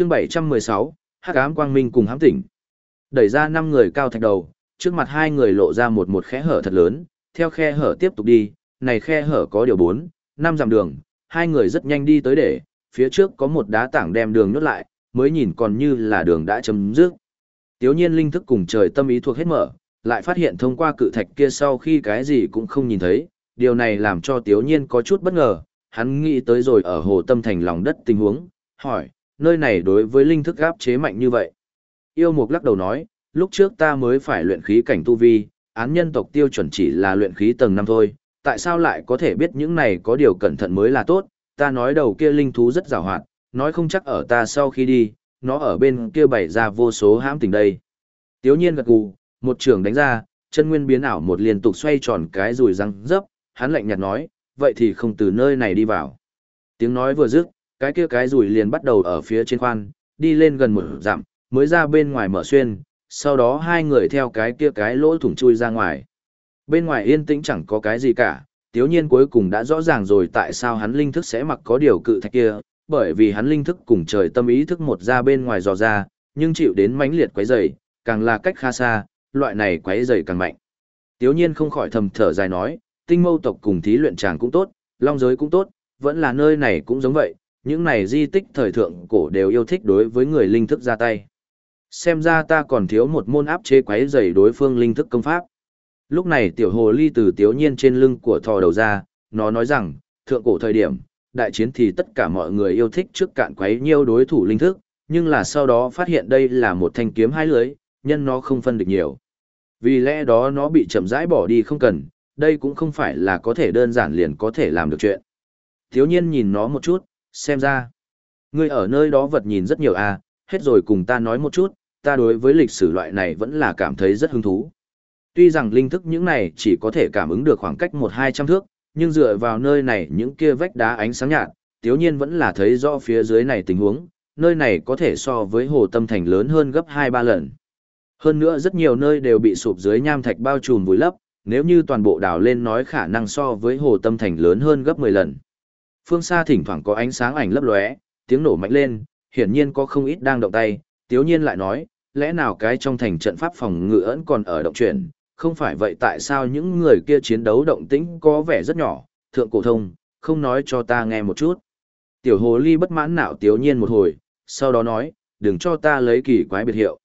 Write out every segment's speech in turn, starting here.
chương 716, Hắc ám quang minh cùng hám tỉnh. Đẩy ra năm người cao thạch đầu, trước mặt hai người lộ ra một một khe hở thật lớn, theo khe hở tiếp tục đi, này khe hở có điều bốn, năm dặm đường, hai người rất nhanh đi tới để, phía trước có một đá tảng đem đường nhốt lại, mới nhìn còn như là đường đã chấm dứt. Tiếu nhiên linh thức cùng trời tâm ý thuộc hết mở, lại phát hiện thông qua cự thạch kia sau khi cái gì cũng không nhìn thấy, điều này làm cho Tiếu nhiên có chút bất ngờ, hắn nghĩ tới rồi ở hồ tâm thành lòng đất tình huống, hỏi, nơi này đối với linh thức gáp chế mạnh như vậy. Yêu mục lắc đầu nói, lúc trước ta mới phải luyện khí cảnh tu vi, án nhân tộc tiêu chuẩn chỉ là luyện khí tầng 5 thôi, tại sao lại có thể biết những này có điều cẩn thận mới là tốt, ta nói đầu kia linh thú rất rào hoạt, nói không chắc ở ta sau khi đi, nó ở bên kia bày ra vô số hãm tình đây. Tiếu nhiên gật gù, một trường đánh ra, chân nguyên biến ảo một liên tục xoay tròn cái rùi răng dấp, hắn lạnh nhạt nói, vậy thì không từ nơi này đi vào. Tiếng nói vừa dứt, cái kia cái rùi liền bắt đầu ở phía trên khoan, đi lên gần một dặm, mới ra bên ngoài mở xuyên, sau đó hai người theo cái kia cái lỗ thủng chui ra ngoài. Bên ngoài yên tĩnh chẳng có cái gì cả, tiếu nhiên cuối cùng đã rõ ràng rồi tại sao hắn linh thức sẽ mặc có điều cự thạch kia, bởi vì hắn linh thức cùng trời tâm ý thức một ra bên ngoài dò ra, nhưng chịu đến mãnh liệt quấy rầy, càng là cách khá xa, loại này quấy rầy càng mạnh. Tiếu nhiên không khỏi thầm thở dài nói, tinh mâu tộc cùng thí luyện chàng cũng tốt, long giới cũng tốt, vẫn là nơi này cũng giống vậy, những này di tích thời thượng cổ đều yêu thích đối với người linh thức ra tay. Xem ra ta còn thiếu một môn áp chế quấy dày đối phương linh thức công pháp. Lúc này tiểu hồ ly từ tiếu nhiên trên lưng của thò đầu ra, nó nói rằng, thượng cổ thời điểm, đại chiến thì tất cả mọi người yêu thích trước cạn quấy nhiêu đối thủ linh thức, nhưng là sau đó phát hiện đây là một thanh kiếm hai lưới, nhân nó không phân được nhiều. Vì lẽ đó nó bị chậm rãi bỏ đi không cần, đây cũng không phải là có thể đơn giản liền có thể làm được chuyện. Thiếu nhiên nhìn nó một chút, xem ra. Ngươi ở nơi đó vật nhìn rất nhiều à, hết rồi cùng ta nói một chút, ta đối với lịch sử loại này vẫn là cảm thấy rất hứng thú. Tuy rằng linh thức những này chỉ có thể cảm ứng được khoảng cách một hai trăm thước, nhưng dựa vào nơi này những kia vách đá ánh sáng nhạt, tiếu nhiên vẫn là thấy rõ phía dưới này tình huống, nơi này có thể so với hồ tâm thành lớn hơn gấp hai ba lần. Hơn nữa rất nhiều nơi đều bị sụp dưới nham thạch bao trùm vùi lấp, nếu như toàn bộ đảo lên nói khả năng so với hồ tâm thành lớn hơn gấp 10 lần. Phương xa thỉnh thoảng có ánh sáng ảnh lấp lóe, tiếng nổ mạnh lên, hiển nhiên có không ít đang động tay, tiếu nhiên lại nói, lẽ nào cái trong thành trận pháp phòng ngự ẩn còn ở động chuyển, không phải vậy tại sao những người kia chiến đấu động tĩnh có vẻ rất nhỏ, thượng cổ thông, không nói cho ta nghe một chút. Tiểu hồ ly bất mãn nạo tiếu nhiên một hồi, sau đó nói, đừng cho ta lấy kỳ quái biệt hiệu.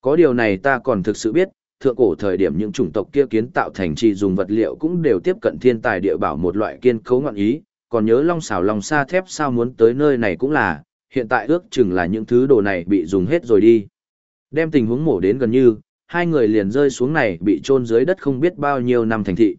Có điều này ta còn thực sự biết, thượng cổ thời điểm những chủng tộc kia kiến tạo thành trì dùng vật liệu cũng đều tiếp cận thiên tài địa bảo một loại kiên cấu ngọn ý, còn nhớ long xảo lòng xa thép sao muốn tới nơi này cũng là, hiện tại ước chừng là những thứ đồ này bị dùng hết rồi đi. Đem tình huống mổ đến gần như, hai người liền rơi xuống này bị chôn dưới đất không biết bao nhiêu năm thành thị.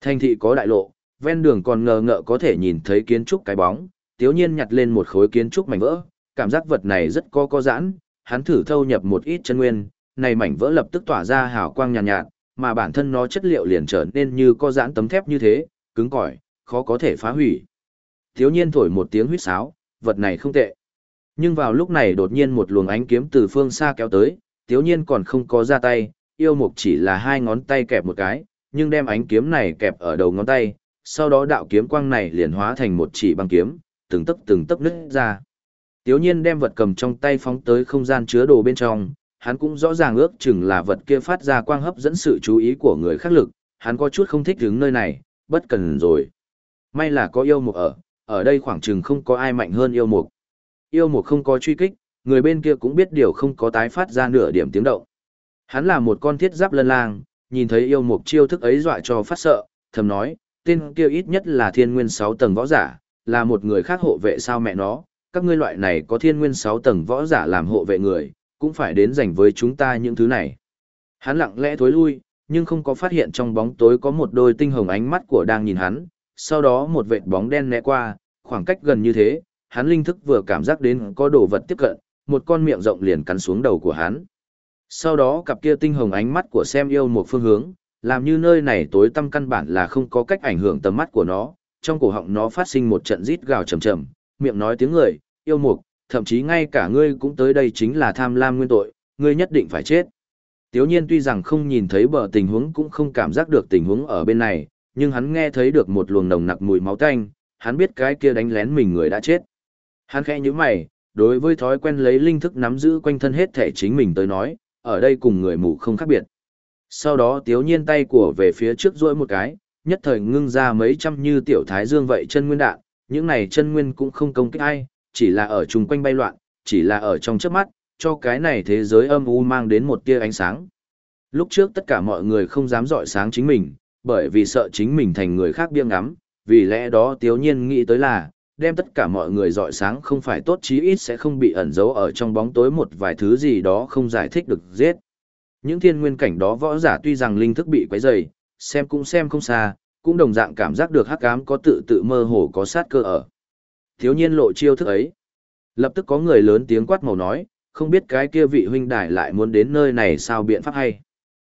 Thành thị có đại lộ, ven đường còn ngờ ngợ có thể nhìn thấy kiến trúc cái bóng, tiếu nhiên nhặt lên một khối kiến trúc mảnh vỡ, cảm giác vật này rất có có giãn, hắn thử thâu nhập một ít chân nguyên, này mảnh vỡ lập tức tỏa ra hào quang nhàn nhạt, nhạt, mà bản thân nó chất liệu liền trở nên như có giãn tấm thép như thế, cứng cỏi, khó có thể phá hủy. Thiếu nhiên thổi một tiếng huýt sáo, vật này không tệ. Nhưng vào lúc này đột nhiên một luồng ánh kiếm từ phương xa kéo tới, thiếu nhiên còn không có ra tay, yêu mục chỉ là hai ngón tay kẹp một cái, nhưng đem ánh kiếm này kẹp ở đầu ngón tay, sau đó đạo kiếm quang này liền hóa thành một chỉ băng kiếm, từng tấc từng tấc nứt ra. Tiếu nhiên đem vật cầm trong tay phóng tới không gian chứa đồ bên trong, hắn cũng rõ ràng ước chừng là vật kia phát ra quang hấp dẫn sự chú ý của người khác lực, hắn có chút không thích đứng nơi này, bất cần rồi. May là có yêu mục ở, ở đây khoảng chừng không có ai mạnh hơn yêu mục. Yêu mục không có truy kích, người bên kia cũng biết điều không có tái phát ra nửa điểm tiếng động. Hắn là một con thiết giáp lân lang, nhìn thấy yêu mục chiêu thức ấy dọa cho phát sợ, thầm nói, tên kia ít nhất là thiên nguyên 6 tầng võ giả, là một người khác hộ vệ sao mẹ nó, các ngươi loại này có thiên nguyên 6 tầng võ giả làm hộ vệ người, cũng phải đến dành với chúng ta những thứ này. Hắn lặng lẽ thối lui, nhưng không có phát hiện trong bóng tối có một đôi tinh hồng ánh mắt của đang nhìn hắn, sau đó một vệt bóng đen né qua, khoảng cách gần như thế, hắn linh thức vừa cảm giác đến có đồ vật tiếp cận, một con miệng rộng liền cắn xuống đầu của hắn. Sau đó cặp kia tinh hồng ánh mắt của xem yêu một phương hướng, làm như nơi này tối tăm căn bản là không có cách ảnh hưởng tầm mắt của nó, trong cổ họng nó phát sinh một trận rít gào trầm trầm, miệng nói tiếng người, yêu mục, thậm chí ngay cả ngươi cũng tới đây chính là tham lam nguyên tội, ngươi nhất định phải chết. Tiếu nhiên tuy rằng không nhìn thấy bờ tình huống cũng không cảm giác được tình huống ở bên này, nhưng hắn nghe thấy được một luồng nồng nặc mùi máu tanh, hắn biết cái kia đánh lén mình người đã chết. Hắn khẽ như mày, đối với thói quen lấy linh thức nắm giữ quanh thân hết thể chính mình tới nói, ở đây cùng người mù không khác biệt. Sau đó tiếu nhiên tay của về phía trước duỗi một cái, nhất thời ngưng ra mấy trăm như tiểu thái dương vậy chân nguyên đạn, những này chân nguyên cũng không công kích ai, chỉ là ở chung quanh bay loạn, chỉ là ở trong chớp mắt, cho cái này thế giới âm u mang đến một tia ánh sáng. Lúc trước tất cả mọi người không dám dọi sáng chính mình, bởi vì sợ chính mình thành người khác biêng ngắm, vì lẽ đó tiếu nhiên nghĩ tới là, đem tất cả mọi người dọi sáng không phải tốt chí ít sẽ không bị ẩn giấu ở trong bóng tối một vài thứ gì đó không giải thích được giết. Những thiên nguyên cảnh đó võ giả tuy rằng linh thức bị quấy rầy, xem cũng xem không xa, cũng đồng dạng cảm giác được hắc ám có tự tự mơ hồ có sát cơ ở. Thiếu nhiên lộ chiêu thức ấy. Lập tức có người lớn tiếng quát màu nói, không biết cái kia vị huynh đài lại muốn đến nơi này sao biện pháp hay.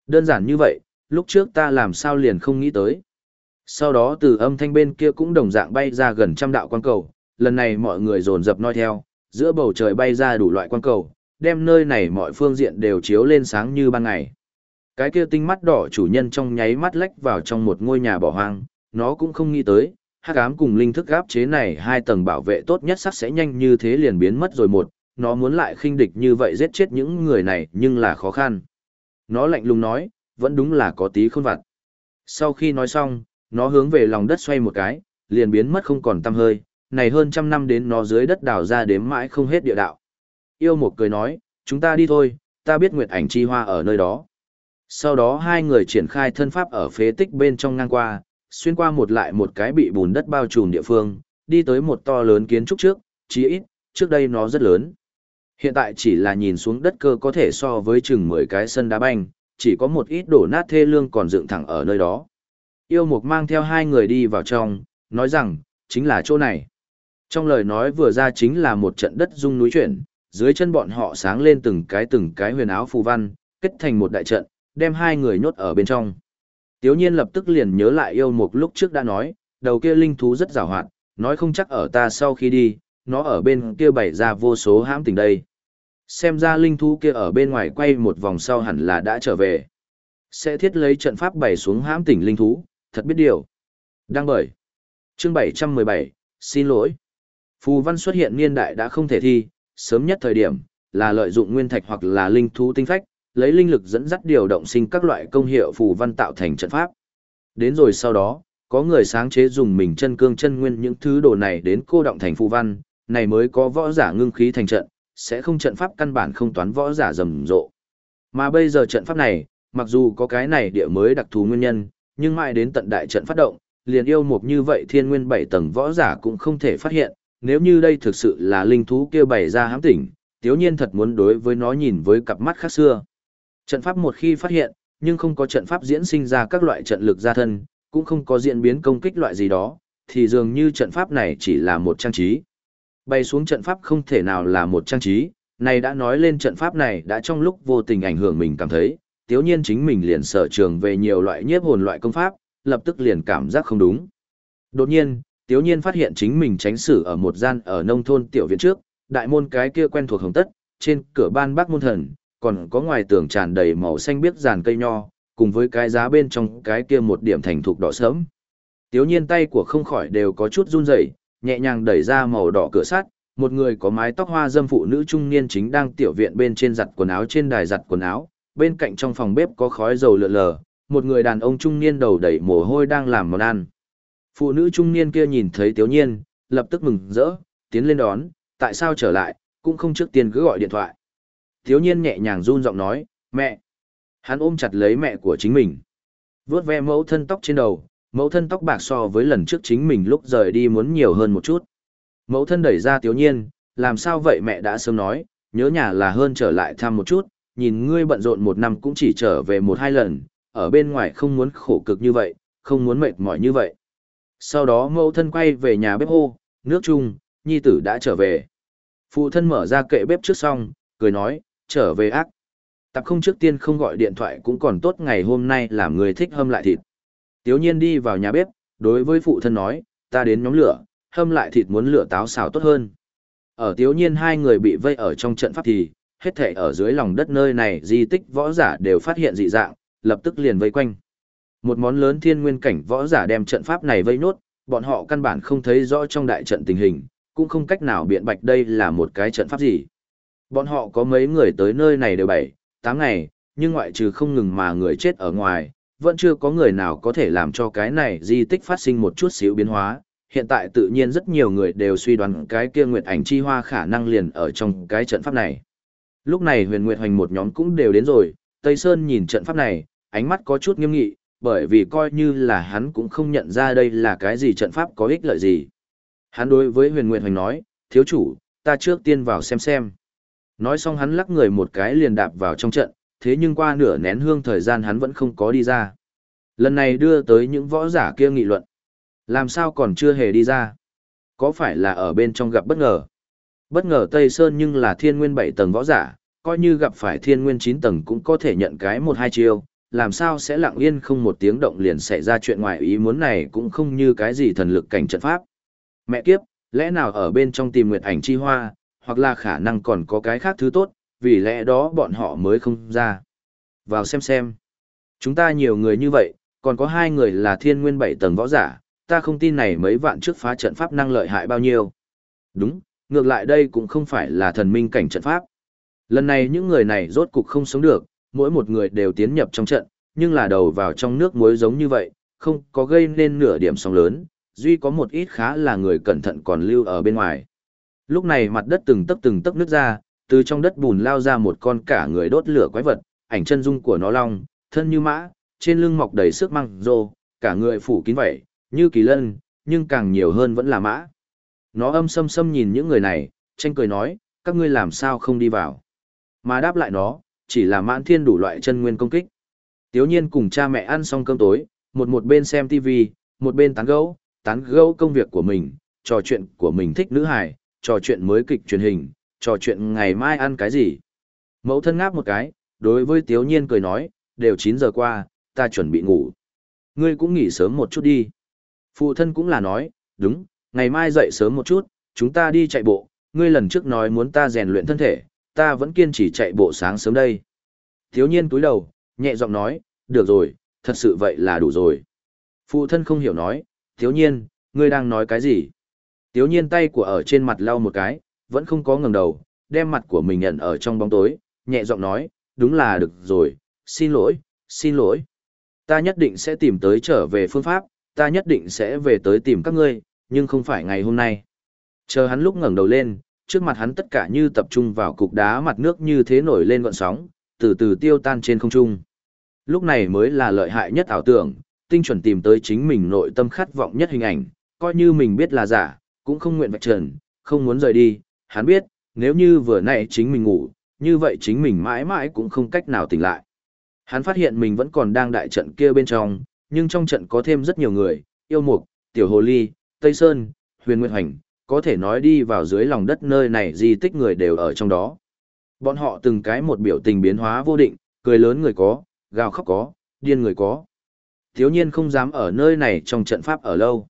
Đơn giản như vậy, lúc trước ta làm sao liền không nghĩ tới. Sau đó từ âm thanh bên kia cũng đồng dạng bay ra gần trăm đạo quan cầu, lần này mọi người dồn dập noi theo, giữa bầu trời bay ra đủ loại quan cầu, đem nơi này mọi phương diện đều chiếu lên sáng như ban ngày. Cái kia tinh mắt đỏ chủ nhân trong nháy mắt lách vào trong một ngôi nhà bỏ hoang, nó cũng không nghĩ tới, hắc ám cùng linh thức gáp chế này hai tầng bảo vệ tốt nhất sắc sẽ nhanh như thế liền biến mất rồi một, nó muốn lại khinh địch như vậy giết chết những người này nhưng là khó khăn. Nó lạnh lùng nói, vẫn đúng là có tí khôn vặt. Sau khi nói xong, nó hướng về lòng đất xoay một cái, liền biến mất không còn tăm hơi, này hơn trăm năm đến nó dưới đất đào ra đếm mãi không hết địa đạo. Yêu một cười nói, chúng ta đi thôi, ta biết Nguyệt ảnh chi hoa ở nơi đó. Sau đó hai người triển khai thân pháp ở phế tích bên trong ngang qua, xuyên qua một lại một cái bị bùn đất bao trùm địa phương, đi tới một to lớn kiến trúc trước, chí ít, trước đây nó rất lớn. Hiện tại chỉ là nhìn xuống đất cơ có thể so với chừng 10 cái sân đá banh, chỉ có một ít đổ nát thê lương còn dựng thẳng ở nơi đó. Yêu mục mang theo hai người đi vào trong, nói rằng, chính là chỗ này. Trong lời nói vừa ra chính là một trận đất rung núi chuyển, dưới chân bọn họ sáng lên từng cái từng cái huyền áo phù văn, kết thành một đại trận, đem hai người nhốt ở bên trong. Tiếu nhiên lập tức liền nhớ lại yêu mục lúc trước đã nói, đầu kia linh thú rất rào hoạt, nói không chắc ở ta sau khi đi, nó ở bên kia bày ra vô số hãm tình đây. Xem ra linh thú kia ở bên ngoài quay một vòng sau hẳn là đã trở về. Sẽ thiết lấy trận pháp bày xuống hãm tỉnh linh thú, thật biết điều. Đang bởi. Chương 717, xin lỗi. Phù văn xuất hiện niên đại đã không thể thi, sớm nhất thời điểm, là lợi dụng nguyên thạch hoặc là linh thú tinh phách, lấy linh lực dẫn dắt điều động sinh các loại công hiệu phù văn tạo thành trận pháp. Đến rồi sau đó, có người sáng chế dùng mình chân cương chân nguyên những thứ đồ này đến cô động thành phù văn, này mới có võ giả ngưng khí thành trận, sẽ không trận pháp căn bản không toán võ giả rầm rộ. Mà bây giờ trận pháp này, mặc dù có cái này địa mới đặc thù nguyên nhân, nhưng mãi đến tận đại trận phát động, liền yêu mục như vậy thiên nguyên bảy tầng võ giả cũng không thể phát hiện, nếu như đây thực sự là linh thú kêu bày ra hám tỉnh, tiếu nhiên thật muốn đối với nó nhìn với cặp mắt khác xưa. Trận pháp một khi phát hiện, nhưng không có trận pháp diễn sinh ra các loại trận lực gia thân, cũng không có diễn biến công kích loại gì đó, thì dường như trận pháp này chỉ là một trang trí. Bay xuống trận pháp không thể nào là một trang trí, này đã nói lên trận pháp này đã trong lúc vô tình ảnh hưởng mình cảm thấy, tiếu nhiên chính mình liền sở trường về nhiều loại nhiếp hồn loại công pháp, lập tức liền cảm giác không đúng. Đột nhiên, tiếu nhiên phát hiện chính mình tránh xử ở một gian ở nông thôn tiểu viện trước, đại môn cái kia quen thuộc hồng tất, trên cửa ban bác môn thần, còn có ngoài tường tràn đầy màu xanh biếc dàn cây nho, cùng với cái giá bên trong cái kia một điểm thành thục đỏ sớm. Tiếu nhiên tay của không khỏi đều có chút run rẩy, nhẹ nhàng đẩy ra màu đỏ cửa sắt, một người có mái tóc hoa dâm phụ nữ trung niên chính đang tiểu viện bên trên giặt quần áo trên đài giặt quần áo, bên cạnh trong phòng bếp có khói dầu lượn lờ, một người đàn ông trung niên đầu đầy mồ hôi đang làm món ăn. Phụ nữ trung niên kia nhìn thấy Tiếu Nhiên, lập tức mừng rỡ, tiến lên đón, tại sao trở lại, cũng không trước tiên cứ gọi điện thoại. Tiếu Nhiên nhẹ nhàng run giọng nói, mẹ. Hắn ôm chặt lấy mẹ của chính mình. Vướt ve mẫu thân tóc trên đầu, mẫu thân tóc bạc so với lần trước chính mình lúc rời đi muốn nhiều hơn một chút. Mẫu thân đẩy ra Tiếu Nhiên, làm sao vậy mẹ đã sớm nói, nhớ nhà là hơn trở lại thăm một chút, nhìn ngươi bận rộn một năm cũng chỉ trở về một hai lần, ở bên ngoài không muốn khổ cực như vậy, không muốn mệt mỏi như vậy. Sau đó mẫu thân quay về nhà bếp hô, nước chung, nhi tử đã trở về. Phụ thân mở ra kệ bếp trước xong, cười nói, trở về ác. Tập không trước tiên không gọi điện thoại cũng còn tốt ngày hôm nay làm người thích hâm lại thịt. Tiếu nhiên đi vào nhà bếp, đối với phụ thân nói, ta đến nhóm lửa, hâm lại thịt muốn lửa táo xào tốt hơn. Ở tiếu nhiên hai người bị vây ở trong trận pháp thì, hết thể ở dưới lòng đất nơi này di tích võ giả đều phát hiện dị dạng, lập tức liền vây quanh. Một món lớn thiên nguyên cảnh võ giả đem trận pháp này vây nốt, bọn họ căn bản không thấy rõ trong đại trận tình hình, cũng không cách nào biện bạch đây là một cái trận pháp gì. Bọn họ có mấy người tới nơi này đều bảy, tám ngày, nhưng ngoại trừ không ngừng mà người chết ở ngoài, vẫn chưa có người nào có thể làm cho cái này di tích phát sinh một chút xíu biến hóa. Hiện tại tự nhiên rất nhiều người đều suy đoán cái kia nguyệt ảnh chi hoa khả năng liền ở trong cái trận pháp này. Lúc này huyền nguyệt hoành một nhóm cũng đều đến rồi, Tây Sơn nhìn trận pháp này, ánh mắt có chút nghiêm nghị, bởi vì coi như là hắn cũng không nhận ra đây là cái gì trận pháp có ích lợi gì. Hắn đối với huyền nguyệt hoành nói, thiếu chủ, ta trước tiên vào xem xem. Nói xong hắn lắc người một cái liền đạp vào trong trận, thế nhưng qua nửa nén hương thời gian hắn vẫn không có đi ra. Lần này đưa tới những võ giả kia nghị luận. Làm sao còn chưa hề đi ra? Có phải là ở bên trong gặp bất ngờ? Bất ngờ Tây Sơn nhưng là thiên nguyên 7 tầng võ giả, coi như gặp phải thiên nguyên 9 tầng cũng có thể nhận cái một hai chiêu, làm sao sẽ lặng yên không một tiếng động liền xảy ra chuyện ngoài ý muốn này cũng không như cái gì thần lực cảnh trận pháp. Mẹ kiếp, lẽ nào ở bên trong tìm nguyệt ảnh chi hoa, hoặc là khả năng còn có cái khác thứ tốt, vì lẽ đó bọn họ mới không ra. Vào xem xem. Chúng ta nhiều người như vậy, còn có hai người là thiên nguyên bảy tầng võ giả, ta không tin này mấy vạn trước phá trận pháp năng lợi hại bao nhiêu. Đúng, ngược lại đây cũng không phải là thần minh cảnh trận pháp. Lần này những người này rốt cục không sống được, mỗi một người đều tiến nhập trong trận, nhưng là đầu vào trong nước muối giống như vậy, không có gây nên nửa điểm sóng lớn, duy có một ít khá là người cẩn thận còn lưu ở bên ngoài. Lúc này mặt đất từng tấc từng tấc nước ra, từ trong đất bùn lao ra một con cả người đốt lửa quái vật, ảnh chân dung của nó long, thân như mã, trên lưng mọc đầy sức măng rô, cả người phủ kín vậy, như kỳ lân, nhưng càng nhiều hơn vẫn là mã. Nó âm sâm sâm nhìn những người này, tranh cười nói, các ngươi làm sao không đi vào. Mà đáp lại nó, chỉ là mãn thiên đủ loại chân nguyên công kích. Tiếu nhiên cùng cha mẹ ăn xong cơm tối, một một bên xem TV, một bên tán gẫu, tán gẫu công việc của mình, trò chuyện của mình thích nữ hài, trò chuyện mới kịch truyền hình, trò chuyện ngày mai ăn cái gì. Mẫu thân ngáp một cái, đối với Tiếu nhiên cười nói, đều 9 giờ qua, ta chuẩn bị ngủ. Ngươi cũng nghỉ sớm một chút đi. Phụ thân cũng là nói, đúng, ngày mai dậy sớm một chút, chúng ta đi chạy bộ, ngươi lần trước nói muốn ta rèn luyện thân thể, ta vẫn kiên trì chạy bộ sáng sớm đây. Thiếu nhiên túi đầu, nhẹ giọng nói, được rồi, thật sự vậy là đủ rồi. Phụ thân không hiểu nói, thiếu nhiên, ngươi đang nói cái gì? Thiếu nhiên tay của ở trên mặt lau một cái, vẫn không có ngẩng đầu, đem mặt của mình nhận ở trong bóng tối, nhẹ giọng nói, đúng là được rồi, xin lỗi, xin lỗi. Ta nhất định sẽ tìm tới trở về phương pháp, ta nhất định sẽ về tới tìm các ngươi, nhưng không phải ngày hôm nay. Chờ hắn lúc ngẩng đầu lên, trước mặt hắn tất cả như tập trung vào cục đá mặt nước như thế nổi lên gọn sóng, từ từ tiêu tan trên không trung. Lúc này mới là lợi hại nhất ảo tưởng, tinh chuẩn tìm tới chính mình nội tâm khát vọng nhất hình ảnh, coi như mình biết là giả, cũng không nguyện vạch trần, không muốn rời đi, hắn biết, nếu như vừa nãy chính mình ngủ, như vậy chính mình mãi mãi cũng không cách nào tỉnh lại. Hắn phát hiện mình vẫn còn đang đại trận kia bên trong, nhưng trong trận có thêm rất nhiều người, yêu mục, tiểu hồ ly, Tây Sơn, huyền Nguyệt hoành, có thể nói đi vào dưới lòng đất nơi này di tích người đều ở trong đó. Bọn họ từng cái một biểu tình biến hóa vô định, cười lớn người có, gào khóc có, điên người có. Thiếu nhiên không dám ở nơi này trong trận pháp ở lâu.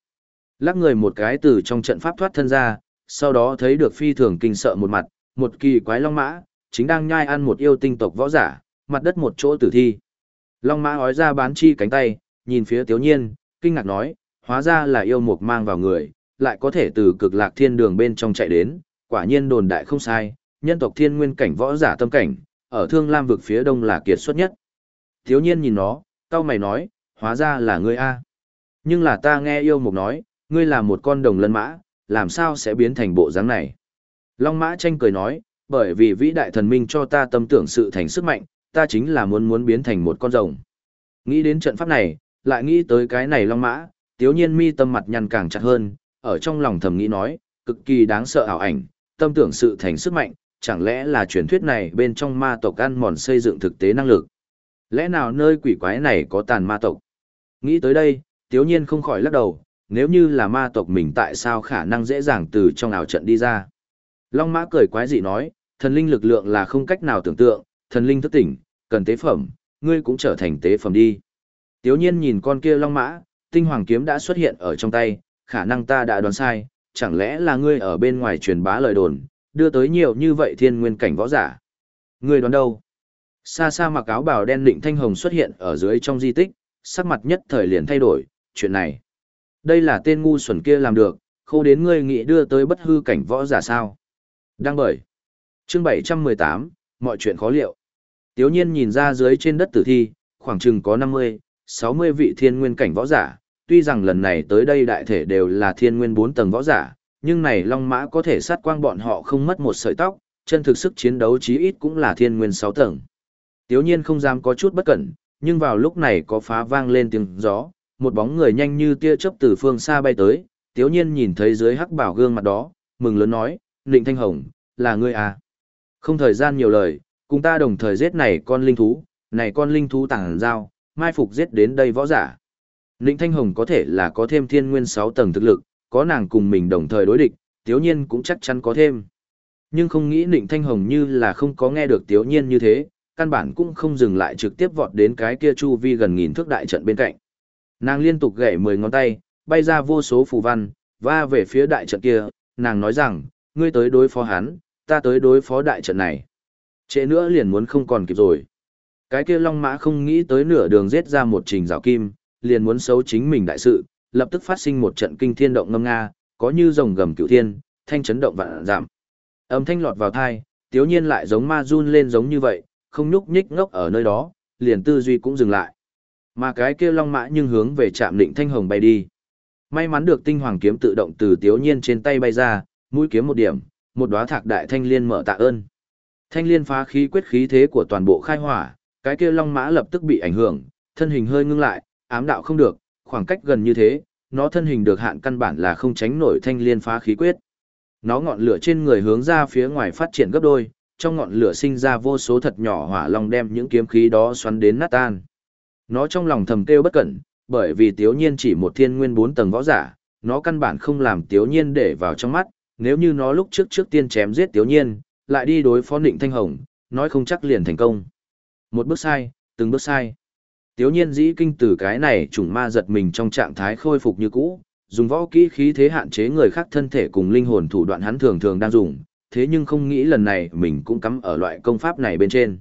Lắc người một cái từ trong trận pháp thoát thân ra, sau đó thấy được phi thường kinh sợ một mặt, một kỳ quái long mã, chính đang nhai ăn một yêu tinh tộc võ giả, mặt đất một chỗ tử thi. Long mã ói ra bán chi cánh tay, nhìn phía tiếu nhiên, kinh ngạc nói, hóa ra là yêu mục mang vào người, lại có thể từ cực lạc thiên đường bên trong chạy đến, quả nhiên đồn đại không sai, nhân tộc thiên nguyên cảnh võ giả tâm cảnh, ở thương lam vực phía đông là kiệt xuất nhất. Thiếu nhiên nhìn nó, tao mày nói, hóa ra là ngươi A. Nhưng là ta nghe yêu mục nói, ngươi là một con đồng lân mã, làm sao sẽ biến thành bộ dáng này. Long mã tranh cười nói, bởi vì vĩ đại thần minh cho ta tâm tưởng sự thành sức mạnh, ta chính là muốn muốn biến thành một con rồng. Nghĩ đến trận pháp này, lại nghĩ tới cái này long mã, tiếu nhiên mi tâm mặt nhăn càng chặt hơn, ở trong lòng thầm nghĩ nói, cực kỳ đáng sợ ảo ảnh, tâm tưởng sự thành sức mạnh, chẳng lẽ là truyền thuyết này bên trong ma tộc ăn mòn xây dựng thực tế năng lực. Lẽ nào nơi quỷ quái này có tàn ma tộc? Nghĩ tới đây, tiếu nhiên không khỏi lắc đầu, nếu như là ma tộc mình tại sao khả năng dễ dàng từ trong ảo trận đi ra. Long mã cười quái dị nói, thần linh lực lượng là không cách nào tưởng tượng, thần linh thức tỉnh, cần tế phẩm, ngươi cũng trở thành tế phẩm đi. Tiếu nhiên nhìn con kia long mã, tinh hoàng kiếm đã xuất hiện ở trong tay, khả năng ta đã đoán sai, chẳng lẽ là ngươi ở bên ngoài truyền bá lời đồn, đưa tới nhiều như vậy thiên nguyên cảnh võ giả. Ngươi đoán đâu? Xa xa mặc áo bào đen định thanh hồng xuất hiện ở dưới trong di tích, sắc mặt nhất thời liền thay đổi, chuyện này. Đây là tên ngu xuẩn kia làm được, khô đến ngươi nghĩ đưa tới bất hư cảnh võ giả sao. Đang bởi. Chương 718, mọi chuyện khó liệu. Tiếu nhiên nhìn ra dưới trên đất tử thi, khoảng chừng có 50, 60 vị thiên nguyên cảnh võ giả, tuy rằng lần này tới đây đại thể đều là thiên nguyên 4 tầng võ giả, nhưng này Long Mã có thể sát quang bọn họ không mất một sợi tóc, chân thực sức chiến đấu chí ít cũng là thiên nguyên 6 tầng. Tiếu nhiên không dám có chút bất cẩn, nhưng vào lúc này có phá vang lên tiếng gió, một bóng người nhanh như tia chớp từ phương xa bay tới, tiếu nhiên nhìn thấy dưới hắc bảo gương mặt đó, mừng lớn nói, Ninh Thanh Hồng, là ngươi à? Không thời gian nhiều lời, cùng ta đồng thời giết này con linh thú, này con linh thú tàng giao, mai phục giết đến đây võ giả. Ninh Thanh Hồng có thể là có thêm thiên nguyên 6 tầng thực lực, có nàng cùng mình đồng thời đối địch, tiếu nhiên cũng chắc chắn có thêm. Nhưng không nghĩ Ninh Thanh Hồng như là không có nghe được tiếu nhiên như thế, căn bản cũng không dừng lại trực tiếp vọt đến cái kia chu vi gần nghìn thước đại trận bên cạnh. Nàng liên tục gảy 10 ngón tay, bay ra vô số phù văn, va về phía đại trận kia, nàng nói rằng, ngươi tới đối phó hắn, ta tới đối phó đại trận này. Trễ nữa liền muốn không còn kịp rồi. Cái kia long mã không nghĩ tới nửa đường giết ra một trình rào kim, liền muốn xấu chính mình đại sự, lập tức phát sinh một trận kinh thiên động ngâm nga, có như rồng gầm cựu thiên, thanh chấn động vạn giảm. Âm thanh lọt vào thai, tiếu nhiên lại giống ma run lên giống như vậy, không nhúc nhích ngốc ở nơi đó, liền tư duy cũng dừng lại. Mà cái kia long mã nhưng hướng về trạm định thanh hồng bay đi. May mắn được tinh hoàng kiếm tự động từ tiếu nhiên trên tay bay ra, mũi kiếm một điểm, một đóa thạc đại thanh liên mở tạ ơn. Thanh liên phá khí quyết khí thế của toàn bộ khai hỏa, cái kia long mã lập tức bị ảnh hưởng, thân hình hơi ngưng lại, ám đạo không được, khoảng cách gần như thế, nó thân hình được hạn căn bản là không tránh nổi thanh liên phá khí quyết. Nó ngọn lửa trên người hướng ra phía ngoài phát triển gấp đôi, trong ngọn lửa sinh ra vô số thật nhỏ hỏa long đem những kiếm khí đó xoắn đến nát tan. Nó trong lòng thầm kêu bất cẩn, bởi vì Tiếu Nhiên chỉ một thiên nguyên bốn tầng võ giả, nó căn bản không làm Tiếu Nhiên để vào trong mắt, nếu như nó lúc trước trước tiên chém giết Tiếu Nhiên, lại đi đối phó Định Thanh Hồng, nói không chắc liền thành công. Một bước sai, từng bước sai. Tiếu Nhiên dĩ kinh từ cái này trùng ma giật mình trong trạng thái khôi phục như cũ, dùng võ kỹ khí thế hạn chế người khác thân thể cùng linh hồn thủ đoạn hắn thường thường đang dùng, thế nhưng không nghĩ lần này mình cũng cắm ở loại công pháp này bên trên.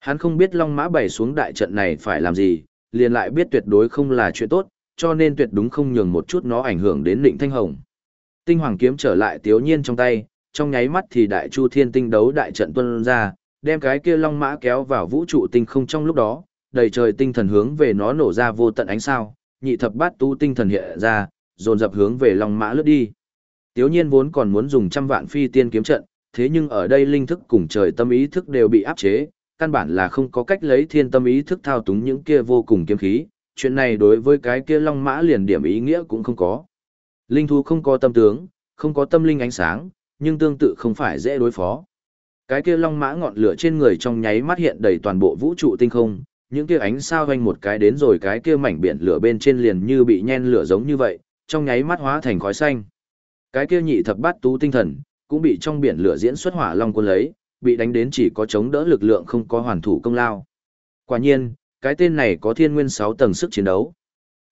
Hắn không biết Long Mã bày xuống đại trận này phải làm gì, liền lại biết tuyệt đối không là chuyện tốt, cho nên tuyệt đúng không nhường một chút nó ảnh hưởng đến Định Thanh Hồng. Tinh Hoàng kiếm trở lại Tiếu Nhiên trong tay, trong nháy mắt thì Đại Chu Thiên Tinh đấu đại trận tuôn ra, đem cái kia Long Mã kéo vào vũ trụ tinh không trong lúc đó, đầy trời tinh thần hướng về nó nổ ra vô tận ánh sao, nhị thập bát tu tinh thần hiện ra, dồn dập hướng về Long Mã lướt đi. Tiếu Nhiên vốn còn muốn dùng trăm vạn phi tiên kiếm trận, thế nhưng ở đây linh thức cùng trời tâm ý thức đều bị áp chế, căn bản là không có cách lấy thiên tâm ý thức thao túng những kia vô cùng kiếm khí, chuyện này đối với cái kia long mã liền điểm ý nghĩa cũng không có. Linh thú không có tâm tướng, không có tâm linh ánh sáng, nhưng tương tự không phải dễ đối phó. Cái kia long mã ngọn lửa trên người trong nháy mắt hiện đầy toàn bộ vũ trụ tinh không, những kia ánh sao vành một cái đến rồi cái kia mảnh biển lửa bên trên liền như bị nhen lửa giống như vậy, trong nháy mắt hóa thành khói xanh. Cái kia nhị thập bát tú tinh thần, cũng bị trong biển lửa diễn xuất hỏa long cuốn lấy, bị đánh đến chỉ có chống đỡ lực lượng không có hoàn thủ công lao. Quả nhiên, cái tên này có thiên nguyên 6 tầng sức chiến đấu.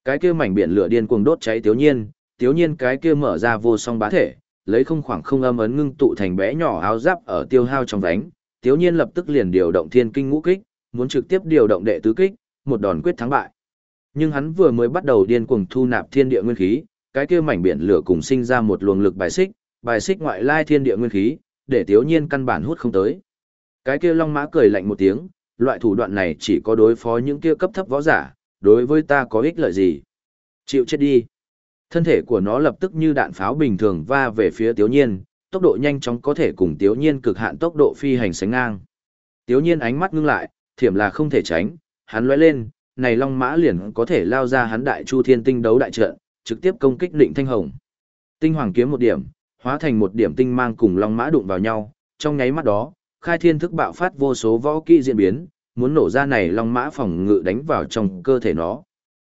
Cái kia mảnh biển lửa điên cuồng đốt cháy thiếu Nhiên, thiếu Nhiên cái kia mở ra vô song bá thể, lấy không khoảng không âm ấn ngưng tụ thành bé nhỏ áo giáp ở tiêu hao trong vánh, thiếu Nhiên lập tức liền điều động thiên kinh ngũ kích, muốn trực tiếp điều động đệ tứ kích, một đòn quyết thắng bại. Nhưng hắn vừa mới bắt đầu điên cuồng thu nạp thiên địa nguyên khí, cái kia mảnh biển lửa cùng sinh ra một luồng lực bài xích, bài xích ngoại lai thiên địa nguyên khí, để Tiếu Nhiên căn bản hút không tới. Cái kia Long Mã cười lạnh một tiếng, loại thủ đoạn này chỉ có đối phó những kia cấp thấp võ giả, đối với ta có ích lợi gì? Chịu chết đi. Thân thể của nó lập tức như đạn pháo bình thường va về phía Tiếu Nhiên, tốc độ nhanh chóng có thể cùng Tiếu Nhiên cực hạn tốc độ phi hành sánh ngang. Tiếu Nhiên ánh mắt ngưng lại, thiểm là không thể tránh, hắn lóe lên, này Long Mã liền có thể lao ra hắn đại chu thiên tinh đấu đại trận, trực tiếp công kích Định Thanh Hồng. Tinh Hoàng kiếm một điểm, hóa thành một điểm tinh mang cùng long mã đụng vào nhau, trong nháy mắt đó, khai thiên thức bạo phát vô số võ kỹ diễn biến, muốn nổ ra này long mã phòng ngự đánh vào trong cơ thể nó.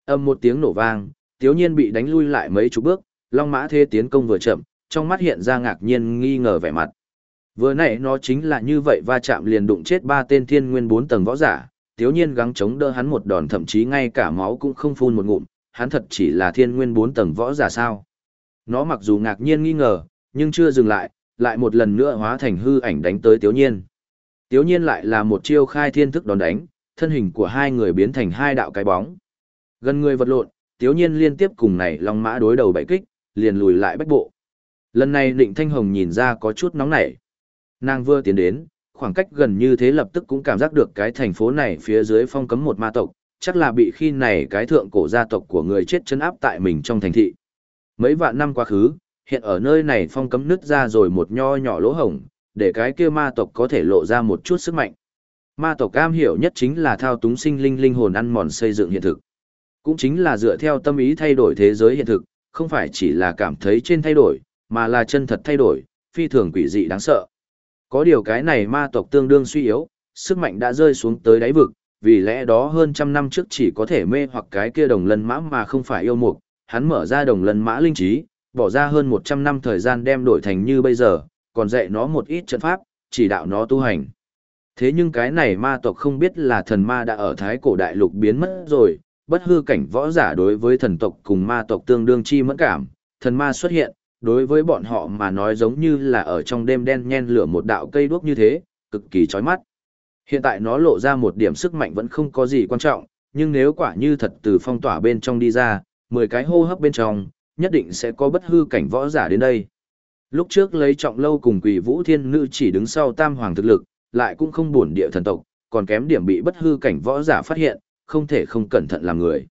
Âm một tiếng nổ vang, tiếu nhiên bị đánh lui lại mấy chục bước, long mã thế tiến công vừa chậm, trong mắt hiện ra ngạc nhiên nghi ngờ vẻ mặt. Vừa nãy nó chính là như vậy va chạm liền đụng chết ba tên thiên nguyên bốn tầng võ giả, tiếu nhiên gắng chống đỡ hắn một đòn thậm chí ngay cả máu cũng không phun một ngụm, hắn thật chỉ là thiên nguyên bốn tầng võ giả sao. Nó mặc dù ngạc nhiên nghi ngờ, nhưng chưa dừng lại, lại một lần nữa hóa thành hư ảnh đánh tới Tiếu Nhiên. Tiếu Nhiên lại là một chiêu khai thiên thức đòn đánh, thân hình của hai người biến thành hai đạo cái bóng. Gần người vật lộn, Tiếu Nhiên liên tiếp cùng này Long Mã đối đầu bảy kích, liền lùi lại bách bộ. Lần này Định Thanh Hồng nhìn ra có chút nóng nảy. Nàng vừa tiến đến, khoảng cách gần như thế lập tức cũng cảm giác được cái thành phố này phía dưới phong cấm một ma tộc, chắc là bị khi này cái thượng cổ gia tộc của người chết chân áp tại mình trong thành thị. Mấy vạn năm quá khứ, hiện ở nơi này phong cấm nứt ra rồi một nho nhỏ lỗ hổng, để cái kia ma tộc có thể lộ ra một chút sức mạnh. Ma tộc cam hiểu nhất chính là thao túng sinh linh linh hồn ăn mòn xây dựng hiện thực. Cũng chính là dựa theo tâm ý thay đổi thế giới hiện thực, không phải chỉ là cảm thấy trên thay đổi, mà là chân thật thay đổi, phi thường quỷ dị đáng sợ. Có điều cái này ma tộc tương đương suy yếu, sức mạnh đã rơi xuống tới đáy vực, vì lẽ đó hơn trăm năm trước chỉ có thể mê hoặc cái kia đồng lân mã mà không phải yêu mục, hắn mở ra đồng lần mã linh trí, bỏ ra hơn 100 năm thời gian đem đổi thành như bây giờ, còn dạy nó một ít trận pháp, chỉ đạo nó tu hành. Thế nhưng cái này ma tộc không biết là thần ma đã ở thái cổ đại lục biến mất rồi, bất hư cảnh võ giả đối với thần tộc cùng ma tộc tương đương chi mẫn cảm, thần ma xuất hiện, đối với bọn họ mà nói giống như là ở trong đêm đen nhen lửa một đạo cây đuốc như thế, cực kỳ chói mắt. Hiện tại nó lộ ra một điểm sức mạnh vẫn không có gì quan trọng, nhưng nếu quả như thật từ phong tỏa bên trong đi ra, 10 cái hô hấp bên trong, nhất định sẽ có bất hư cảnh võ giả đến đây. Lúc trước lấy trọng lâu cùng quỷ vũ thiên nữ chỉ đứng sau tam hoàng thực lực, lại cũng không buồn địa thần tộc, còn kém điểm bị bất hư cảnh võ giả phát hiện, không thể không cẩn thận làm người.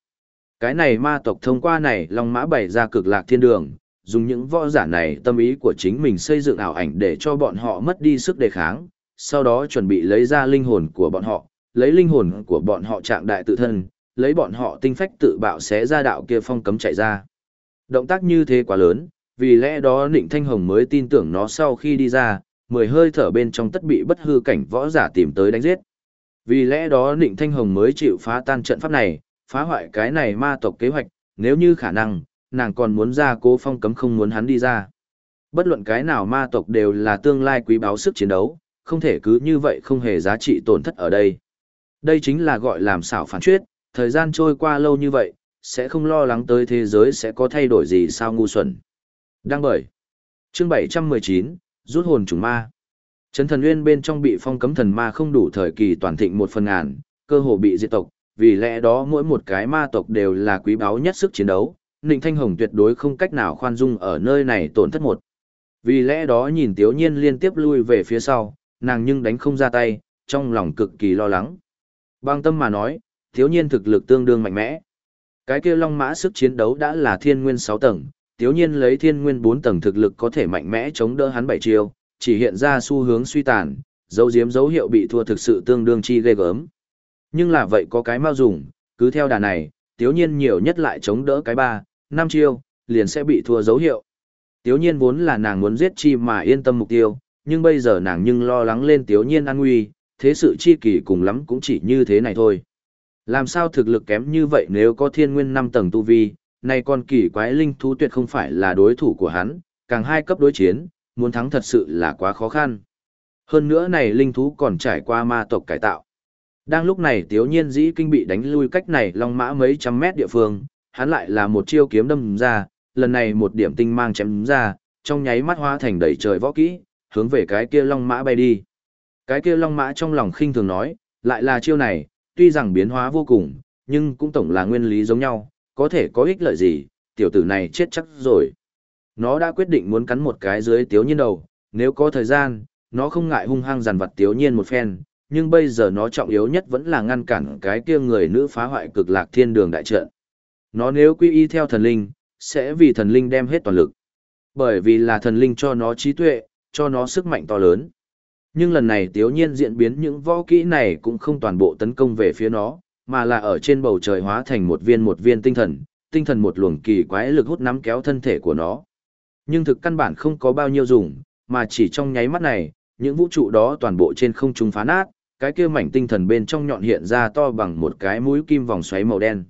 Cái này ma tộc thông qua này long mã bày ra cực lạc thiên đường, dùng những võ giả này tâm ý của chính mình xây dựng ảo ảnh để cho bọn họ mất đi sức đề kháng, sau đó chuẩn bị lấy ra linh hồn của bọn họ, lấy linh hồn của bọn họ trạng đại tự thân, lấy bọn họ tinh phách tự bạo xé ra đạo kia phong cấm chạy ra. Động tác như thế quá lớn, vì lẽ đó Nịnh Thanh Hồng mới tin tưởng nó sau khi đi ra, mười hơi thở bên trong tất bị bất hư cảnh võ giả tìm tới đánh giết. Vì lẽ đó Nịnh Thanh Hồng mới chịu phá tan trận pháp này, phá hoại cái này ma tộc kế hoạch, nếu như khả năng, nàng còn muốn ra cố phong cấm không muốn hắn đi ra. Bất luận cái nào ma tộc đều là tương lai quý báu sức chiến đấu, không thể cứ như vậy không hề giá trị tổn thất ở đây. Đây chính là gọi làm xảo phản truyết, thời gian trôi qua lâu như vậy, sẽ không lo lắng tới thế giới sẽ có thay đổi gì sao ngu xuẩn. Đăng bởi. Chương 719, rút hồn trùng ma. Trấn thần Uyên bên trong bị phong cấm thần ma không đủ thời kỳ toàn thịnh một phần ngàn, cơ hồ bị diệt tộc, vì lẽ đó mỗi một cái ma tộc đều là quý báu nhất sức chiến đấu, Ninh Thanh Hồng tuyệt đối không cách nào khoan dung ở nơi này tổn thất một. Vì lẽ đó nhìn Tiếu Nhiên liên tiếp lui về phía sau, nàng nhưng đánh không ra tay, trong lòng cực kỳ lo lắng. Bang tâm mà nói, Tiếu Nhiên thực lực tương đương mạnh mẽ. Cái kia long mã sức chiến đấu đã là thiên nguyên 6 tầng, Tiếu Nhiên lấy thiên nguyên 4 tầng thực lực có thể mạnh mẽ chống đỡ hắn bảy chiêu, chỉ hiện ra xu hướng suy tàn, dấu diếm dấu hiệu bị thua thực sự tương đương chi ghê gớm. Nhưng là vậy có cái mau dùng, cứ theo đà này, Tiếu Nhiên nhiều nhất lại chống đỡ cái ba, năm chiêu, liền sẽ bị thua dấu hiệu. Tiếu nhiên vốn là nàng muốn giết chi mà yên tâm mục tiêu, nhưng bây giờ nàng nhưng lo lắng lên tiếu nhiên an nguy, thế sự chi kỳ cùng lắm cũng chỉ như thế này thôi. Làm sao thực lực kém như vậy nếu có thiên nguyên 5 tầng tu vi, này con kỳ quái linh thú tuyệt không phải là đối thủ của hắn, càng hai cấp đối chiến, muốn thắng thật sự là quá khó khăn. Hơn nữa này linh thú còn trải qua ma tộc cải tạo. Đang lúc này tiếu nhiên dĩ kinh bị đánh lui cách này long mã mấy trăm mét địa phương, hắn lại là một chiêu kiếm đâm ra, lần này một điểm tinh mang chém ra, trong nháy mắt hóa thành đầy trời võ kỹ, hướng về cái kia long mã bay đi. Cái kia long mã trong lòng khinh thường nói, lại là chiêu này, tuy rằng biến hóa vô cùng, nhưng cũng tổng là nguyên lý giống nhau, có thể có ích lợi gì, tiểu tử này chết chắc rồi. Nó đã quyết định muốn cắn một cái dưới tiếu nhiên đầu, nếu có thời gian, nó không ngại hung hăng giàn vật tiếu nhiên một phen, nhưng bây giờ nó trọng yếu nhất vẫn là ngăn cản cái kia người nữ phá hoại cực lạc thiên đường đại trận. Nó nếu quy y theo thần linh, sẽ vì thần linh đem hết toàn lực. Bởi vì là thần linh cho nó trí tuệ, cho nó sức mạnh to lớn. Nhưng lần này tiếu nhiên diễn biến những võ kỹ này cũng không toàn bộ tấn công về phía nó, mà là ở trên bầu trời hóa thành một viên một viên tinh thần, tinh thần một luồng kỳ quái lực hút nắm kéo thân thể của nó. Nhưng thực căn bản không có bao nhiêu dùng, mà chỉ trong nháy mắt này, những vũ trụ đó toàn bộ trên không trung phá nát, cái kia mảnh tinh thần bên trong nhọn hiện ra to bằng một cái mũi kim vòng xoáy màu đen.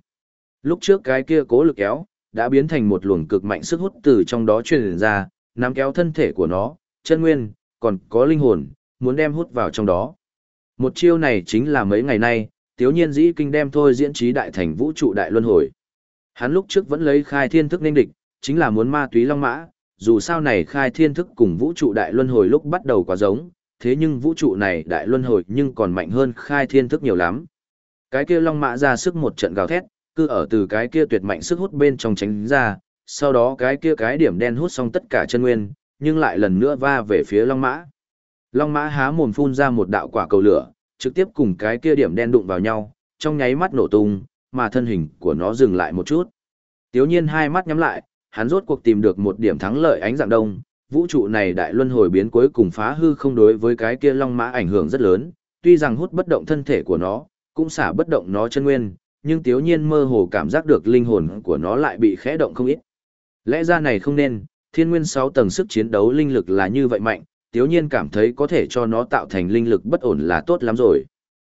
Lúc trước cái kia cố lực kéo, đã biến thành một luồng cực mạnh sức hút từ trong đó truyền ra, nắm kéo thân thể của nó, chân nguyên, còn có linh hồn, muốn đem hút vào trong đó. Một chiêu này chính là mấy ngày nay, tiếu nhiên dĩ kinh đem thôi diễn trí đại thành vũ trụ đại luân hồi. Hắn lúc trước vẫn lấy khai thiên thức nên địch, chính là muốn ma túy long mã, dù sao này khai thiên thức cùng vũ trụ đại luân hồi lúc bắt đầu quá giống, thế nhưng vũ trụ này đại luân hồi nhưng còn mạnh hơn khai thiên thức nhiều lắm. Cái kia long mã ra sức một trận gào thét, cứ ở từ cái kia tuyệt mạnh sức hút bên trong tránh ra, sau đó cái kia cái điểm đen hút xong tất cả chân nguyên, nhưng lại lần nữa va về phía Long Mã. Long Mã há mồm phun ra một đạo quả cầu lửa, trực tiếp cùng cái kia điểm đen đụng vào nhau, trong nháy mắt nổ tung, mà thân hình của nó dừng lại một chút. Tiếu nhiên hai mắt nhắm lại, hắn rốt cuộc tìm được một điểm thắng lợi ánh dạng đông, vũ trụ này đại luân hồi biến cuối cùng phá hư không đối với cái kia long mã ảnh hưởng rất lớn, tuy rằng hút bất động thân thể của nó, cũng xả bất động nó chân nguyên, nhưng tiếu nhiên mơ hồ cảm giác được linh hồn của nó lại bị khẽ động không ít. Lẽ ra này không nên, thiên nguyên 6 tầng sức chiến đấu linh lực là như vậy mạnh, tiếu nhiên cảm thấy có thể cho nó tạo thành linh lực bất ổn là tốt lắm rồi.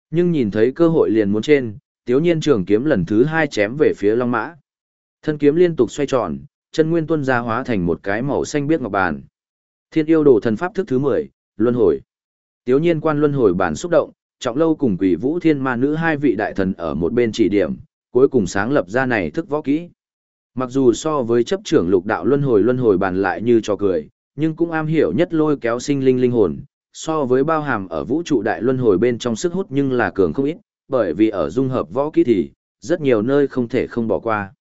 Nhưng nhìn thấy cơ hội liền muốn trên, tiếu nhiên trường kiếm lần thứ hai chém về phía long mã. Thân kiếm liên tục xoay tròn, chân nguyên tuân ra hóa thành một cái màu xanh biếc ngọc bàn. Thiên yêu đồ thần pháp thức thứ 10, luân hồi. Tiếu nhiên quan luân hồi bản xúc động, trọng lâu cùng quỷ vũ thiên ma nữ hai vị đại thần ở một bên chỉ điểm, cuối cùng sáng lập ra này thức võ kỹ. Mặc dù so với chấp trưởng lục đạo luân hồi luân hồi bàn lại như trò cười, nhưng cũng am hiểu nhất lôi kéo sinh linh linh hồn, so với bao hàm ở vũ trụ đại luân hồi bên trong sức hút nhưng là cường không ít, bởi vì ở dung hợp võ kỹ thì, rất nhiều nơi không thể không bỏ qua.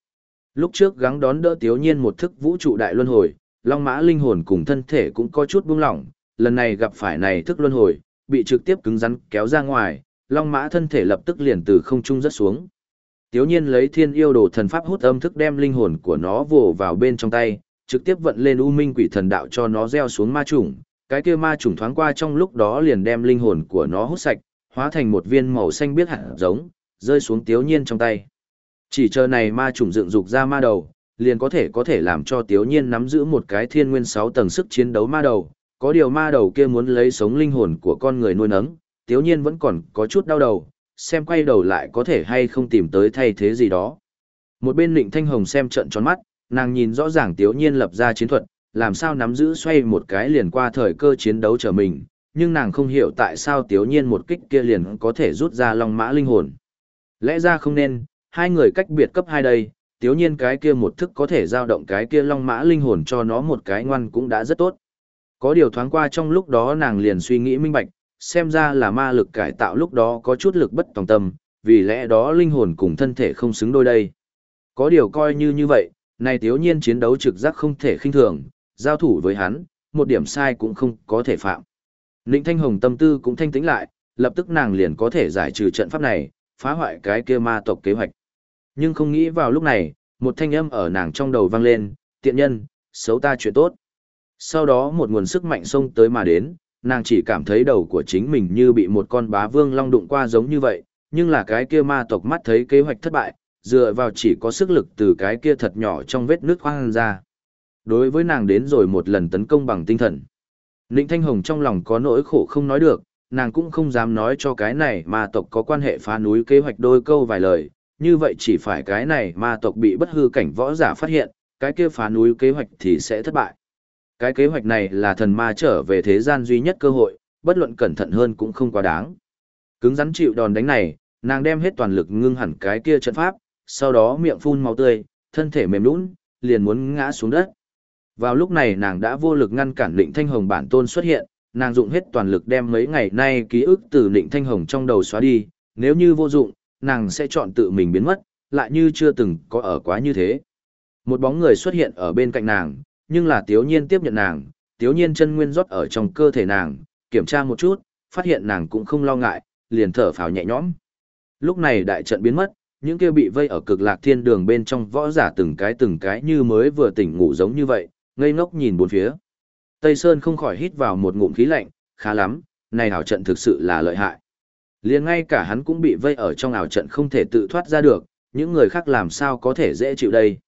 Lúc trước gắng đón đỡ tiếu nhiên một thức vũ trụ đại luân hồi, long mã linh hồn cùng thân thể cũng có chút buông lỏng, lần này gặp phải này thức luân hồi, bị trực tiếp cứng rắn kéo ra ngoài, long mã thân thể lập tức liền từ không trung rất xuống. Tiếu nhiên lấy thiên yêu đồ thần pháp hút âm thức đem linh hồn của nó vồ vào bên trong tay, trực tiếp vận lên u minh quỷ thần đạo cho nó gieo xuống ma trùng, cái kia ma trùng thoáng qua trong lúc đó liền đem linh hồn của nó hút sạch, hóa thành một viên màu xanh biết hạt giống, rơi xuống tiếu nhiên trong tay. Chỉ chờ này ma trùng dựng dục ra ma đầu, liền có thể có thể làm cho tiếu nhiên nắm giữ một cái thiên nguyên 6 tầng sức chiến đấu ma đầu, có điều ma đầu kia muốn lấy sống linh hồn của con người nuôi nấng, tiếu nhiên vẫn còn có chút đau đầu, xem quay đầu lại có thể hay không tìm tới thay thế gì đó. Một bên Lịnh Thanh Hồng xem trận tròn mắt, nàng nhìn rõ ràng tiếu nhiên lập ra chiến thuật, làm sao nắm giữ xoay một cái liền qua thời cơ chiến đấu trở mình, nhưng nàng không hiểu tại sao tiếu nhiên một kích kia liền có thể rút ra long mã linh hồn. Lẽ ra không nên, hai người cách biệt cấp hai đây, tiếu nhiên cái kia một thức có thể giao động cái kia long mã linh hồn cho nó một cái ngoan cũng đã rất tốt. Có điều thoáng qua trong lúc đó nàng liền suy nghĩ minh bạch, xem ra là ma lực cải tạo lúc đó có chút lực bất tòng tâm, vì lẽ đó linh hồn cùng thân thể không xứng đôi đây. Có điều coi như như vậy, này tiếu nhiên chiến đấu trực giác không thể khinh thường, giao thủ với hắn, một điểm sai cũng không có thể phạm. Ninh Thanh Hồng tâm tư cũng thanh tĩnh lại, lập tức nàng liền có thể giải trừ trận pháp này, phá hoại cái kia ma tộc kế hoạch. Nhưng không nghĩ vào lúc này, một thanh âm ở nàng trong đầu vang lên, tiện nhân, xấu ta chuyện tốt. Sau đó một nguồn sức mạnh xông tới mà đến, nàng chỉ cảm thấy đầu của chính mình như bị một con bá vương long đụng qua giống như vậy, nhưng là cái kia ma tộc mắt thấy kế hoạch thất bại, dựa vào chỉ có sức lực từ cái kia thật nhỏ trong vết nước khoang ra. Đối với nàng đến rồi một lần tấn công bằng tinh thần. Ninh Thanh Hồng trong lòng có nỗi khổ không nói được, nàng cũng không dám nói cho cái này ma tộc có quan hệ phá núi kế hoạch đôi câu vài lời, như vậy chỉ phải cái này ma tộc bị bất hư cảnh võ giả phát hiện, cái kia phá núi kế hoạch thì sẽ thất bại. Cái kế hoạch này là thần ma trở về thế gian duy nhất cơ hội, bất luận cẩn thận hơn cũng không quá đáng. Cứng rắn chịu đòn đánh này, nàng đem hết toàn lực ngưng hẳn cái kia trận pháp, sau đó miệng phun máu tươi, thân thể mềm nhũn, liền muốn ngã xuống đất. Vào lúc này nàng đã vô lực ngăn cản Định Thanh Hồng bản tôn xuất hiện, nàng dụng hết toàn lực đem mấy ngày nay ký ức từ Định Thanh Hồng trong đầu xóa đi, nếu như vô dụng, nàng sẽ chọn tự mình biến mất, lại như chưa từng có ở quá như thế. Một bóng người xuất hiện ở bên cạnh nàng, nhưng là Tiếu Nhiên tiếp nhận nàng, Tiếu Nhiên chân nguyên rót ở trong cơ thể nàng, kiểm tra một chút, phát hiện nàng cũng không lo ngại, liền thở phào nhẹ nhõm. Lúc này đại trận biến mất, những kia bị vây ở cực lạc thiên đường bên trong võ giả từng cái từng cái như mới vừa tỉnh ngủ giống như vậy, ngây ngốc nhìn bốn phía. Tây Sơn không khỏi hít vào một ngụm khí lạnh, khá lắm, này ảo trận thực sự là lợi hại. Liền ngay cả hắn cũng bị vây ở trong ảo trận không thể tự thoát ra được, những người khác làm sao có thể dễ chịu đây.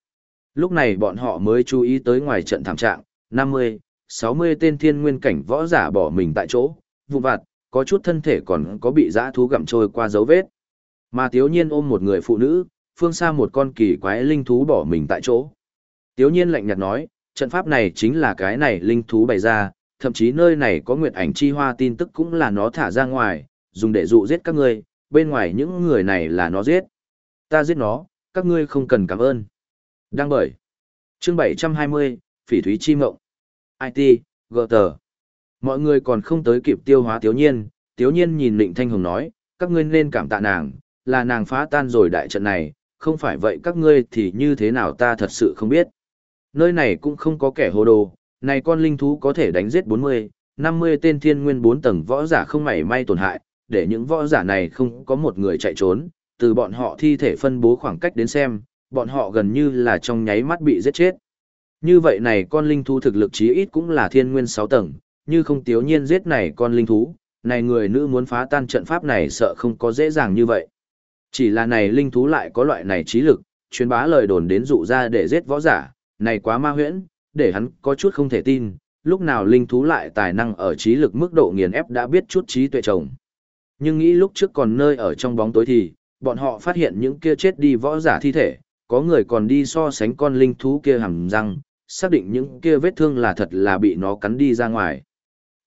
Lúc này bọn họ mới chú ý tới ngoài trận thảm trạng, 50, 60 tên thiên nguyên cảnh võ giả bỏ mình tại chỗ, vụ vặt, có chút thân thể còn có bị dã thú gặm trôi qua dấu vết. Mà Tiếu Nhiên ôm một người phụ nữ, phương xa một con kỳ quái linh thú bỏ mình tại chỗ. Tiếu Nhiên lạnh nhạt nói, trận pháp này chính là cái này linh thú bày ra, thậm chí nơi này có nguyệt ảnh chi hoa tin tức cũng là nó thả ra ngoài, dùng để dụ giết các ngươi, bên ngoài những người này là nó giết. Ta giết nó, các ngươi không cần cảm ơn. Đăng bởi. Chương 720, Phỉ Thúy Chi Mộng. IT, GT. Mọi người còn không tới kịp tiêu hóa Tiếu Nhiên, Tiếu Nhiên nhìn Lịnh Thanh Hồng nói, các ngươi nên cảm tạ nàng, là nàng phá tan rồi đại trận này, không phải vậy các ngươi thì như thế nào ta thật sự không biết. Nơi này cũng không có kẻ hồ đồ, này con linh thú có thể đánh giết 40, 50 tên thiên nguyên 4 tầng võ giả không mảy may tổn hại, để những võ giả này không có một người chạy trốn, từ bọn họ thi thể phân bố khoảng cách đến xem, bọn họ gần như là trong nháy mắt bị giết chết. Như vậy này con linh thú thực lực chí ít cũng là thiên nguyên 6 tầng, như không tiếu nhiên giết này con linh thú, này người nữ muốn phá tan trận pháp này sợ không có dễ dàng như vậy. Chỉ là này linh thú lại có loại này trí lực, truyền bá lời đồn đến dụ ra để giết võ giả, này quá ma huyễn, để hắn có chút không thể tin, lúc nào linh thú lại tài năng ở trí lực mức độ nghiền ép đã biết chút trí tuệ chồng. Nhưng nghĩ lúc trước còn nơi ở trong bóng tối thì, bọn họ phát hiện những kia chết đi võ giả thi thể, có người còn đi so sánh con linh thú kia hàm răng, xác định những kia vết thương là thật là bị nó cắn đi ra ngoài.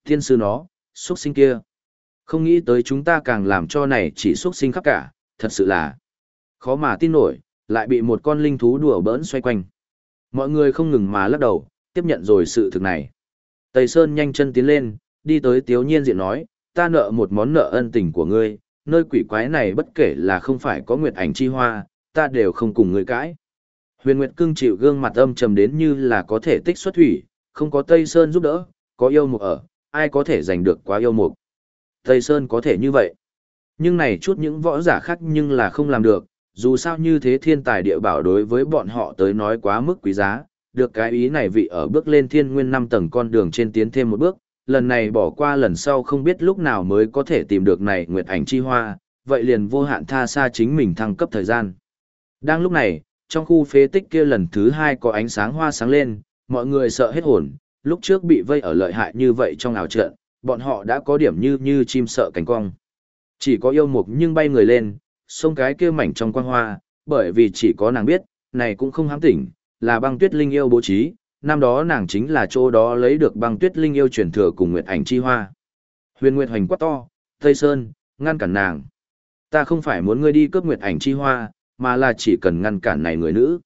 Thiên sư nó, xuất sinh kia. Không nghĩ tới chúng ta càng làm cho này chỉ xuất sinh khắp cả, thật sự là khó mà tin nổi, lại bị một con linh thú đùa bỡn xoay quanh. Mọi người không ngừng mà lắc đầu, tiếp nhận rồi sự thực này. Tây Sơn nhanh chân tiến lên, đi tới Tiếu Nhiên diện nói, ta nợ một món nợ ân tình của ngươi, nơi quỷ quái này bất kể là không phải có nguyệt ảnh chi hoa, ta đều không cùng ngươi cãi. Huyền Nguyệt cưng chịu gương mặt âm trầm đến như là có thể tích xuất thủy, không có Tây Sơn giúp đỡ, có yêu mục ở, ai có thể giành được quá yêu mục. Tây Sơn có thể như vậy. Nhưng này chút những võ giả khác nhưng là không làm được, dù sao như thế thiên tài địa bảo đối với bọn họ tới nói quá mức quý giá, được cái ý này vị ở bước lên thiên nguyên năm tầng con đường trên tiến thêm một bước, lần này bỏ qua lần sau không biết lúc nào mới có thể tìm được này nguyệt ảnh chi hoa, vậy liền vô hạn tha xa chính mình thăng cấp thời gian. Đang lúc này, trong khu phế tích kia lần thứ hai có ánh sáng hoa sáng lên, mọi người sợ hết hồn, lúc trước bị vây ở lợi hại như vậy trong ảo trận, bọn họ đã có điểm như như chim sợ cánh cong. Chỉ có yêu mục nhưng bay người lên, sông cái kia mảnh trong quang hoa, bởi vì chỉ có nàng biết, này cũng không hám tỉnh, là băng tuyết linh yêu bố trí, năm đó nàng chính là chỗ đó lấy được băng tuyết linh yêu truyền thừa cùng nguyệt ảnh chi hoa. Huyền Nguyệt hoành quát to, Tây Sơn, ngăn cản nàng. Ta không phải muốn ngươi đi cướp nguyệt ảnh chi hoa, mà là chỉ cần ngăn cản này người nữ.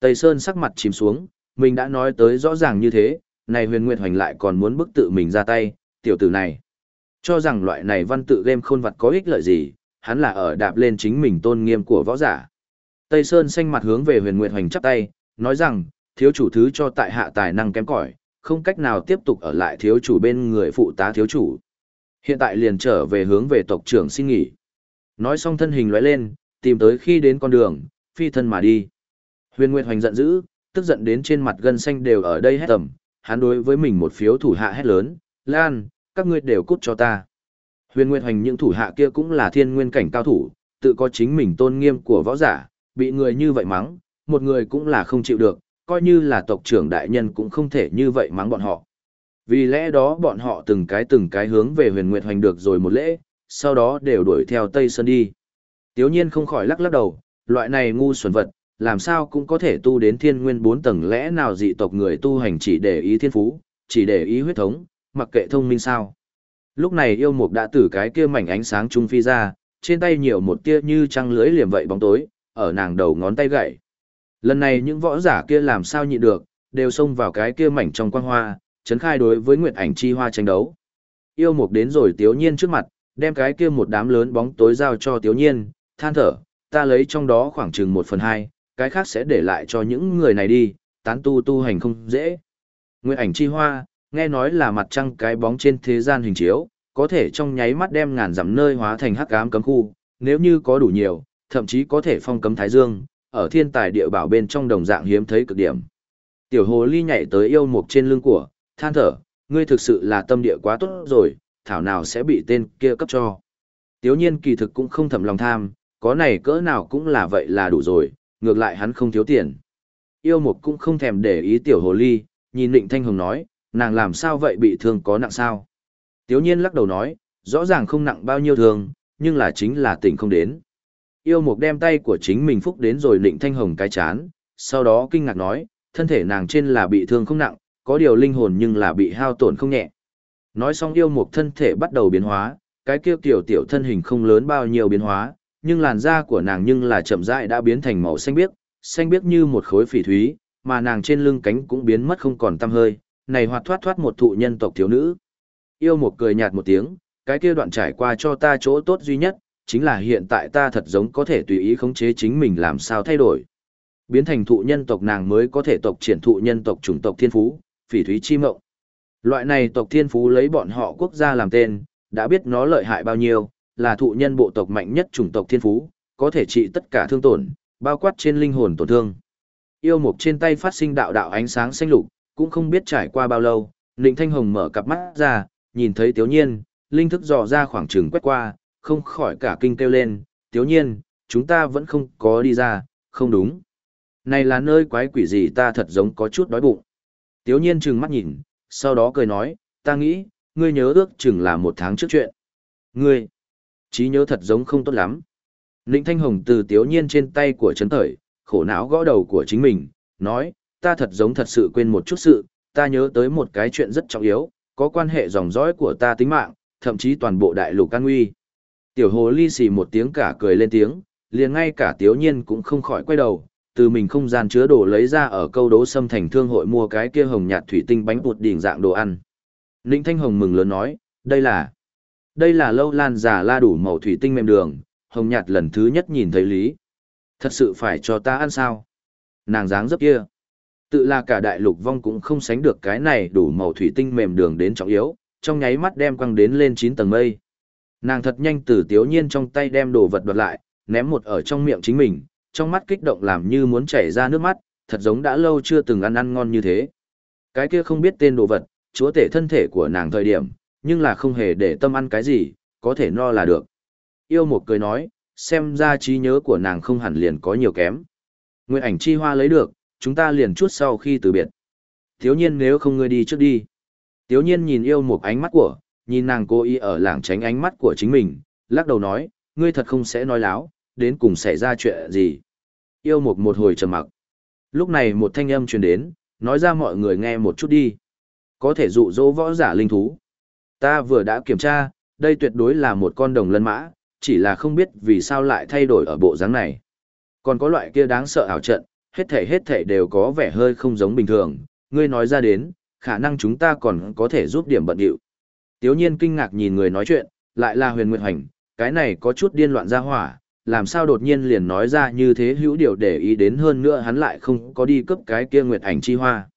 Tây Sơn sắc mặt chìm xuống, mình đã nói tới rõ ràng như thế, này huyền nguyệt hoành lại còn muốn bức tự mình ra tay, tiểu tử này. Cho rằng loại này văn tự game khôn vật có ích lợi gì, hắn là ở đạp lên chính mình tôn nghiêm của võ giả. Tây Sơn xanh mặt hướng về huyền nguyệt hoành chắp tay, nói rằng, thiếu chủ thứ cho tại hạ tài năng kém cỏi, không cách nào tiếp tục ở lại thiếu chủ bên người phụ tá thiếu chủ. Hiện tại liền trở về hướng về tộc trưởng xin nghỉ. Nói xong thân hình lóe lên, tìm tới khi đến con đường, phi thân mà đi. Huyền Nguyệt Hoành giận dữ, tức giận đến trên mặt gân xanh đều ở đây hết tầm, hắn đối với mình một phiếu thủ hạ hét lớn, Lan, các ngươi đều cút cho ta. Huyền Nguyệt Hoành những thủ hạ kia cũng là thiên nguyên cảnh cao thủ, tự có chính mình tôn nghiêm của võ giả, bị người như vậy mắng, một người cũng là không chịu được, coi như là tộc trưởng đại nhân cũng không thể như vậy mắng bọn họ. Vì lẽ đó bọn họ từng cái từng cái hướng về huyền nguyệt hoành được rồi một lễ, sau đó đều đuổi theo Tây Sơn đi. Tiếu nhiên không khỏi lắc lắc đầu, loại này ngu xuẩn vật, làm sao cũng có thể tu đến thiên nguyên bốn tầng lẽ nào dị tộc người tu hành chỉ để ý thiên phú, chỉ để ý huyết thống, mặc kệ thông minh sao. Lúc này yêu mục đã từ cái kia mảnh ánh sáng trung phi ra, trên tay nhiều một tia như trăng lưới liềm vậy bóng tối, ở nàng đầu ngón tay gậy. Lần này những võ giả kia làm sao nhịn được, đều xông vào cái kia mảnh trong quang hoa, chấn khai đối với nguyệt ảnh chi hoa tranh đấu. Yêu mục đến rồi tiếu nhiên trước mặt, đem cái kia một đám lớn bóng tối giao cho tiếu nhiên, than thở, ta lấy trong đó khoảng chừng một phần hai, cái khác sẽ để lại cho những người này đi, tán tu tu hành không dễ. Nguyệt ảnh chi hoa, nghe nói là mặt trăng cái bóng trên thế gian hình chiếu, có thể trong nháy mắt đem ngàn dặm nơi hóa thành hắc ám cấm khu, nếu như có đủ nhiều, thậm chí có thể phong cấm thái dương, ở thiên tài địa bảo bên trong đồng dạng hiếm thấy cực điểm. Tiểu hồ ly nhảy tới yêu mục trên lưng của, than thở, ngươi thực sự là tâm địa quá tốt rồi, thảo nào sẽ bị tên kia cấp cho. Tiếu nhiên kỳ thực cũng không thầm lòng tham, có này cỡ nào cũng là vậy là đủ rồi, ngược lại hắn không thiếu tiền. Yêu mục cũng không thèm để ý tiểu hồ ly, nhìn Định Thanh Hồng nói, nàng làm sao vậy bị thương có nặng sao? Tiếu nhiên lắc đầu nói, rõ ràng không nặng bao nhiêu thương, nhưng là chính là tỉnh không đến. Yêu mục đem tay của chính mình phúc đến rồi Định Thanh Hồng cái chán, sau đó kinh ngạc nói, thân thể nàng trên là bị thương không nặng, có điều linh hồn nhưng là bị hao tổn không nhẹ. Nói xong yêu mục thân thể bắt đầu biến hóa, cái kia tiểu tiểu thân hình không lớn bao nhiêu biến hóa, nhưng làn da của nàng nhưng là chậm rãi đã biến thành màu xanh biếc, xanh biếc như một khối phỉ thúy, mà nàng trên lưng cánh cũng biến mất không còn tăm hơi, này hoạt thoát thoát một thụ nhân tộc thiếu nữ. Yêu một cười nhạt một tiếng, cái kia đoạn trải qua cho ta chỗ tốt duy nhất, chính là hiện tại ta thật giống có thể tùy ý khống chế chính mình làm sao thay đổi. Biến thành thụ nhân tộc nàng mới có thể tộc triển thụ nhân tộc chủng tộc thiên phú, phỉ thúy chi mộng. Loại này tộc thiên phú lấy bọn họ quốc gia làm tên, đã biết nó lợi hại bao nhiêu, là thụ nhân bộ tộc mạnh nhất chủng tộc thiên phú, có thể trị tất cả thương tổn, bao quát trên linh hồn tổn thương. Yêu mục trên tay phát sinh đạo đạo ánh sáng xanh lục, cũng không biết trải qua bao lâu, Ninh Thanh Hồng mở cặp mắt ra, nhìn thấy Tiếu Nhiên, linh thức dò ra khoảng trường quét qua, không khỏi cả kinh kêu lên, Tiếu Nhiên, chúng ta vẫn không có đi ra, không đúng. Này là nơi quái quỷ gì ta thật giống có chút đói bụng. Tiếu Nhiên trừng mắt nhìn, sau đó cười nói, ta nghĩ, ngươi nhớ ước chừng là một tháng trước chuyện. Ngươi, trí nhớ thật giống không tốt lắm. Ninh Thanh Hồng từ Tiếu Nhiên trên tay của Trấn Thời, khổ não gõ đầu của chính mình, nói, ta thật giống thật sự quên một chút sự, ta nhớ tới một cái chuyện rất trọng yếu, có quan hệ dòng dõi của ta tính mạng, thậm chí toàn bộ đại lục can nguy. Tiểu hồ ly xì một tiếng cả cười lên tiếng, liền ngay cả tiếu nhiên cũng không khỏi quay đầu, từ mình không gian chứa đồ lấy ra ở câu đố xâm thành thương hội mua cái kia hồng nhạt thủy tinh bánh bột đỉnh dạng đồ ăn. Ninh Thanh Hồng mừng lớn nói, đây là, đây là lâu lan giả la đủ màu thủy tinh mềm đường, hồng nhạt lần thứ nhất nhìn thấy lý. Thật sự phải cho ta ăn sao? Nàng dáng dấp kia. Tự là cả đại lục vong cũng không sánh được cái này đủ màu thủy tinh mềm đường đến trọng yếu, trong nháy mắt đem quăng đến lên 9 tầng mây. Nàng thật nhanh từ tiếu nhiên trong tay đem đồ vật đoạt lại, ném một ở trong miệng chính mình, trong mắt kích động làm như muốn chảy ra nước mắt, thật giống đã lâu chưa từng ăn ăn ngon như thế. Cái kia không biết tên đồ vật, chúa tể thân thể của nàng thời điểm, nhưng là không hề để tâm ăn cái gì, có thể no là được. Yêu một cười nói, xem ra trí nhớ của nàng không hẳn liền có nhiều kém. Nguyện ảnh chi hoa lấy được, chúng ta liền chút sau khi từ biệt. Thiếu nhiên nếu không ngươi đi trước đi. Thiếu nhiên nhìn yêu một ánh mắt của, nhìn nàng cố ý ở làng tránh ánh mắt của chính mình, lắc đầu nói, ngươi thật không sẽ nói láo, đến cùng xảy ra chuyện gì. Yêu một một hồi trầm mặc. Lúc này một thanh âm truyền đến, nói ra mọi người nghe một chút đi. Có thể dụ dỗ võ giả linh thú. Ta vừa đã kiểm tra, đây tuyệt đối là một con đồng lân mã, chỉ là không biết vì sao lại thay đổi ở bộ dáng này. Còn có loại kia đáng sợ ảo trận, hết thể hết thể đều có vẻ hơi không giống bình thường, ngươi nói ra đến, khả năng chúng ta còn có thể giúp điểm bận điệu. Tiếu nhiên kinh ngạc nhìn người nói chuyện, lại là huyền nguyệt hành, cái này có chút điên loạn ra hỏa, làm sao đột nhiên liền nói ra như thế hữu điều để ý đến hơn nữa hắn lại không có đi cấp cái kia nguyệt ảnh chi hoa.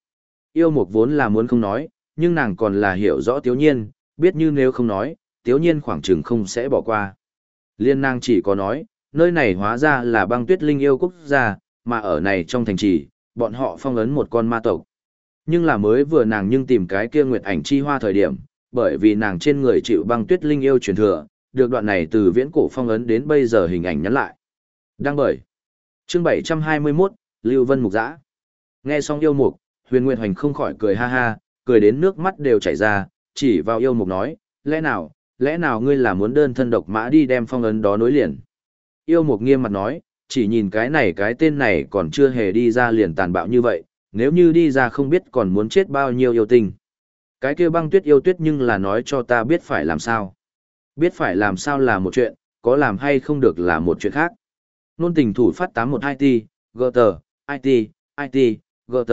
Yêu mục vốn là muốn không nói, nhưng nàng còn là hiểu rõ tiếu nhiên, biết như nếu không nói, tiếu nhiên khoảng chừng không sẽ bỏ qua. Liên nàng chỉ có nói, nơi này hóa ra là băng tuyết linh yêu quốc gia, mà ở này trong thành trì, bọn họ phong ấn một con ma tộc. Nhưng là mới vừa nàng nhưng tìm cái kia nguyệt ảnh chi hoa thời điểm, bởi vì nàng trên người chịu băng tuyết linh yêu truyền thừa, được đoạn này từ viễn cổ phong ấn đến bây giờ hình ảnh nhắn lại. Đăng bởi. Chương 721, Lưu Vân Mục Giã. Nghe xong yêu mục, huyền nguyệt hoành không khỏi cười ha ha, cười đến nước mắt đều chảy ra, chỉ vào yêu mục nói, lẽ nào, lẽ nào ngươi là muốn đơn thân độc mã đi đem phong ấn đó nối liền. Yêu mục nghiêm mặt nói, chỉ nhìn cái này cái tên này còn chưa hề đi ra liền tàn bạo như vậy, nếu như đi ra không biết còn muốn chết bao nhiêu yêu tình. Cái kia băng tuyết yêu tuyết nhưng là nói cho ta biết phải làm sao. Biết phải làm sao là một chuyện, có làm hay không được là một chuyện khác. Nôn tình thủ phát 812 t GT, IT, IT, GT,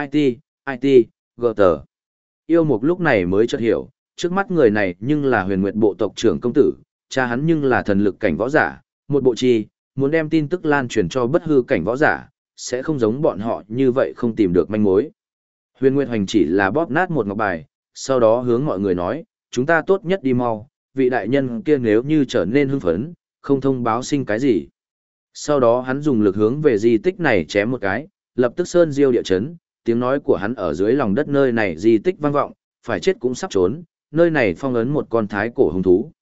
IT, IT, GT. Yêu mục lúc này mới chợt hiểu, trước mắt người này nhưng là huyền nguyệt bộ tộc trưởng công tử, cha hắn nhưng là thần lực cảnh võ giả, một bộ chi, muốn đem tin tức lan truyền cho bất hư cảnh võ giả, sẽ không giống bọn họ như vậy không tìm được manh mối. Huyền Nguyệt Hoành chỉ là bóp nát một ngọc bài, sau đó hướng mọi người nói, chúng ta tốt nhất đi mau, vị đại nhân kia nếu như trở nên hưng phấn, không thông báo sinh cái gì. Sau đó hắn dùng lực hướng về di tích này chém một cái, lập tức sơn diêu địa chấn, tiếng nói của hắn ở dưới lòng đất nơi này di tích vang vọng, phải chết cũng sắp trốn, nơi này phong ấn một con thái cổ hung thú.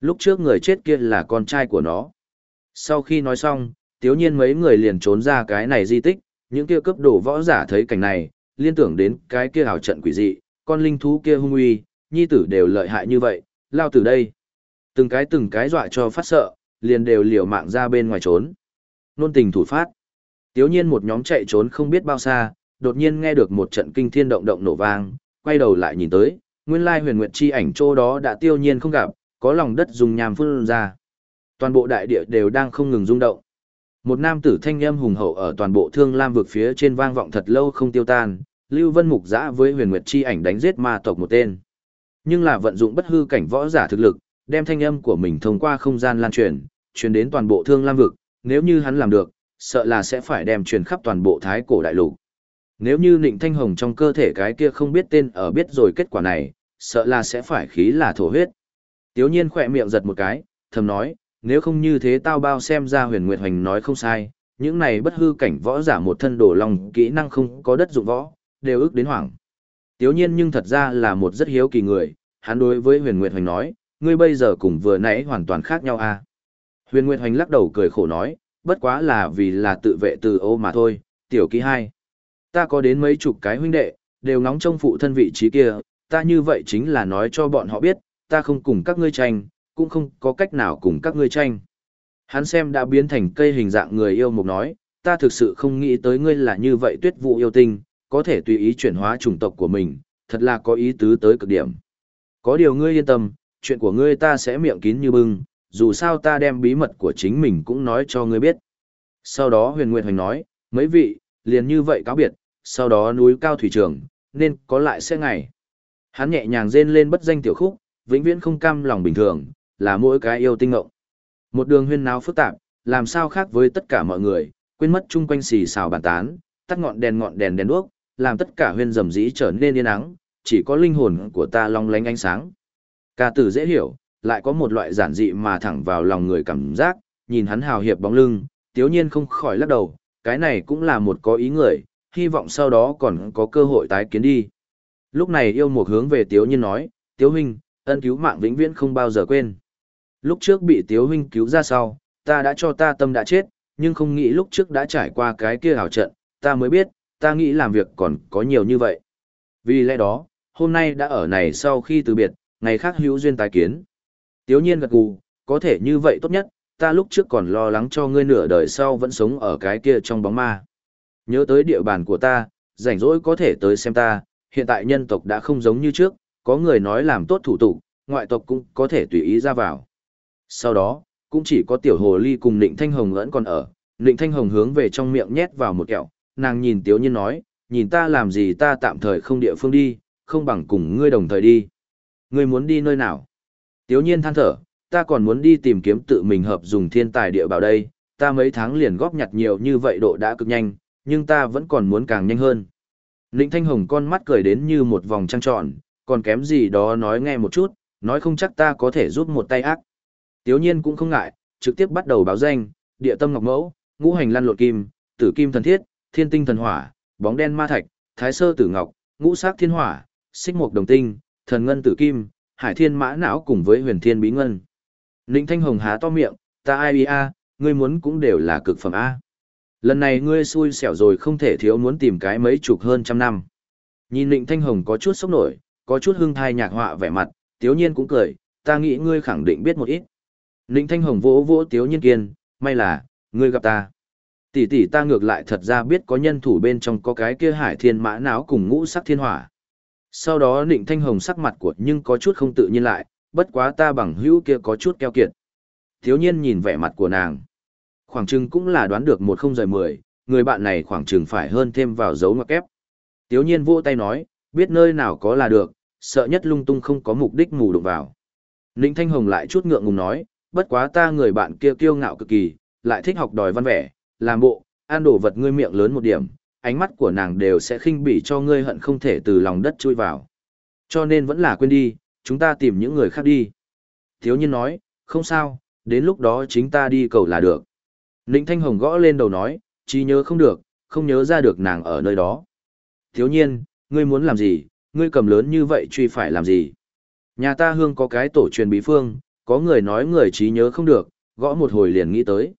Lúc trước người chết kia là con trai của nó. Sau khi nói xong, tiếu nhiên mấy người liền trốn ra cái này di tích, những kia cấp đổ võ giả thấy cảnh này, liên tưởng đến cái kia hào trận quỷ dị, con linh thú kia hung uy, nhi tử đều lợi hại như vậy, lao từ đây. Từng cái từng cái dọa cho phát sợ, liền đều liều mạng ra bên ngoài trốn. Nôn tình thủ phát. Tiếu nhiên một nhóm chạy trốn không biết bao xa, đột nhiên nghe được một trận kinh thiên động động nổ vang, quay đầu lại nhìn tới, nguyên lai huyền nguyệt chi ảnh chỗ đó đã tiêu nhiên không gặp, có lòng đất dùng nhàm phun ra. Toàn bộ đại địa đều đang không ngừng rung động. Một nam tử thanh âm hùng hậu ở toàn bộ thương lam vực phía trên vang vọng thật lâu không tiêu tan, Lưu Vân Mục giã với huyền nguyệt chi ảnh đánh giết ma tộc một tên. Nhưng là vận dụng bất hư cảnh võ giả thực lực, đem thanh âm của mình thông qua không gian lan truyền, truyền đến toàn bộ thương lam vực, nếu như hắn làm được, sợ là sẽ phải đem truyền khắp toàn bộ thái cổ đại lục. Nếu như Nịnh Thanh Hồng trong cơ thể cái kia không biết tên ở biết rồi kết quả này, sợ là sẽ phải khí là thổ huyết. Tiếu nhiên khỏe miệng giật một cái, thầm nói, nếu không như thế tao bao xem ra huyền nguyệt hoành nói không sai, những này bất hư cảnh võ giả một thân đổ lòng kỹ năng không có đất dụng võ, đều ước đến hoảng. Tiếu nhiên nhưng thật ra là một rất hiếu kỳ người, hắn đối với huyền nguyệt hoành nói, ngươi bây giờ cùng vừa nãy hoàn toàn khác nhau à. Huyền nguyệt hoành lắc đầu cười khổ nói, bất quá là vì là tự vệ từ ô mà thôi, tiểu ký hai. Ta có đến mấy chục cái huynh đệ, đều ngóng trông phụ thân vị trí kia, ta như vậy chính là nói cho bọn họ biết, ta không cùng các ngươi tranh, cũng không có cách nào cùng các ngươi tranh. Hắn xem đã biến thành cây hình dạng người yêu mục nói, ta thực sự không nghĩ tới ngươi là như vậy tuyết vụ yêu tinh, có thể tùy ý chuyển hóa chủng tộc của mình, thật là có ý tứ tới cực điểm. Có điều ngươi yên tâm, chuyện của ngươi ta sẽ miệng kín như bưng, dù sao ta đem bí mật của chính mình cũng nói cho ngươi biết. Sau đó huyền nguyệt hoành nói, mấy vị, liền như vậy cáo biệt, sau đó núi cao thủy trường, nên có lại sẽ ngày. Hắn nhẹ nhàng rên lên bất danh tiểu khúc, vĩnh viễn không cam lòng bình thường, là mỗi cái yêu tinh ngộng. Một đường huyên náo phức tạp, làm sao khác với tất cả mọi người, quên mất chung quanh xì xào bàn tán, tắt ngọn đèn ngọn đèn đèn đuốc, làm tất cả huyên rầm rĩ trở nên yên ắng, chỉ có linh hồn của ta long lánh ánh sáng. Ca tử dễ hiểu, lại có một loại giản dị mà thẳng vào lòng người cảm giác, nhìn hắn hào hiệp bóng lưng, tiếu nhiên không khỏi lắc đầu, cái này cũng là một có ý người, hy vọng sau đó còn có cơ hội tái kiến đi. Lúc này yêu một hướng về tiếu nhiên nói, tiếu huynh, ân cứu mạng vĩnh viễn không bao giờ quên. Lúc trước bị tiếu huynh cứu ra sau, ta đã cho ta tâm đã chết, nhưng không nghĩ lúc trước đã trải qua cái kia hào trận, ta mới biết, ta nghĩ làm việc còn có nhiều như vậy. Vì lẽ đó, hôm nay đã ở này sau khi từ biệt, ngày khác hữu duyên tái kiến. Tiếu nhiên gật gù, có thể như vậy tốt nhất, ta lúc trước còn lo lắng cho ngươi nửa đời sau vẫn sống ở cái kia trong bóng ma. Nhớ tới địa bàn của ta, rảnh rỗi có thể tới xem ta, hiện tại nhân tộc đã không giống như trước, có người nói làm tốt thủ tục, ngoại tộc cũng có thể tùy ý ra vào. Sau đó, cũng chỉ có tiểu hồ ly cùng Nịnh Thanh Hồng vẫn còn ở, Nịnh Thanh Hồng hướng về trong miệng nhét vào một kẹo, nàng nhìn Tiếu Nhiên nói, nhìn ta làm gì ta tạm thời không địa phương đi, không bằng cùng ngươi đồng thời đi. Ngươi muốn đi nơi nào? Tiếu Nhiên than thở, ta còn muốn đi tìm kiếm tự mình hợp dùng thiên tài địa bảo đây, ta mấy tháng liền góp nhặt nhiều như vậy độ đã cực nhanh, nhưng ta vẫn còn muốn càng nhanh hơn. Nịnh Thanh Hồng con mắt cười đến như một vòng trăng tròn, còn kém gì đó nói nghe một chút, nói không chắc ta có thể giúp một tay ác. Tiếu nhiên cũng không ngại, trực tiếp bắt đầu báo danh, địa tâm ngọc mẫu, ngũ hành lăn lộn kim, tử kim thần thiết, thiên tinh thần hỏa, bóng đen ma thạch, thái sơ tử ngọc, ngũ sắc thiên hỏa, xích mục đồng tinh, thần ngân tử kim, hải thiên mã não cùng với huyền thiên bí ngân. Ninh Thanh Hồng há to miệng, ta ai a, ngươi muốn cũng đều là cực phẩm A. Lần này ngươi xui xẻo rồi không thể thiếu muốn tìm cái mấy chục hơn trăm năm. Nhìn Ninh Thanh Hồng có chút sốc nổi, có chút hưng thai nhạc họa vẻ mặt, tiếu nhiên cũng cười, ta nghĩ ngươi khẳng định biết một ít. Ninh Thanh Hồng vỗ vỗ tiếu nhiên kiên, may là, ngươi gặp ta. Tỷ tỷ ta ngược lại thật ra biết có nhân thủ bên trong có cái kia hải thiên mã não cùng ngũ sắc thiên hỏa. Sau đó Ninh Thanh Hồng sắc mặt của nhưng có chút không tự nhiên lại, bất quá ta bằng hữu kia có chút keo kiệt. Thiếu nhiên nhìn vẻ mặt của nàng. Khoảng chừng cũng là đoán được một không rời mười, người bạn này khoảng chừng phải hơn thêm vào dấu ngoặc kép. Tiếu nhiên vỗ tay nói, biết nơi nào có là được, sợ nhất lung tung không có mục đích mù đụng vào. Ninh Thanh Hồng lại chút ngượng ngùng nói, bất quá ta người bạn kia kiêu ngạo cực kỳ, lại thích học đòi văn vẻ, làm bộ, ăn đồ vật ngươi miệng lớn một điểm, ánh mắt của nàng đều sẽ khinh bỉ cho ngươi hận không thể từ lòng đất chui vào. Cho nên vẫn là quên đi, chúng ta tìm những người khác đi. Thiếu nhiên nói, không sao, đến lúc đó chính ta đi cầu là được. Ninh Thanh Hồng gõ lên đầu nói, chỉ nhớ không được, không nhớ ra được nàng ở nơi đó. Thiếu nhiên, ngươi muốn làm gì, ngươi cầm lớn như vậy truy phải làm gì? Nhà ta hương có cái tổ truyền bí phương, có người nói người trí nhớ không được, gõ một hồi liền nghĩ tới.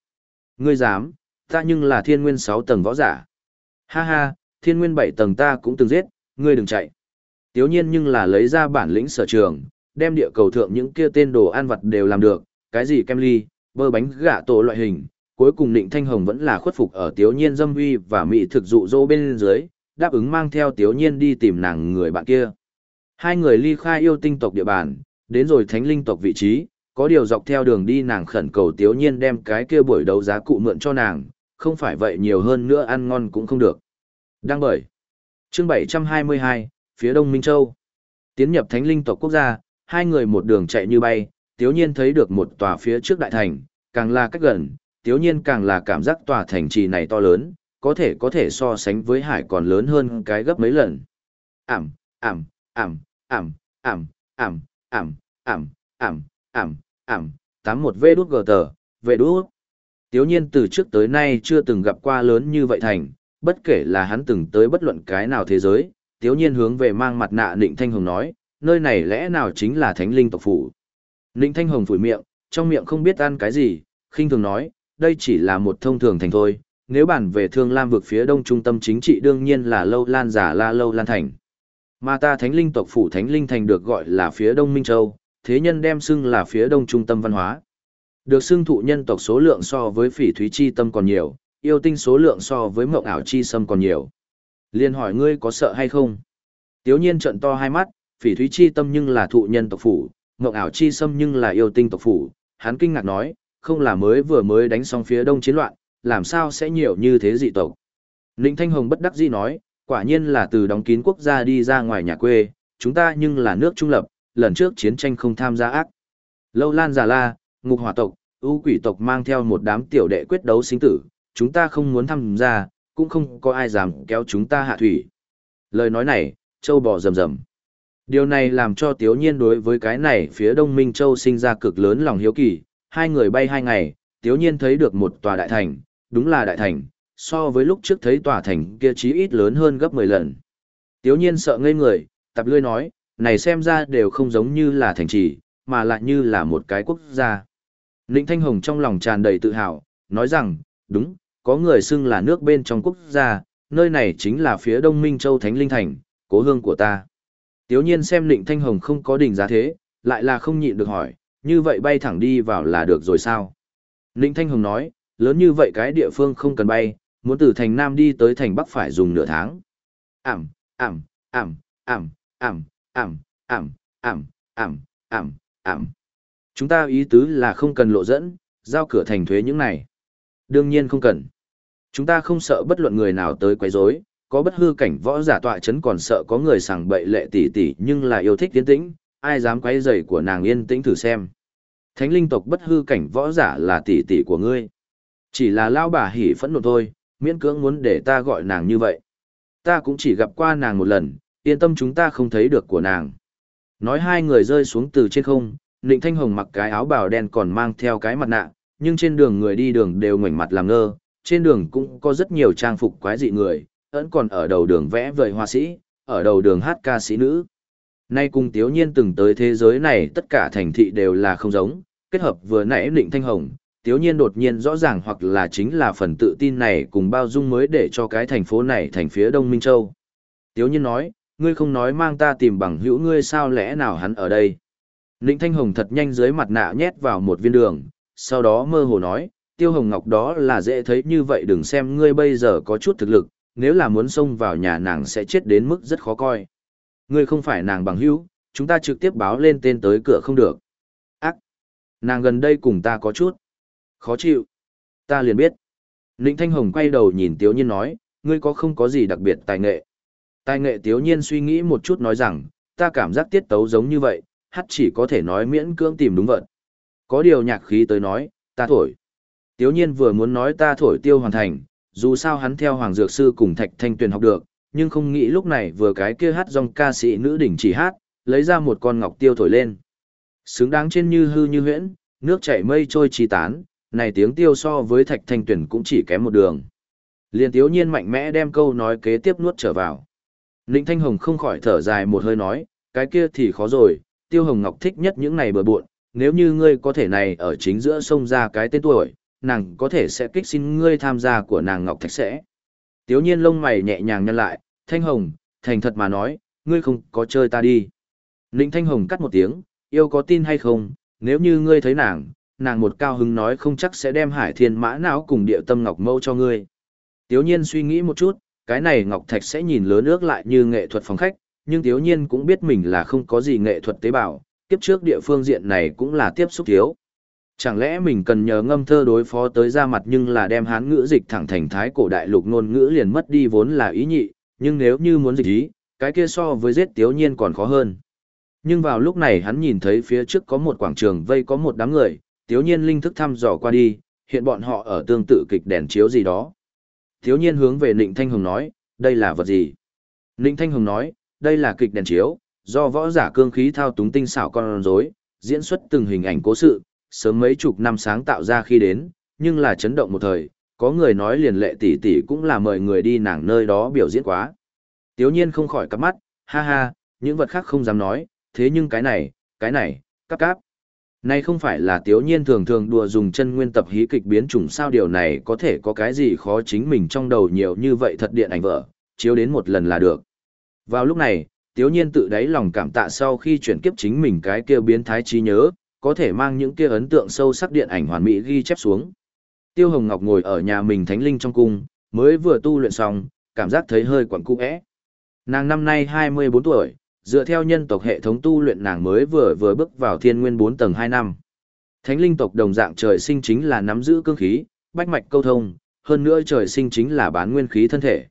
Ngươi dám, ta nhưng là thiên nguyên 6 tầng võ giả. Ha ha, thiên nguyên 7 tầng ta cũng từng giết, ngươi đừng chạy. Tiếu nhiên nhưng là lấy ra bản lĩnh sở trường, đem địa cầu thượng những kia tên đồ ăn vật đều làm được, cái gì kem ly, bơ bánh gạ tổ loại hình. Cuối cùng Định Thanh Hồng vẫn là khuất phục ở Tiếu Nhiên dâm uy và mỹ thực dụ dỗ bên dưới, đáp ứng mang theo Tiếu Nhiên đi tìm nàng người bạn kia. Hai người ly khai yêu tinh tộc địa bàn, đến rồi thánh linh tộc vị trí, có điều dọc theo đường đi nàng khẩn cầu Tiếu Nhiên đem cái kia buổi đấu giá cụ mượn cho nàng, không phải vậy nhiều hơn nữa ăn ngon cũng không được. Đăng bởi. Chương 722, phía đông Minh Châu. Tiến nhập thánh linh tộc quốc gia, hai người một đường chạy như bay, tiếu nhiên thấy được một tòa phía trước đại thành, càng là cách gần, tiếu nhiên càng là cảm giác tòa thành trì này to lớn, có thể có thể so sánh với hải còn lớn hơn cái gấp mấy lần. Ảm, ảm, ảm, ảm, ảm, ảm, ảm, ảm, ảm, ảm, ảm, tám một v đút gờ tờ, về đút. Tiếu nhiên từ trước tới nay chưa từng gặp qua lớn như vậy thành, bất kể là hắn từng tới bất luận cái nào thế giới, tiếu nhiên hướng về mang mặt nạ Nịnh Thanh Hồng nói, nơi này lẽ nào chính là thánh linh tộc phủ. Nịnh Thanh Hồng phủi miệng, trong miệng không biết ăn cái gì, khinh thường nói, đây chỉ là một thông thường thành thôi, nếu bản về thương lam vực phía đông trung tâm chính trị đương nhiên là lâu lan giả la lâu lan thành. Mà ta thánh linh tộc phủ thánh linh thành được gọi là phía đông Minh Châu, thế nhân đem xưng là phía đông trung tâm văn hóa. Được xưng thụ nhân tộc số lượng so với phỉ thúy chi tâm còn nhiều, yêu tinh số lượng so với mộng ảo chi sâm còn nhiều. Liên hỏi ngươi có sợ hay không? Tiếu nhiên trận to hai mắt, phỉ thúy chi tâm nhưng là thụ nhân tộc phủ, mộng ảo chi sâm nhưng là yêu tinh tộc phủ. Hắn kinh ngạc nói, không là mới vừa mới đánh xong phía đông chiến loạn, làm sao sẽ nhiều như thế dị tộc. Ninh Thanh Hồng bất đắc dĩ nói, quả nhiên là từ đóng kín quốc gia đi ra ngoài nhà quê, chúng ta nhưng là nước trung lập, lần trước chiến tranh không tham gia ác. Lâu Lan Già La, Ngục Hỏa tộc, ưu quỷ tộc mang theo một đám tiểu đệ quyết đấu sinh tử, chúng ta không muốn tham gia, cũng không có ai dám kéo chúng ta hạ thủy. Lời nói này, châu bò rầm rầm. Điều này làm cho Tiếu Nhiên đối với cái này phía Đông Minh Châu sinh ra cực lớn lòng hiếu kỳ, hai người bay hai ngày, Tiếu Nhiên thấy được một tòa đại thành, đúng là đại thành, so với lúc trước thấy tòa thành kia chí ít lớn hơn gấp 10 lần. Tiếu Nhiên sợ ngây người, tập lươi nói, này xem ra đều không giống như là thành trì, mà lại như là một cái quốc gia. Ninh Thanh Hồng trong lòng tràn đầy tự hào, nói rằng, đúng, có người xưng là nước bên trong quốc gia, nơi này chính là phía đông minh châu Thánh Linh Thành, cố hương của ta. Tiếu nhiên xem Ninh Thanh Hồng không có đỉnh giá thế, lại là không nhịn được hỏi, như vậy bay thẳng đi vào là được rồi sao? Ninh Thanh Hồng nói, lớn như vậy cái địa phương không cần bay, muốn từ thành Nam đi tới thành Bắc phải dùng nửa tháng. Ảm, ảm, ảm, ảm, ảm, ảm, ảm, ảm, ảm, ảm, ảm. Chúng ta ý tứ là không cần lộ dẫn, giao cửa thành thuế những này. Đương nhiên không cần. Chúng ta không sợ bất luận người nào tới quấy rối, có bất hư cảnh võ giả tọa chấn còn sợ có người sảng bậy lệ tỷ tỷ nhưng là yêu thích tiến tĩnh, ai dám quấy rầy của nàng yên tĩnh thử xem. Thánh linh tộc bất hư cảnh võ giả là tỷ tỷ của ngươi. Chỉ là lao bà hỉ phẫn nộ thôi, miễn cưỡng muốn để ta gọi nàng như vậy. Ta cũng chỉ gặp qua nàng một lần, yên tâm chúng ta không thấy được của nàng. Nói hai người rơi xuống từ trên không, Nịnh Thanh Hồng mặc cái áo bào đen còn mang theo cái mặt nạ, nhưng trên đường người đi đường đều ngoảnh mặt làm ngơ, trên đường cũng có rất nhiều trang phục quái dị người, vẫn còn ở đầu đường vẽ vời hoa sĩ, ở đầu đường hát ca sĩ nữ. Nay cùng Tiếu Nhiên từng tới thế giới này tất cả thành thị đều là không giống, kết hợp vừa nãy Nịnh Thanh Hồng, Tiếu Nhiên đột nhiên rõ ràng hoặc là chính là phần tự tin này cùng bao dung mới để cho cái thành phố này thành phía Đông Minh Châu. Tiếu Nhiên nói, ngươi không nói mang ta tìm bằng hữu ngươi sao lẽ nào hắn ở đây. Ninh Thanh Hồng thật nhanh dưới mặt nạ nhét vào một viên đường, sau đó mơ hồ nói, Tiêu Hồng Ngọc đó là dễ thấy như vậy đừng xem ngươi bây giờ có chút thực lực, nếu là muốn xông vào nhà nàng sẽ chết đến mức rất khó coi. Ngươi không phải nàng bằng hữu, chúng ta trực tiếp báo lên tên tới cửa không được. Ác! Nàng gần đây cùng ta có chút. Khó chịu. Ta liền biết. Ninh Thanh Hồng quay đầu nhìn Tiếu Nhiên nói, ngươi có không có gì đặc biệt tài nghệ. Tài nghệ Tiếu Nhiên suy nghĩ một chút nói rằng, ta cảm giác tiết tấu giống như vậy, hát chỉ có thể nói miễn cưỡng tìm đúng vật. Có điều nhạc khí tới nói, ta thổi. Tiếu nhiên vừa muốn nói ta thổi tiêu hoàn thành, dù sao hắn theo Hoàng Dược Sư cùng Thạch Thanh Tuyền học được, nhưng không nghĩ lúc này vừa cái kia hát dòng ca sĩ nữ đỉnh chỉ hát, lấy ra một con ngọc tiêu thổi lên. Xứng đáng trên như hư như huyễn, nước chảy mây trôi chi tán, này tiếng tiêu so với Thạch Thanh Tuyền cũng chỉ kém một đường. Liên tiếu nhiên mạnh mẽ đem câu nói kế tiếp nuốt trở vào. Ninh Thanh Hồng không khỏi thở dài một hơi nói, cái kia thì khó rồi, Tiêu Hồng Ngọc thích nhất những này bừa bộn, nếu như ngươi có thể này ở chính giữa sông ra cái tên tuổi, nàng có thể sẽ kích xin ngươi tham gia của nàng Ngọc Thạch sẽ. Tiếu nhiên lông mày nhẹ nhàng nhăn lại, Thanh Hồng, thành thật mà nói, ngươi không có chơi ta đi. Ninh Thanh Hồng cắt một tiếng, yêu có tin hay không, nếu như ngươi thấy nàng, nàng một cao hứng nói không chắc sẽ đem hải thiên mã não cùng địa tâm ngọc mâu cho ngươi. Tiếu nhiên suy nghĩ một chút, cái này ngọc thạch sẽ nhìn lớn ước lại như nghệ thuật phòng khách, nhưng thiếu Nhiên cũng biết mình là không có gì nghệ thuật tế bào, tiếp trước địa phương diện này cũng là tiếp xúc thiếu. Chẳng lẽ mình cần nhờ ngâm thơ đối phó tới ra mặt nhưng là đem hán ngữ dịch thẳng thành thái cổ đại lục ngôn ngữ liền mất đi vốn là ý nhị, nhưng nếu như muốn dịch ý, cái kia so với giết Tiếu Nhiên còn khó hơn. Nhưng vào lúc này hắn nhìn thấy phía trước có một quảng trường vây có một đám người, Tiếu Nhiên linh thức thăm dò qua đi, hiện bọn họ ở tương tự kịch đèn chiếu gì đó. Thiếu nhiên hướng về Nịnh Thanh Hồng nói, đây là vật gì? Nịnh Thanh Hồng nói, đây là kịch đèn chiếu, do võ giả cương khí thao túng tinh xảo con rối, diễn xuất từng hình ảnh cố sự, sớm mấy chục năm sáng tạo ra khi đến, nhưng là chấn động một thời, có người nói liền lệ tỷ tỷ cũng là mời người đi nàng nơi đó biểu diễn quá. Tiếu nhiên không khỏi cắp mắt, ha ha, những vật khác không dám nói, thế nhưng cái này, cái này, cắp cáp nay không phải là tiếu nhiên thường thường đùa dùng chân nguyên tập hí kịch biến chủng sao điều này có thể có cái gì khó chính mình trong đầu nhiều như vậy thật điện ảnh vợ, chiếu đến một lần là được. Vào lúc này, tiếu nhiên tự đáy lòng cảm tạ sau khi chuyển kiếp chính mình cái kia biến thái trí nhớ, có thể mang những kia ấn tượng sâu sắc điện ảnh hoàn mỹ ghi chép xuống. Tiêu Hồng Ngọc ngồi ở nhà mình thánh linh trong cung, mới vừa tu luyện xong, cảm giác thấy hơi quặn cũ ẽ. Nàng năm nay 24 tuổi, dựa theo nhân tộc hệ thống tu luyện nàng mới vừa vừa bước vào thiên nguyên 4 tầng 2 năm. Thánh linh tộc đồng dạng trời sinh chính là nắm giữ cương khí, bách mạch câu thông, hơn nữa trời sinh chính là bán nguyên khí thân thể.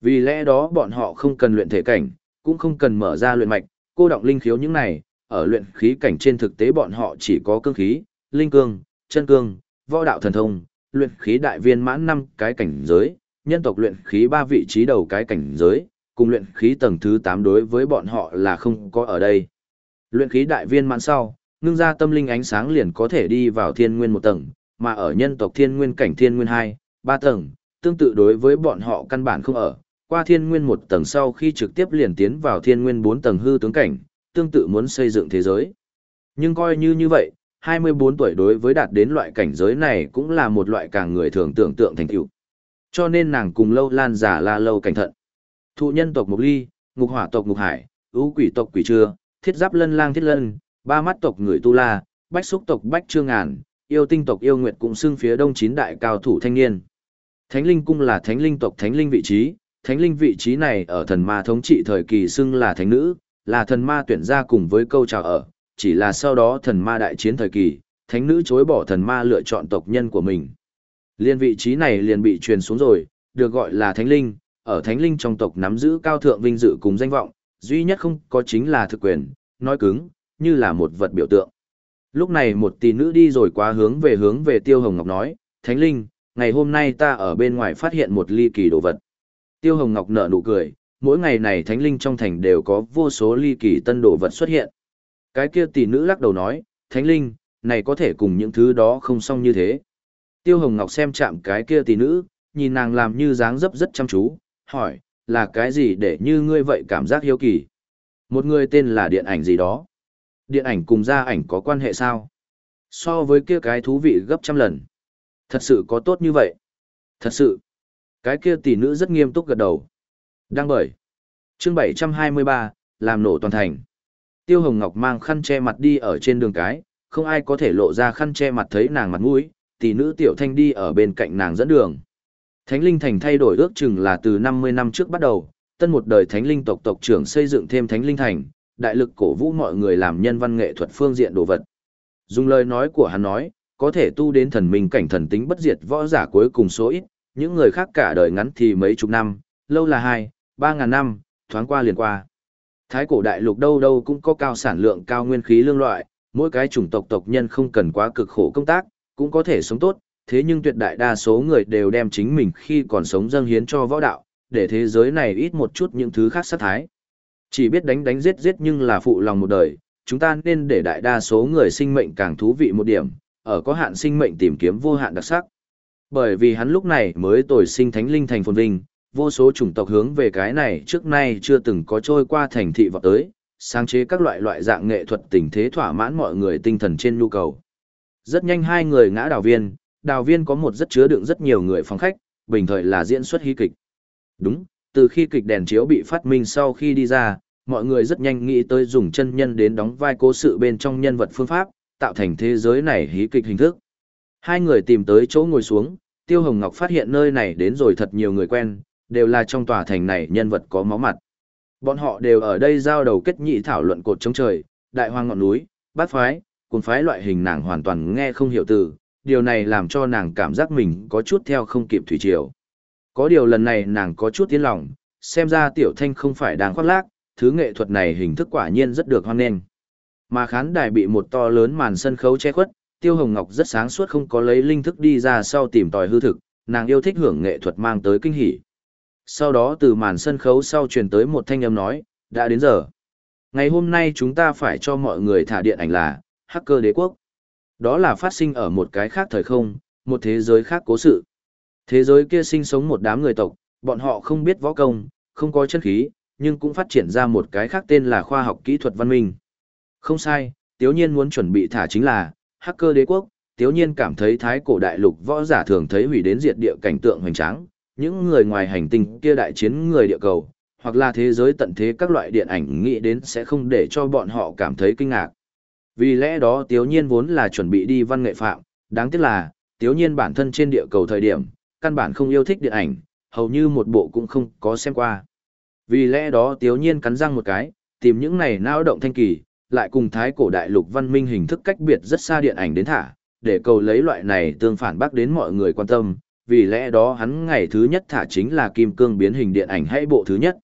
Vì lẽ đó bọn họ không cần luyện thể cảnh, cũng không cần mở ra luyện mạch, cô động linh khiếu những này, ở luyện khí cảnh trên thực tế bọn họ chỉ có cương khí, linh cương, chân cương, võ đạo thần thông, luyện khí đại viên mãn năm cái cảnh giới, nhân tộc luyện khí ba vị trí đầu cái cảnh giới, cùng luyện khí tầng thứ 8 đối với bọn họ là không có ở đây. Luyện khí đại viên mãn sau, ngưng ra tâm linh ánh sáng liền có thể đi vào thiên nguyên một tầng, mà ở nhân tộc thiên nguyên cảnh thiên nguyên 2, 3 tầng, tương tự đối với bọn họ căn bản không ở, qua thiên nguyên một tầng sau khi trực tiếp liền tiến vào thiên nguyên 4 tầng hư tướng cảnh, tương tự muốn xây dựng thế giới. Nhưng coi như như vậy, 24 tuổi đối với đạt đến loại cảnh giới này cũng là một loại càng người thường tưởng tượng thành tựu. Cho nên nàng cùng lâu lan giả la lâu cảnh thận. Thụ nhân tộc Mục Ly, ngục hỏa tộc Ngục Hải, ưu quỷ tộc Quỷ Trưa, thiết giáp lân lang thiết lân, ba mắt tộc người Tu La, bách xúc tộc Bách Trương Ngàn, yêu tinh tộc yêu nguyệt cũng xưng phía đông chín đại cao thủ thanh niên. Thánh linh cung là thánh linh tộc thánh linh vị trí, thánh linh vị trí này ở thần ma thống trị thời kỳ xưng là thánh nữ, là thần ma tuyển ra cùng với câu chào ở, chỉ là sau đó thần ma đại chiến thời kỳ, thánh nữ chối bỏ thần ma lựa chọn tộc nhân của mình. Liên vị trí này liền bị truyền xuống rồi, được gọi là thánh linh, ở thánh linh trong tộc nắm giữ cao thượng vinh dự cùng danh vọng, duy nhất không có chính là thực quyền, nói cứng, như là một vật biểu tượng. Lúc này một tỷ nữ đi rồi qua hướng về hướng về Tiêu Hồng Ngọc nói, Thánh Linh, ngày hôm nay ta ở bên ngoài phát hiện một ly kỳ đồ vật. Tiêu Hồng Ngọc nở nụ cười, mỗi ngày này Thánh Linh trong thành đều có vô số ly kỳ tân đồ vật xuất hiện. Cái kia tỷ nữ lắc đầu nói, Thánh Linh, này có thể cùng những thứ đó không xong như thế. Tiêu Hồng Ngọc xem chạm cái kia tỷ nữ, nhìn nàng làm như dáng dấp rất chăm chú, hỏi, là cái gì để như ngươi vậy cảm giác hiếu kỳ? Một người tên là điện ảnh gì đó. Điện ảnh cùng gia ảnh có quan hệ sao? So với kia cái thú vị gấp trăm lần. Thật sự có tốt như vậy? Thật sự. Cái kia tỷ nữ rất nghiêm túc gật đầu. Đăng bởi. chương 723, làm nổ toàn thành. Tiêu Hồng Ngọc mang khăn che mặt đi ở trên đường cái, không ai có thể lộ ra khăn che mặt thấy nàng mặt mũi, tỷ nữ Tiểu Thanh đi ở bên cạnh nàng dẫn đường. Thánh linh thành thay đổi ước chừng là từ 50 năm trước bắt đầu, tân một đời thánh linh tộc tộc trưởng xây dựng thêm thánh linh thành, đại lực cổ vũ mọi người làm nhân văn nghệ thuật phương diện đồ vật. Dùng lời nói của hắn nói, có thể tu đến thần minh cảnh thần tính bất diệt võ giả cuối cùng số ít, những người khác cả đời ngắn thì mấy chục năm, lâu là hai, ba ngàn năm, thoáng qua liền qua. Thái cổ đại lục đâu đâu cũng có cao sản lượng cao nguyên khí lương loại, mỗi cái chủng tộc tộc nhân không cần quá cực khổ công tác, cũng có thể sống tốt, thế nhưng tuyệt đại đa số người đều đem chính mình khi còn sống dâng hiến cho võ đạo, để thế giới này ít một chút những thứ khác sát thái. Chỉ biết đánh đánh giết giết nhưng là phụ lòng một đời, chúng ta nên để đại đa số người sinh mệnh càng thú vị một điểm, ở có hạn sinh mệnh tìm kiếm vô hạn đặc sắc. Bởi vì hắn lúc này mới tồi sinh thánh linh thành phồn vinh, vô số chủng tộc hướng về cái này trước nay chưa từng có trôi qua thành thị vọt tới, sáng chế các loại loại dạng nghệ thuật tình thế thỏa mãn mọi người tinh thần trên nhu cầu. Rất nhanh hai người ngã đào viên, đào viên có một rất chứa đựng rất nhiều người phòng khách, bình thời là diễn xuất hí kịch. Đúng, từ khi kịch đèn chiếu bị phát minh sau khi đi ra, mọi người rất nhanh nghĩ tới dùng chân nhân đến đóng vai cố sự bên trong nhân vật phương pháp, tạo thành thế giới này hí kịch hình thức. Hai người tìm tới chỗ ngồi xuống, Tiêu Hồng Ngọc phát hiện nơi này đến rồi thật nhiều người quen, đều là trong tòa thành này nhân vật có máu mặt. Bọn họ đều ở đây giao đầu kết nhị thảo luận cột chống trời, đại hoang ngọn núi, bát phái, cùng phái loại hình nàng hoàn toàn nghe không hiểu từ, điều này làm cho nàng cảm giác mình có chút theo không kịp thủy triều. Có điều lần này nàng có chút tiến lòng, xem ra tiểu thanh không phải đang khoác lác, thứ nghệ thuật này hình thức quả nhiên rất được hoan nghênh. Mà khán đài bị một to lớn màn sân khấu che khuất, Tiêu Hồng Ngọc rất sáng suốt không có lấy linh thức đi ra sau tìm tòi hư thực, nàng yêu thích hưởng nghệ thuật mang tới kinh hỉ. Sau đó từ màn sân khấu sau truyền tới một thanh âm nói, đã đến giờ. Ngày hôm nay chúng ta phải cho mọi người thả điện ảnh là, hacker đế quốc. Đó là phát sinh ở một cái khác thời không, một thế giới khác cố sự. Thế giới kia sinh sống một đám người tộc, bọn họ không biết võ công, không có chân khí, nhưng cũng phát triển ra một cái khác tên là khoa học kỹ thuật văn minh. Không sai, Tiếu Nhiên muốn chuẩn bị thả chính là hacker đế quốc. Tiếu Nhiên cảm thấy thái cổ đại lục võ giả thường thấy hủy đến diệt địa cảnh tượng hoành tráng, những người ngoài hành tinh kia đại chiến người địa cầu, hoặc là thế giới tận thế các loại điện ảnh nghĩ đến sẽ không để cho bọn họ cảm thấy kinh ngạc. Vì lẽ đó Tiếu Nhiên vốn là chuẩn bị đi văn nghệ phạm, đáng tiếc là, Tiếu Nhiên bản thân trên địa cầu thời điểm, căn bản không yêu thích điện ảnh, hầu như một bộ cũng không có xem qua. Vì lẽ đó Tiếu Nhiên cắn răng một cái, tìm những này nao động thanh kỳ, lại cùng thái cổ đại lục văn minh hình thức cách biệt rất xa điện ảnh đến thả, để cầu lấy loại này tương phản bác đến mọi người quan tâm, vì lẽ đó hắn ngày thứ nhất thả chính là kim cương biến hình điện ảnh hay bộ thứ nhất.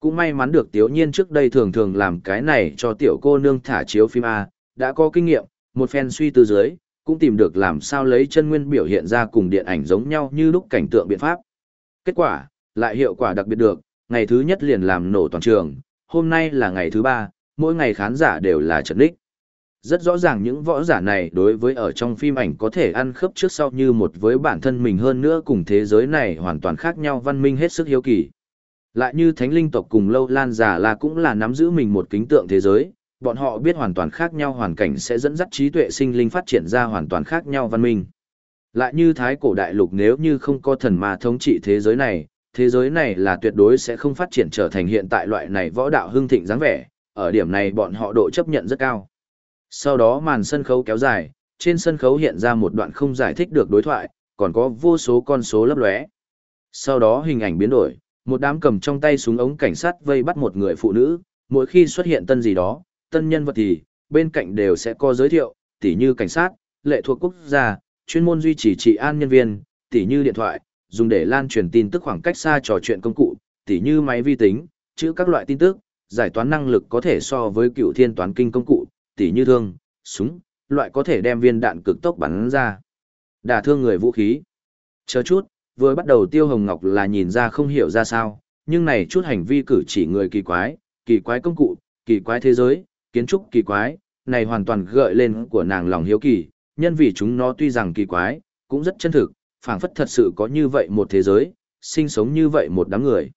Cũng may mắn được Tiếu Nhiên trước đây thường thường làm cái này cho tiểu cô nương thả chiếu phim A, đã có kinh nghiệm, một phen suy tư dưới, cũng tìm được làm sao lấy chân nguyên biểu hiện ra cùng điện ảnh giống nhau như lúc cảnh tượng biện pháp. Kết quả, lại hiệu quả đặc biệt được, ngày thứ nhất liền làm nổ toàn trường, hôm nay là ngày thứ ba, mỗi ngày khán giả đều là trận đích. Rất rõ ràng những võ giả này đối với ở trong phim ảnh có thể ăn khớp trước sau như một với bản thân mình hơn nữa cùng thế giới này hoàn toàn khác nhau văn minh hết sức hiếu kỳ. Lại như thánh linh tộc cùng lâu lan giả là cũng là nắm giữ mình một kính tượng thế giới, bọn họ biết hoàn toàn khác nhau hoàn cảnh sẽ dẫn dắt trí tuệ sinh linh phát triển ra hoàn toàn khác nhau văn minh. Lại như thái cổ đại lục nếu như không có thần ma thống trị thế giới này, thế giới này là tuyệt đối sẽ không phát triển trở thành hiện tại loại này võ đạo hưng thịnh dáng vẻ, ở điểm này bọn họ độ chấp nhận rất cao. Sau đó màn sân khấu kéo dài, trên sân khấu hiện ra một đoạn không giải thích được đối thoại, còn có vô số con số lấp lóe. Sau đó hình ảnh biến đổi, một đám cầm trong tay súng ống cảnh sát vây bắt một người phụ nữ, mỗi khi xuất hiện tân gì đó, tân nhân vật thì, bên cạnh đều sẽ có giới thiệu, tỉ như cảnh sát, lệ thuộc quốc gia, chuyên môn duy trì trị an nhân viên, tỉ như điện thoại, dùng để lan truyền tin tức khoảng cách xa trò chuyện công cụ, tỉ như máy vi tính, chữ các loại tin tức, giải toán năng lực có thể so với cựu thiên toán kinh công cụ, tỉ như thương, súng, loại có thể đem viên đạn cực tốc bắn ra. Đả thương người vũ khí. Chờ chút, vừa bắt đầu Tiêu Hồng Ngọc là nhìn ra không hiểu ra sao, nhưng này chút hành vi cử chỉ người kỳ quái, kỳ quái công cụ, kỳ quái thế giới, kiến trúc kỳ quái, này hoàn toàn gợi lên của nàng lòng hiếu kỳ, nhân vì chúng nó tuy rằng kỳ quái, cũng rất chân thực, phảng phất thật sự có như vậy một thế giới, sinh sống như vậy một đám người.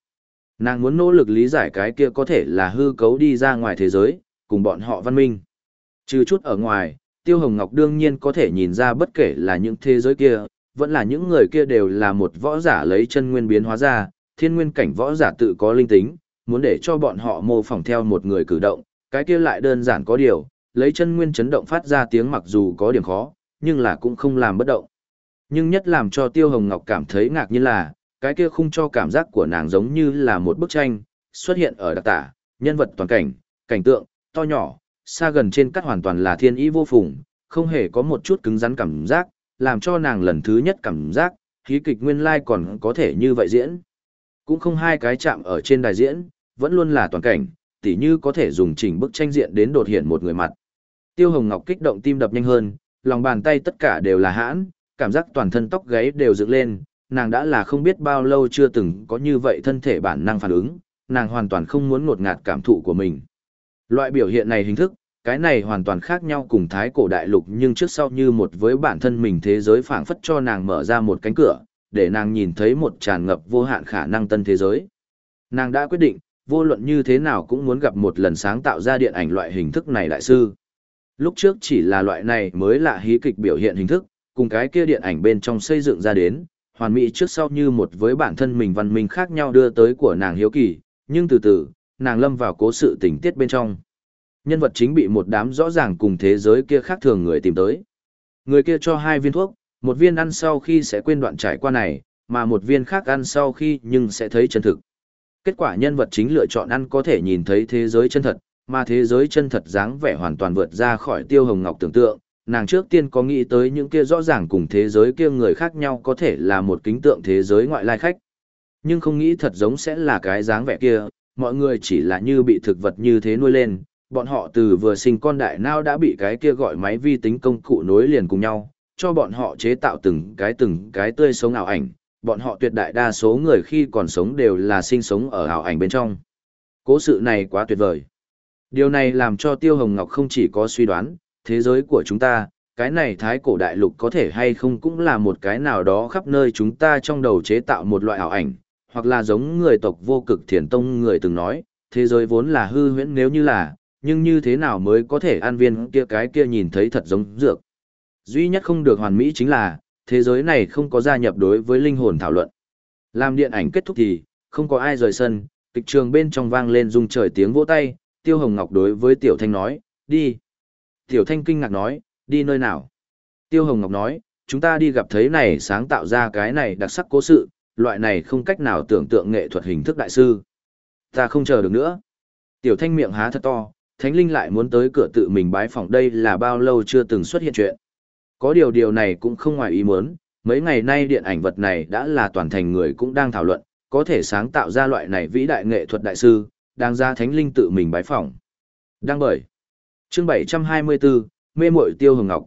Nàng muốn nỗ lực lý giải cái kia có thể là hư cấu đi ra ngoài thế giới, cùng bọn họ văn minh. Trừ chút ở ngoài, Tiêu Hồng Ngọc đương nhiên có thể nhìn ra bất kể là những thế giới kia, vẫn là những người kia đều là một võ giả lấy chân nguyên biến hóa ra, thiên nguyên cảnh võ giả tự có linh tính, muốn để cho bọn họ mô phỏng theo một người cử động, cái kia lại đơn giản có điều, lấy chân nguyên chấn động phát ra tiếng mặc dù có điểm khó, nhưng là cũng không làm bất động. Nhưng nhất làm cho Tiêu Hồng Ngọc cảm thấy ngạc nhiên là, cái kia không cho cảm giác của nàng giống như là một bức tranh, xuất hiện ở đặc tả, nhân vật toàn cảnh, cảnh tượng, to nhỏ, xa gần trên cắt hoàn toàn là thiên ý vô phùng, không hề có một chút cứng rắn cảm giác, làm cho nàng lần thứ nhất cảm giác, khí kịch nguyên lai còn có thể như vậy diễn. Cũng không hai cái chạm ở trên đài diễn, vẫn luôn là toàn cảnh, tỉ như có thể dùng chỉnh bức tranh diện đến đột hiện một người mặt. Tiêu Hồng Ngọc kích động tim đập nhanh hơn, lòng bàn tay tất cả đều là hãn, cảm giác toàn thân tóc gáy đều dựng lên, nàng đã là không biết bao lâu chưa từng có như vậy thân thể bản năng phản ứng, nàng hoàn toàn không muốn ngột ngạt cảm thụ của mình. Loại biểu hiện này hình thức, cái này hoàn toàn khác nhau cùng thái cổ đại lục nhưng trước sau như một với bản thân mình thế giới phảng phất cho nàng mở ra một cánh cửa, để nàng nhìn thấy một tràn ngập vô hạn khả năng tân thế giới. Nàng đã quyết định, vô luận như thế nào cũng muốn gặp một lần sáng tạo ra điện ảnh loại hình thức này đại sư. Lúc trước chỉ là loại này mới là hí kịch biểu hiện hình thức, cùng cái kia điện ảnh bên trong xây dựng ra đến, hoàn mỹ trước sau như một với bản thân mình văn minh khác nhau đưa tới của nàng hiếu kỳ, nhưng từ từ, nàng lâm vào cố sự tình tiết bên trong. Nhân vật chính bị một đám rõ ràng cùng thế giới kia khác thường người tìm tới. Người kia cho hai viên thuốc, một viên ăn sau khi sẽ quên đoạn trải qua này, mà một viên khác ăn sau khi nhưng sẽ thấy chân thực. Kết quả nhân vật chính lựa chọn ăn có thể nhìn thấy thế giới chân thật, mà thế giới chân thật dáng vẻ hoàn toàn vượt ra khỏi tiêu hồng ngọc tưởng tượng. Nàng trước tiên có nghĩ tới những kia rõ ràng cùng thế giới kia người khác nhau có thể là một kính tượng thế giới ngoại lai khách. Nhưng không nghĩ thật giống sẽ là cái dáng vẻ kia, mọi người chỉ là như bị thực vật như thế nuôi lên, bọn họ từ vừa sinh con đại nao đã bị cái kia gọi máy vi tính công cụ nối liền cùng nhau, cho bọn họ chế tạo từng cái từng cái tươi sống ảo ảnh, bọn họ tuyệt đại đa số người khi còn sống đều là sinh sống ở ảo ảnh bên trong. Cố sự này quá tuyệt vời. Điều này làm cho Tiêu Hồng Ngọc không chỉ có suy đoán, thế giới của chúng ta, cái này thái cổ đại lục có thể hay không cũng là một cái nào đó khắp nơi chúng ta trong đầu chế tạo một loại ảo ảnh, hoặc là giống người tộc vô cực thiền tông người từng nói, thế giới vốn là hư huyễn nếu như là, nhưng như thế nào mới có thể an viên kia cái kia nhìn thấy thật giống dược. Duy nhất không được hoàn mỹ chính là, thế giới này không có gia nhập đối với linh hồn thảo luận. Làm điện ảnh kết thúc thì, không có ai rời sân, kịch trường bên trong vang lên rung trời tiếng vỗ tay, Tiêu Hồng Ngọc đối với Tiểu Thanh nói, đi. Tiểu Thanh kinh ngạc nói, đi nơi nào? Tiêu Hồng Ngọc nói, chúng ta đi gặp thấy này sáng tạo ra cái này đặc sắc cố sự, loại này không cách nào tưởng tượng nghệ thuật hình thức đại sư. Ta không chờ được nữa. Tiểu Thanh miệng há thật to, Thánh Linh lại muốn tới cửa tự mình bái phỏng đây là bao lâu chưa từng xuất hiện chuyện. Có điều điều này cũng không ngoài ý muốn, mấy ngày nay điện ảnh vật này đã là toàn thành người cũng đang thảo luận, có thể sáng tạo ra loại này vĩ đại nghệ thuật đại sư, đang ra Thánh Linh tự mình bái phỏng. Đang bởi. Chương 724, mê muội Tiêu Hồng Ngọc.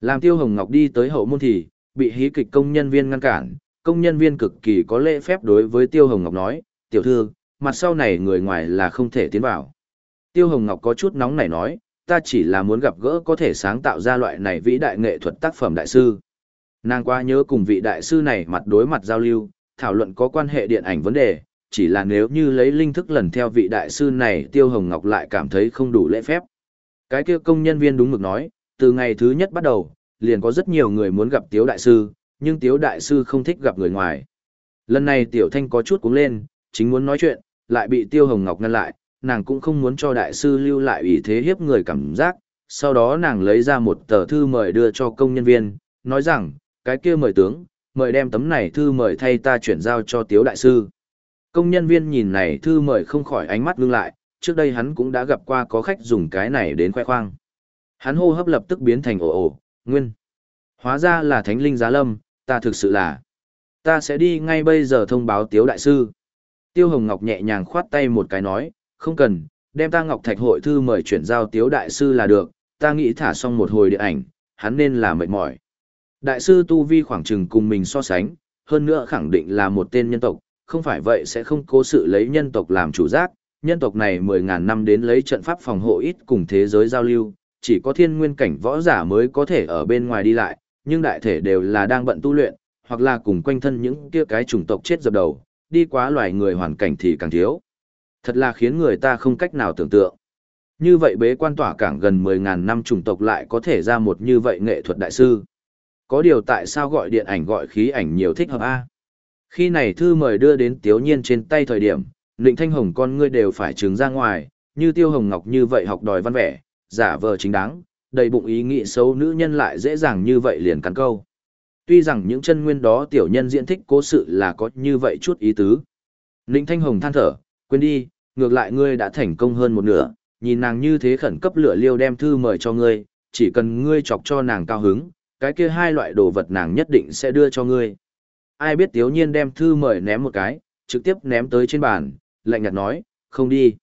Làm Tiêu Hồng Ngọc đi tới hậu môn thì, bị hí kịch công nhân viên ngăn cản, công nhân viên cực kỳ có lễ phép đối với Tiêu Hồng Ngọc nói, tiểu thư, mặt sau này người ngoài là không thể tiến vào. Tiêu Hồng Ngọc có chút nóng nảy nói, ta chỉ là muốn gặp gỡ có thể sáng tạo ra loại này vĩ đại nghệ thuật tác phẩm đại sư. Nàng qua nhớ cùng vị đại sư này mặt đối mặt giao lưu, thảo luận có quan hệ điện ảnh vấn đề, chỉ là nếu như lấy linh thức lần theo vị đại sư này Tiêu Hồng Ngọc lại cảm thấy không đủ lễ phép. Cái kia công nhân viên đúng mực nói, từ ngày thứ nhất bắt đầu, liền có rất nhiều người muốn gặp Tiếu Đại Sư, nhưng Tiếu Đại Sư không thích gặp người ngoài. Lần này Tiểu Thanh có chút cuống lên, chính muốn nói chuyện, lại bị Tiêu Hồng Ngọc ngăn lại, nàng cũng không muốn cho Đại Sư lưu lại ủy thế hiếp người cảm giác. Sau đó nàng lấy ra một tờ thư mời đưa cho công nhân viên, nói rằng, cái kia mời tướng, mời đem tấm này thư mời thay ta chuyển giao cho Tiếu Đại Sư. Công nhân viên nhìn này thư mời không khỏi ánh mắt ngưng lại, trước đây hắn cũng đã gặp qua có khách dùng cái này đến khoe khoang. Hắn hô hấp lập tức biến thành ồ ồ, nguyên. Hóa ra là thánh linh giá lâm, ta thực sự là. Ta sẽ đi ngay bây giờ thông báo tiếu đại sư. Tiêu Hồng Ngọc nhẹ nhàng khoát tay một cái nói, không cần, đem ta Ngọc Thạch hội thư mời chuyển giao tiếu đại sư là được, ta nghĩ thả xong một hồi điện ảnh, hắn nên là mệt mỏi. Đại sư Tu Vi khoảng chừng cùng mình so sánh, hơn nữa khẳng định là một tên nhân tộc, không phải vậy sẽ không cố sự lấy nhân tộc làm chủ giác, nhân tộc này 10.000 năm đến lấy trận pháp phòng hộ ít cùng thế giới giao lưu, chỉ có thiên nguyên cảnh võ giả mới có thể ở bên ngoài đi lại, nhưng đại thể đều là đang bận tu luyện, hoặc là cùng quanh thân những kia cái chủng tộc chết dập đầu, đi quá loài người hoàn cảnh thì càng thiếu. Thật là khiến người ta không cách nào tưởng tượng. Như vậy bế quan tỏa cảng gần 10.000 năm chủng tộc lại có thể ra một như vậy nghệ thuật đại sư. Có điều tại sao gọi điện ảnh gọi khí ảnh nhiều thích hợp A? Khi này thư mời đưa đến Tiếu Nhiên trên tay thời điểm, Lệnh Thanh Hồng con ngươi đều phải trứng ra ngoài, như Tiêu Hồng Ngọc như vậy học đòi văn vẻ, giả vờ chính đáng, đầy bụng ý nghĩ xấu nữ nhân lại dễ dàng như vậy liền cắn câu. Tuy rằng những chân nguyên đó tiểu nhân diễn thích cố sự là có như vậy chút ý tứ. Ninh Thanh Hồng than thở, quên đi, ngược lại ngươi đã thành công hơn một nửa, nhìn nàng như thế khẩn cấp lửa liêu đem thư mời cho ngươi, chỉ cần ngươi chọc cho nàng cao hứng, cái kia hai loại đồ vật nàng nhất định sẽ đưa cho ngươi. Ai biết tiếu nhiên đem thư mời ném một cái, trực tiếp ném tới trên bàn, lạnh nhạt nói, không đi.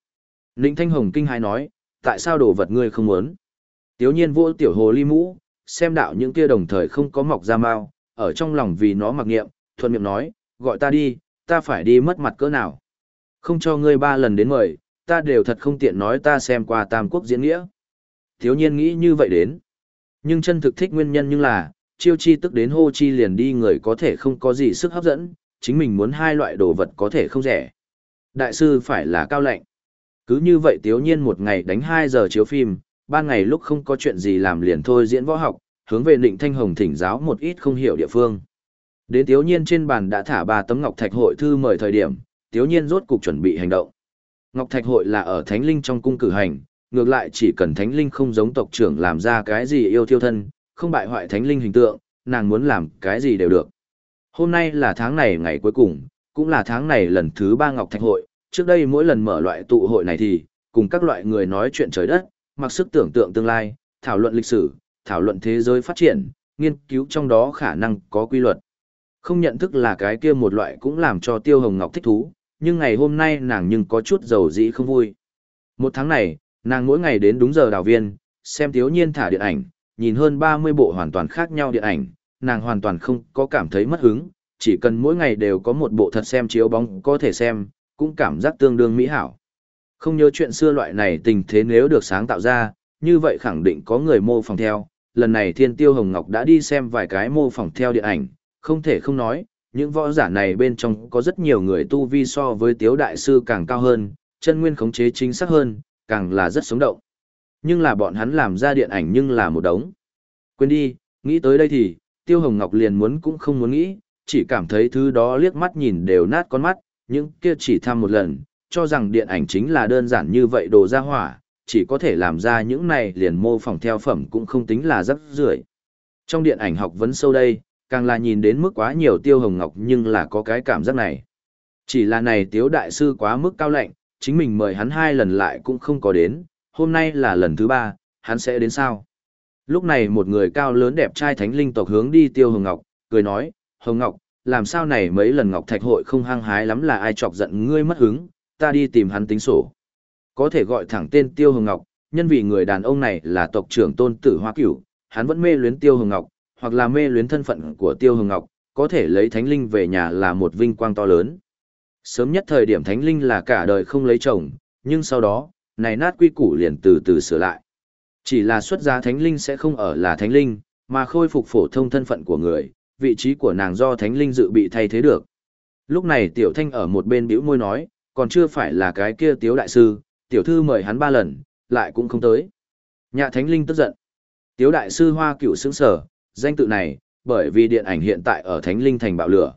Ninh Thanh Hồng kinh hài nói, tại sao đồ vật ngươi không muốn? Tiếu nhiên vô tiểu hồ ly mũ, xem đạo những kia đồng thời không có mọc ra mao, ở trong lòng vì nó mặc nghiệm, thuận miệng nói, gọi ta đi, ta phải đi mất mặt cỡ nào. Không cho ngươi ba lần đến mời, ta đều thật không tiện nói ta xem qua Tam Quốc diễn nghĩa. Thiếu nhiên nghĩ như vậy đến. Nhưng chân thực thích nguyên nhân nhưng là, chiêu chi tức đến hô chi liền đi người có thể không có gì sức hấp dẫn, chính mình muốn hai loại đồ vật có thể không rẻ. Đại sư phải là cao lạnh. Cứ như vậy thiếu nhiên một ngày đánh 2 giờ chiếu phim, ban ngày lúc không có chuyện gì làm liền thôi diễn võ học, hướng về định thanh hồng thỉnh giáo một ít không hiểu địa phương. Đến thiếu nhiên trên bàn đã thả ba tấm ngọc thạch hội thư mời thời điểm, tiếu nhiên rốt cục chuẩn bị hành động. Ngọc thạch hội là ở thánh linh trong cung cử hành, ngược lại chỉ cần thánh linh không giống tộc trưởng làm ra cái gì yêu thiêu thân, không bại hoại thánh linh hình tượng, nàng muốn làm cái gì đều được. Hôm nay là tháng này ngày cuối cùng, cũng là tháng này lần thứ ba Ngọc Thạch Hội, trước đây mỗi lần mở loại tụ hội này thì, cùng các loại người nói chuyện trời đất, mặc sức tưởng tượng tương lai, thảo luận lịch sử, thảo luận thế giới phát triển, nghiên cứu trong đó khả năng có quy luật. Không nhận thức là cái kia một loại cũng làm cho Tiêu Hồng Ngọc thích thú, nhưng ngày hôm nay nàng nhưng có chút dầu dĩ không vui. Một tháng này, Nàng mỗi ngày đến đúng giờ đào viên, xem thiếu Nhiên thả điện ảnh, nhìn hơn 30 bộ hoàn toàn khác nhau điện ảnh, nàng hoàn toàn không có cảm thấy mất hứng, chỉ cần mỗi ngày đều có một bộ thật xem chiếu bóng có thể xem, cũng cảm giác tương đương mỹ hảo. Không nhớ chuyện xưa loại này tình thế nếu được sáng tạo ra, như vậy khẳng định có người mô phỏng theo. Lần này Thiên Tiêu Hồng Ngọc đã đi xem vài cái mô phỏng theo điện ảnh, không thể không nói, những võ giả này bên trong có rất nhiều người tu vi so với Tiếu Đại Sư càng cao hơn, chân nguyên khống chế chính xác hơn, càng là rất sống động. Nhưng là bọn hắn làm ra điện ảnh nhưng là một đống. Quên đi, nghĩ tới đây thì, Tiêu Hồng Ngọc liền muốn cũng không muốn nghĩ, chỉ cảm thấy thứ đó liếc mắt nhìn đều nát con mắt, những kia chỉ thăm một lần, cho rằng điện ảnh chính là đơn giản như vậy đồ ra hỏa, chỉ có thể làm ra những này liền mô phỏng theo phẩm cũng không tính là rất rưởi. Trong điện ảnh học vấn sâu đây, càng là nhìn đến mức quá nhiều tiêu hồng ngọc nhưng là có cái cảm giác này. Chỉ là này tiếu đại sư quá mức cao lạnh, chính mình mời hắn hai lần lại cũng không có đến, hôm nay là lần thứ ba, hắn sẽ đến sao? Lúc này một người cao lớn đẹp trai thánh linh tộc hướng đi tiêu hồng ngọc, cười nói, hồng ngọc, làm sao này mấy lần ngọc thạch hội không hăng hái lắm là ai chọc giận ngươi mất hứng, ta đi tìm hắn tính sổ. Có thể gọi thẳng tên tiêu hồng ngọc, nhân vì người đàn ông này là tộc trưởng tôn tử hoa cửu, hắn vẫn mê luyến tiêu hồng ngọc, hoặc là mê luyến thân phận của tiêu hồng ngọc, có thể lấy thánh linh về nhà là một vinh quang to lớn. Sớm nhất thời điểm thánh linh là cả đời không lấy chồng, nhưng sau đó, này nát quy củ liền từ từ sửa lại. Chỉ là xuất gia thánh linh sẽ không ở là thánh linh, mà khôi phục phổ thông thân phận của người, vị trí của nàng do thánh linh dự bị thay thế được. Lúc này tiểu thanh ở một bên bĩu môi nói, còn chưa phải là cái kia tiếu đại sư, tiểu thư mời hắn ba lần, lại cũng không tới. nhà thánh linh tức giận. Tiếu đại sư hoa cựu sững sở, danh tự này, bởi vì điện ảnh hiện tại ở thánh linh thành bạo lửa.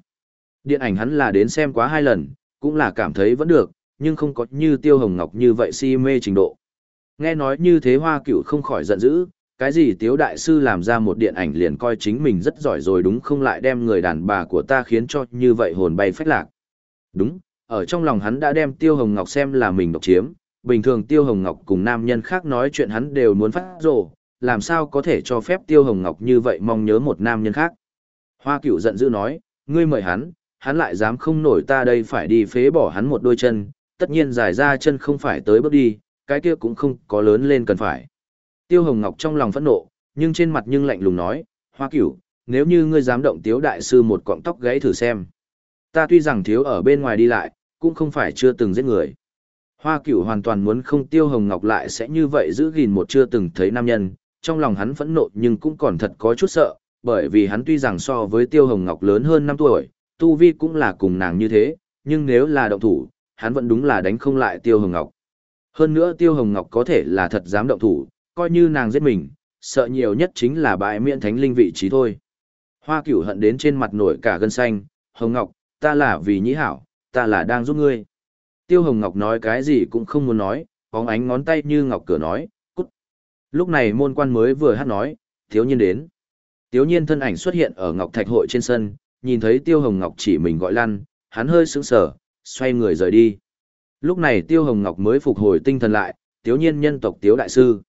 Điện ảnh hắn là đến xem quá hai lần, cũng là cảm thấy vẫn được, nhưng không có như tiêu hồng ngọc như vậy si mê trình độ. Nghe nói như thế hoa cựu không khỏi giận dữ, cái gì tiếu đại sư làm ra một điện ảnh liền coi chính mình rất giỏi rồi đúng không lại đem người đàn bà của ta khiến cho như vậy hồn bay phách lạc. Đúng, ở trong lòng hắn đã đem tiêu hồng ngọc xem là mình độc chiếm, bình thường tiêu hồng ngọc cùng nam nhân khác nói chuyện hắn đều muốn phát rồ, làm sao có thể cho phép tiêu hồng ngọc như vậy mong nhớ một nam nhân khác. Hoa cửu giận dữ nói, ngươi mời hắn, hắn lại dám không nổi ta đây phải đi phế bỏ hắn một đôi chân, tất nhiên giải ra chân không phải tới bước đi, cái kia cũng không có lớn lên cần phải. Tiêu Hồng Ngọc trong lòng phẫn nộ, nhưng trên mặt nhưng lạnh lùng nói, Hoa Cửu, nếu như ngươi dám động Tiếu đại sư một cọng tóc gãy thử xem. Ta tuy rằng thiếu ở bên ngoài đi lại, cũng không phải chưa từng giết người. Hoa Cửu hoàn toàn muốn không Tiêu Hồng Ngọc lại sẽ như vậy giữ gìn một chưa từng thấy nam nhân, trong lòng hắn phẫn nộ nhưng cũng còn thật có chút sợ, bởi vì hắn tuy rằng so với Tiêu Hồng Ngọc lớn hơn 5 tuổi, tu vi cũng là cùng nàng như thế, nhưng nếu là động thủ, hắn vẫn đúng là đánh không lại Tiêu Hồng Ngọc. Hơn nữa Tiêu Hồng Ngọc có thể là thật dám động thủ, coi như nàng giết mình, sợ nhiều nhất chính là bại miễn thánh linh vị trí thôi. Hoa cửu hận đến trên mặt nổi cả gân xanh, Hồng Ngọc, ta là vì nhĩ hảo, ta là đang giúp ngươi. Tiêu Hồng Ngọc nói cái gì cũng không muốn nói, bóng ánh ngón tay như ngọc cửa nói. Lúc này môn quan mới vừa hát nói, thiếu nhiên đến. Tiếu nhiên thân ảnh xuất hiện ở Ngọc Thạch hội trên sân, nhìn thấy Tiêu Hồng Ngọc chỉ mình gọi lăn, hắn hơi sững sờ, xoay người rời đi. Lúc này Tiêu Hồng Ngọc mới phục hồi tinh thần lại, Tiếu nhiên nhân tộc Tiếu Đại Sư.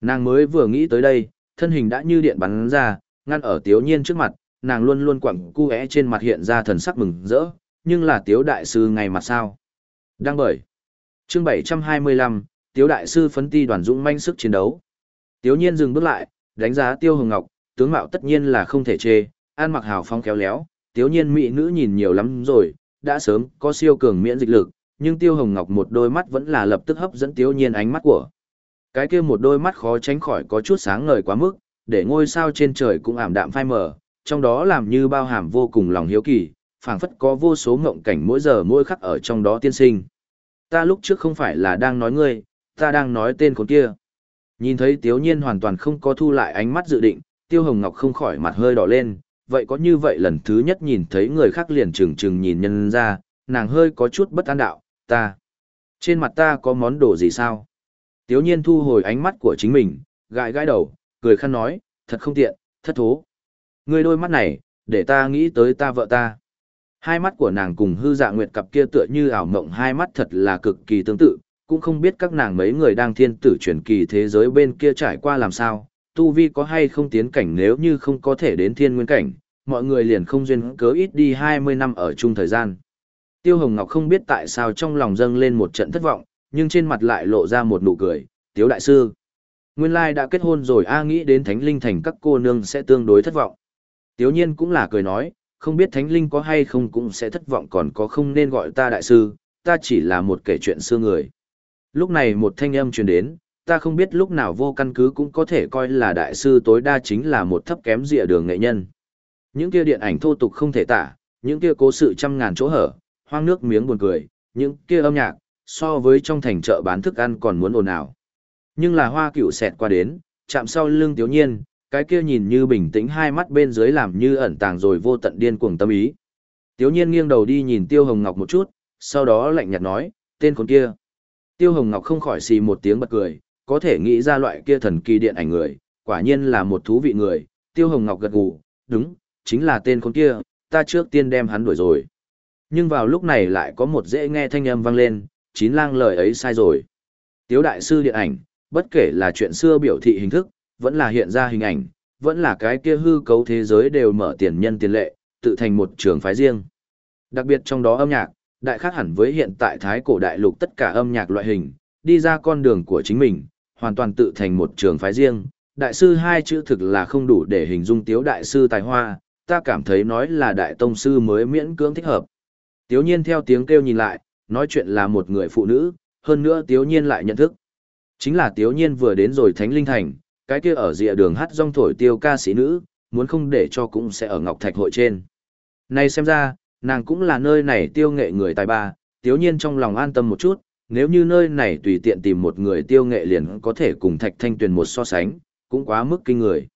Nàng mới vừa nghĩ tới đây, thân hình đã như điện bắn ra, ngăn ở Tiếu Nhiên trước mặt, nàng luôn luôn quẳng cu é trên mặt hiện ra thần sắc mừng rỡ, nhưng là Tiếu Đại Sư ngày mặt sao. Đang bởi. chương 725, Tiếu Đại Sư phấn ti đoàn dũng manh sức chiến đấu. Tiếu Nhiên dừng bước lại, đánh giá Tiêu Hồng Ngọc, tướng mạo tất nhiên là không thể chê, an mặc hào phong kéo léo, Tiếu Nhiên mỹ nữ nhìn nhiều lắm rồi, đã sớm có siêu cường miễn dịch lực, nhưng Tiêu Hồng Ngọc một đôi mắt vẫn là lập tức hấp dẫn Tiếu Nhiên ánh mắt của. Cái kia một đôi mắt khó tránh khỏi có chút sáng ngời quá mức, để ngôi sao trên trời cũng ảm đạm phai mờ, trong đó làm như bao hàm vô cùng lòng hiếu kỳ, phảng phất có vô số ngộng cảnh mỗi giờ mỗi khắc ở trong đó tiên sinh. Ta lúc trước không phải là đang nói ngươi, ta đang nói tên con kia. Nhìn thấy Tiếu Nhiên hoàn toàn không có thu lại ánh mắt dự định, Tiêu Hồng Ngọc không khỏi mặt hơi đỏ lên, vậy có như vậy lần thứ nhất nhìn thấy người khác liền trừng trừng nhìn nhân ra, nàng hơi có chút bất an đạo, ta. Trên mặt ta có món đồ gì sao? Tiếu nhiên thu hồi ánh mắt của chính mình, gãi gãi đầu, cười khăn nói, thật không tiện, thất thố. Người đôi mắt này, để ta nghĩ tới ta vợ ta. Hai mắt của nàng cùng hư dạ nguyệt cặp kia tựa như ảo mộng hai mắt thật là cực kỳ tương tự, cũng không biết các nàng mấy người đang thiên tử truyền kỳ thế giới bên kia trải qua làm sao, tu vi có hay không tiến cảnh nếu như không có thể đến thiên nguyên cảnh, mọi người liền không duyên cớ ít đi 20 năm ở chung thời gian. Tiêu Hồng Ngọc không biết tại sao trong lòng dâng lên một trận thất vọng, nhưng trên mặt lại lộ ra một nụ cười, Tiếu đại sư. Nguyên lai đã kết hôn rồi a nghĩ đến thánh linh thành các cô nương sẽ tương đối thất vọng. Tiếu nhiên cũng là cười nói, không biết thánh linh có hay không cũng sẽ thất vọng còn có không nên gọi ta đại sư, ta chỉ là một kể chuyện xưa người. Lúc này một thanh âm truyền đến, ta không biết lúc nào vô căn cứ cũng có thể coi là đại sư tối đa chính là một thấp kém dịa đường nghệ nhân. Những kia điện ảnh thô tục không thể tả, những kia cố sự trăm ngàn chỗ hở, hoang nước miếng buồn cười, những kia âm nhạc, so với trong thành chợ bán thức ăn còn muốn ồn ào. Nhưng là hoa cựu xẹt qua đến, chạm sau lưng tiếu nhiên, cái kia nhìn như bình tĩnh hai mắt bên dưới làm như ẩn tàng rồi vô tận điên cuồng tâm ý. Tiếu nhiên nghiêng đầu đi nhìn Tiêu Hồng Ngọc một chút, sau đó lạnh nhạt nói, tên con kia. Tiêu Hồng Ngọc không khỏi xì một tiếng bật cười, có thể nghĩ ra loại kia thần kỳ điện ảnh người, quả nhiên là một thú vị người. Tiêu Hồng Ngọc gật gù, đúng, chính là tên con kia, ta trước tiên đem hắn đuổi rồi. Nhưng vào lúc này lại có một dễ nghe thanh âm vang lên, chín lang lời ấy sai rồi. Tiếu đại sư điện ảnh, bất kể là chuyện xưa biểu thị hình thức, vẫn là hiện ra hình ảnh, vẫn là cái kia hư cấu thế giới đều mở tiền nhân tiền lệ, tự thành một trường phái riêng. Đặc biệt trong đó âm nhạc, đại khác hẳn với hiện tại thái cổ đại lục tất cả âm nhạc loại hình, đi ra con đường của chính mình, hoàn toàn tự thành một trường phái riêng. Đại sư hai chữ thực là không đủ để hình dung tiếu đại sư tài hoa, ta cảm thấy nói là đại tông sư mới miễn cưỡng thích hợp. Tiếu nhiên theo tiếng kêu nhìn lại, nói chuyện là một người phụ nữ, hơn nữa tiếu nhiên lại nhận thức. Chính là tiếu nhiên vừa đến rồi Thánh Linh Thành, cái kia ở rìa đường hát rong thổi tiêu ca sĩ nữ, muốn không để cho cũng sẽ ở Ngọc Thạch hội trên. Này xem ra, nàng cũng là nơi này tiêu nghệ người tài ba, tiếu nhiên trong lòng an tâm một chút, nếu như nơi này tùy tiện tìm một người tiêu nghệ liền có thể cùng Thạch Thanh Tuyền một so sánh, cũng quá mức kinh người.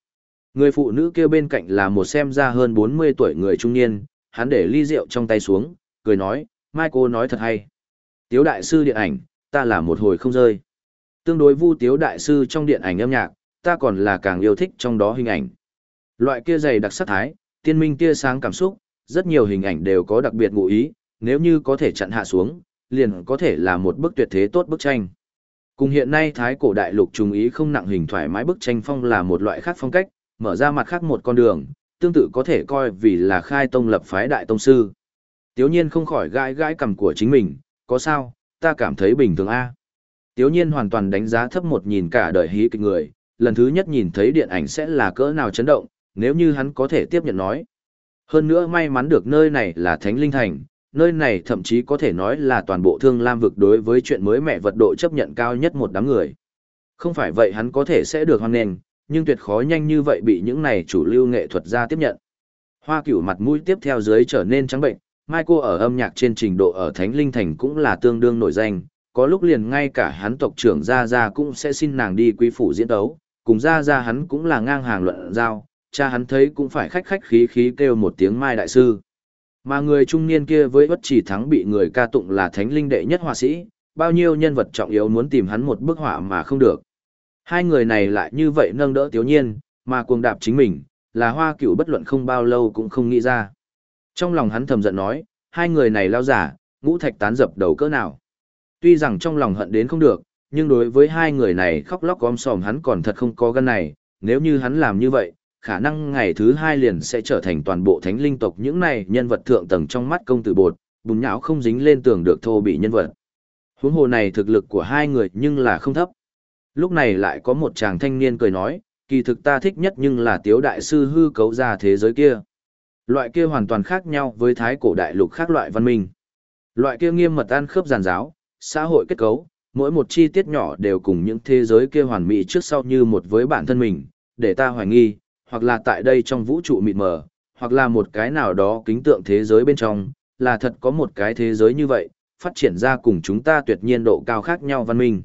Người phụ nữ kia bên cạnh là một xem ra hơn 40 tuổi người trung niên, hắn để ly rượu trong tay xuống, cười nói, mai cô nói thật hay. Tiếu đại sư điện ảnh, ta là một hồi không rơi. Tương đối vu tiếu đại sư trong điện ảnh âm nhạc, ta còn là càng yêu thích trong đó hình ảnh. Loại kia dày đặc sắc thái, tiên minh tia sáng cảm xúc, rất nhiều hình ảnh đều có đặc biệt ngụ ý, nếu như có thể chặn hạ xuống, liền có thể là một bức tuyệt thế tốt bức tranh. Cùng hiện nay thái cổ đại lục trùng ý không nặng hình thoải mái bức tranh phong là một loại khác phong cách, mở ra mặt khác một con đường, tương tự có thể coi vì là khai tông lập phái đại tông sư. Tiếu nhiên không khỏi gãi gãi cầm của chính mình, có sao, ta cảm thấy bình thường a. Tiếu nhiên hoàn toàn đánh giá thấp một nhìn cả đời hí kịch người, lần thứ nhất nhìn thấy điện ảnh sẽ là cỡ nào chấn động, nếu như hắn có thể tiếp nhận nói. Hơn nữa may mắn được nơi này là Thánh Linh Thành, nơi này thậm chí có thể nói là toàn bộ thương lam vực đối với chuyện mới mẹ vật độ chấp nhận cao nhất một đám người. Không phải vậy hắn có thể sẽ được hoan nghênh, nhưng tuyệt khó nhanh như vậy bị những này chủ lưu nghệ thuật ra tiếp nhận. Hoa cửu mặt mũi tiếp theo dưới trở nên trắng bệnh, Mai cô ở âm nhạc trên trình độ ở Thánh Linh Thành cũng là tương đương nổi danh, có lúc liền ngay cả hắn tộc trưởng Gia Gia cũng sẽ xin nàng đi quý phủ diễn đấu, cùng Gia Gia hắn cũng là ngang hàng luận giao, cha hắn thấy cũng phải khách khách khí khí kêu một tiếng Mai Đại Sư. Mà người trung niên kia với bất chỉ thắng bị người ca tụng là Thánh Linh đệ nhất họa sĩ, bao nhiêu nhân vật trọng yếu muốn tìm hắn một bức họa mà không được. Hai người này lại như vậy nâng đỡ tiếu nhiên, mà cuồng đạp chính mình, là hoa cửu bất luận không bao lâu cũng không nghĩ ra. Trong lòng hắn thầm giận nói, hai người này lao giả, ngũ thạch tán dập đầu cỡ nào. Tuy rằng trong lòng hận đến không được, nhưng đối với hai người này khóc lóc gom sòm hắn còn thật không có gân này, nếu như hắn làm như vậy, khả năng ngày thứ hai liền sẽ trở thành toàn bộ thánh linh tộc những này nhân vật thượng tầng trong mắt công tử bột, bùn nhão không dính lên tường được thô bị nhân vật. Huống hồ này thực lực của hai người nhưng là không thấp. Lúc này lại có một chàng thanh niên cười nói, kỳ thực ta thích nhất nhưng là tiếu đại sư hư cấu ra thế giới kia. Loại kia hoàn toàn khác nhau với thái cổ đại lục khác loại văn minh. Loại kia nghiêm mật ăn khớp giàn giáo, xã hội kết cấu, mỗi một chi tiết nhỏ đều cùng những thế giới kia hoàn mỹ trước sau như một với bản thân mình, để ta hoài nghi, hoặc là tại đây trong vũ trụ mịt mờ, hoặc là một cái nào đó kính tượng thế giới bên trong, là thật có một cái thế giới như vậy, phát triển ra cùng chúng ta tuyệt nhiên độ cao khác nhau văn minh.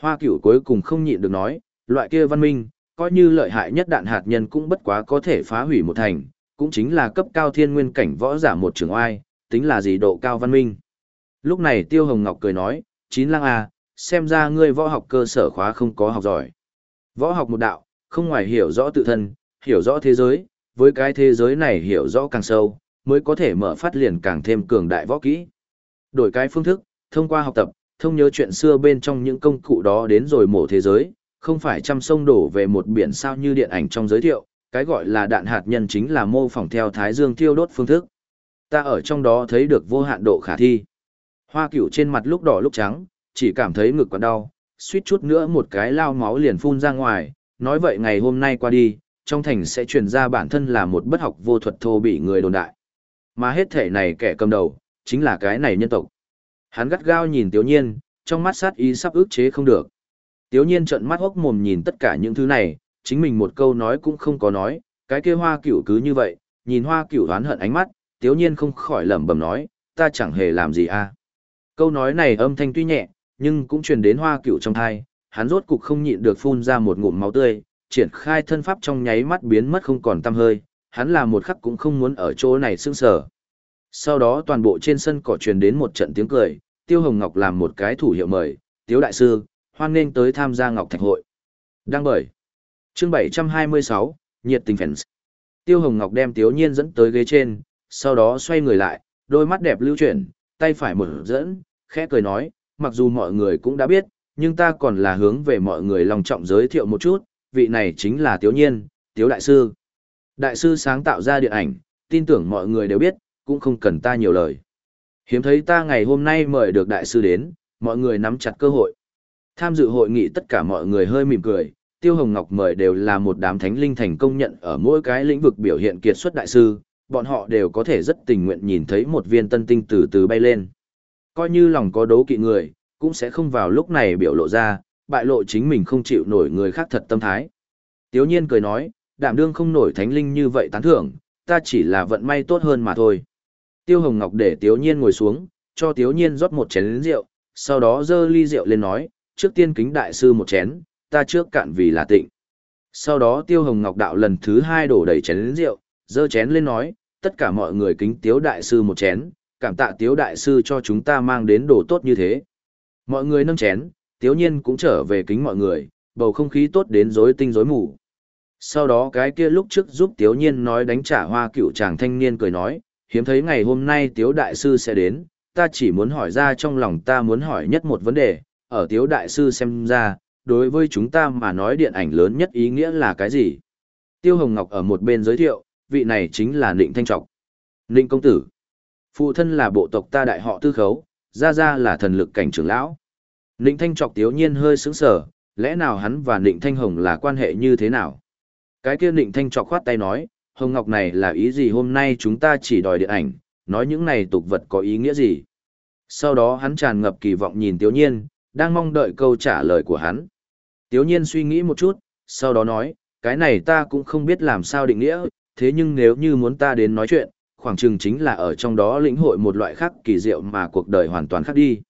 Hoa cửu cuối cùng không nhịn được nói, loại kia văn minh, coi như lợi hại nhất đạn hạt nhân cũng bất quá có thể phá hủy một thành, cũng chính là cấp cao thiên nguyên cảnh võ giả một trường oai, tính là gì độ cao văn minh. Lúc này Tiêu Hồng Ngọc cười nói, chín lang à, xem ra ngươi võ học cơ sở khóa không có học giỏi. Võ học một đạo, không ngoài hiểu rõ tự thân, hiểu rõ thế giới, với cái thế giới này hiểu rõ càng sâu, mới có thể mở phát liền càng thêm cường đại võ kỹ. Đổi cái phương thức, thông qua học tập, thông nhớ chuyện xưa bên trong những công cụ đó đến rồi mổ thế giới, không phải trăm sông đổ về một biển sao như điện ảnh trong giới thiệu, cái gọi là đạn hạt nhân chính là mô phỏng theo thái dương thiêu đốt phương thức. Ta ở trong đó thấy được vô hạn độ khả thi. Hoa cửu trên mặt lúc đỏ lúc trắng, chỉ cảm thấy ngực còn đau, suýt chút nữa một cái lao máu liền phun ra ngoài, nói vậy ngày hôm nay qua đi, trong thành sẽ truyền ra bản thân là một bất học vô thuật thô bị người đồn đại. Mà hết thể này kẻ cầm đầu, chính là cái này nhân tộc. Hắn gắt gao nhìn Tiếu Nhiên, trong mắt sát ý sắp ức chế không được. Tiếu Nhiên trợn mắt hốc mồm nhìn tất cả những thứ này, chính mình một câu nói cũng không có nói, cái kia hoa cửu cứ như vậy, nhìn hoa cửu đoán hận ánh mắt, Tiếu Nhiên không khỏi lẩm bẩm nói, ta chẳng hề làm gì a. Câu nói này âm thanh tuy nhẹ, nhưng cũng truyền đến hoa cửu trong thai, hắn rốt cục không nhịn được phun ra một ngụm máu tươi, triển khai thân pháp trong nháy mắt biến mất không còn tăm hơi, hắn là một khắc cũng không muốn ở chỗ này sững sờ. Sau đó toàn bộ trên sân cỏ truyền đến một trận tiếng cười, Tiêu Hồng Ngọc làm một cái thủ hiệu mời, Tiếu Đại Sư, hoan nghênh tới tham gia Ngọc Thạch Hội. Đăng bởi. Chương 726, nhiệt tình fans. Tiêu Hồng Ngọc đem Tiếu Nhiên dẫn tới ghế trên, sau đó xoay người lại, đôi mắt đẹp lưu chuyển, tay phải mở dẫn, khẽ cười nói, mặc dù mọi người cũng đã biết, nhưng ta còn là hướng về mọi người lòng trọng giới thiệu một chút, vị này chính là Tiếu Nhiên, Tiếu Đại Sư. Đại Sư sáng tạo ra điện ảnh, tin tưởng mọi người đều biết, cũng không cần ta nhiều lời. Hiếm thấy ta ngày hôm nay mời được Đại Sư đến, mọi người nắm chặt cơ hội. Tham dự hội nghị tất cả mọi người hơi mỉm cười, Tiêu Hồng Ngọc mời đều là một đám thánh linh thành công nhận ở mỗi cái lĩnh vực biểu hiện kiệt xuất đại sư, bọn họ đều có thể rất tình nguyện nhìn thấy một viên tân tinh từ từ bay lên. Coi như lòng có đấu kỵ người, cũng sẽ không vào lúc này biểu lộ ra, bại lộ chính mình không chịu nổi người khác thật tâm thái. Tiếu nhiên cười nói, đảm đương không nổi thánh linh như vậy tán thưởng, ta chỉ là vận may tốt hơn mà thôi. Tiêu Hồng Ngọc để Tiếu nhiên ngồi xuống, cho Tiếu nhiên rót một chén rượu, sau đó dơ ly rượu lên nói, trước tiên kính đại sư một chén, ta trước cạn vì là tịnh. Sau đó Tiêu Hồng Ngọc đạo lần thứ hai đổ đầy chén rượu, dơ chén lên nói, tất cả mọi người kính Tiếu đại sư một chén, cảm tạ Tiếu đại sư cho chúng ta mang đến đồ tốt như thế. Mọi người nâng chén, Tiếu nhiên cũng trở về kính mọi người, bầu không khí tốt đến rối tinh rối mù. Sau đó cái kia lúc trước giúp Tiếu nhiên nói đánh trả hoa cựu chàng thanh niên cười nói, hiếm thấy ngày hôm nay Tiếu đại sư sẽ đến, ta chỉ muốn hỏi ra trong lòng ta muốn hỏi nhất một vấn đề, ở Tiếu đại sư xem ra, đối với chúng ta mà nói điện ảnh lớn nhất ý nghĩa là cái gì? Tiêu Hồng Ngọc ở một bên giới thiệu, vị này chính là Nịnh Thanh Trọc. Nịnh Công Tử. Phụ thân là bộ tộc ta đại họ tư khấu, ra ra là thần lực cảnh trưởng lão. Nịnh Thanh Trọc tiếu nhiên hơi sững sờ, lẽ nào hắn và Nịnh Thanh Hồng là quan hệ như thế nào? Cái kia Nịnh Thanh Trọc khoát tay nói, Hồng Ngọc này là ý gì hôm nay chúng ta chỉ đòi điện ảnh, nói những này tục vật có ý nghĩa gì? Sau đó hắn tràn ngập kỳ vọng nhìn tiếu nhiên, đang mong đợi câu trả lời của hắn. Tiếu nhiên suy nghĩ một chút, sau đó nói, cái này ta cũng không biết làm sao định nghĩa, thế nhưng nếu như muốn ta đến nói chuyện, khoảng chừng chính là ở trong đó lĩnh hội một loại khác kỳ diệu mà cuộc đời hoàn toàn khác đi.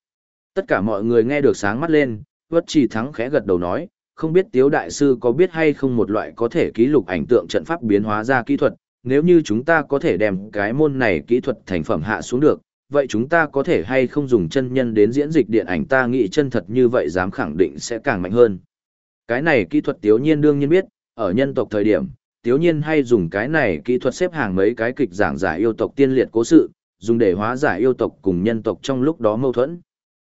Tất cả mọi người nghe được sáng mắt lên, vất Chỉ thắng khẽ gật đầu nói, không biết tiếu đại sư có biết hay không một loại có thể ký lục ảnh tượng trận pháp biến hóa ra kỹ thuật, nếu như chúng ta có thể đem cái môn này kỹ thuật thành phẩm hạ xuống được, vậy chúng ta có thể hay không dùng chân nhân đến diễn dịch điện ảnh ta nghĩ chân thật như vậy dám khẳng định sẽ càng mạnh hơn. Cái này kỹ thuật tiếu nhiên đương nhiên biết, ở nhân tộc thời điểm, tiếu nhiên hay dùng cái này kỹ thuật xếp hàng mấy cái kịch giảng giải yêu tộc tiên liệt cố sự, dùng để hóa giải yêu tộc cùng nhân tộc trong lúc đó mâu thuẫn.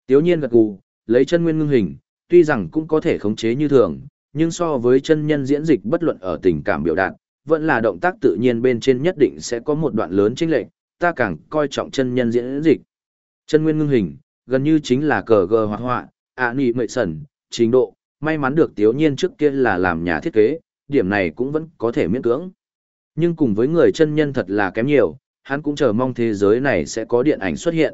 Tiếu nhiên gật gù, lấy chân nguyên ngưng hình, tuy rằng cũng có thể khống chế như thường, nhưng so với chân nhân diễn dịch bất luận ở tình cảm biểu đạt, vẫn là động tác tự nhiên bên trên nhất định sẽ có một đoạn lớn chênh lệch, ta càng coi trọng chân nhân diễn dịch. Chân nguyên ngưng hình, gần như chính là cờ gờ hoạt họa, ạ nị mệ sẩn, trình độ, may mắn được tiếu nhiên trước kia là làm nhà thiết kế, điểm này cũng vẫn có thể miễn cưỡng. Nhưng cùng với người chân nhân thật là kém nhiều, hắn cũng chờ mong thế giới này sẽ có điện ảnh xuất hiện.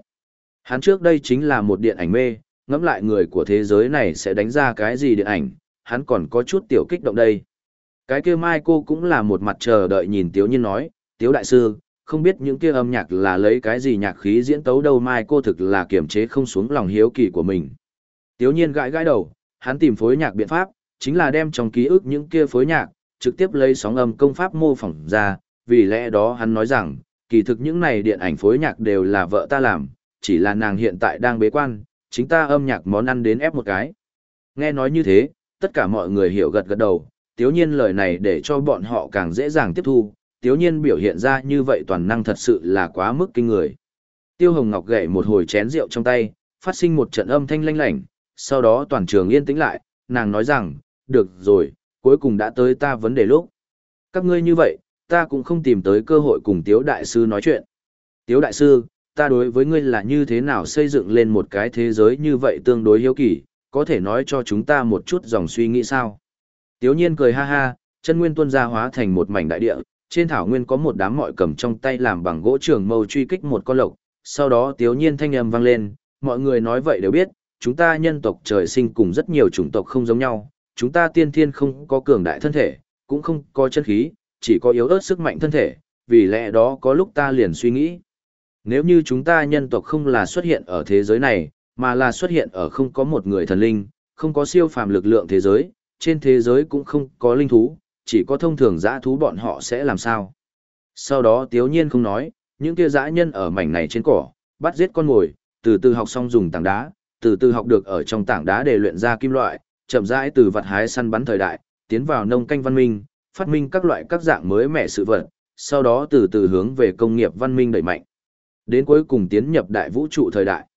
Hắn trước đây chính là một điện ảnh mê, ngẫm lại người của thế giới này sẽ đánh ra cái gì điện ảnh, hắn còn có chút tiểu kích động đây. Cái kia mai cô cũng là một mặt chờ đợi nhìn Tiếu Nhiên nói, Tiếu Đại Sư, không biết những kia âm nhạc là lấy cái gì nhạc khí diễn tấu đâu mai cô thực là kiềm chế không xuống lòng hiếu kỳ của mình. Tiếu Nhiên gãi gãi đầu, hắn tìm phối nhạc biện pháp, chính là đem trong ký ức những kia phối nhạc, trực tiếp lấy sóng âm công pháp mô phỏng ra, vì lẽ đó hắn nói rằng, kỳ thực những này điện ảnh phối nhạc đều là vợ ta làm, chỉ là nàng hiện tại đang bế quan, chính ta âm nhạc món ăn đến ép một cái. Nghe nói như thế, tất cả mọi người hiểu gật gật đầu, tiếu nhiên lời này để cho bọn họ càng dễ dàng tiếp thu, tiếu nhiên biểu hiện ra như vậy toàn năng thật sự là quá mức kinh người. Tiêu Hồng Ngọc gậy một hồi chén rượu trong tay, phát sinh một trận âm thanh lanh lảnh, sau đó toàn trường yên tĩnh lại, nàng nói rằng, được rồi, cuối cùng đã tới ta vấn đề lúc. Các ngươi như vậy, ta cũng không tìm tới cơ hội cùng Tiếu Đại Sư nói chuyện. Tiếu Đại Sư, ta đối với ngươi là như thế nào xây dựng lên một cái thế giới như vậy tương đối hiếu kỳ, có thể nói cho chúng ta một chút dòng suy nghĩ sao? Tiếu nhiên cười ha ha, chân nguyên tuôn ra hóa thành một mảnh đại địa, trên thảo nguyên có một đám mọi cầm trong tay làm bằng gỗ trường mâu truy kích một con lộc, sau đó tiếu nhiên thanh âm vang lên, mọi người nói vậy đều biết, chúng ta nhân tộc trời sinh cùng rất nhiều chủng tộc không giống nhau, chúng ta tiên thiên không có cường đại thân thể, cũng không có chân khí, chỉ có yếu ớt sức mạnh thân thể, vì lẽ đó có lúc ta liền suy nghĩ. Nếu như chúng ta nhân tộc không là xuất hiện ở thế giới này, mà là xuất hiện ở không có một người thần linh, không có siêu phàm lực lượng thế giới, trên thế giới cũng không có linh thú, chỉ có thông thường dã thú bọn họ sẽ làm sao. Sau đó tiếu nhiên không nói, những kia dã nhân ở mảnh này trên cỏ, bắt giết con mồi, từ từ học xong dùng tảng đá, từ từ học được ở trong tảng đá để luyện ra kim loại, chậm rãi từ vật hái săn bắn thời đại, tiến vào nông canh văn minh, phát minh các loại các dạng mới mẻ sự vật, sau đó từ từ hướng về công nghiệp văn minh đẩy mạnh. Đến cuối cùng tiến nhập đại vũ trụ thời đại.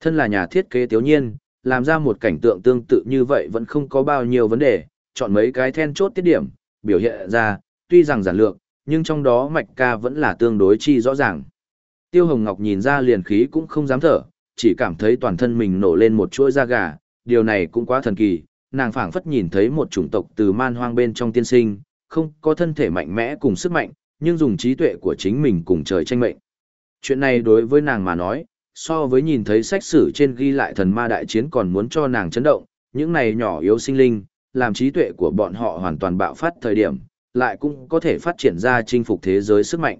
Thân là nhà thiết kế thiếu nhiên, làm ra một cảnh tượng tương tự như vậy vẫn không có bao nhiêu vấn đề, chọn mấy cái then chốt tiết điểm, biểu hiện ra, tuy rằng giản lược, nhưng trong đó mạch ca vẫn là tương đối chi rõ ràng. Tiêu Hồng Ngọc nhìn ra liền khí cũng không dám thở, chỉ cảm thấy toàn thân mình nổ lên một chuỗi da gà, điều này cũng quá thần kỳ, nàng phảng phất nhìn thấy một chủng tộc từ man hoang bên trong tiên sinh, không có thân thể mạnh mẽ cùng sức mạnh, nhưng dùng trí tuệ của chính mình cùng trời tranh mệnh. Chuyện này đối với nàng mà nói, so với nhìn thấy sách sử trên ghi lại thần ma đại chiến còn muốn cho nàng chấn động, những này nhỏ yếu sinh linh, làm trí tuệ của bọn họ hoàn toàn bạo phát thời điểm, lại cũng có thể phát triển ra chinh phục thế giới sức mạnh.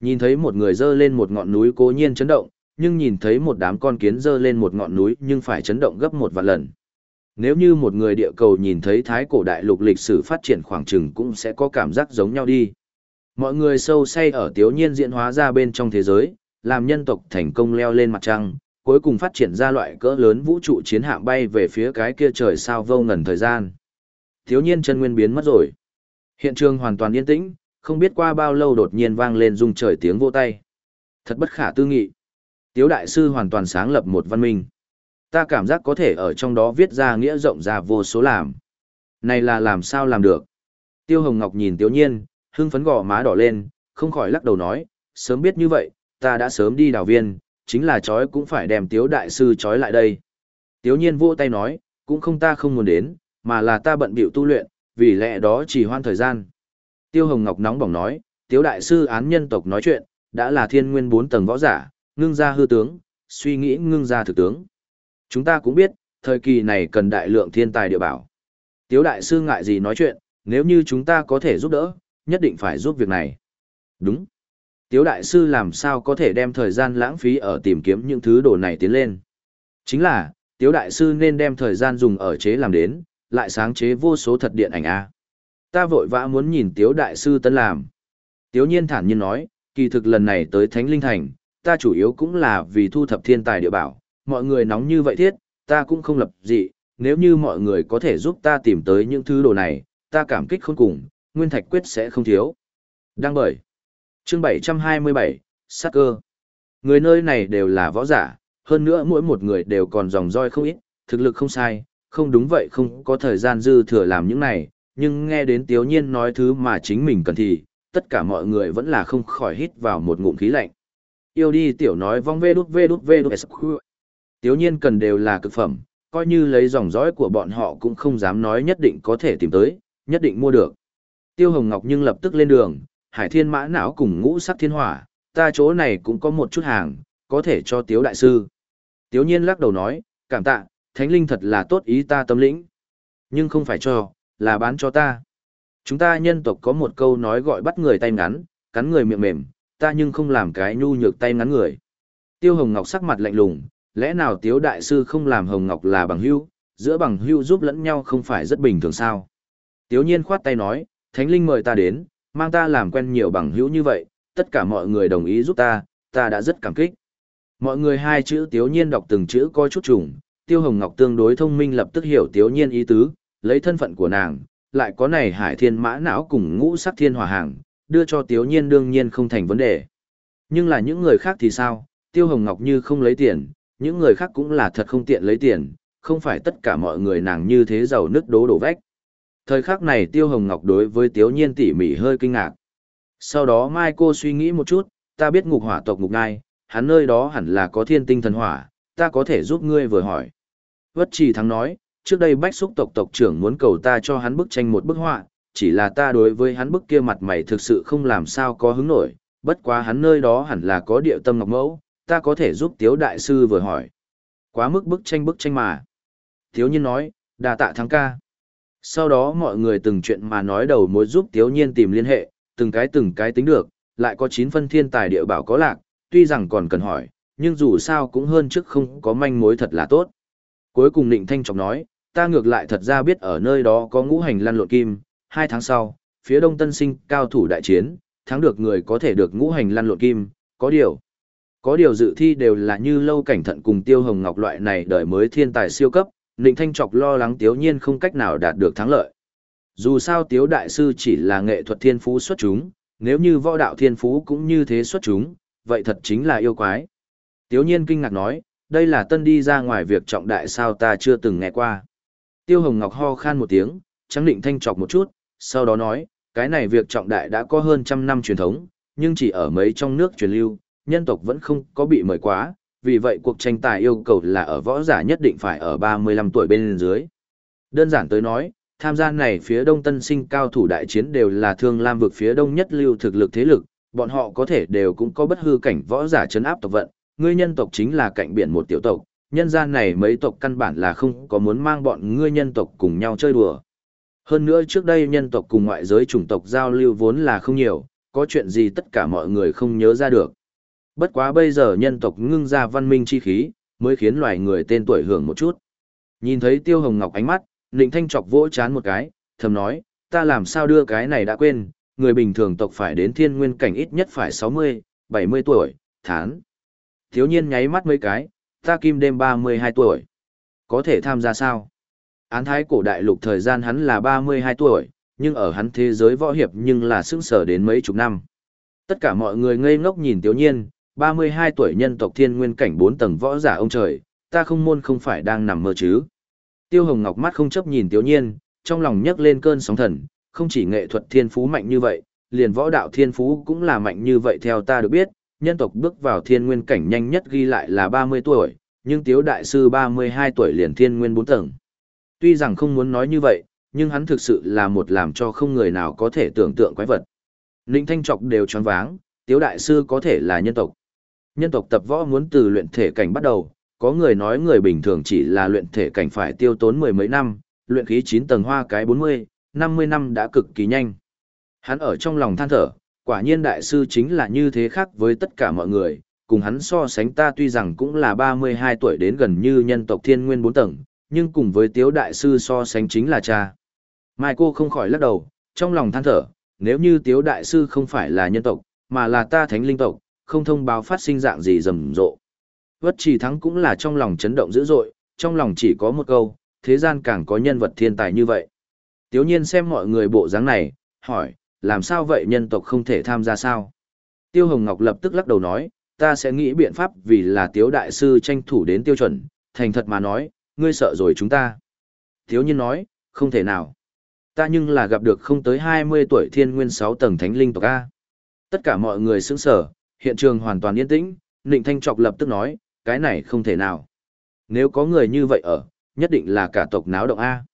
Nhìn thấy một người dơ lên một ngọn núi cố nhiên chấn động, nhưng nhìn thấy một đám con kiến dơ lên một ngọn núi nhưng phải chấn động gấp một vạn lần. Nếu như một người địa cầu nhìn thấy thái cổ đại lục lịch sử phát triển khoảng chừng cũng sẽ có cảm giác giống nhau đi. Mọi người sâu say ở tiếu nhiên diễn hóa ra bên trong thế giới, làm nhân tộc thành công leo lên mặt trăng, cuối cùng phát triển ra loại cỡ lớn vũ trụ chiến hạm bay về phía cái kia trời sao vô ngần thời gian. Tiếu nhiên chân nguyên biến mất rồi. Hiện trường hoàn toàn yên tĩnh, không biết qua bao lâu đột nhiên vang lên rung trời tiếng vô tay. Thật bất khả tư nghị. Tiếu đại sư hoàn toàn sáng lập một văn minh. Ta cảm giác có thể ở trong đó viết ra nghĩa rộng ra vô số làm. Này là làm sao làm được? Tiêu Hồng Ngọc nhìn Tiếu Nhiên, hưng phấn gò má đỏ lên, không khỏi lắc đầu nói, sớm biết như vậy, ta đã sớm đi đào viên, chính là chói cũng phải đem Tiếu đại sư chói lại đây. Tiếu Nhiên vỗ tay nói, cũng không ta không muốn đến, mà là ta bận bịu tu luyện, vì lẽ đó chỉ hoan thời gian. Tiêu Hồng Ngọc nóng bỏng nói, Tiếu đại sư án nhân tộc nói chuyện, đã là thiên nguyên bốn tầng võ giả, ngưng ra hư tướng, suy nghĩ ngưng ra thực tướng. Chúng ta cũng biết, thời kỳ này cần đại lượng thiên tài địa bảo. Tiếu đại sư ngại gì nói chuyện, nếu như chúng ta có thể giúp đỡ, nhất định phải giúp việc này. Đúng. Tiếu đại sư làm sao có thể đem thời gian lãng phí ở tìm kiếm những thứ đồ này tiến lên. Chính là, Tiếu đại sư nên đem thời gian dùng ở chế làm đến, lại sáng chế vô số thật điện ảnh A. Ta vội vã muốn nhìn Tiếu đại sư tân làm. Tiếu nhiên thản nhiên nói, kỳ thực lần này tới Thánh Linh Thành, ta chủ yếu cũng là vì thu thập thiên tài địa bảo, mọi người nóng như vậy thiết, ta cũng không lập dị, nếu như mọi người có thể giúp ta tìm tới những thứ đồ này, ta cảm kích khôn cùng, nguyên thạch quyết sẽ không thiếu. Đăng bởi. Chương 727, sát cơ. Người nơi này đều là võ giả, hơn nữa mỗi một người đều còn dòng roi không ít, thực lực không sai, không đúng vậy không có thời gian dư thừa làm những này, nhưng nghe đến Tiếu Nhiên nói thứ mà chính mình cần thì, tất cả mọi người vẫn là không khỏi hít vào một ngụm khí lạnh. Yêu đi tiểu nói vong vê đút vê đút vê đút Tiếu nhiên cần đều là cực phẩm, coi như lấy dòng dõi của bọn họ cũng không dám nói nhất định có thể tìm tới, nhất định mua được. Tiêu Hồng Ngọc nhưng lập tức lên đường, hải thiên mã não cùng ngũ sắc thiên hỏa, ta chỗ này cũng có một chút hàng, có thể cho Tiếu Đại Sư. Tiếu nhiên lắc đầu nói, cảm tạ, thánh linh thật là tốt ý ta tâm lĩnh. Nhưng không phải cho, là bán cho ta. Chúng ta nhân tộc có một câu nói gọi bắt người tay ngắn, cắn người miệng mềm, ta nhưng không làm cái nhu nhược tay ngắn người. Tiêu Hồng Ngọc sắc mặt lạnh lùng, lẽ nào Tiếu Đại Sư không làm Hồng Ngọc là bằng hữu, giữa bằng hữu giúp lẫn nhau không phải rất bình thường sao? Tiếu Nhiên khoát tay nói, Thánh Linh mời ta đến, mang ta làm quen nhiều bằng hữu như vậy, tất cả mọi người đồng ý giúp ta, ta đã rất cảm kích. Mọi người hai chữ Tiếu Nhiên đọc từng chữ coi chút trùng, Tiêu Hồng Ngọc tương đối thông minh lập tức hiểu Tiếu Nhiên ý tứ, lấy thân phận của nàng, lại có này hải thiên mã não cùng ngũ sắc thiên hòa hàng, đưa cho Tiếu Nhiên đương nhiên không thành vấn đề. Nhưng là những người khác thì sao, Tiêu Hồng Ngọc như không lấy tiền, những người khác cũng là thật không tiện lấy tiền, không phải tất cả mọi người nàng như thế giàu nứt đố đổ vách. Thời khắc này Tiêu Hồng Ngọc đối với Tiếu Nhiên tỉ mỉ hơi kinh ngạc. Sau đó Mai cô suy nghĩ một chút, ta biết ngục hỏa tộc ngục ngai, hắn nơi đó hẳn là có thiên tinh thần hỏa, ta có thể giúp ngươi vừa hỏi. Vất trì thắng nói, trước đây bách xúc tộc tộc trưởng muốn cầu ta cho hắn bức tranh một bức họa, chỉ là ta đối với hắn bức kia mặt mày thực sự không làm sao có hứng nổi, bất quá hắn nơi đó hẳn là có địa tâm ngọc mẫu, ta có thể giúp tiếu đại sư vừa hỏi. Quá mức bức tranh bức tranh mà. thiếu nhiên nói, đà tạ thắng ca. Sau đó mọi người từng chuyện mà nói đầu mối giúp tiếu nhiên tìm liên hệ, từng cái từng cái tính được, lại có 9 phân thiên tài địa bảo có lạc, tuy rằng còn cần hỏi, nhưng dù sao cũng hơn trước không có manh mối thật là tốt. Cuối cùng Nịnh Thanh Trọng nói, ta ngược lại thật ra biết ở nơi đó có ngũ hành lăn lộn kim, hai tháng sau, phía đông tân sinh cao thủ đại chiến, thắng được người có thể được ngũ hành lăn lộn kim, có điều. Có điều dự thi đều là như lâu cảnh thận cùng tiêu hồng ngọc loại này đời mới thiên tài siêu cấp, Nịnh Thanh Trọc lo lắng tiếu nhiên không cách nào đạt được thắng lợi. Dù sao tiếu đại sư chỉ là nghệ thuật thiên phú xuất chúng, nếu như võ đạo thiên phú cũng như thế xuất chúng, vậy thật chính là yêu quái. Tiếu nhiên kinh ngạc nói, đây là tân đi ra ngoài việc trọng đại sao ta chưa từng nghe qua. Tiêu Hồng Ngọc ho khan một tiếng, trắng định thanh trọc một chút, sau đó nói, cái này việc trọng đại đã có hơn trăm năm truyền thống, nhưng chỉ ở mấy trong nước truyền lưu, nhân tộc vẫn không có bị mời quá, vì vậy cuộc tranh tài yêu cầu là ở võ giả nhất định phải ở 35 tuổi bên dưới. Đơn giản tới nói, tham gia này phía đông tân sinh cao thủ đại chiến đều là thương lam vực phía đông nhất lưu thực lực thế lực, bọn họ có thể đều cũng có bất hư cảnh võ giả chấn áp tộc vận, ngươi nhân tộc chính là cạnh biển một tiểu tộc, nhân gian này mấy tộc căn bản là không có muốn mang bọn ngươi nhân tộc cùng nhau chơi đùa. Hơn nữa trước đây nhân tộc cùng ngoại giới chủng tộc giao lưu vốn là không nhiều, có chuyện gì tất cả mọi người không nhớ ra được. Bất quá bây giờ nhân tộc ngưng ra văn minh chi khí, mới khiến loài người tên tuổi hưởng một chút. Nhìn thấy Tiêu Hồng Ngọc ánh mắt, Lệnh Thanh chọc vỗ chán một cái, thầm nói, ta làm sao đưa cái này đã quên, người bình thường tộc phải đến thiên nguyên cảnh ít nhất phải 60, 70 tuổi, thán. Thiếu nhiên nháy mắt mấy cái, ta kim đêm 32 tuổi. Có thể tham gia sao? Án thái cổ đại lục thời gian hắn là 32 tuổi, nhưng ở hắn thế giới võ hiệp nhưng là sững sở đến mấy chục năm. Tất cả mọi người ngây ngốc nhìn Tiếu Nhiên, 32 tuổi nhân tộc thiên nguyên cảnh 4 tầng võ giả ông trời, ta không môn không phải đang nằm mơ chứ. Tiêu Hồng Ngọc mắt không chấp nhìn Tiếu Nhiên, trong lòng nhấc lên cơn sóng thần, không chỉ nghệ thuật thiên phú mạnh như vậy, liền võ đạo thiên phú cũng là mạnh như vậy theo ta được biết, nhân tộc bước vào thiên nguyên cảnh nhanh nhất ghi lại là 30 tuổi, nhưng Tiếu Đại Sư 32 tuổi liền thiên nguyên 4 tầng. Tuy rằng không muốn nói như vậy, nhưng hắn thực sự là một làm cho không người nào có thể tưởng tượng quái vật. Ninh Thanh Trọc đều choáng váng, Tiếu Đại Sư có thể là nhân tộc. Nhân tộc tập võ muốn từ luyện thể cảnh bắt đầu, có người nói người bình thường chỉ là luyện thể cảnh phải tiêu tốn mười mấy năm, luyện khí 9 tầng hoa cái 40, 50 năm đã cực kỳ nhanh. Hắn ở trong lòng than thở, quả nhiên đại sư chính là như thế khác với tất cả mọi người, cùng hắn so sánh ta tuy rằng cũng là 32 tuổi đến gần như nhân tộc thiên nguyên 4 tầng, nhưng cùng với tiếu đại sư so sánh chính là cha. Mai cô không khỏi lắc đầu, trong lòng than thở, nếu như tiếu đại sư không phải là nhân tộc, mà là ta thánh linh tộc, không thông báo phát sinh dạng gì rầm rộ. Vất trì thắng cũng là trong lòng chấn động dữ dội, trong lòng chỉ có một câu, thế gian càng có nhân vật thiên tài như vậy. Tiếu nhiên xem mọi người bộ dáng này, hỏi, làm sao vậy nhân tộc không thể tham gia sao? Tiêu Hồng Ngọc lập tức lắc đầu nói, ta sẽ nghĩ biện pháp vì là tiếu đại sư tranh thủ đến tiêu chuẩn, thành thật mà nói, ngươi sợ rồi chúng ta. Tiếu nhiên nói, không thể nào. Ta nhưng là gặp được không tới 20 tuổi thiên nguyên 6 tầng thánh linh tộc A. Tất cả mọi người sững sở, hiện trường hoàn toàn yên tĩnh, Nịnh Thanh Trọc lập tức nói, cái này không thể nào. Nếu có người như vậy ở, nhất định là cả tộc náo động A.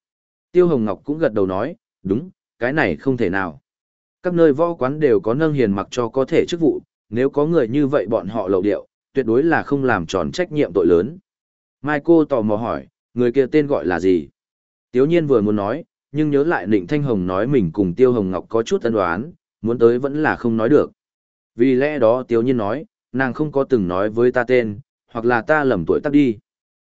Tiêu Hồng Ngọc cũng gật đầu nói, đúng, cái này không thể nào. Các nơi võ quán đều có nâng hiền mặc cho có thể chức vụ, nếu có người như vậy bọn họ lậu điệu, tuyệt đối là không làm tròn trách nhiệm tội lớn. Mai cô tò mò hỏi, người kia tên gọi là gì? Tiếu nhiên vừa muốn nói, nhưng nhớ lại Nịnh Thanh Hồng nói mình cùng Tiêu Hồng Ngọc có chút ân đoán, muốn tới vẫn là không nói được. Vì lẽ đó Tiếu nhiên nói, nàng không có từng nói với ta tên, hoặc là ta lầm tuổi tắt đi.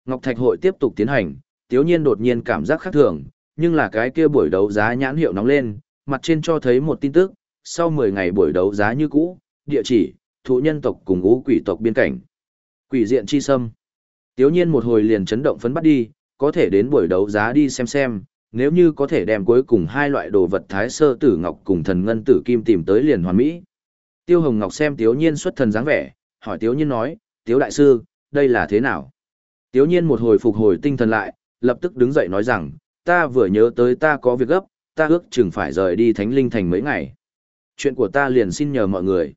Ngọc Thạch hội tiếp tục tiến hành, Tiếu nhiên đột nhiên cảm giác khác thường, nhưng là cái kia buổi đấu giá nhãn hiệu nóng lên, mặt trên cho thấy một tin tức, sau 10 ngày buổi đấu giá như cũ, địa chỉ, thụ nhân tộc cùng ngũ quỷ tộc biên cảnh. Quỷ diện chi sâm. Tiếu nhiên một hồi liền chấn động phấn bắt đi, có thể đến buổi đấu giá đi xem xem, nếu như có thể đem cuối cùng hai loại đồ vật thái sơ tử ngọc cùng thần ngân tử kim tìm tới liền hoàn mỹ. Tiêu Hồng Ngọc xem Tiếu Nhiên xuất thần dáng vẻ, hỏi Tiếu Nhiên nói, Tiếu Đại Sư, đây là thế nào? Tiếu Nhiên một hồi phục hồi tinh thần lại, lập tức đứng dậy nói rằng, ta vừa nhớ tới ta có việc gấp, ta ước chừng phải rời đi Thánh Linh Thành mấy ngày. Chuyện của ta liền xin nhờ mọi người.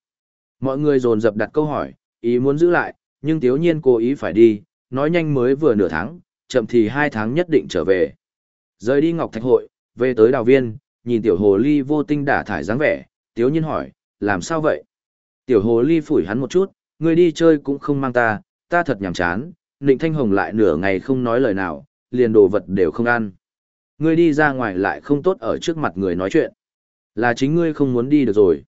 Mọi người dồn dập đặt câu hỏi, ý muốn giữ lại, nhưng Tiếu Nhiên cố ý phải đi, nói nhanh mới vừa nửa tháng, chậm thì hai tháng nhất định trở về. Rời đi Ngọc Thạch hội, về tới đào viên, nhìn tiểu hồ ly vô tinh đả thải dáng vẻ, tiếu nhiên hỏi, làm sao vậy? Tiểu hồ ly phủi hắn một chút, ngươi đi chơi cũng không mang ta, ta thật nhàm chán, Nịnh Thanh Hồng lại nửa ngày không nói lời nào, liền đồ vật đều không ăn. Ngươi đi ra ngoài lại không tốt ở trước mặt người nói chuyện. Là chính ngươi không muốn đi được rồi.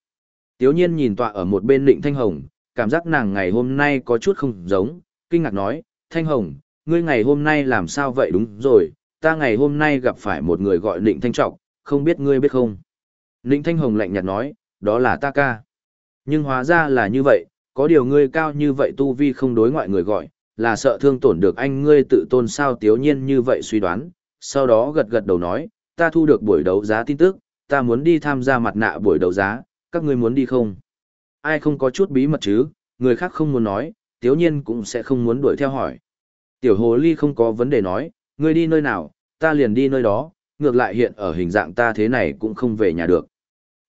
Tiếu nhiên nhìn tọa ở một bên Nịnh Thanh Hồng, cảm giác nàng ngày hôm nay có chút không giống, kinh ngạc nói, Thanh Hồng, ngươi ngày hôm nay làm sao vậy đúng rồi, ta ngày hôm nay gặp phải một người gọi Nịnh Thanh Trọng, không biết ngươi biết không. Nịnh Thanh Hồng lạnh nhạt nói, đó là ta ca. Nhưng hóa ra là như vậy, có điều ngươi cao như vậy tu vi không đối ngoại người gọi, là sợ thương tổn được anh ngươi tự tôn sao tiếu nhiên như vậy suy đoán, sau đó gật gật đầu nói, ta thu được buổi đấu giá tin tức, ta muốn đi tham gia mặt nạ buổi đấu giá, các ngươi muốn đi không? Ai không có chút bí mật chứ, người khác không muốn nói, tiếu nhiên cũng sẽ không muốn đuổi theo hỏi. Tiểu hồ ly không có vấn đề nói, ngươi đi nơi nào, ta liền đi nơi đó, ngược lại hiện ở hình dạng ta thế này cũng không về nhà được.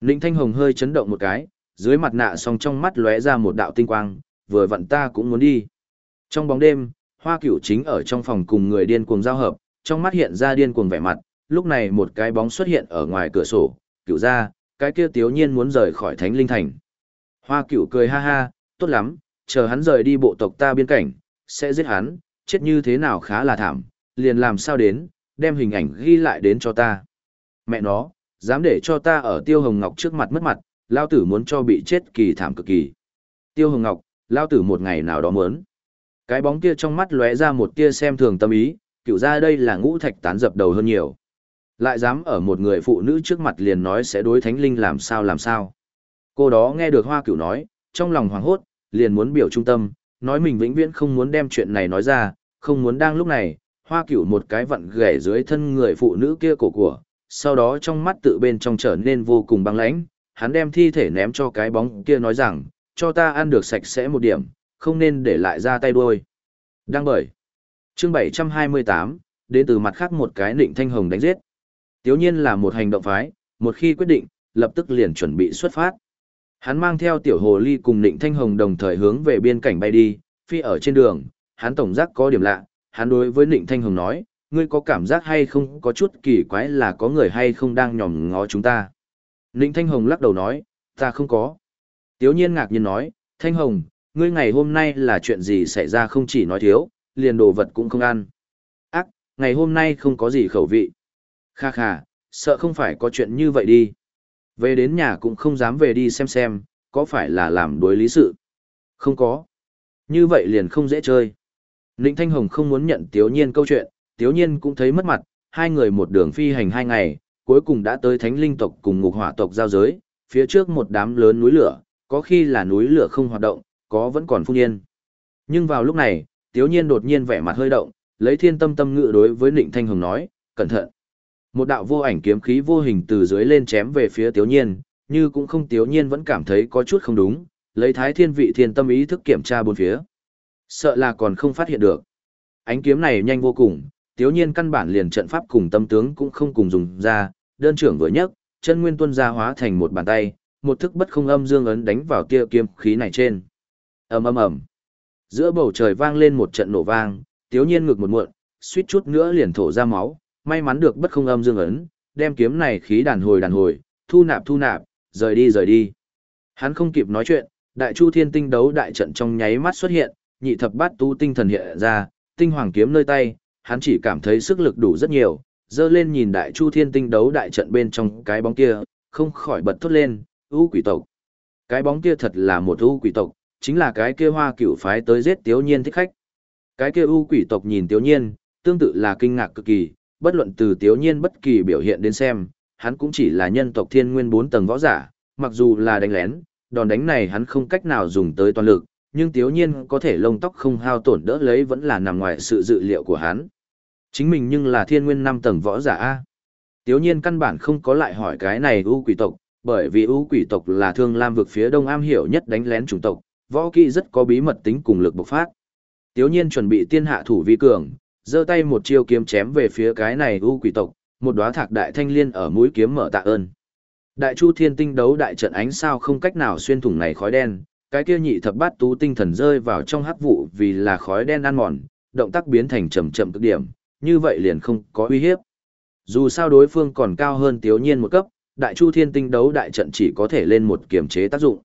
Ninh Thanh Hồng hơi chấn động một cái, dưới mặt nạ song trong mắt lóe ra một đạo tinh quang, vừa vặn ta cũng muốn đi. Trong bóng đêm, Hoa Cửu chính ở trong phòng cùng người điên cuồng giao hợp, trong mắt hiện ra điên cuồng vẻ mặt, lúc này một cái bóng xuất hiện ở ngoài cửa sổ, cửu ra, cái kia tiếu nhiên muốn rời khỏi Thánh Linh Thành. Hoa Cửu cười ha ha, tốt lắm, chờ hắn rời đi bộ tộc ta biên cảnh, sẽ giết hắn, chết như thế nào khá là thảm, liền làm sao đến, đem hình ảnh ghi lại đến cho ta. Mẹ nó, dám để cho ta ở Tiêu Hồng Ngọc trước mặt mất mặt, lao tử muốn cho bị chết kỳ thảm cực kỳ. Tiêu Hồng Ngọc, lao tử một ngày nào đó muốn. Cái bóng kia trong mắt lóe ra một tia xem thường tâm ý, cựu ra đây là ngũ thạch tán dập đầu hơn nhiều. Lại dám ở một người phụ nữ trước mặt liền nói sẽ đối thánh linh làm sao làm sao. Cô đó nghe được hoa cửu nói, trong lòng hoảng hốt, liền muốn biểu trung tâm, nói mình vĩnh viễn không muốn đem chuyện này nói ra, không muốn đang lúc này, hoa cửu một cái vặn ghẻ dưới thân người phụ nữ kia cổ của, sau đó trong mắt tự bên trong trở nên vô cùng băng lãnh, hắn đem thi thể ném cho cái bóng kia nói rằng, cho ta ăn được sạch sẽ một điểm, không nên để lại ra tay đuôi. Đăng bởi. Chương 728, đến từ mặt khác một cái nịnh thanh hồng đánh giết. Tiếu nhiên là một hành động phái, một khi quyết định, lập tức liền chuẩn bị xuất phát. Hắn mang theo tiểu hồ ly cùng nịnh thanh hồng đồng thời hướng về biên cảnh bay đi, phi ở trên đường, hắn tổng giác có điểm lạ, hắn đối với nịnh thanh hồng nói, ngươi có cảm giác hay không có chút kỳ quái là có người hay không đang nhòm ngó chúng ta. Ninh thanh hồng lắc đầu nói, ta không có. Tiếu nhiên ngạc nhiên nói, thanh hồng, ngươi ngày hôm nay là chuyện gì xảy ra không chỉ nói thiếu, liền đồ vật cũng không ăn. Ác, ngày hôm nay không có gì khẩu vị. Kha kha, sợ không phải có chuyện như vậy đi. Về đến nhà cũng không dám về đi xem xem, có phải là làm đối lý sự. Không có. Như vậy liền không dễ chơi. Ninh Thanh Hồng không muốn nhận Tiếu Nhiên câu chuyện, Tiếu Nhiên cũng thấy mất mặt, hai người một đường phi hành hai ngày, cuối cùng đã tới Thánh Linh tộc cùng Ngục Hỏa tộc giao giới, phía trước một đám lớn núi lửa, có khi là núi lửa không hoạt động, có vẫn còn phun yên. Nhưng vào lúc này, Tiếu Nhiên đột nhiên vẻ mặt hơi động, lấy thiên tâm tâm ngự đối với Nịnh Thanh Hồng nói, cẩn thận. Một đạo vô ảnh kiếm khí vô hình từ dưới lên chém về phía Tiếu Nhiên, như cũng không Tiếu Nhiên vẫn cảm thấy có chút không đúng, lấy thái thiên vị thiên tâm ý thức kiểm tra bốn phía. Sợ là còn không phát hiện được. Ánh kiếm này nhanh vô cùng, Tiếu Nhiên căn bản liền trận pháp cùng tâm tướng cũng không cùng dùng ra, đơn trưởng vừa nhất chân nguyên tuân ra hóa thành một bàn tay, một thức bất không âm dương ấn đánh vào tia kiếm khí này trên. Ầm ầm ầm. Giữa bầu trời vang lên một trận nổ vang tiếu nhiên ngực một muộn suýt chút nữa liền thổ ra máu may mắn được bất không âm dương ấn đem kiếm này khí đàn hồi đàn hồi thu nạp thu nạp rời đi rời đi. Hắn không kịp nói chuyện đại chu thiên tinh đấu đại trận trong nháy mắt xuất hiện nhị thập bát tu tinh thần hiện ra tinh hoàng kiếm nơi tay hắn chỉ cảm thấy sức lực đủ rất nhiều dơ lên nhìn đại chu thiên tinh đấu đại trận bên trong cái bóng kia không khỏi bật thốt lên ưu quỷ tộc cái bóng kia thật là một ưu quỷ tộc chính là cái kia hoa cửu phái tới giết Tiếu Nhiên thích khách. Cái kia u quỷ tộc nhìn Tiếu Nhiên, tương tự là kinh ngạc cực kỳ, bất luận từ Tiếu Nhiên bất kỳ biểu hiện đến xem, hắn cũng chỉ là nhân tộc thiên nguyên 4 tầng võ giả, mặc dù là đánh lén, đòn đánh này hắn không cách nào dùng tới toàn lực, nhưng Tiếu Nhiên có thể lông tóc không hao tổn đỡ lấy vẫn là nằm ngoài sự dự liệu của hắn. Chính mình nhưng là thiên nguyên năm tầng võ giả A. Tiếu Nhiên căn bản không có lại hỏi cái này u quỷ tộc, bởi vì u quỷ tộc là thương lam vực phía đông am hiểu nhất đánh lén chủng tộc, võ kỹ rất có bí mật tính cùng lực bộc phát. Tiếu nhiên chuẩn bị tiên hạ thủ vi cường, giơ tay một chiêu kiếm chém về phía cái này u quỷ tộc, một đóa thạc đại thanh liên ở mũi kiếm mở tạ ơn. Đại chu thiên tinh đấu đại trận ánh sao không cách nào xuyên thủng này khói đen, cái kia nhị thập bát tú tinh thần rơi vào trong hắc vụ vì là khói đen ăn mòn, động tác biến thành chậm chậm cực điểm, như vậy liền không có uy hiếp. Dù sao đối phương còn cao hơn Tiếu Nhiên một cấp, Đại Chu Thiên Tinh đấu đại trận chỉ có thể lên một kiểm chế tác dụng.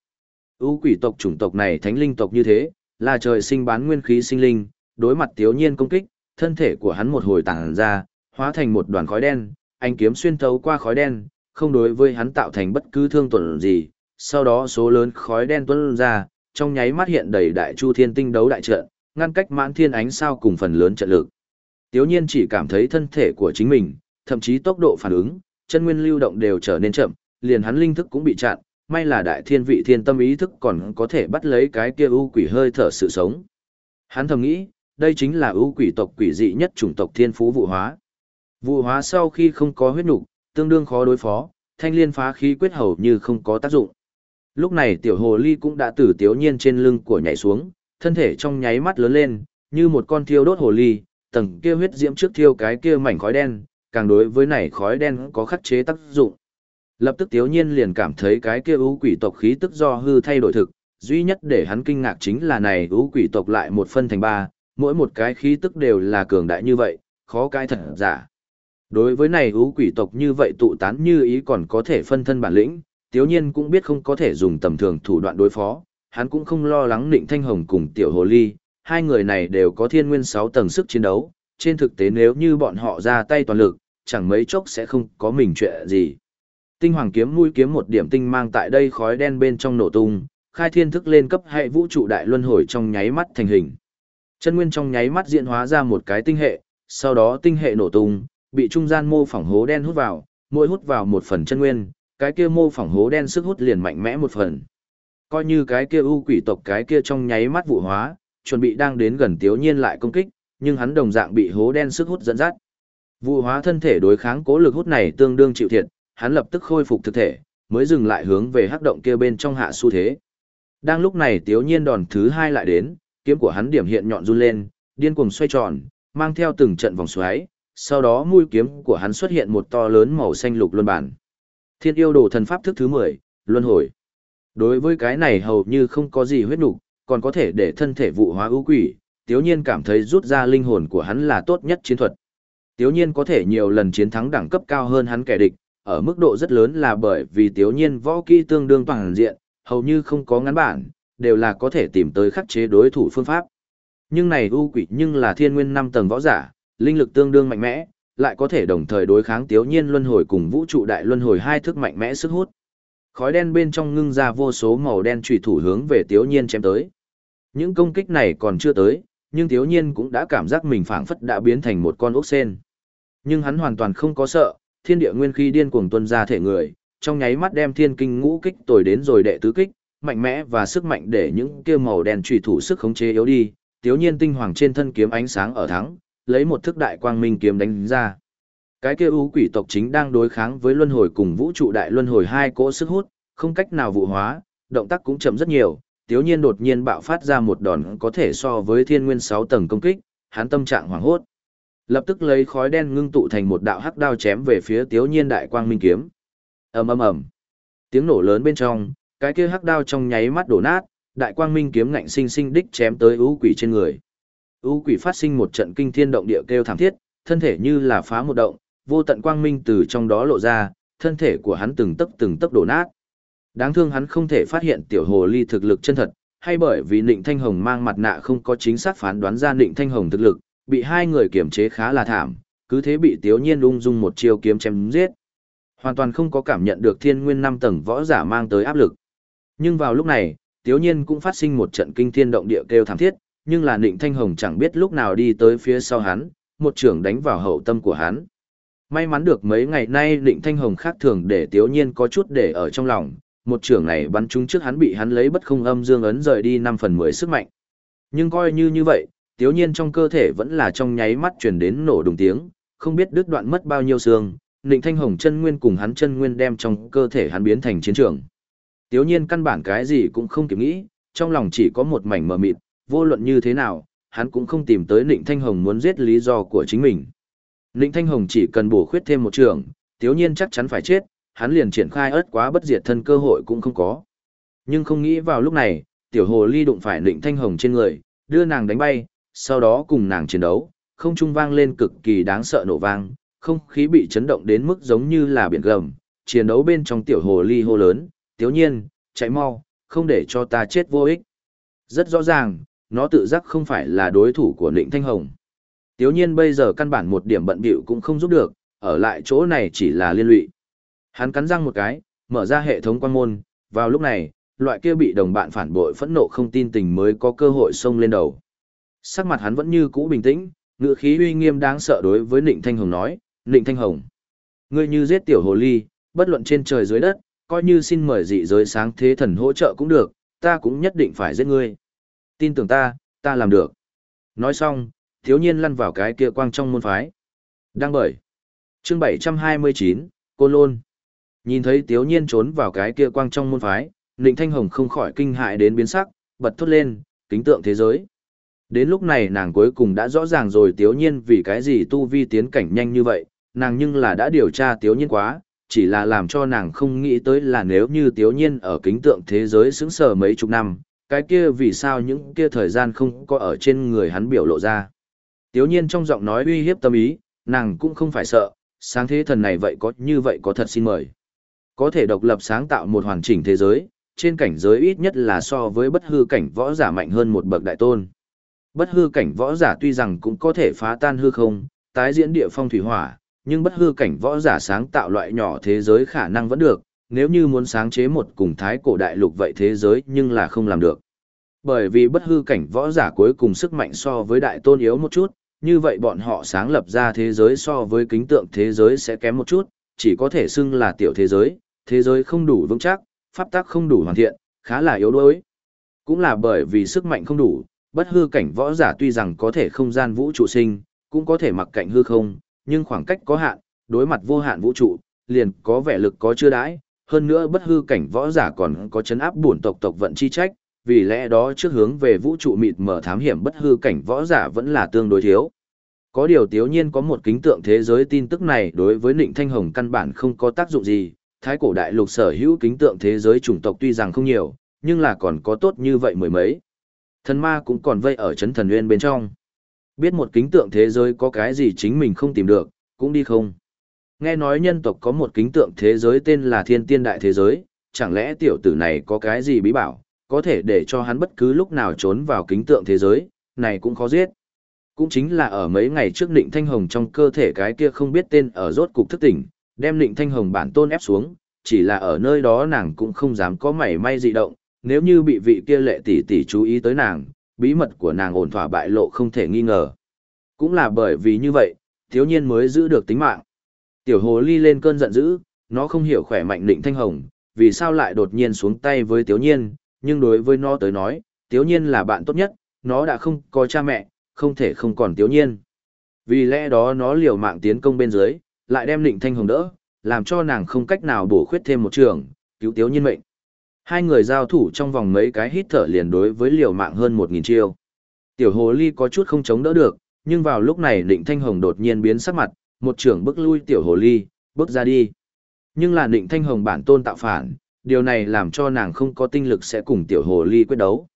U quỷ tộc chủng tộc này thánh linh tộc như thế, là trời sinh bán nguyên khí sinh linh, đối mặt Tiếu Nhiên công kích, thân thể của hắn một hồi tàng ra, hóa thành một đoàn khói đen, anh kiếm xuyên thấu qua khói đen, không đối với hắn tạo thành bất cứ thương tổn gì, sau đó số lớn khói đen tuôn ra, trong nháy mắt hiện đầy đại chu thiên tinh đấu đại trận, ngăn cách mãn thiên ánh sao cùng phần lớn trận lực. Tiếu nhiên chỉ cảm thấy thân thể của chính mình, thậm chí tốc độ phản ứng, chân nguyên lưu động đều trở nên chậm, liền hắn linh thức cũng bị chặn, may là đại thiên vị thiên tâm ý thức còn có thể bắt lấy cái kia ưu quỷ hơi thở sự sống. Hắn thầm nghĩ, đây chính là ưu quỷ tộc quỷ dị nhất chủng tộc thiên phú vụ hóa. Vụ hóa sau khi không có huyết nục, tương đương khó đối phó, thanh liên phá khí quyết hầu như không có tác dụng. Lúc này tiểu hồ ly cũng đã từ tiếu nhiên trên lưng của nhảy xuống, thân thể trong nháy mắt lớn lên, như một con thiêu đốt hồ ly, tầng kia huyết diễm trước thiêu cái kia mảnh khói đen, càng đối với này khói đen có khắc chế tác dụng. Lập tức tiếu nhiên liền cảm thấy cái kia ưu quỷ tộc khí tức do hư thay đổi thực, duy nhất để hắn kinh ngạc chính là này ưu quỷ tộc lại một phân thành ba, mỗi một cái khí tức đều là cường đại như vậy, khó cái thật giả. Đối với này ưu quỷ tộc như vậy tụ tán như ý còn có thể phân thân bản lĩnh, tiếu nhiên cũng biết không có thể dùng tầm thường thủ đoạn đối phó, hắn cũng không lo lắng Nịnh Thanh Hồng cùng Tiểu Hồ Ly, hai người này đều có thiên nguyên 6 tầng sức chiến đấu, trên thực tế nếu như bọn họ ra tay toàn lực, chẳng mấy chốc sẽ không có mình chuyện gì. Tinh hoàng kiếm mũi kiếm một điểm tinh mang tại đây khói đen bên trong nổ tung, khai thiên thức lên cấp hệ vũ trụ đại luân hồi trong nháy mắt thành hình. Chân nguyên trong nháy mắt diễn hóa ra một cái tinh hệ, sau đó tinh hệ nổ tung, bị trung gian mô phỏng hố đen hút vào, mỗi hút vào một phần chân nguyên, cái kia mô phỏng hố đen sức hút liền mạnh mẽ một phần. Coi như cái kia ưu quỷ tộc cái kia trong nháy mắt vụ hóa, chuẩn bị đang đến gần Tiếu Nhiên lại công kích, nhưng hắn đồng dạng bị hố đen sức hút dẫn dắt. Vụ hóa thân thể đối kháng cố lực hút này tương đương chịu thiệt, hắn lập tức khôi phục thực thể, mới dừng lại hướng về hắc động kia bên trong hạ xu thế. Đang lúc này Tiếu Nhiên đòn thứ hai lại đến, kiếm của hắn điểm hiện nhọn run lên, điên cuồng xoay tròn, mang theo từng trận vòng xoáy, sau đó mũi kiếm của hắn xuất hiện một to lớn màu xanh lục luân bản. Thiên yêu đồ thần pháp thức thứ 10, luân hồi. Đối với cái này hầu như không có gì huyết nục, còn có thể để thân thể vụ hóa ưu quỷ, Tiếu Nhiên cảm thấy rút ra linh hồn của hắn là tốt nhất chiến thuật. Tiếu Nhiên có thể nhiều lần chiến thắng đẳng cấp cao hơn hắn kẻ địch, ở mức độ rất lớn là bởi vì Tiếu Nhiên võ kỹ tương đương toàn diện, hầu như không có ngắn bản, đều là có thể tìm tới khắc chế đối thủ phương pháp. Nhưng này ưu quỷ nhưng là thiên nguyên 5 tầng võ giả, linh lực tương đương mạnh mẽ, lại có thể đồng thời đối kháng Tiếu Nhiên luân hồi cùng vũ trụ đại luân hồi hai thức mạnh mẽ sức hút. Khói đen bên trong ngưng ra vô số màu đen chủy thủ hướng về Tiếu Nhiên chém tới. Những công kích này còn chưa tới, nhưng thiếu Nhiên cũng đã cảm giác mình phảng phất đã biến thành một con ốc sen. Nhưng hắn hoàn toàn không có sợ, thiên địa nguyên khí điên cuồng tuôn ra thể người, trong nháy mắt đem thiên kinh ngũ kích tồi đến rồi đệ tứ kích, mạnh mẽ và sức mạnh để những kia màu đen trùy thủ sức khống chế yếu đi, Thiếu Nhiên tinh hoàng trên thân kiếm ánh sáng ở thắng, lấy một thức đại quang minh kiếm đánh ra. Cái kia ưu quỷ tộc chính đang đối kháng với luân hồi cùng vũ trụ đại luân hồi hai cỗ sức hút, không cách nào vụ hóa, động tác cũng chậm rất nhiều, tiếu nhiên đột nhiên bạo phát ra một đòn có thể so với thiên nguyên Sáu tầng công kích, hắn tâm trạng hoảng hốt. Lập tức lấy khói đen ngưng tụ thành một đạo hắc đao chém về phía tiếu nhiên đại quang minh kiếm. ầm ầm ầm Tiếng nổ lớn bên trong, cái kia hắc đao trong nháy mắt đổ nát, đại quang minh kiếm ngạnh sinh sinh đích chém tới ưu quỷ trên người. ưu quỷ phát sinh một trận kinh thiên động địa kêu thảm thiết, thân thể như là phá một động, vô tận quang minh từ trong đó lộ ra, thân thể của hắn từng tấc từng tấc đổ nát. Đáng thương hắn không thể phát hiện tiểu hồ ly thực lực chân thật, hay bởi vì Nịnh Thanh Hồng mang mặt nạ không có chính xác phán đoán ra Nịnh Thanh Hồng thực lực, bị hai người kiểm chế khá là thảm, cứ thế bị Tiếu Nhiên ung dung một chiêu kiếm chém giết. Hoàn toàn không có cảm nhận được thiên nguyên năm tầng võ giả mang tới áp lực. Nhưng vào lúc này, Tiếu Nhiên cũng phát sinh một trận kinh thiên động địa kêu thảm thiết, nhưng là Nịnh Thanh Hồng chẳng biết lúc nào đi tới phía sau hắn, một trưởng đánh vào hậu tâm của hắn. May mắn được mấy ngày nay định thanh hồng khác thường để tiếu nhiên có chút để ở trong lòng, một trưởng này bắn trúng trước hắn bị hắn lấy bất không âm dương ấn rời đi 5 phần 10 sức mạnh. Nhưng coi như như vậy, tiếu nhiên trong cơ thể vẫn là trong nháy mắt chuyển đến nổ đùng tiếng, không biết đứt đoạn mất bao nhiêu xương, Ninh thanh hồng chân nguyên cùng hắn chân nguyên đem trong cơ thể hắn biến thành chiến trường. Tiếu nhiên căn bản cái gì cũng không kịp nghĩ, trong lòng chỉ có một mảnh mờ mịt, vô luận như thế nào, hắn cũng không tìm tới Ninh thanh hồng muốn giết lý do của chính mình. Ninh Thanh Hồng chỉ cần bổ khuyết thêm một trường, tiếu nhiên chắc chắn phải chết, hắn liền triển khai ớt quá bất diệt thân cơ hội cũng không có. Nhưng không nghĩ vào lúc này, tiểu hồ ly đụng phải Ninh Thanh Hồng trên người, đưa nàng đánh bay, sau đó cùng nàng chiến đấu, không trung vang lên cực kỳ đáng sợ nổ vang, không khí bị chấn động đến mức giống như là biển gầm, chiến đấu bên trong tiểu hồ ly hô lớn, tiếu nhiên, chạy mau, không để cho ta chết vô ích. Rất rõ ràng, nó tự giác không phải là đối thủ của Lĩnh Thanh Hồng. Tiếu nhiên bây giờ căn bản một điểm bận bịu cũng không giúp được, ở lại chỗ này chỉ là liên lụy. Hắn cắn răng một cái, mở ra hệ thống quan môn, vào lúc này, loại kia bị đồng bạn phản bội phẫn nộ không tin tình mới có cơ hội xông lên đầu. Sắc mặt hắn vẫn như cũ bình tĩnh, ngựa khí uy nghiêm đáng sợ đối với Nịnh Thanh Hồng nói, Nịnh Thanh Hồng, ngươi như giết tiểu hồ ly, bất luận trên trời dưới đất, coi như xin mời dị giới sáng thế thần hỗ trợ cũng được, ta cũng nhất định phải giết ngươi. Tin tưởng ta, ta làm được. Nói xong, thiếu nhiên lăn vào cái kia quang trong môn phái. Đang bởi. Chương 729, Côn Lôn. Nhìn thấy thiếu nhiên trốn vào cái kia quang trong môn phái, Nịnh Thanh Hồng không khỏi kinh hại đến biến sắc, bật thốt lên, kính tượng thế giới. Đến lúc này nàng cuối cùng đã rõ ràng rồi tiếu nhiên vì cái gì tu vi tiến cảnh nhanh như vậy, nàng nhưng là đã điều tra tiếu nhiên quá, chỉ là làm cho nàng không nghĩ tới là nếu như tiếu nhiên ở kính tượng thế giới xứng sở mấy chục năm, cái kia vì sao những kia thời gian không có ở trên người hắn biểu lộ ra. Tiếu nhiên trong giọng nói uy hiếp tâm ý, nàng cũng không phải sợ, sáng thế thần này vậy có như vậy có thật xin mời. Có thể độc lập sáng tạo một hoàn chỉnh thế giới, trên cảnh giới ít nhất là so với bất hư cảnh võ giả mạnh hơn một bậc đại tôn. Bất hư cảnh võ giả tuy rằng cũng có thể phá tan hư không, tái diễn địa phong thủy hỏa, nhưng bất hư cảnh võ giả sáng tạo loại nhỏ thế giới khả năng vẫn được, nếu như muốn sáng chế một cùng thái cổ đại lục vậy thế giới nhưng là không làm được. Bởi vì bất hư cảnh võ giả cuối cùng sức mạnh so với đại tôn yếu một chút, như vậy bọn họ sáng lập ra thế giới so với kính tượng thế giới sẽ kém một chút, chỉ có thể xưng là tiểu thế giới, thế giới không đủ vững chắc, pháp tắc không đủ hoàn thiện, khá là yếu đuối. Cũng là bởi vì sức mạnh không đủ, bất hư cảnh võ giả tuy rằng có thể không gian vũ trụ sinh, cũng có thể mặc cảnh hư không, nhưng khoảng cách có hạn, đối mặt vô hạn vũ trụ, liền có vẻ lực có chưa đãi, hơn nữa bất hư cảnh võ giả còn có chấn áp bổn tộc tộc vận chi trách, vì lẽ đó trước hướng về vũ trụ mịt mở thám hiểm bất hư cảnh võ giả vẫn là tương đối thiếu. Có điều tiếu nhiên có một kính tượng thế giới tin tức này đối với Nịnh Thanh Hồng căn bản không có tác dụng gì, thái cổ đại lục sở hữu kính tượng thế giới chủng tộc tuy rằng không nhiều, nhưng là còn có tốt như vậy mười mấy. Thần ma cũng còn vây ở chấn thần nguyên bên trong. Biết một kính tượng thế giới có cái gì chính mình không tìm được, cũng đi không. Nghe nói nhân tộc có một kính tượng thế giới tên là thiên tiên đại thế giới, chẳng lẽ tiểu tử này có cái gì bí bảo, có thể để cho hắn bất cứ lúc nào trốn vào kính tượng thế giới, này cũng khó giết. Cũng chính là ở mấy ngày trước Định Thanh Hồng trong cơ thể cái kia không biết tên ở rốt cục thức tỉnh, đem Định Thanh Hồng bản tôn ép xuống, chỉ là ở nơi đó nàng cũng không dám có mảy may dị động, nếu như bị vị kia lệ tỷ tỷ chú ý tới nàng, bí mật của nàng ổn thỏa bại lộ không thể nghi ngờ. Cũng là bởi vì như vậy, thiếu nhiên mới giữ được tính mạng. Tiểu hồ ly lên cơn giận dữ, nó không hiểu khỏe mạnh định thanh hồng, vì sao lại đột nhiên xuống tay với thiếu nhiên, nhưng đối với nó tới nói, thiếu nhiên là bạn tốt nhất, nó đã không có cha mẹ, không thể không còn Tiểu nhiên. Vì lẽ đó nó liều mạng tiến công bên dưới, lại đem Lệnh thanh hồng đỡ, làm cho nàng không cách nào bổ khuyết thêm một trường, cứu Tiểu nhiên mệnh. Hai người giao thủ trong vòng mấy cái hít thở liền đối với liều mạng hơn một nghìn chiêu. Tiểu hồ ly có chút không chống đỡ được, nhưng vào lúc này Lệnh thanh hồng đột nhiên biến sắc mặt, một trưởng bước lui tiểu hồ ly, bước ra đi. Nhưng là Lệnh thanh hồng bản tôn tạo phản, điều này làm cho nàng không có tinh lực sẽ cùng tiểu hồ ly quyết đấu.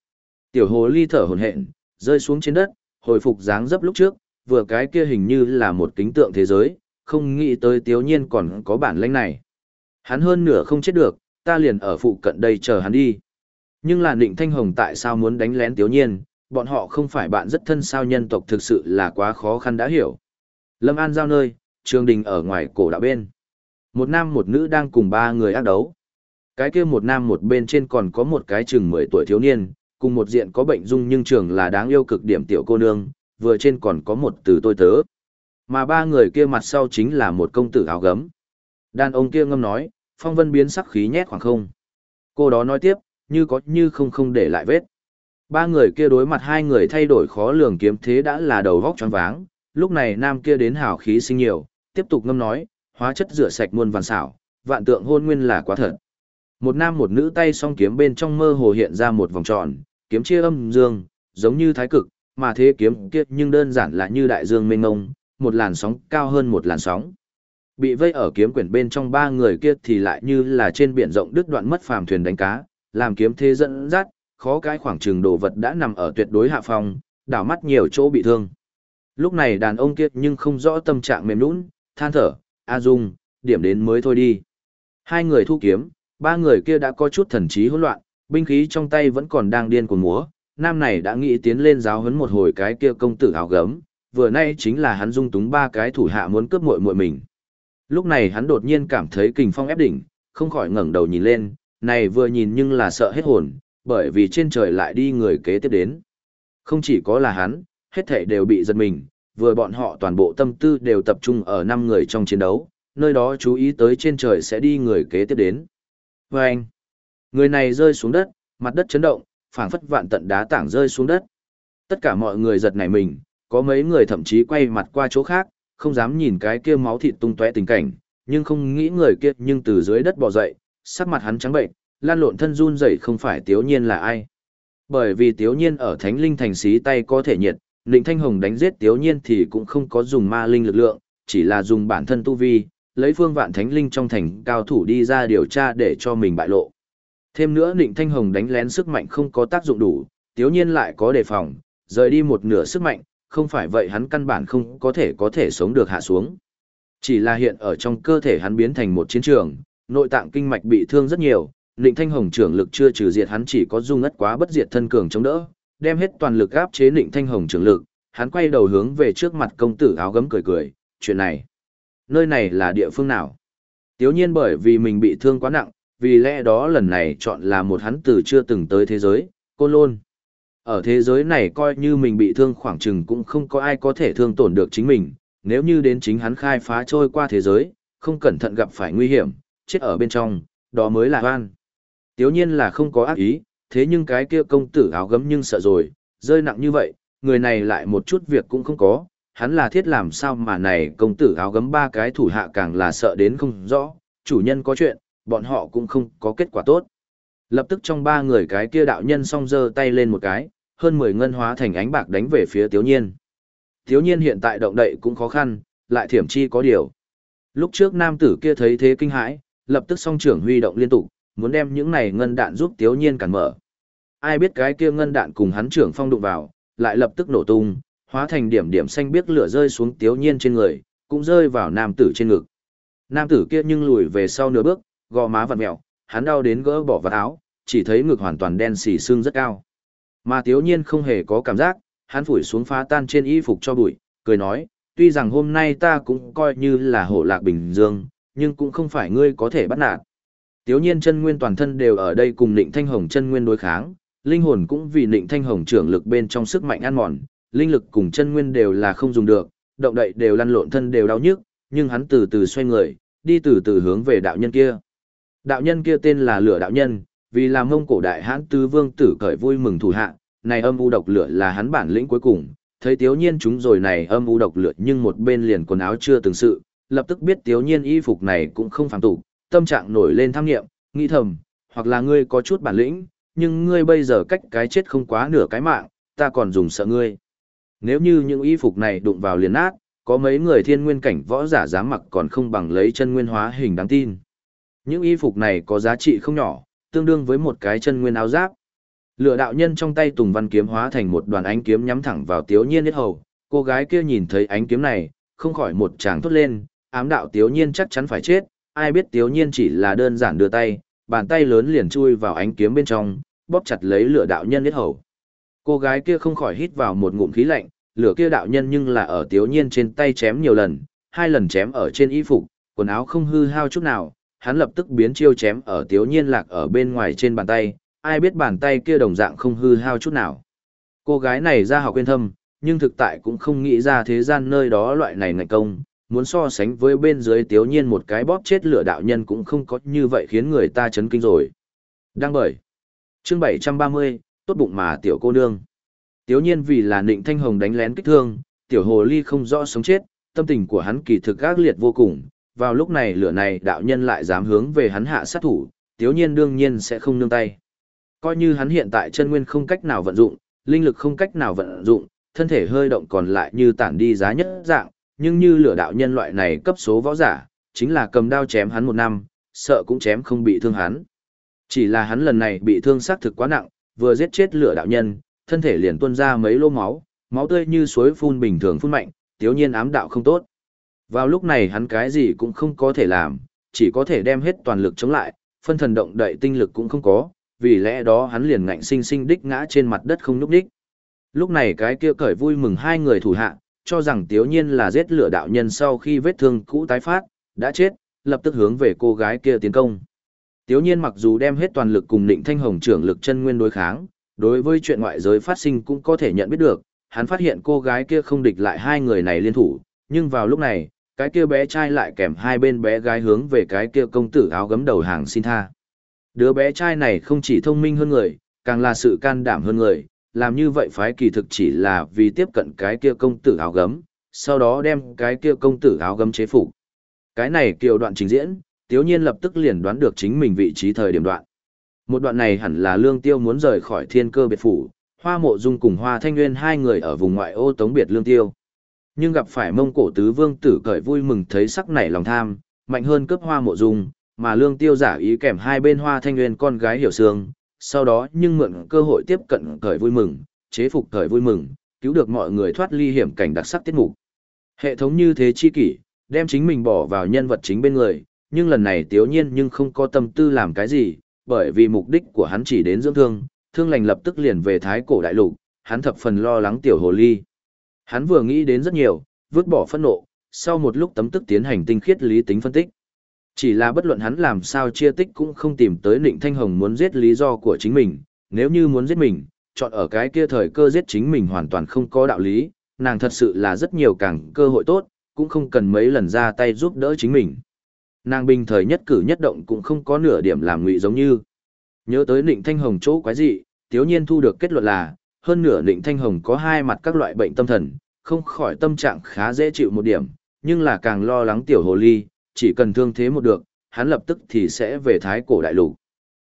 Tiểu hồ ly thở hổn hển, rơi xuống trên đất, hồi phục dáng dấp lúc trước, vừa cái kia hình như là một kính tượng thế giới, không nghĩ tới tiếu nhiên còn có bản lĩnh này. Hắn hơn nửa không chết được, ta liền ở phụ cận đây chờ hắn đi. Nhưng là Định Thanh Hồng tại sao muốn đánh lén Tiếu Nhiên, bọn họ không phải bạn rất thân sao nhân tộc thực sự là quá khó khăn đã hiểu. Lâm An giao nơi, trường đình ở ngoài cổ đạo bên. Một nam một nữ đang cùng ba người ác đấu. Cái kia một nam một bên trên còn có một cái chừng 10 tuổi thiếu niên, cùng một diện có bệnh dung nhưng trường là đáng yêu cực điểm tiểu cô nương, vừa trên còn có một từ tôi tớ. Mà ba người kia mặt sau chính là một công tử áo gấm. Đàn ông kia ngâm nói, phong vân biến sắc khí nhét khoảng không. Cô đó nói tiếp, như có như không không để lại vết. Ba người kia đối mặt hai người thay đổi khó lường kiếm thế đã là đầu vóc choáng váng, lúc này nam kia đến hào khí sinh nhiều, tiếp tục ngâm nói, hóa chất rửa sạch muôn vàn xảo, vạn tượng hôn nguyên là quá thật. Một nam một nữ tay song kiếm bên trong mơ hồ hiện ra một vòng tròn, kiếm chia âm dương, giống như thái cực, mà thế kiếm kia nhưng đơn giản là như đại dương mênh mông, một làn sóng cao hơn một làn sóng. Bị vây ở kiếm quyển bên trong ba người kia thì lại như là trên biển rộng đứt đoạn mất phàm thuyền đánh cá, làm kiếm thế dẫn dắt, khó cái khoảng trường đồ vật đã nằm ở tuyệt đối hạ phòng, đảo mắt nhiều chỗ bị thương. Lúc này đàn ông kia nhưng không rõ tâm trạng mềm nũng, than thở, A Dung, điểm đến mới thôi đi. Hai người thu kiếm, ba người kia đã có chút thần trí hỗn loạn, binh khí trong tay vẫn còn đang điên cuồng múa. Nam này đã nghĩ tiến lên giáo huấn một hồi cái kia công tử áo gấm, vừa nay chính là hắn dung túng ba cái thủ hạ muốn cướp muội muội mình. Lúc này hắn đột nhiên cảm thấy kình phong ép đỉnh, không khỏi ngẩng đầu nhìn lên, này vừa nhìn nhưng là sợ hết hồn, bởi vì trên trời lại đi người kế tiếp đến. Không chỉ có là hắn, hết thảy đều bị giật mình, vừa bọn họ toàn bộ tâm tư đều tập trung ở năm người trong chiến đấu, nơi đó chú ý tới trên trời sẽ đi người kế tiếp đến. Và anh, người này rơi xuống đất, mặt đất chấn động, phảng phất vạn tận đá tảng rơi xuống đất. Tất cả mọi người giật nảy mình, có mấy người thậm chí quay mặt qua chỗ khác, không dám nhìn cái kia máu thịt tung tóe tình cảnh, nhưng không nghĩ người kia nhưng từ dưới đất bò dậy, sắc mặt hắn trắng bệnh, lan lộn thân run rẩy không phải Tiếu Nhiên là ai. Bởi vì Tiếu Nhiên ở Thánh Linh thành xí tay có thể nhiệt, Ninh Thanh Hồng đánh giết Tiếu Nhiên thì cũng không có dùng ma linh lực lượng, chỉ là dùng bản thân tu vi, lấy phương vạn thánh linh trong thành cao thủ đi ra điều tra để cho mình bại lộ. Thêm nữa Nịnh Thanh Hồng đánh lén sức mạnh không có tác dụng đủ, Tiếu Nhiên lại có đề phòng, rời đi một nửa sức mạnh, không phải vậy hắn căn bản không có thể có thể sống được hạ xuống. Chỉ là hiện ở trong cơ thể hắn biến thành một chiến trường, nội tạng kinh mạch bị thương rất nhiều, Nịnh Thanh Hồng trưởng lực chưa trừ diệt hắn chỉ có dung ngất quá bất diệt thân cường chống đỡ, đem hết toàn lực áp chế Nịnh Thanh Hồng trưởng lực, hắn quay đầu hướng về trước mặt công tử áo gấm cười cười, chuyện này, nơi này là địa phương nào? Tiếu nhiên bởi vì mình bị thương quá nặng, vì lẽ đó lần này chọn là một hắn từ chưa từng tới thế giới, Côn Lôn. Ở thế giới này coi như mình bị thương khoảng chừng cũng không có ai có thể thương tổn được chính mình, nếu như đến chính hắn khai phá trôi qua thế giới, không cẩn thận gặp phải nguy hiểm, chết ở bên trong, đó mới là oan Tiếu nhiên là không có ác ý, thế nhưng cái kia công tử áo gấm nhưng sợ rồi, rơi nặng như vậy, người này lại một chút việc cũng không có, hắn là thiết làm sao mà này công tử áo gấm ba cái thủ hạ càng là sợ đến không rõ, chủ nhân có chuyện, bọn họ cũng không có kết quả tốt. Lập tức trong ba người cái kia đạo nhân song giơ tay lên một cái, hơn 10 ngân hóa thành ánh bạc đánh về phía Tiếu Nhiên. Tiếu Nhiên hiện tại động đậy cũng khó khăn, lại thiểm chi có điều. Lúc trước nam tử kia thấy thế kinh hãi, lập tức song trưởng huy động liên tục, muốn đem những này ngân đạn giúp Tiếu Nhiên cản mở. Ai biết cái kia ngân đạn cùng hắn trưởng phong đụng vào, lại lập tức nổ tung, hóa thành điểm điểm xanh biếc lửa rơi xuống Tiếu Nhiên trên người, cũng rơi vào nam tử trên ngực. Nam tử kia nhưng lùi về sau nửa bước, gò má vặn mẹo, hắn đau đến gỡ bỏ vật áo, chỉ thấy ngực hoàn toàn đen xì xương rất cao. Mà Tiếu Nhiên không hề có cảm giác, hắn phủi xuống phá tan trên y phục cho bụi, cười nói, tuy rằng hôm nay ta cũng coi như là hổ lạc bình dương, nhưng cũng không phải ngươi có thể bắt nạt. Tiếu nhiên chân nguyên toàn thân đều ở đây cùng Nịnh Thanh Hồng chân nguyên đối kháng, linh hồn cũng vì Nịnh Thanh Hồng trưởng lực bên trong sức mạnh ăn mòn, linh lực cùng chân nguyên đều là không dùng được, động đậy đều lăn lộn thân đều đau nhức, nhưng hắn từ từ xoay người, đi từ từ hướng về đạo nhân kia. Đạo nhân kia tên là Lửa đạo nhân, vì làm mông cổ đại hãn tứ vương tử cởi vui mừng thủ hạ, này âm u độc lửa là hắn bản lĩnh cuối cùng, thấy Tiếu Nhiên chúng rồi này âm u độc lửa nhưng một bên liền quần áo chưa từng sự, lập tức biết Tiếu Nhiên y phục này cũng không phản tục, tâm trạng nổi lên tham nghiệm, nghĩ thầm, hoặc là ngươi có chút bản lĩnh, nhưng ngươi bây giờ cách cái chết không quá nửa cái mạng, ta còn dùng sợ ngươi. Nếu như những y phục này đụng vào liền nát, có mấy người thiên nguyên cảnh võ giả dám mặc còn không bằng lấy chân nguyên hóa hình đáng tin. Những y phục này có giá trị không nhỏ, tương đương với một cái chân nguyên áo giáp. Lửa đạo nhân trong tay Tùng Văn kiếm hóa thành một đoàn ánh kiếm nhắm thẳng vào Tiếu Nhiên hết hầu, cô gái kia nhìn thấy ánh kiếm này, không khỏi một tràng thốt lên, ám đạo Tiếu Nhiên chắc chắn phải chết, ai biết Tiếu Nhiên chỉ là đơn giản đưa tay, bàn tay lớn liền chui vào ánh kiếm bên trong, bóp chặt lấy lửa đạo nhân hết hầu. Cô gái kia không khỏi hít vào một ngụm khí lạnh, lửa kia đạo nhân nhưng là ở Tiếu Nhiên trên tay chém nhiều lần, hai lần chém ở trên y phục, quần áo không hư hao chút nào, hắn lập tức biến chiêu chém ở Tiếu Nhiên lạc ở bên ngoài trên bàn tay, ai biết bàn tay kia đồng dạng không hư hao chút nào. Cô gái này ra học quên thâm, nhưng thực tại cũng không nghĩ ra thế gian nơi đó loại này ngạch công, muốn so sánh với bên dưới tiếu nhiên một cái bóp chết lửa đạo nhân cũng không có như vậy khiến người ta chấn kinh rồi. Đăng bởi. Chương 730, tốt bụng mà tiểu cô nương. Tiếu nhiên vì là nịnh thanh hồng đánh lén kích thương, tiểu hồ ly không rõ sống chết, tâm tình của hắn kỳ thực ác liệt vô cùng. Vào lúc này lửa này đạo nhân lại dám hướng về hắn hạ sát thủ, tiếu nhiên đương nhiên sẽ không nương tay. Coi như hắn hiện tại chân nguyên không cách nào vận dụng, linh lực không cách nào vận dụng, thân thể hơi động còn lại như tản đi giá nhất dạng, nhưng như lửa đạo nhân loại này cấp số võ giả, chính là cầm đao chém hắn một năm, sợ cũng chém không bị thương hắn. Chỉ là hắn lần này bị thương xác thực quá nặng, vừa giết chết lửa đạo nhân, thân thể liền tuôn ra mấy lô máu, máu tươi như suối phun bình thường phun mạnh, tiếu nhiên ám đạo không tốt. Vào lúc này hắn cái gì cũng không có thể làm, chỉ có thể đem hết toàn lực chống lại, phân thần động đậy tinh lực cũng không có, vì lẽ đó hắn liền ngạnh sinh sinh đích ngã trên mặt đất không nhúc đích. Lúc này cái kia cởi vui mừng hai người thủ hạ, cho rằng tiếu nhiên là giết lửa đạo nhân sau khi vết thương cũ tái phát, đã chết, lập tức hướng về cô gái kia tiến công. Tiếu nhiên mặc dù đem hết toàn lực cùng định thanh hồng trưởng lực chân nguyên đối kháng, đối với chuyện ngoại giới phát sinh cũng có thể nhận biết được, hắn phát hiện cô gái kia không địch lại hai người này liên thủ, nhưng vào lúc này, cái kia bé trai lại kèm hai bên bé gái hướng về cái kia công tử áo gấm đầu hàng xin tha. Đứa bé trai này không chỉ thông minh hơn người, càng là sự can đảm hơn người, làm như vậy phái kỳ thực chỉ là vì tiếp cận cái kia công tử áo gấm, sau đó đem cái kia công tử áo gấm chế phục. Cái này kiều đoạn trình diễn, tiếu nhiên lập tức liền đoán được chính mình vị trí thời điểm đoạn. Một đoạn này hẳn là lương tiêu muốn rời khỏi thiên cơ biệt phủ, hoa mộ dung cùng hoa thanh nguyên hai người ở vùng ngoại ô tống biệt lương tiêu. Nhưng gặp phải mông cổ tứ vương tử cởi vui mừng thấy sắc nảy lòng tham, mạnh hơn cướp hoa mộ dung, mà lương tiêu giả ý kèm hai bên hoa thanh nguyên con gái hiểu sương, sau đó nhưng mượn cơ hội tiếp cận cởi vui mừng, chế phục cởi vui mừng, cứu được mọi người thoát ly hiểm cảnh đặc sắc tiết mục. Hệ thống như thế chi kỷ, đem chính mình bỏ vào nhân vật chính bên người, nhưng lần này tiếu nhiên nhưng không có tâm tư làm cái gì, bởi vì mục đích của hắn chỉ đến dưỡng thương, thương lành lập tức liền về thái cổ đại lục, hắn thập phần lo lắng tiểu hồ ly. Hắn vừa nghĩ đến rất nhiều, vứt bỏ phẫn nộ, sau một lúc tấm tức tiến hành tinh khiết lý tính phân tích. Chỉ là bất luận hắn làm sao chia tích cũng không tìm tới Nịnh Thanh Hồng muốn giết lý do của chính mình, nếu như muốn giết mình, chọn ở cái kia thời cơ giết chính mình hoàn toàn không có đạo lý, nàng thật sự là rất nhiều càng cơ hội tốt, cũng không cần mấy lần ra tay giúp đỡ chính mình. Nàng bình thời nhất cử nhất động cũng không có nửa điểm làm ngụy giống như. Nhớ tới Nịnh Thanh Hồng chỗ quái dị, tiếu nhiên thu được kết luận là, hơn nửa Nịnh Thanh Hồng có hai mặt các loại bệnh tâm thần, không khỏi tâm trạng khá dễ chịu một điểm, nhưng là càng lo lắng tiểu hồ ly, chỉ cần thương thế một được, hắn lập tức thì sẽ về thái cổ đại lục.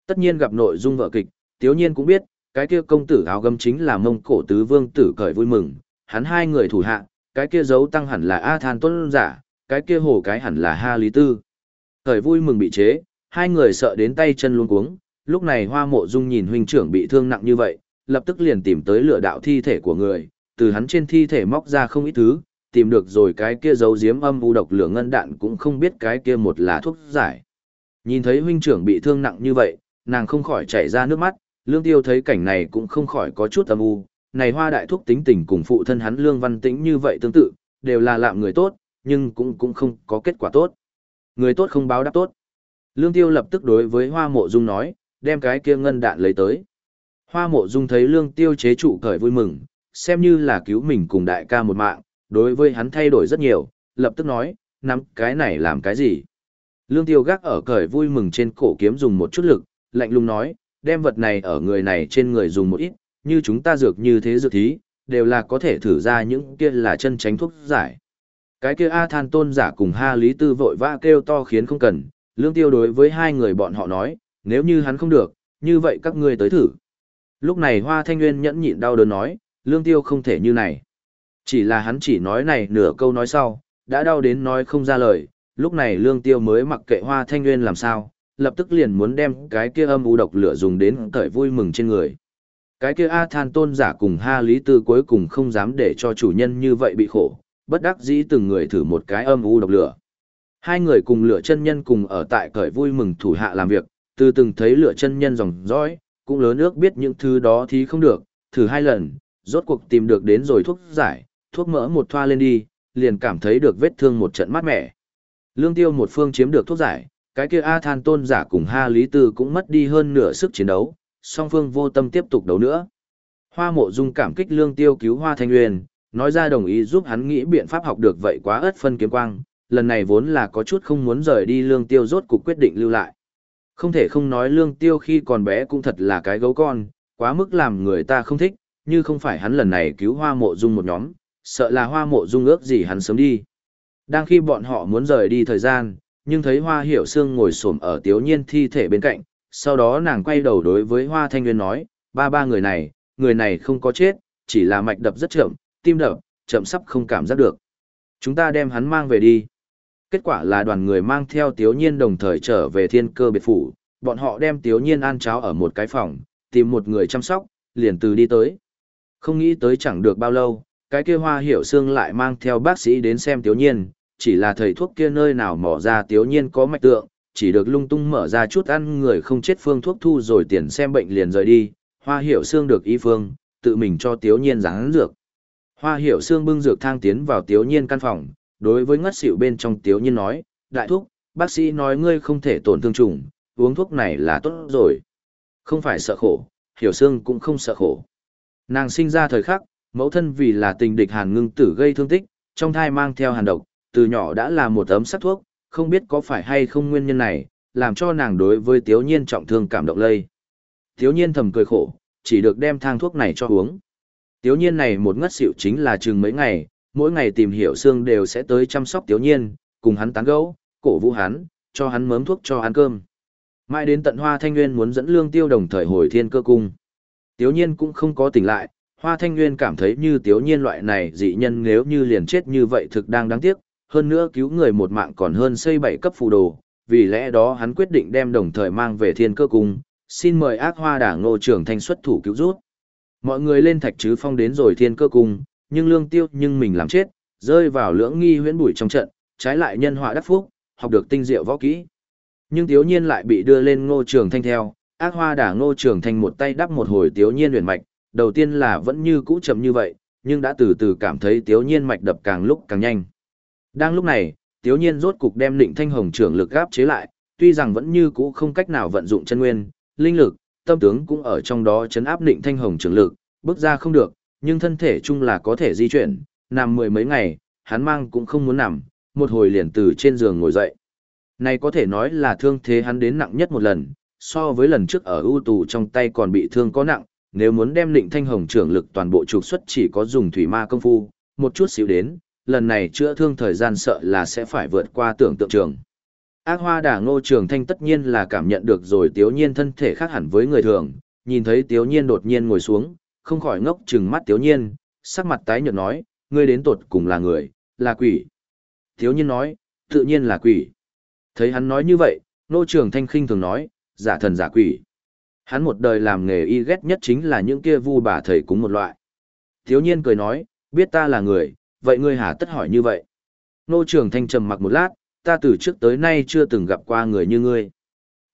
Tất nhiên gặp nội dung vợ kịch, tiếu nhiên cũng biết, cái kia công tử áo gấm chính là mông cổ tứ vương tử cởi vui mừng, hắn hai người thủ hạ, cái kia giấu tăng hẳn là A Than Tuân Giả, cái kia hồ cái hẳn là Ha Lý Tư. Cởi vui mừng bị chế, hai người sợ đến tay chân luôn cuống, lúc này hoa mộ dung nhìn huynh trưởng bị thương nặng như vậy, lập tức liền tìm tới lửa đạo thi thể của người, từ hắn trên thi thể móc ra không ít thứ, tìm được rồi cái kia giấu giếm âm u độc lửa ngân đạn cũng không biết cái kia một là thuốc giải. Nhìn thấy huynh trưởng bị thương nặng như vậy, nàng không khỏi chảy ra nước mắt, lương tiêu thấy cảnh này cũng không khỏi có chút âm u, này hoa đại thúc tính tình cùng phụ thân hắn lương văn tĩnh như vậy tương tự, đều là lạm người tốt, nhưng cũng cũng không có kết quả tốt. Người tốt không báo đáp tốt. Lương tiêu lập tức đối với hoa mộ dung nói, đem cái kia ngân đạn lấy tới. Hoa mộ dung thấy lương tiêu chế trụ cởi vui mừng, xem như là cứu mình cùng đại ca một mạng, đối với hắn thay đổi rất nhiều, lập tức nói, nắm cái này làm cái gì. Lương tiêu gác ở cởi vui mừng trên cổ kiếm dùng một chút lực, lạnh lùng nói, đem vật này ở người này trên người dùng một ít, như chúng ta dược như thế dược thí, đều là có thể thử ra những kia là chân tránh thuốc giải. Cái kia A than tôn giả cùng Ha Lý Tư vội vã kêu to khiến không cần, lương tiêu đối với hai người bọn họ nói, nếu như hắn không được, như vậy các ngươi tới thử. Lúc này Hoa Thanh Nguyên nhẫn nhịn đau đớn nói, lương tiêu không thể như này. Chỉ là hắn chỉ nói này nửa câu nói sau, đã đau đến nói không ra lời, lúc này lương tiêu mới mặc kệ Hoa Thanh Nguyên làm sao, lập tức liền muốn đem cái kia âm u độc lửa dùng đến cởi vui mừng trên người. Cái kia A Than tôn giả cùng Ha Lý Tư cuối cùng không dám để cho chủ nhân như vậy bị khổ, bất đắc dĩ từng người thử một cái âm u độc lửa. Hai người cùng lửa chân nhân cùng ở tại cởi vui mừng thủ hạ làm việc, từ từng thấy lửa chân nhân dòng dõi, cũng lớn ước biết những thứ đó thì không được, thử hai lần, rốt cuộc tìm được đến rồi thuốc giải, thuốc mỡ một thoa lên đi, liền cảm thấy được vết thương một trận mát mẻ. Lương tiêu một phương chiếm được thuốc giải, cái kia A Than tôn giả cùng Ha Lý Tư cũng mất đi hơn nửa sức chiến đấu, song phương vô tâm tiếp tục đấu nữa. Hoa mộ dung cảm kích lương tiêu cứu Hoa Thanh Nguyên, nói ra đồng ý giúp hắn nghĩ biện pháp học được vậy quá ớt phân kiếm quang, lần này vốn là có chút không muốn rời đi lương tiêu rốt cục quyết định lưu lại. Không thể không nói lương tiêu khi còn bé cũng thật là cái gấu con, quá mức làm người ta không thích, như không phải hắn lần này cứu hoa mộ dung một nhóm, sợ là hoa mộ dung ước gì hắn sớm đi. Đang khi bọn họ muốn rời đi thời gian, nhưng thấy hoa hiểu sương ngồi xổm ở tiếu nhiên thi thể bên cạnh, sau đó nàng quay đầu đối với hoa thanh nguyên nói, ba ba người này, người này không có chết, chỉ là mạch đập rất chậm, tim đập, chậm sắp không cảm giác được. Chúng ta đem hắn mang về đi. Kết quả là đoàn người mang theo Tiếu Nhiên đồng thời trở về thiên cơ biệt phủ, bọn họ đem Tiếu Nhiên ăn cháo ở một cái phòng, tìm một người chăm sóc, liền từ đi tới. Không nghĩ tới chẳng được bao lâu, cái kia hoa hiểu xương lại mang theo bác sĩ đến xem tiếu nhiên, chỉ là thầy thuốc kia nơi nào mỏ ra tiếu nhiên có mạch tượng, chỉ được lung tung mở ra chút ăn người không chết phương thuốc thu rồi tiền xem bệnh liền rời đi, hoa hiểu xương được y phương, tự mình cho tiếu nhiên ráng dược. Hoa hiểu xương bưng dược thang tiến vào tiếu nhiên căn phòng, đối với ngất xỉu bên trong tiếu nhiên nói, đại thúc, bác sĩ nói ngươi không thể tổn thương trùng, uống thuốc này là tốt rồi. Không phải sợ khổ, hiểu xương cũng không sợ khổ. Nàng sinh ra thời khắc, mẫu thân vì là tình địch hàn ngưng tử gây thương tích, trong thai mang theo hàn độc, từ nhỏ đã là một ấm sắc thuốc, không biết có phải hay không nguyên nhân này, làm cho nàng đối với tiếu nhiên trọng thương cảm động lây. Tiếu nhiên thầm cười khổ, chỉ được đem thang thuốc này cho uống. Tiếu nhiên này một ngất xỉu chính là chừng mấy ngày, mỗi ngày tìm hiểu xương đều sẽ tới chăm sóc tiểu nhiên, cùng hắn tán gẫu, cổ vũ hắn, cho hắn mớm thuốc cho ăn cơm. Mãi đến tận Hoa Thanh Nguyên muốn dẫn Lương Tiêu đồng thời hồi thiên cơ cung. Tiểu nhiên cũng không có tỉnh lại, Hoa Thanh Nguyên cảm thấy như tiểu nhiên loại này dị nhân nếu như liền chết như vậy thực đang đáng tiếc, hơn nữa cứu người một mạng còn hơn xây bảy cấp phù đồ, vì lẽ đó hắn quyết định đem đồng thời mang về thiên cơ cung, xin mời ác hoa đảng ngô trưởng thanh xuất thủ cứu rút. Mọi người lên thạch chứ phong đến rồi thiên cơ cung, nhưng lương tiêu nhưng mình làm chết, rơi vào lưỡng nghi huyễn bụi trong trận, trái lại nhân họa đắc phúc, học được tinh diệu võ kỹ. Nhưng tiếu nhiên lại bị đưa lên ngô trường thanh theo, ác hoa đả ngô trường thanh một tay đắp một hồi tiếu nhiên luyện mạch, đầu tiên là vẫn như cũ chậm như vậy, nhưng đã từ từ cảm thấy tiếu nhiên mạch đập càng lúc càng nhanh. Đang lúc này, tiếu nhiên rốt cục đem định thanh hồng trưởng lực gáp chế lại, tuy rằng vẫn như cũ không cách nào vận dụng chân nguyên, linh lực, tâm tướng cũng ở trong đó chấn áp định thanh hồng trưởng lực, bước ra không được, nhưng thân thể chung là có thể di chuyển, nằm mười mấy ngày, hắn mang cũng không muốn nằm, một hồi liền từ trên giường ngồi dậy. Này có thể nói là thương thế hắn đến nặng nhất một lần, so với lần trước ở ưu tù trong tay còn bị thương có nặng, nếu muốn đem định thanh hồng trưởng lực toàn bộ trục xuất chỉ có dùng thủy ma công phu, một chút xíu đến, lần này chữa thương thời gian sợ là sẽ phải vượt qua tưởng tượng trường. Ác hoa đả ngô trường thanh tất nhiên là cảm nhận được rồi tiếu nhiên thân thể khác hẳn với người thường, nhìn thấy tiếu nhiên đột nhiên ngồi xuống, không khỏi ngốc chừng mắt tiếu nhiên, sắc mặt tái nhợt nói, ngươi đến tột cùng là người, là quỷ. Tiếu nhiên nói, tự nhiên là quỷ. Thấy hắn nói như vậy, nô trường thanh khinh thường nói, giả thần giả quỷ. Hắn một đời làm nghề y ghét nhất chính là những kia vu bà thầy cúng một loại. Tiếu nhiên cười nói, biết ta là người, vậy ngươi hà tất hỏi như vậy? Nô trường thanh trầm mặc một lát, ta từ trước tới nay chưa từng gặp qua người như ngươi.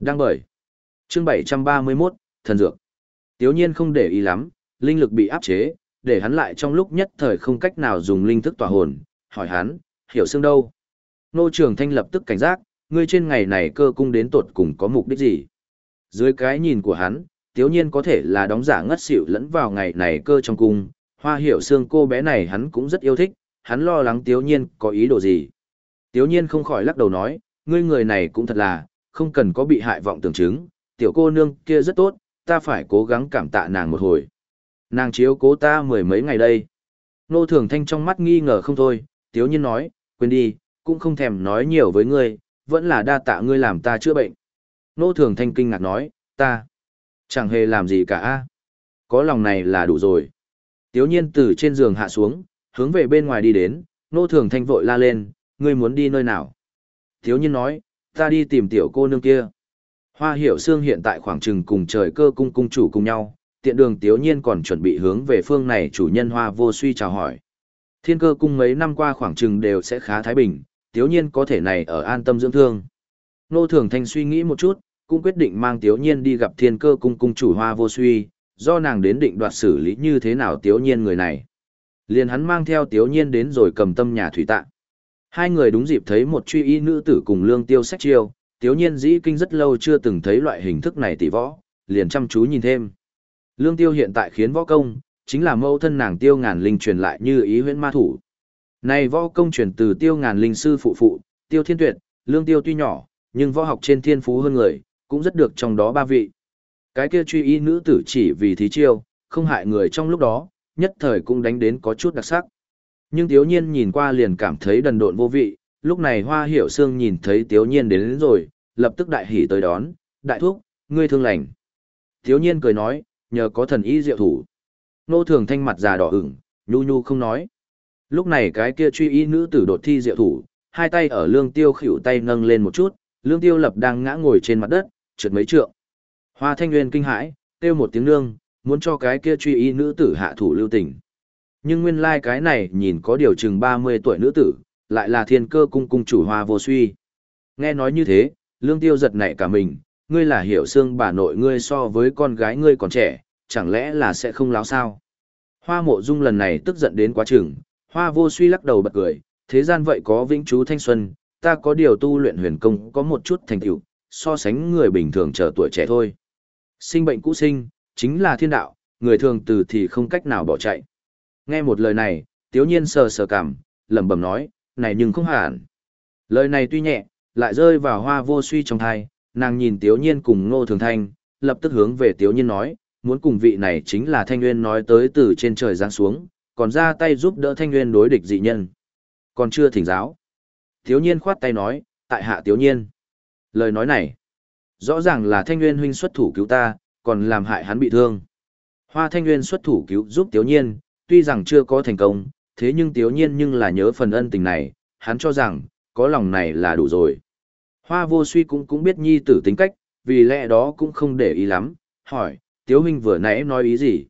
Đang bởi. Chương 731, thần dược. Tiếu nhiên không để ý lắm, linh lực bị áp chế, để hắn lại trong lúc nhất thời không cách nào dùng linh thức tỏa hồn, hỏi hắn, hiểu xương đâu? Nô trường thanh lập tức cảnh giác, ngươi trên ngày này cơ cung đến tột cùng có mục đích gì? Dưới cái nhìn của hắn, tiếu nhiên có thể là đóng giả ngất xỉu lẫn vào ngày này cơ trong cung, hoa hiểu xương cô bé này hắn cũng rất yêu thích, hắn lo lắng Tiếu Nhiên có ý đồ gì. Tiếu Nhiên không khỏi lắc đầu nói, ngươi người này cũng thật là, không cần có bị hại vọng tưởng chứng, tiểu cô nương kia rất tốt, ta phải cố gắng cảm tạ nàng một hồi. Nàng chiếu cố ta mười mấy ngày đây. Nô Thường Thanh trong mắt nghi ngờ không thôi, Tiếu Nhiên nói, quên đi, cũng không thèm nói nhiều với ngươi, vẫn là đa tạ ngươi làm ta chữa bệnh. Nô Thường Thanh kinh ngạc nói, ta chẳng hề làm gì cả. Có lòng này là đủ rồi. Tiếu Nhiên từ trên giường hạ xuống, hướng về bên ngoài đi đến, nô thường thanh vội la lên, ngươi muốn đi nơi nào? Tiếu nhiên nói, ta đi tìm tiểu cô nương kia. Hoa hiểu xương hiện tại khoảng chừng cùng trời cơ cung cung chủ cùng nhau, tiện đường tiếu nhiên còn chuẩn bị hướng về phương này chủ nhân hoa vô suy chào hỏi. Thiên cơ cung mấy năm qua khoảng chừng đều sẽ khá thái bình, tiếu nhiên có thể này ở an tâm dưỡng thương. Nô thường thanh suy nghĩ một chút, cũng quyết định mang tiếu nhiên đi gặp thiên cơ cung cung chủ hoa vô suy, do nàng đến định đoạt xử lý như thế nào tiếu nhiên người này. Liền hắn mang theo tiếu nhiên đến rồi cầm tâm nhà thủy tạ. Hai người đúng dịp thấy một truy y nữ tử cùng lương tiêu sách chiêu, tiếu nhiên dĩ kinh rất lâu chưa từng thấy loại hình thức này tỷ võ, liền chăm chú nhìn thêm. Lương tiêu hiện tại khiến võ công, chính là mẫu thân nàng tiêu ngàn linh truyền lại như ý huyễn ma thủ. Này võ công truyền từ tiêu ngàn linh sư phụ phụ, tiêu thiên tuyệt, lương tiêu tuy nhỏ, nhưng võ học trên thiên phú hơn người, cũng rất được trong đó ba vị. Cái kia truy y nữ tử chỉ vì thí chiêu, không hại người trong lúc đó, nhất thời cũng đánh đến có chút đặc sắc. Nhưng Tiếu Nhiên nhìn qua liền cảm thấy đần độn vô vị, lúc này Hoa Hiểu Sương nhìn thấy Tiếu Nhiên đến, đến rồi, lập tức đại hỉ tới đón, đại thúc, ngươi thương lành. Tiếu Nhiên cười nói, nhờ có thần y diệu thủ. Nô thường thanh mặt già đỏ ửng, nhu nhu không nói. Lúc này cái kia truy y nữ tử đột thi diệu thủ, hai tay ở lương tiêu khỉu tay nâng lên một chút, lương tiêu lập đang ngã ngồi trên mặt đất, trượt mấy trượng. Hoa thanh nguyên kinh hãi, kêu một tiếng nương, muốn cho cái kia truy y nữ tử hạ thủ lưu tình. Nhưng nguyên lai like cái này nhìn có điều chừng 30 tuổi nữ tử, lại là thiên cơ cung cung chủ hoa vô suy. Nghe nói như thế, lương tiêu giật nảy cả mình, ngươi là hiểu xương bà nội ngươi so với con gái ngươi còn trẻ, chẳng lẽ là sẽ không láo sao? Hoa mộ dung lần này tức giận đến quá chừng, hoa vô suy lắc đầu bật cười, thế gian vậy có vĩnh chú thanh xuân, ta có điều tu luyện huyền công có một chút thành tựu, so sánh người bình thường chờ tuổi trẻ thôi. Sinh bệnh cũ sinh, chính là thiên đạo, người thường từ thì không cách nào bỏ chạy. Nghe một lời này, tiếu nhiên sờ sờ cảm, lẩm bẩm nói, này nhưng không hẳn. Lời này tuy nhẹ, lại rơi vào hoa vô suy trong thai, nàng nhìn tiếu nhiên cùng ngô thường thanh, lập tức hướng về tiếu nhiên nói, muốn cùng vị này chính là thanh nguyên nói tới từ trên trời giáng xuống, còn ra tay giúp đỡ thanh nguyên đối địch dị nhân. Còn chưa thỉnh giáo. Tiếu nhiên khoát tay nói, tại hạ tiếu nhiên. Lời nói này, rõ ràng là thanh nguyên huynh xuất thủ cứu ta, còn làm hại hắn bị thương. Hoa thanh nguyên xuất thủ cứu giúp tiếu nhiên, tuy rằng chưa có thành công, thế nhưng tiếu nhiên nhưng là nhớ phần ân tình này, hắn cho rằng, có lòng này là đủ rồi. Hoa vô suy cũng cũng biết nhi tử tính cách, vì lẽ đó cũng không để ý lắm, hỏi, tiếu huynh vừa nãy nói ý gì?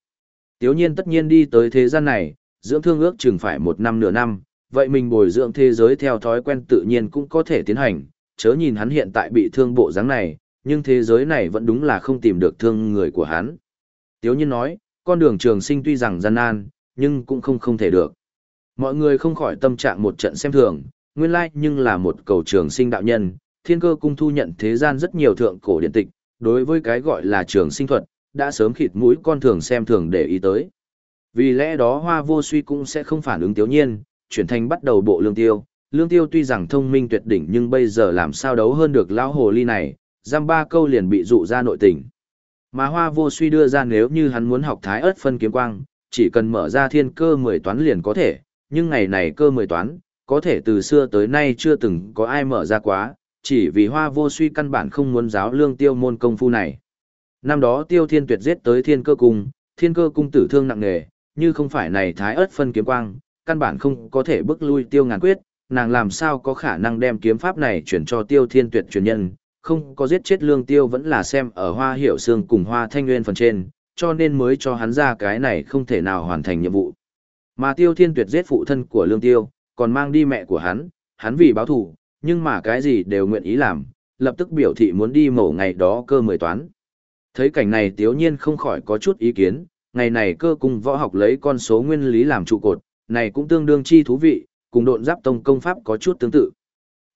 Tiếu nhiên tất nhiên đi tới thế gian này, dưỡng thương ước chừng phải một năm nửa năm, vậy mình bồi dưỡng thế giới theo thói quen tự nhiên cũng có thể tiến hành, chớ nhìn hắn hiện tại bị thương bộ dáng này, nhưng thế giới này vẫn đúng là không tìm được thương người của hắn. Tiếu nhiên nói, con đường trường sinh tuy rằng gian nan, nhưng cũng không không thể được. Mọi người không khỏi tâm trạng một trận xem thường, nguyên lai nhưng là một cầu trường sinh đạo nhân, thiên cơ cung thu nhận thế gian rất nhiều thượng cổ điện tịch, đối với cái gọi là trường sinh thuật, đã sớm khịt mũi con thường xem thường để ý tới. Vì lẽ đó hoa vô suy cũng sẽ không phản ứng tiếu nhiên, chuyển thành bắt đầu bộ lương tiêu. Lương tiêu tuy rằng thông minh tuyệt đỉnh nhưng bây giờ làm sao đấu hơn được lão hồ ly này, giam ba câu liền bị dụ ra nội tình. Mà hoa vô suy đưa ra nếu như hắn muốn học thái ớt phân kiếm quang, chỉ cần mở ra thiên cơ 10 toán liền có thể, nhưng ngày này cơ 10 toán, có thể từ xưa tới nay chưa từng có ai mở ra quá, chỉ vì hoa vô suy căn bản không muốn giáo lương tiêu môn công phu này. Năm đó tiêu thiên tuyệt giết tới thiên cơ cung, thiên cơ cung tử thương nặng nề, như không phải này thái ớt phân kiếm quang, căn bản không có thể bước lui tiêu ngàn quyết, nàng làm sao có khả năng đem kiếm pháp này chuyển cho tiêu thiên tuyệt truyền nhân, không có giết chết lương tiêu vẫn là xem ở hoa hiểu xương cùng hoa thanh nguyên phần trên, cho nên mới cho hắn ra cái này không thể nào hoàn thành nhiệm vụ. Mà tiêu thiên tuyệt giết phụ thân của lương tiêu, còn mang đi mẹ của hắn, hắn vì báo thù, nhưng mà cái gì đều nguyện ý làm, lập tức biểu thị muốn đi mổ ngày đó cơ mười toán. Thấy cảnh này tiếu nhiên không khỏi có chút ý kiến, ngày này cơ cung võ học lấy con số nguyên lý làm trụ cột, này cũng tương đương chi thú vị, cùng độn giáp tông công pháp có chút tương tự.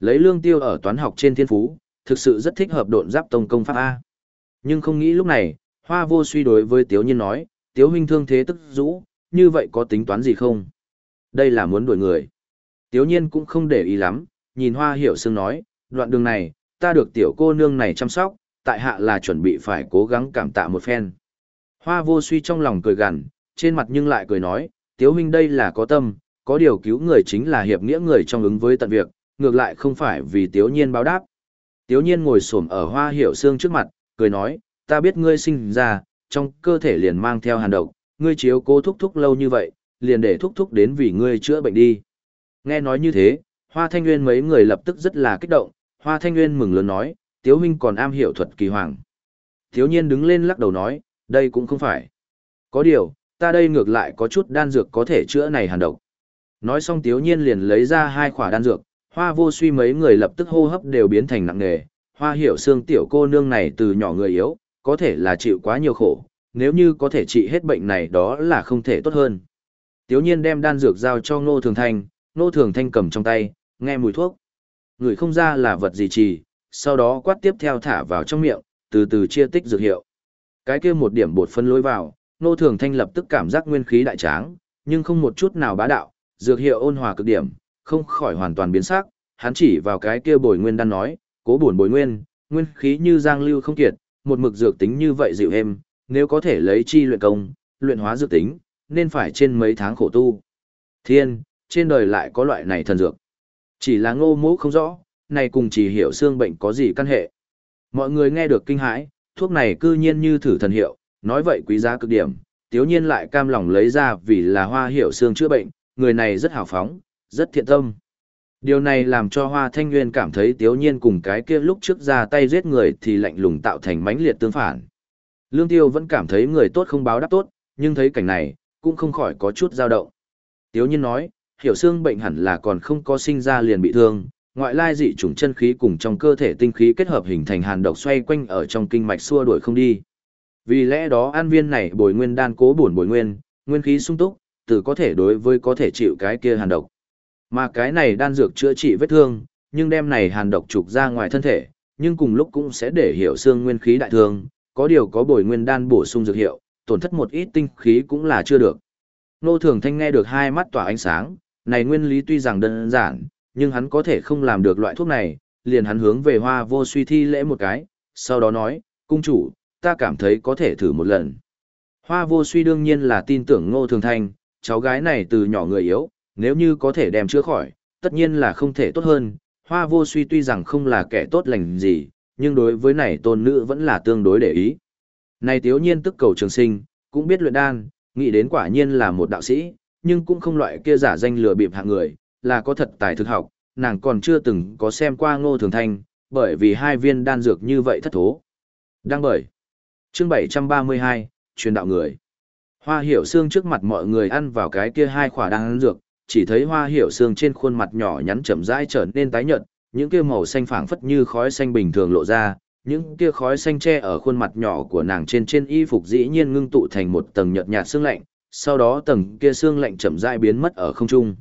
Lấy lương tiêu ở toán học trên thiên phú, thực sự rất thích hợp độn giáp tông công pháp A. Nhưng không nghĩ lúc này, hoa vô suy đối với tiếu nhiên nói, tiếu huynh thương thế tức rũ, như vậy có tính toán gì không? Đây là muốn đuổi người. Tiếu nhiên cũng không để ý lắm, nhìn hoa hiểu sương nói, đoạn đường này, ta được tiểu cô nương này chăm sóc, tại hạ là chuẩn bị phải cố gắng cảm tạ một phen. Hoa vô suy trong lòng cười gằn, trên mặt nhưng lại cười nói, tiếu huynh đây là có tâm, có điều cứu người chính là hiệp nghĩa người trong ứng với tận việc, ngược lại không phải vì tiếu nhiên báo đáp. Tiếu nhiên ngồi xổm ở hoa hiểu xương trước mặt, cười nói, ta biết ngươi sinh ra, trong cơ thể liền mang theo hàn độc, ngươi chiếu cố thúc thúc lâu như vậy, liền để thúc thúc đến vì ngươi chữa bệnh đi. Nghe nói như thế, hoa thanh nguyên mấy người lập tức rất là kích động, hoa thanh nguyên mừng lớn nói, tiếu huynh còn am hiểu thuật kỳ hoàng. Tiếu nhiên đứng lên lắc đầu nói, đây cũng không phải. Có điều, ta đây ngược lại có chút đan dược có thể chữa này hàn độc. Nói xong tiếu nhiên liền lấy ra hai khỏa đan dược, hoa vô suy mấy người lập tức hô hấp đều biến thành nặng nề. Hoa hiểu xương tiểu cô nương này từ nhỏ người yếu, có thể là chịu quá nhiều khổ, nếu như có thể trị hết bệnh này đó là không thể tốt hơn. Tiếu nhiên đem đan dược giao cho Ngô Thường Thanh, Ngô Thường Thanh cầm trong tay, nghe mùi thuốc. Người không ra là vật gì trì, sau đó quát tiếp theo thả vào trong miệng, từ từ chia tích dược hiệu. Cái kia một điểm bột phân lối vào, nô Thường Thanh lập tức cảm giác nguyên khí đại tráng, nhưng không một chút nào bá đạo, dược hiệu ôn hòa cực điểm, không khỏi hoàn toàn biến sắc, hắn chỉ vào cái kia bồi nguyên đan nói, cố buồn bồi nguyên, nguyên khí như giang lưu không kiệt, một mực dược tính như vậy dịu êm, nếu có thể lấy chi luyện công, luyện hóa dược tính, nên phải trên mấy tháng khổ tu. Thiên, trên đời lại có loại này thần dược. Chỉ là ngô mũ không rõ, này cùng chỉ hiểu xương bệnh có gì căn hệ. Mọi người nghe được kinh hãi, thuốc này cư nhiên như thử thần hiệu, nói vậy quý giá cực điểm, tiếu nhiên lại cam lòng lấy ra vì là hoa hiểu xương chữa bệnh, người này rất hào phóng, rất thiện tâm. Điều này làm cho Hoa Thanh Nguyên cảm thấy tiếu nhiên cùng cái kia lúc trước ra tay giết người thì lạnh lùng tạo thành mãnh liệt tương phản. Lương Tiêu vẫn cảm thấy người tốt không báo đáp tốt, nhưng thấy cảnh này, cũng không khỏi có chút dao động. Tiếu nhiên nói, hiểu xương bệnh hẳn là còn không có sinh ra liền bị thương, ngoại lai dị chủng chân khí cùng trong cơ thể tinh khí kết hợp hình thành hàn độc xoay quanh ở trong kinh mạch xua đuổi không đi. Vì lẽ đó an viên này bồi nguyên đan cố bổn bồi nguyên, nguyên khí sung túc, từ có thể đối với có thể chịu cái kia hàn độc. Mà cái này đan dược chữa trị vết thương, nhưng đem này hàn độc trục ra ngoài thân thể, nhưng cùng lúc cũng sẽ để hiểu xương nguyên khí đại thương, có điều có bồi nguyên đan bổ sung dược hiệu, tổn thất một ít tinh khí cũng là chưa được. Nô Thường Thanh nghe được hai mắt tỏa ánh sáng, này nguyên lý tuy rằng đơn giản, nhưng hắn có thể không làm được loại thuốc này, liền hắn hướng về hoa vô suy thi lễ một cái, sau đó nói, cung chủ, ta cảm thấy có thể thử một lần. Hoa vô suy đương nhiên là tin tưởng ngô thường thanh, cháu gái này từ nhỏ người yếu, nếu như có thể đem chữa khỏi, tất nhiên là không thể tốt hơn. Hoa vô suy tuy rằng không là kẻ tốt lành gì, nhưng đối với này tôn nữ vẫn là tương đối để ý. Này tiếu nhiên tức cầu trường sinh, cũng biết luyện đan, nghĩ đến quả nhiên là một đạo sĩ, nhưng cũng không loại kia giả danh lừa bịp hạng người, là có thật tài thực học, nàng còn chưa từng có xem qua ngô thường thanh, bởi vì hai viên đan dược như vậy thất thố. đang bởi. Chương 732, truyền đạo người. Hoa hiểu xương trước mặt mọi người ăn vào cái kia hai khỏa đan dược, chỉ thấy hoa hiểu xương trên khuôn mặt nhỏ nhắn chậm rãi trở nên tái nhợt, những kia màu xanh phảng phất như khói xanh bình thường lộ ra, những kia khói xanh che ở khuôn mặt nhỏ của nàng trên trên y phục dĩ nhiên ngưng tụ thành một tầng nhợt nhạt sương lạnh, sau đó tầng kia xương lạnh chậm rãi biến mất ở không trung.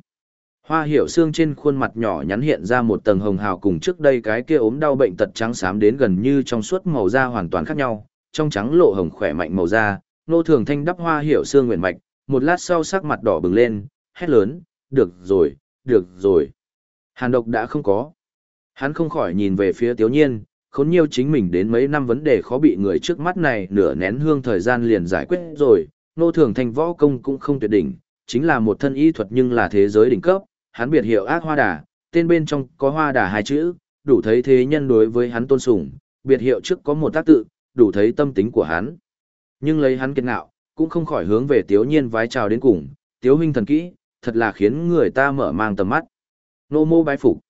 Hoa hiểu xương trên khuôn mặt nhỏ nhắn hiện ra một tầng hồng hào cùng trước đây cái kia ốm đau bệnh tật trắng xám đến gần như trong suốt màu da hoàn toàn khác nhau, trong trắng lộ hồng khỏe mạnh màu da, nô thường thanh đắp hoa hiểu xương nguyện mạch, một lát sau sắc mặt đỏ bừng lên, hét lớn, được rồi, được rồi. Hàn độc đã không có. Hắn không khỏi nhìn về phía tiếu nhiên, khốn nhiều chính mình đến mấy năm vấn đề khó bị người trước mắt này nửa nén hương thời gian liền giải quyết rồi, nô thường thành võ công cũng không tuyệt đỉnh, chính là một thân y thuật nhưng là thế giới đỉnh cấp, hắn biệt hiệu ác hoa đà, tên bên trong có hoa đà hai chữ, đủ thấy thế nhân đối với hắn tôn sùng, biệt hiệu trước có một tác tự, đủ thấy tâm tính của hắn. Nhưng lấy hắn kiệt ngạo, cũng không khỏi hướng về Tiếu Nhiên vái chào đến cùng, Tiếu huynh thần kỹ, thật là khiến người ta mở mang tầm mắt. Nô mô bái phục.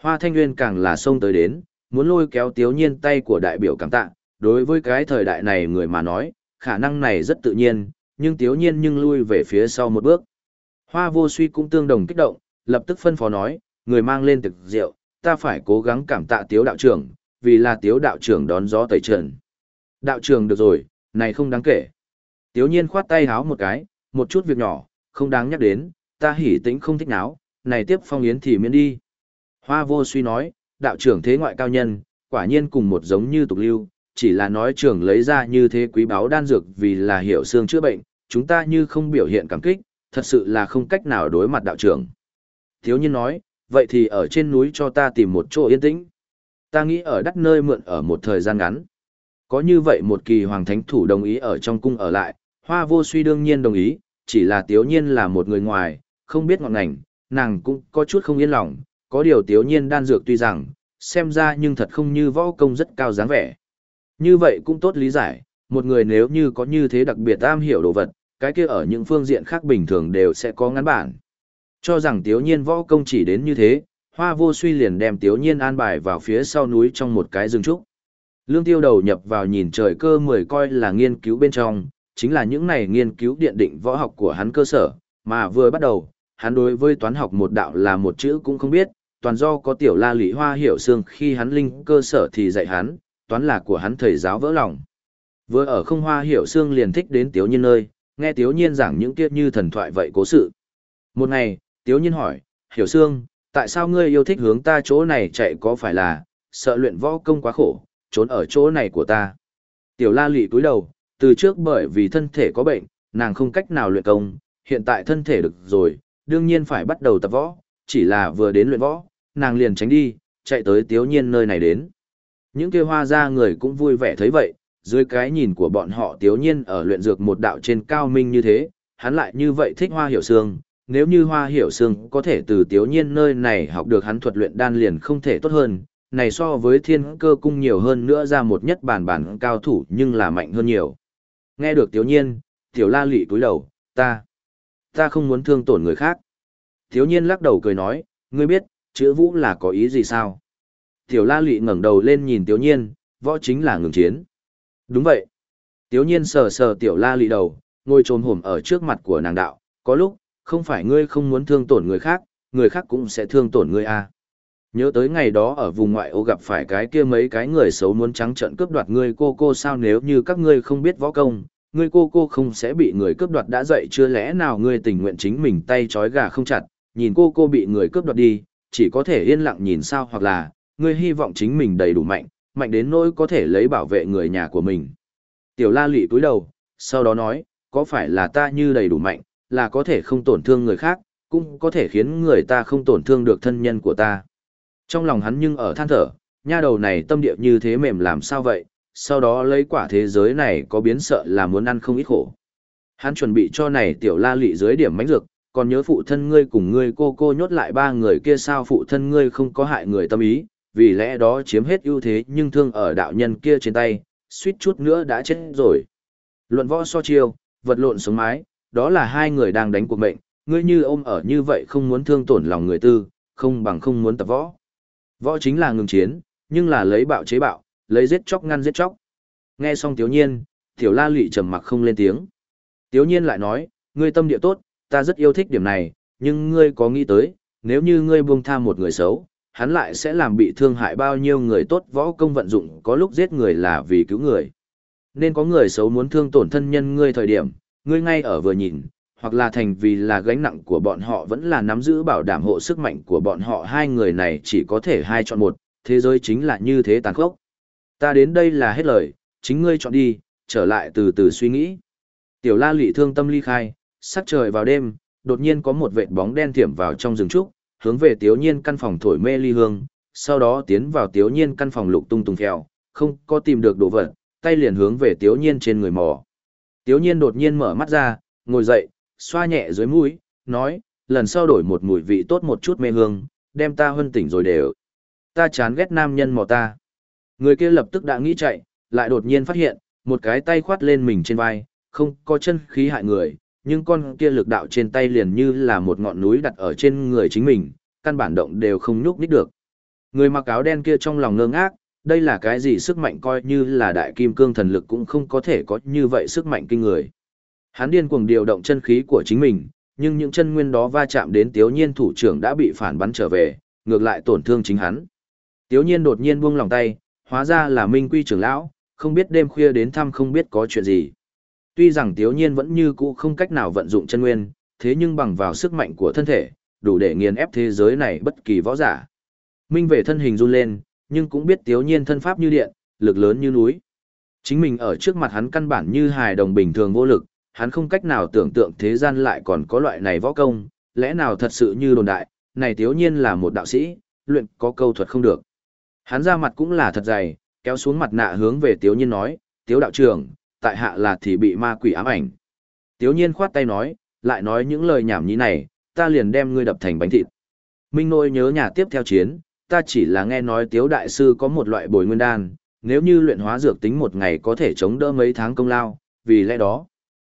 Hoa Thanh Nguyên càng là xông tới đến, muốn lôi kéo Tiếu Nhiên tay của đại biểu cảm tạ, đối với cái thời đại này người mà nói, khả năng này rất tự nhiên, nhưng Tiếu Nhiên nhưng lui về phía sau một bước. Hoa Vô Suy cũng tương đồng kích động, lập tức phân phó nói, người mang lên thực rượu, ta phải cố gắng cảm tạ Tiếu đạo trưởng, vì là Tiếu đạo trưởng đón gió tẩy trần. Đạo trưởng được rồi, này không đáng kể. Tiếu nhiên khoát tay háo một cái, một chút việc nhỏ, không đáng nhắc đến, ta hỉ tĩnh không thích náo, này tiếp phong yến thì miễn đi. Hoa vô suy nói, đạo trưởng thế ngoại cao nhân, quả nhiên cùng một giống như tục lưu, chỉ là nói trưởng lấy ra như thế quý báu đan dược vì là hiểu xương chữa bệnh, chúng ta như không biểu hiện cảm kích, thật sự là không cách nào đối mặt đạo trưởng. Thiếu nhiên nói, vậy thì ở trên núi cho ta tìm một chỗ yên tĩnh. Ta nghĩ ở đắt nơi mượn ở một thời gian ngắn. Có như vậy một kỳ hoàng thánh thủ đồng ý ở trong cung ở lại, hoa vô suy đương nhiên đồng ý, chỉ là tiếu nhiên là một người ngoài, không biết ngọn ngành, nàng cũng có chút không yên lòng, có điều tiếu nhiên đan dược tuy rằng, xem ra nhưng thật không như võ công rất cao dáng vẻ. Như vậy cũng tốt lý giải, một người nếu như có như thế đặc biệt am hiểu đồ vật, cái kia ở những phương diện khác bình thường đều sẽ có ngắn bản. Cho rằng tiếu nhiên võ công chỉ đến như thế, hoa vô suy liền đem tiếu nhiên an bài vào phía sau núi trong một cái rừng trúc. Lương tiêu đầu nhập vào nhìn trời cơ mười coi là nghiên cứu bên trong, chính là những này nghiên cứu điện định võ học của hắn cơ sở, mà vừa bắt đầu, hắn đối với toán học một đạo là một chữ cũng không biết, toàn do có tiểu la lý hoa hiểu xương khi hắn linh cơ sở thì dạy hắn, toán là của hắn thầy giáo vỡ lòng. Vừa ở không hoa hiểu xương liền thích đến tiếu nhiên nơi, nghe tiếu nhiên giảng những kia như thần thoại vậy cố sự. Một ngày, tiếu nhiên hỏi, hiểu xương, tại sao ngươi yêu thích hướng ta chỗ này chạy có phải là, sợ luyện võ công quá khổ, trốn ở chỗ này của ta. Tiểu la lị cúi đầu, từ trước bởi vì thân thể có bệnh, nàng không cách nào luyện công, hiện tại thân thể được rồi, đương nhiên phải bắt đầu tập võ, chỉ là vừa đến luyện võ, nàng liền tránh đi, chạy tới tiếu nhiên nơi này đến. Những kia hoa ra người cũng vui vẻ thấy vậy, dưới cái nhìn của bọn họ tiếu nhiên ở luyện dược một đạo trên cao minh như thế, hắn lại như vậy thích hoa hiểu xương. Nếu như hoa hiểu xương có thể từ tiếu nhiên nơi này học được hắn thuật luyện đan liền không thể tốt hơn, này so với thiên cơ cung nhiều hơn nữa ra một nhất bản bản cao thủ nhưng là mạnh hơn nhiều. Nghe được tiểu nhiên, tiểu la lị túi đầu, ta, ta không muốn thương tổn người khác. Tiểu nhiên lắc đầu cười nói, ngươi biết, chữ vũ là có ý gì sao? Tiểu la lị ngẩng đầu lên nhìn tiểu nhiên, võ chính là ngừng chiến. Đúng vậy. Tiểu nhiên sờ sờ tiểu la lì đầu, ngồi trồm hổm ở trước mặt của nàng đạo, có lúc, không phải ngươi không muốn thương tổn người khác, người khác cũng sẽ thương tổn ngươi à. Nhớ tới ngày đó ở vùng ngoại ô gặp phải cái kia mấy cái người xấu muốn trắng trợn cướp đoạt ngươi cô cô sao nếu như các ngươi không biết võ công, ngươi cô cô không sẽ bị người cướp đoạt đã dậy chưa lẽ nào ngươi tình nguyện chính mình tay trói gà không chặt, nhìn cô cô bị người cướp đoạt đi, chỉ có thể yên lặng nhìn sao hoặc là, ngươi hy vọng chính mình đầy đủ mạnh, mạnh đến nỗi có thể lấy bảo vệ người nhà của mình. Tiểu la lị cúi đầu, sau đó nói, có phải là ta như đầy đủ mạnh, là có thể không tổn thương người khác, cũng có thể khiến người ta không tổn thương được thân nhân của ta. Trong lòng hắn nhưng ở than thở, nha đầu này tâm địa như thế mềm làm sao vậy, sau đó lấy quả thế giới này có biến sợ là muốn ăn không ít khổ. Hắn chuẩn bị cho này tiểu la lị dưới điểm mánh dược, còn nhớ phụ thân ngươi cùng ngươi cô cô nhốt lại ba người kia sao phụ thân ngươi không có hại người tâm ý, vì lẽ đó chiếm hết ưu thế nhưng thương ở đạo nhân kia trên tay, suýt chút nữa đã chết rồi. Luận võ so chiêu, vật lộn sống mái, đó là hai người đang đánh cuộc mệnh, ngươi như ôm ở như vậy không muốn thương tổn lòng người tư, không bằng không muốn tập võ. Võ chính là ngừng chiến, nhưng là lấy bạo chế bạo, lấy giết chóc ngăn giết chóc. Nghe xong Tiếu Nhiên, Tiểu La Lụy trầm mặc không lên tiếng. Tiếu Nhiên lại nói, ngươi tâm địa tốt, ta rất yêu thích điểm này, nhưng ngươi có nghĩ tới, nếu như ngươi buông tha một người xấu, hắn lại sẽ làm bị thương hại bao nhiêu người tốt võ công vận dụng có lúc giết người là vì cứu người. Nên có người xấu muốn thương tổn thân nhân ngươi thời điểm, ngươi ngay ở vừa nhìn, hoặc là thành vì là gánh nặng của bọn họ vẫn là nắm giữ bảo đảm hộ sức mạnh của bọn họ hai người này chỉ có thể hai chọn một, thế giới chính là như thế tàn khốc. Ta đến đây là hết lời, chính ngươi chọn đi, trở lại từ từ suy nghĩ. Tiểu la lị thương tâm ly khai, sắc trời vào đêm, đột nhiên có một vệt bóng đen thiểm vào trong rừng trúc, hướng về Tiếu Nhiên căn phòng thổi mê ly hương, sau đó tiến vào Tiếu Nhiên căn phòng lục tung tung theo, không có tìm được đồ vật, tay liền hướng về Tiếu Nhiên trên người mò. Tiếu Nhiên đột nhiên mở mắt ra, ngồi dậy, xoa nhẹ dưới mũi, nói, lần sau đổi một mùi vị tốt một chút mê hương, đem ta hân tỉnh rồi đều. Ta chán ghét nam nhân mò ta. Người kia lập tức đã nghĩ chạy, lại đột nhiên phát hiện, một cái tay khoát lên mình trên vai, không có chân khí hại người, nhưng con kia lực đạo trên tay liền như là một ngọn núi đặt ở trên người chính mình, căn bản động đều không nhúc nít được. Người mặc áo đen kia trong lòng ngơ ngác, đây là cái gì sức mạnh coi như là đại kim cương thần lực cũng không có thể có như vậy sức mạnh kinh người. Hắn điên cuồng điều động chân khí của chính mình, nhưng những chân nguyên đó va chạm đến Tiếu Nhiên thủ trưởng đã bị phản bắn trở về, ngược lại tổn thương chính hắn. Tiếu Nhiên đột nhiên buông lòng tay, hóa ra là Minh Quy trưởng lão, không biết đêm khuya đến thăm không biết có chuyện gì. Tuy rằng Tiếu Nhiên vẫn như cũ không cách nào vận dụng chân nguyên, thế nhưng bằng vào sức mạnh của thân thể, đủ để nghiền ép thế giới này bất kỳ võ giả. Minh về thân hình run lên, nhưng cũng biết Tiếu Nhiên thân pháp như điện, lực lớn như núi. Chính mình ở trước mặt hắn căn bản như hài đồng bình thường vô lực, hắn không cách nào tưởng tượng thế gian lại còn có loại này võ công, lẽ nào thật sự như đồn đại, này Tiếu Nhiên là một đạo sĩ, luyện có câu thuật không được. Hắn ra mặt cũng là thật dày, kéo xuống mặt nạ hướng về Tiếu Nhiên nói, Tiếu đạo trưởng, tại hạ là thì bị ma quỷ ám ảnh. Tiếu nhiên khoát tay nói, lại nói những lời nhảm nhí này, ta liền đem ngươi đập thành bánh thịt. Minh Nôi nhớ nhà tiếp theo chiến, ta chỉ là nghe nói Tiếu Đại Sư có một loại bồi nguyên đan, nếu như luyện hóa dược tính một ngày có thể chống đỡ mấy tháng công lao, vì lẽ đó.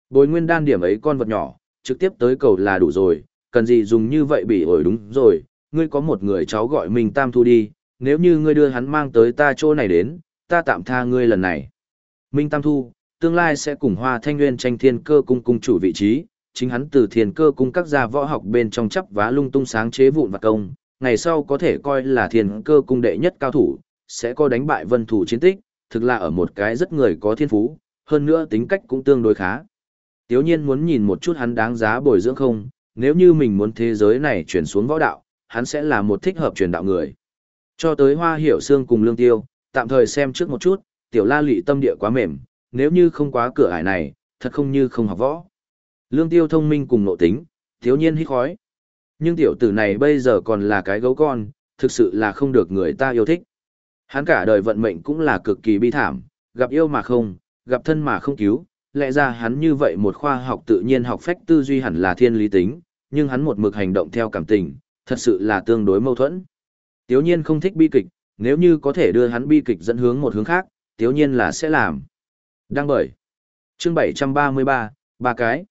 Bồi nguyên đan điểm ấy con vật nhỏ, trực tiếp tới cầu là đủ rồi, cần gì dùng như vậy bị ổi đúng rồi, ngươi có một người cháu gọi mình Tam Thu đi, nếu như ngươi đưa hắn mang tới ta chỗ này đến, ta tạm tha ngươi lần này. Minh Tam Thu, tương lai sẽ cùng Hoa Thanh Nguyên tranh thiên cơ cung cung chủ vị trí, chính hắn từ thiên cơ cung các gia võ học bên trong chấp vá lung tung sáng chế vụn và công, ngày sau có thể coi là thiên cơ cung đệ nhất cao thủ, sẽ có đánh bại vân thủ chiến tích, thực là ở một cái rất người có thiên phú, hơn nữa tính cách cũng tương đối khá. Tiếu nhiên muốn nhìn một chút hắn đáng giá bồi dưỡng không, nếu như mình muốn thế giới này chuyển xuống võ đạo, hắn sẽ là một thích hợp truyền đạo người. Cho tới hoa hiểu xương cùng lương tiêu, tạm thời xem trước một chút, tiểu la lị tâm địa quá mềm, nếu như không quá cửa ải này, thật không như không học võ. Lương tiêu thông minh cùng nộ tính, thiếu nhiên hít khói. Nhưng tiểu tử này bây giờ còn là cái gấu con, thực sự là không được người ta yêu thích. Hắn cả đời vận mệnh cũng là cực kỳ bi thảm, gặp yêu mà không, gặp thân mà không cứu. Lẽ ra hắn như vậy một khoa học tự nhiên học phách tư duy hẳn là thiên lý tính, nhưng hắn một mực hành động theo cảm tình, thật sự là tương đối mâu thuẫn. Tiếu nhiên không thích bi kịch, nếu như có thể đưa hắn bi kịch dẫn hướng một hướng khác, tiếu nhiên là sẽ làm. Đăng bởi. Chương 733, ba cái.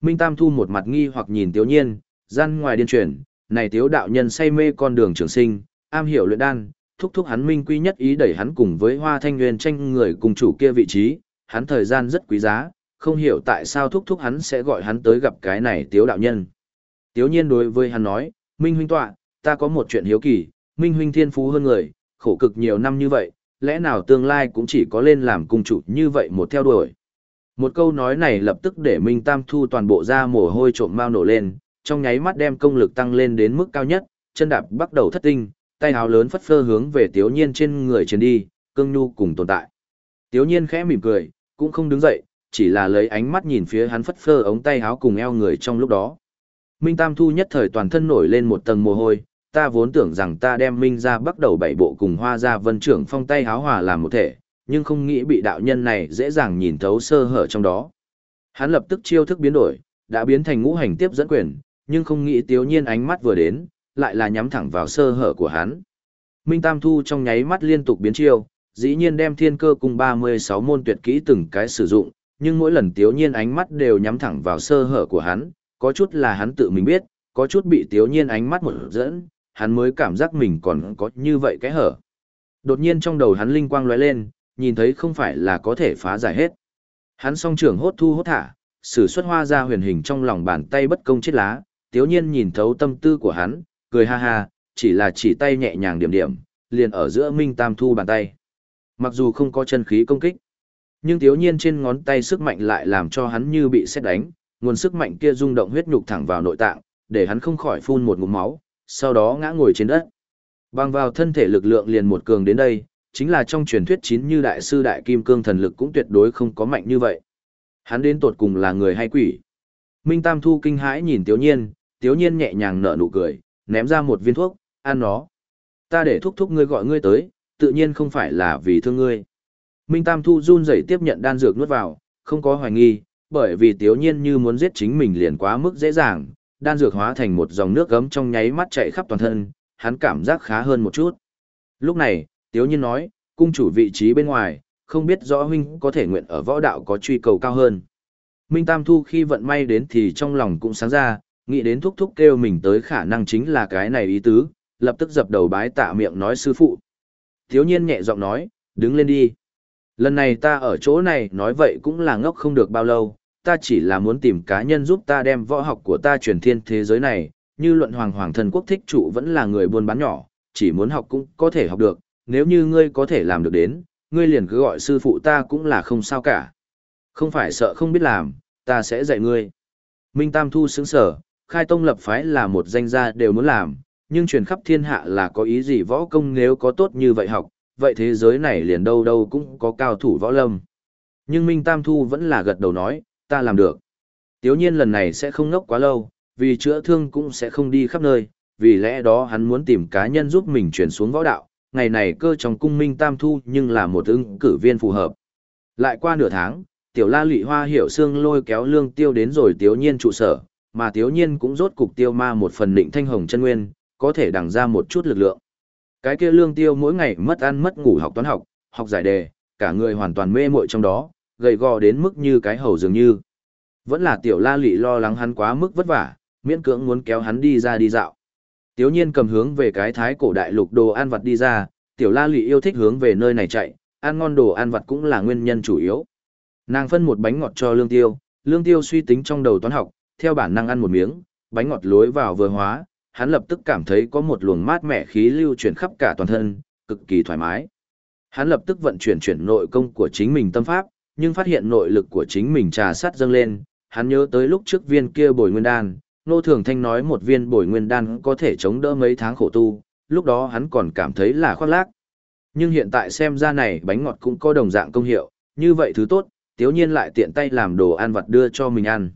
Minh Tam Thu một mặt nghi hoặc nhìn Tiếu Nhiên, gian ngoài điên truyền, này Tiếu đạo nhân say mê con đường trường sinh, am hiểu luyện đan, thúc thúc hắn Minh Quy nhất ý đẩy hắn cùng với Hoa Thanh Nguyên tranh người cùng chủ kia vị trí, hắn thời gian rất quý giá, không hiểu tại sao thúc thúc hắn sẽ gọi hắn tới gặp cái này Tiếu đạo nhân. Tiếu nhiên đối với hắn nói, Minh huynh tọa, ta có một chuyện hiếu kỳ, Minh huynh thiên phú hơn người, khổ cực nhiều năm như vậy, lẽ nào tương lai cũng chỉ có lên làm cung chủ như vậy một theo đuổi. Một câu nói này lập tức để Minh Tam Thu toàn bộ ra mồ hôi trộm mau nổ lên, trong nháy mắt đem công lực tăng lên đến mức cao nhất, chân đạp bắt đầu thất tinh, tay áo lớn phất phơ hướng về Tiếu Nhiên trên người trên đi, cương nhu cùng tồn tại. Tiếu Nhiên khẽ mỉm cười, cũng không đứng dậy, chỉ là lấy ánh mắt nhìn phía hắn phất phơ ống tay áo cùng eo người trong lúc đó. Minh Tam Thu nhất thời toàn thân nổi lên một tầng mồ hôi, ta vốn tưởng rằng ta đem Minh ra bắt đầu bảy bộ cùng hoa ra vân trưởng phong tay háo hòa làm một thể, nhưng không nghĩ bị đạo nhân này dễ dàng nhìn thấu sơ hở trong đó. Hắn lập tức chiêu thức biến đổi, đã biến thành ngũ hành tiếp dẫn quyền, nhưng không nghĩ tiếu nhiên ánh mắt vừa đến, lại là nhắm thẳng vào sơ hở của hắn. Minh Tam Thu trong nháy mắt liên tục biến chiêu, dĩ nhiên đem thiên cơ cùng 36 môn tuyệt kỹ từng cái sử dụng, nhưng mỗi lần tiếu nhiên ánh mắt đều nhắm thẳng vào sơ hở của hắn, có chút là hắn tự mình biết, có chút bị tiếu nhiên ánh mắt một dẫn, hắn mới cảm giác mình còn có như vậy cái hở. Đột nhiên trong đầu hắn linh quang lóe lên, nhìn thấy không phải là có thể phá giải hết. Hắn song trưởng hốt thu hốt thả, sử xuất hoa ra huyền hình trong lòng bàn tay bất công chết lá, tiếu nhiên nhìn thấu tâm tư của hắn, cười ha ha, chỉ là chỉ tay nhẹ nhàng điểm điểm, liền ở giữa Minh Tam Thu bàn tay. Mặc dù không có chân khí công kích, nhưng tiếu nhiên trên ngón tay sức mạnh lại làm cho hắn như bị xét đánh, nguồn sức mạnh kia rung động huyết nhục thẳng vào nội tạng, để hắn không khỏi phun một ngụm máu, sau đó ngã ngồi trên đất. Bằng vào thân thể lực lượng liền một cường đến đây, chính là trong truyền thuyết chín như đại sư đại kim cương thần lực cũng tuyệt đối không có mạnh như vậy. Hắn đến tột cùng là người hay quỷ. Minh Tam Thu kinh hãi nhìn Tiếu Nhiên, Tiếu Nhiên nhẹ nhàng nở nụ cười, ném ra một viên thuốc, ăn nó. Ta để thúc thúc ngươi gọi ngươi tới, tự nhiên không phải là vì thương ngươi. Minh Tam Thu run rẩy tiếp nhận đan dược nuốt vào, không có hoài nghi, bởi vì Tiếu Nhiên như muốn giết chính mình liền quá mức dễ dàng, đan dược hóa thành một dòng nước gấm trong nháy mắt chạy khắp toàn thân, hắn cảm giác khá hơn một chút. Lúc này, Tiếu nhiên nói, cung chủ vị trí bên ngoài, không biết rõ huynh có thể nguyện ở võ đạo có truy cầu cao hơn. Minh Tam Thu khi vận may đến thì trong lòng cũng sáng ra, nghĩ đến thúc thúc kêu mình tới khả năng chính là cái này ý tứ, lập tức dập đầu bái tạ miệng nói sư phụ. Thiếu nhiên nhẹ giọng nói, đứng lên đi. Lần này ta ở chỗ này nói vậy cũng là ngốc không được bao lâu, ta chỉ là muốn tìm cá nhân giúp ta đem võ học của ta truyền thiên thế giới này, như luận hoàng hoàng thần quốc thích trụ vẫn là người buôn bán nhỏ, chỉ muốn học cũng có thể học được, nếu như ngươi có thể làm được đến, ngươi liền cứ gọi sư phụ ta cũng là không sao cả. Không phải sợ không biết làm, ta sẽ dạy ngươi. Minh Tam Thu sướng sở, khai tông lập phái là một danh gia đều muốn làm, nhưng truyền khắp thiên hạ là có ý gì võ công nếu có tốt như vậy học, vậy thế giới này liền đâu đâu cũng có cao thủ võ lâm. Nhưng Minh Tam Thu vẫn là gật đầu nói, ta làm được. Tiếu nhiên lần này sẽ không ngốc quá lâu, vì chữa thương cũng sẽ không đi khắp nơi, vì lẽ đó hắn muốn tìm cá nhân giúp mình chuyển xuống võ đạo, ngày này cơ trong cung minh tam thu nhưng là một ứng cử viên phù hợp. Lại qua nửa tháng, tiểu la lụy hoa hiểu xương lôi kéo lương tiêu đến rồi tiếu nhiên trụ sở, mà tiếu nhiên cũng rốt cục tiêu ma một phần định thanh hồng chân nguyên, có thể đằng ra một chút lực lượng. Cái kia lương tiêu mỗi ngày mất ăn mất ngủ học toán học, học giải đề, cả người hoàn toàn mê muội trong đó, gầy gò đến mức như cái hầu dường như. Vẫn là tiểu la lị lo lắng hắn quá mức vất vả, miễn cưỡng muốn kéo hắn đi ra đi dạo. Tiếu nhiên cầm hướng về cái thái cổ đại lục đồ ăn vặt đi ra, tiểu la lị yêu thích hướng về nơi này chạy, ăn ngon đồ ăn vặt cũng là nguyên nhân chủ yếu. Nàng phân một bánh ngọt cho lương tiêu, lương tiêu suy tính trong đầu toán học, theo bản năng ăn một miếng, bánh ngọt lối vào vừa hóa, hắn lập tức cảm thấy có một luồng mát mẻ khí lưu chuyển khắp cả toàn thân, cực kỳ thoải mái. Hắn lập tức vận chuyển chuyển nội công của chính mình tâm pháp, nhưng phát hiện nội lực của chính mình trà sát dâng lên, hắn nhớ tới lúc trước viên kia bồi nguyên đan, Nô Thường Thanh nói một viên bồi nguyên đan có thể chống đỡ mấy tháng khổ tu, lúc đó hắn còn cảm thấy là khoác lác. Nhưng hiện tại xem ra này bánh ngọt cũng có đồng dạng công hiệu, như vậy thứ tốt, tiếu nhiên lại tiện tay làm đồ ăn vặt đưa cho mình ăn.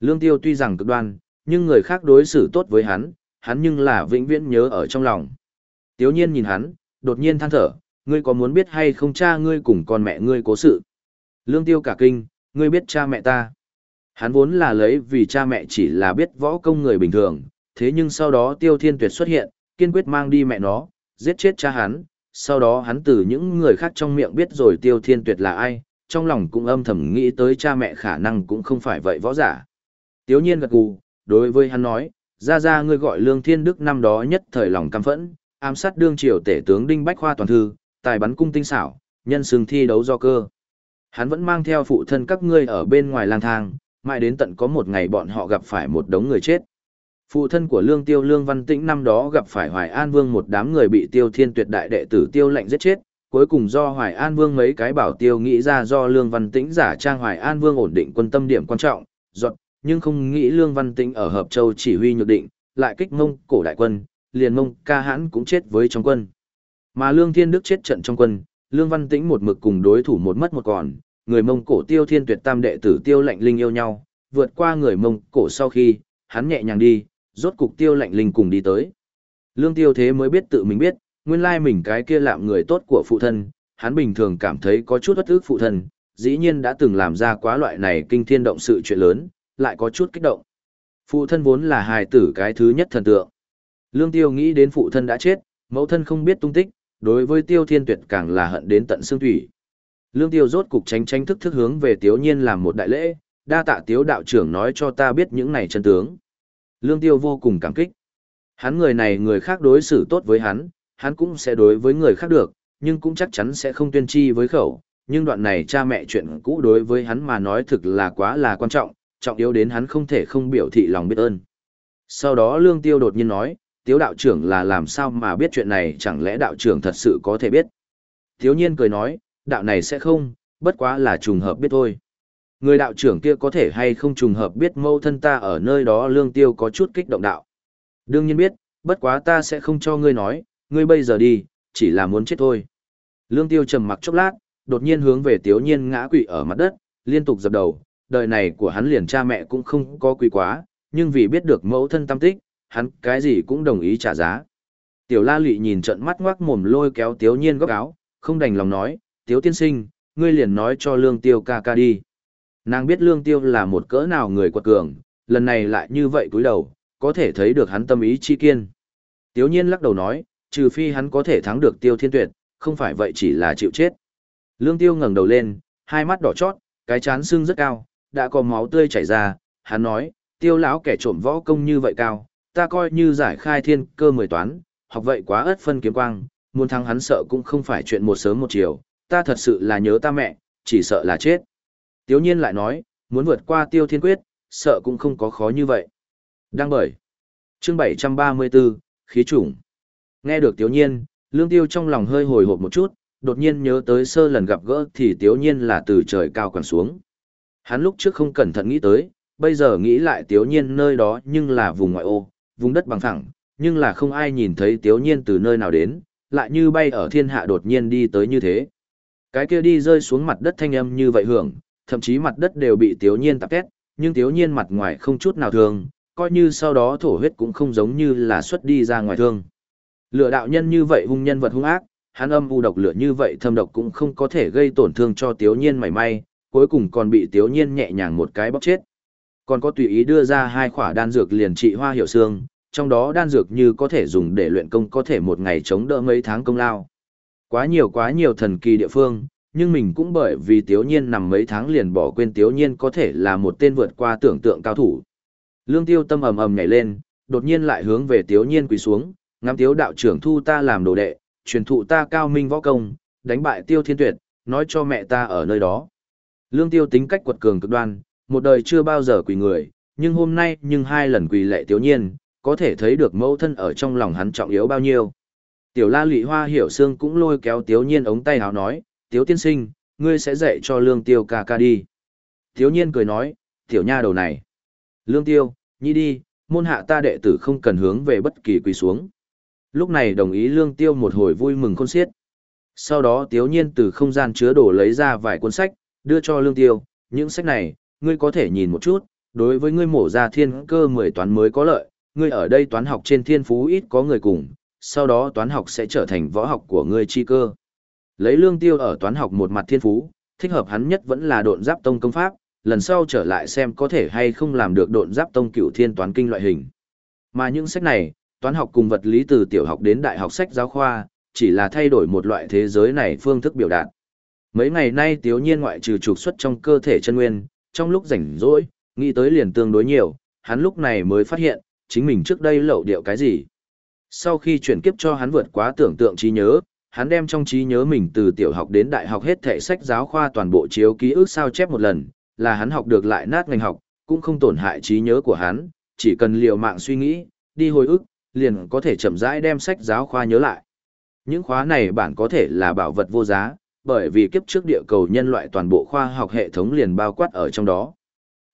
Lương tiêu tuy rằng cực đoan, nhưng người khác đối xử tốt với hắn, hắn nhưng là vĩnh viễn nhớ ở trong lòng. Tiếu nhiên nhìn hắn, đột nhiên than thở, ngươi có muốn biết hay không cha ngươi cùng con mẹ ngươi cố sự. Lương tiêu cả kinh, ngươi biết cha mẹ ta. Hắn vốn là lấy vì cha mẹ chỉ là biết võ công người bình thường, thế nhưng sau đó tiêu thiên tuyệt xuất hiện, kiên quyết mang đi mẹ nó, giết chết cha hắn, sau đó hắn từ những người khác trong miệng biết rồi tiêu thiên tuyệt là ai, trong lòng cũng âm thầm nghĩ tới cha mẹ khả năng cũng không phải vậy võ giả. Tiếu nhiên gật gù, đối với hắn nói, ra ra ngươi gọi lương thiên đức năm đó nhất thời lòng căm phẫn, ám sát đương triều tể tướng Đinh Bách Khoa toàn thư, tài bắn cung tinh xảo, nhân xương thi đấu do cơ. Hắn vẫn mang theo phụ thân các ngươi ở bên ngoài lang thang, mãi đến tận có một ngày bọn họ gặp phải một đống người chết. Phụ thân của Lương Tiêu Lương Văn Tĩnh năm đó gặp phải Hoài An Vương một đám người bị Tiêu Thiên Tuyệt đại đệ tử Tiêu lệnh giết chết, cuối cùng do Hoài An Vương mấy cái bảo Tiêu nghĩ ra do Lương Văn Tĩnh giả trang Hoài An Vương ổn định quân tâm điểm quan trọng, dọn, nhưng không nghĩ Lương Văn Tĩnh ở Hợp Châu chỉ huy nhược định, lại kích mông cổ đại quân, liền mông ca hãn cũng chết với trong quân. Mà Lương Thiên Đức chết trận trong quân, Lương Văn Tĩnh một mực cùng đối thủ một mất một còn, người mông cổ Tiêu Thiên Tuyệt tam đệ tử Tiêu lệnh linh yêu nhau, vượt qua người mông cổ sau khi, hắn nhẹ nhàng đi, rốt cục tiêu lạnh linh cùng đi tới. Lương tiêu thế mới biết tự mình biết, nguyên lai mình cái kia làm người tốt của phụ thân, hắn bình thường cảm thấy có chút bất ức phụ thân, dĩ nhiên đã từng làm ra quá loại này kinh thiên động sự chuyện lớn, lại có chút kích động. Phụ thân vốn là hài tử cái thứ nhất thần tượng. Lương tiêu nghĩ đến phụ thân đã chết, mẫu thân không biết tung tích, đối với tiêu thiên tuyệt càng là hận đến tận xương thủy. Lương tiêu rốt cục tránh tránh thức thức hướng về tiếu nhiên làm một đại lễ, đa tạ tiếu đạo trưởng nói cho ta biết những này chân tướng. Lương Tiêu vô cùng cảm kích. Hắn người này người khác đối xử tốt với hắn, hắn cũng sẽ đối với người khác được, nhưng cũng chắc chắn sẽ không tuyên chi với khẩu. Nhưng đoạn này cha mẹ chuyện cũ đối với hắn mà nói thực là quá là quan trọng, trọng yếu đến hắn không thể không biểu thị lòng biết ơn. Sau đó Lương Tiêu đột nhiên nói, Tiếu đạo trưởng là làm sao mà biết chuyện này chẳng lẽ đạo trưởng thật sự có thể biết. Thiếu nhiên cười nói, đạo này sẽ không, bất quá là trùng hợp biết thôi. Người đạo trưởng kia có thể hay không trùng hợp biết mâu thân ta ở nơi đó lương tiêu có chút kích động đạo. Đương nhiên biết, bất quá ta sẽ không cho ngươi nói, ngươi bây giờ đi, chỉ là muốn chết thôi. Lương tiêu trầm mặc chốc lát, đột nhiên hướng về tiếu nhiên ngã quỵ ở mặt đất, liên tục dập đầu, đời này của hắn liền cha mẹ cũng không có quỳ quá, nhưng vì biết được mẫu thân tâm tích, hắn cái gì cũng đồng ý trả giá. Tiểu la Lệ nhìn trận mắt ngoác mồm lôi kéo tiếu nhiên góc áo, không đành lòng nói, tiếu tiên sinh, ngươi liền nói cho lương tiêu ca ca đi. Nàng biết lương tiêu là một cỡ nào người quật cường, lần này lại như vậy cúi đầu, có thể thấy được hắn tâm ý chi kiên. Tiếu nhiên lắc đầu nói, trừ phi hắn có thể thắng được tiêu thiên tuyệt, không phải vậy chỉ là chịu chết. Lương tiêu ngẩng đầu lên, hai mắt đỏ chót, cái chán sưng rất cao, đã có máu tươi chảy ra, hắn nói, tiêu lão kẻ trộm võ công như vậy cao, ta coi như giải khai thiên cơ mười toán, học vậy quá ớt phân kiếm quang, muốn thắng hắn sợ cũng không phải chuyện một sớm một chiều, ta thật sự là nhớ ta mẹ, chỉ sợ là chết. Tiếu nhiên lại nói, muốn vượt qua tiêu thiên quyết, sợ cũng không có khó như vậy. Đăng bởi. Chương 734, khí chủng. Nghe được tiếu nhiên, lương tiêu trong lòng hơi hồi hộp một chút, đột nhiên nhớ tới sơ lần gặp gỡ thì tiếu nhiên là từ trời cao quẳng xuống. Hắn lúc trước không cẩn thận nghĩ tới, bây giờ nghĩ lại tiếu nhiên nơi đó nhưng là vùng ngoại ô, vùng đất bằng phẳng, nhưng là không ai nhìn thấy tiếu nhiên từ nơi nào đến, lại như bay ở thiên hạ đột nhiên đi tới như thế. Cái kia đi rơi xuống mặt đất thanh âm như vậy hưởng, thậm chí mặt đất đều bị Tiếu Nhiên tạp kết, nhưng Tiếu Nhiên mặt ngoài không chút nào thường, coi như sau đó thổ huyết cũng không giống như là xuất đi ra ngoài thương. Lửa đạo nhân như vậy hung nhân vật hung ác, hắn âm u độc lửa như vậy thâm độc cũng không có thể gây tổn thương cho Tiếu Nhiên mảy may, cuối cùng còn bị Tiếu Nhiên nhẹ nhàng một cái bóc chết. Còn có tùy ý đưa ra hai khỏa đan dược liền trị hoa hiểu xương, trong đó đan dược như có thể dùng để luyện công có thể một ngày chống đỡ mấy tháng công lao. Quá nhiều quá nhiều thần kỳ địa phương, nhưng mình cũng bởi vì Tiếu Nhiên nằm mấy tháng liền bỏ quên Tiếu Nhiên có thể là một tên vượt qua tưởng tượng cao thủ. Lương Tiêu tâm ầm ầm nhảy lên, đột nhiên lại hướng về Tiếu Nhiên quỳ xuống, ngắm Tiếu đạo trưởng thu ta làm đồ đệ, truyền thụ ta cao minh võ công, đánh bại Tiêu Thiên Tuyệt, nói cho mẹ ta ở nơi đó. Lương Tiêu tính cách quật cường cực đoan, một đời chưa bao giờ quỳ người, nhưng hôm nay nhưng hai lần quỳ lệ tiểu Nhiên, có thể thấy được mẫu thân ở trong lòng hắn trọng yếu bao nhiêu. Tiểu La Lụy Hoa hiểu xương cũng lôi kéo tiểu Nhiên ống tay háo nói, tiểu tiên sinh, ngươi sẽ dạy cho lương tiêu ca ca đi. tiểu nhiên cười nói, tiểu nha đầu này. Lương tiêu, nhi đi, môn hạ ta đệ tử không cần hướng về bất kỳ quỳ xuống. Lúc này đồng ý lương tiêu một hồi vui mừng khôn xiết. Sau đó tiếu nhiên từ không gian chứa đồ lấy ra vài cuốn sách, đưa cho lương tiêu, những sách này, ngươi có thể nhìn một chút, đối với ngươi mổ ra thiên cơ mười toán mới có lợi, ngươi ở đây toán học trên thiên phú ít có người cùng, sau đó toán học sẽ trở thành võ học của ngươi chi cơ. Lấy lương tiêu ở toán học một mặt thiên phú, thích hợp hắn nhất vẫn là độn giáp tông công pháp, lần sau trở lại xem có thể hay không làm được độn giáp tông cửu thiên toán kinh loại hình. Mà những sách này, toán học cùng vật lý từ tiểu học đến đại học sách giáo khoa, chỉ là thay đổi một loại thế giới này phương thức biểu đạt. Mấy ngày nay tiếu nhiên ngoại trừ trục xuất trong cơ thể chân nguyên, trong lúc rảnh rỗi, nghĩ tới liền tương đối nhiều, hắn lúc này mới phát hiện, chính mình trước đây lậu điệu cái gì. Sau khi chuyển kiếp cho hắn vượt quá tưởng tượng trí nhớ, hắn đem trong trí nhớ mình từ tiểu học đến đại học hết thể sách giáo khoa toàn bộ chiếu ký ức sao chép một lần, là hắn học được lại nát ngành học, cũng không tổn hại trí nhớ của hắn, chỉ cần liều mạng suy nghĩ, đi hồi ức, liền có thể chậm rãi đem sách giáo khoa nhớ lại. Những khóa này bản có thể là bảo vật vô giá, bởi vì kiếp trước địa cầu nhân loại toàn bộ khoa học hệ thống liền bao quát ở trong đó.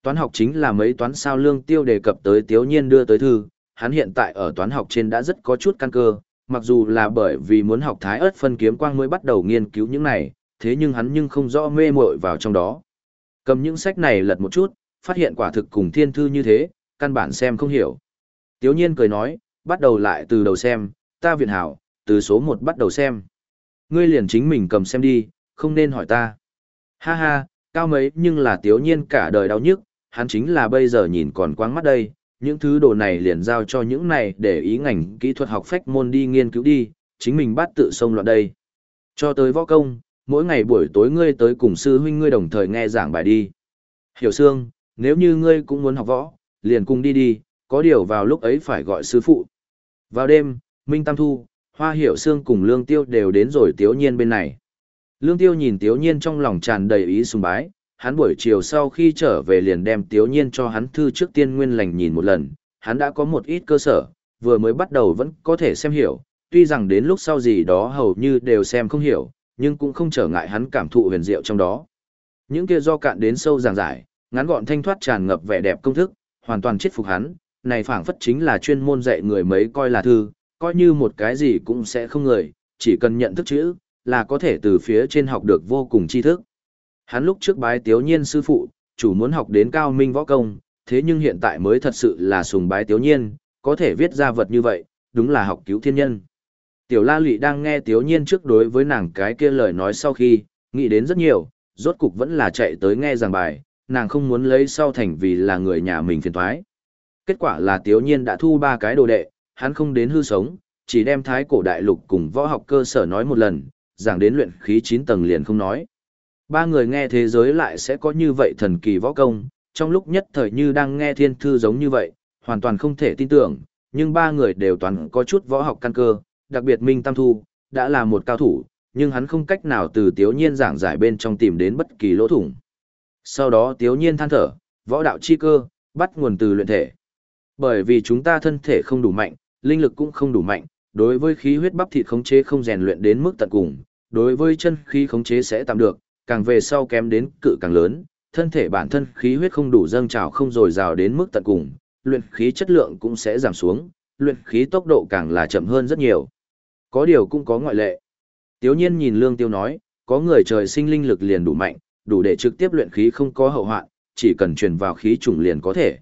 Toán học chính là mấy toán sao lương tiêu đề cập tới tiếu nhiên đưa tới thư, hắn hiện tại ở toán học trên đã rất có chút căn cơ, mặc dù là bởi vì muốn học thái ớt phân kiếm quang mới bắt đầu nghiên cứu những này, thế nhưng hắn nhưng không rõ mê muội vào trong đó. Cầm những sách này lật một chút, phát hiện quả thực cùng thiên thư như thế, căn bản xem không hiểu. Tiếu nhiên cười nói, bắt đầu lại từ đầu xem, ta viện hảo, từ số 1 bắt đầu xem. Ngươi liền chính mình cầm xem đi, không nên hỏi ta. Ha ha, cao mấy nhưng là tiếu nhiên cả đời đau nhức, hắn chính là bây giờ nhìn còn quáng mắt đây, những thứ đồ này liền giao cho những này để ý ngành kỹ thuật học phách môn đi nghiên cứu đi, chính mình bắt tự sông loạn đây. Cho tới võ công, mỗi ngày buổi tối ngươi tới cùng sư huynh ngươi đồng thời nghe giảng bài đi. Hiểu Sương, nếu như ngươi cũng muốn học võ, liền cùng đi đi, có điều vào lúc ấy phải gọi sư phụ. Vào đêm, Minh Tam Thu, Hoa Hiểu Sương cùng Lương Tiêu đều đến rồi Tiếu Nhiên bên này. Lương Tiêu nhìn Tiếu Nhiên trong lòng tràn đầy ý sùng bái, hắn buổi chiều sau khi trở về liền đem Tiếu Nhiên cho hắn thư trước tiên nguyên lành nhìn một lần, hắn đã có một ít cơ sở, vừa mới bắt đầu vẫn có thể xem hiểu, tuy rằng đến lúc sau gì đó hầu như đều xem không hiểu, nhưng cũng không trở ngại hắn cảm thụ huyền diệu trong đó. Những kia do cạn đến sâu giảng giải, ngắn gọn thanh thoát tràn ngập vẻ đẹp công thức, hoàn toàn chết phục hắn, này phảng phất chính là chuyên môn dạy người mấy coi là thư, coi như một cái gì cũng sẽ không người, chỉ cần nhận thức chữ, là có thể từ phía trên học được vô cùng tri thức. Hắn lúc trước bái tiếu nhiên sư phụ, chủ muốn học đến cao minh võ công, thế nhưng hiện tại mới thật sự là sùng bái tiếu nhiên, có thể viết ra vật như vậy, đúng là học cứu thiên nhân. Tiểu la lụy đang nghe tiếu nhiên trước đối với nàng cái kia lời nói sau khi, nghĩ đến rất nhiều, rốt cục vẫn là chạy tới nghe giảng bài, nàng không muốn lấy sau thành vì là người nhà mình phiền thoái. Kết quả là tiếu nhiên đã thu ba cái đồ đệ, hắn không đến hư sống, chỉ đem thái cổ đại lục cùng võ học cơ sở nói một lần, giảng đến luyện khí 9 tầng liền không nói. Ba người nghe thế giới lại sẽ có như vậy thần kỳ võ công, trong lúc nhất thời như đang nghe thiên thư giống như vậy, hoàn toàn không thể tin tưởng, nhưng ba người đều toàn có chút võ học căn cơ, đặc biệt Minh Tam Thu, đã là một cao thủ, nhưng hắn không cách nào từ tiếu nhiên giảng giải bên trong tìm đến bất kỳ lỗ thủng. Sau đó tiếu nhiên than thở, võ đạo chi cơ, bắt nguồn từ luyện thể. Bởi vì chúng ta thân thể không đủ mạnh, linh lực cũng không đủ mạnh, đối với khí huyết bắp thịt khống chế không rèn luyện đến mức tận cùng, đối với chân khí khống chế sẽ tạm được, càng về sau kém đến cự càng lớn, thân thể bản thân khí huyết không đủ dâng trào không dồi dào đến mức tận cùng, luyện khí chất lượng cũng sẽ giảm xuống, luyện khí tốc độ càng là chậm hơn rất nhiều. Có điều cũng có ngoại lệ. Tiếu nhiên nhìn Lương Tiêu nói, có người trời sinh linh lực liền đủ mạnh, đủ để trực tiếp luyện khí không có hậu hoạn, chỉ cần truyền vào khí trùng liền có thể.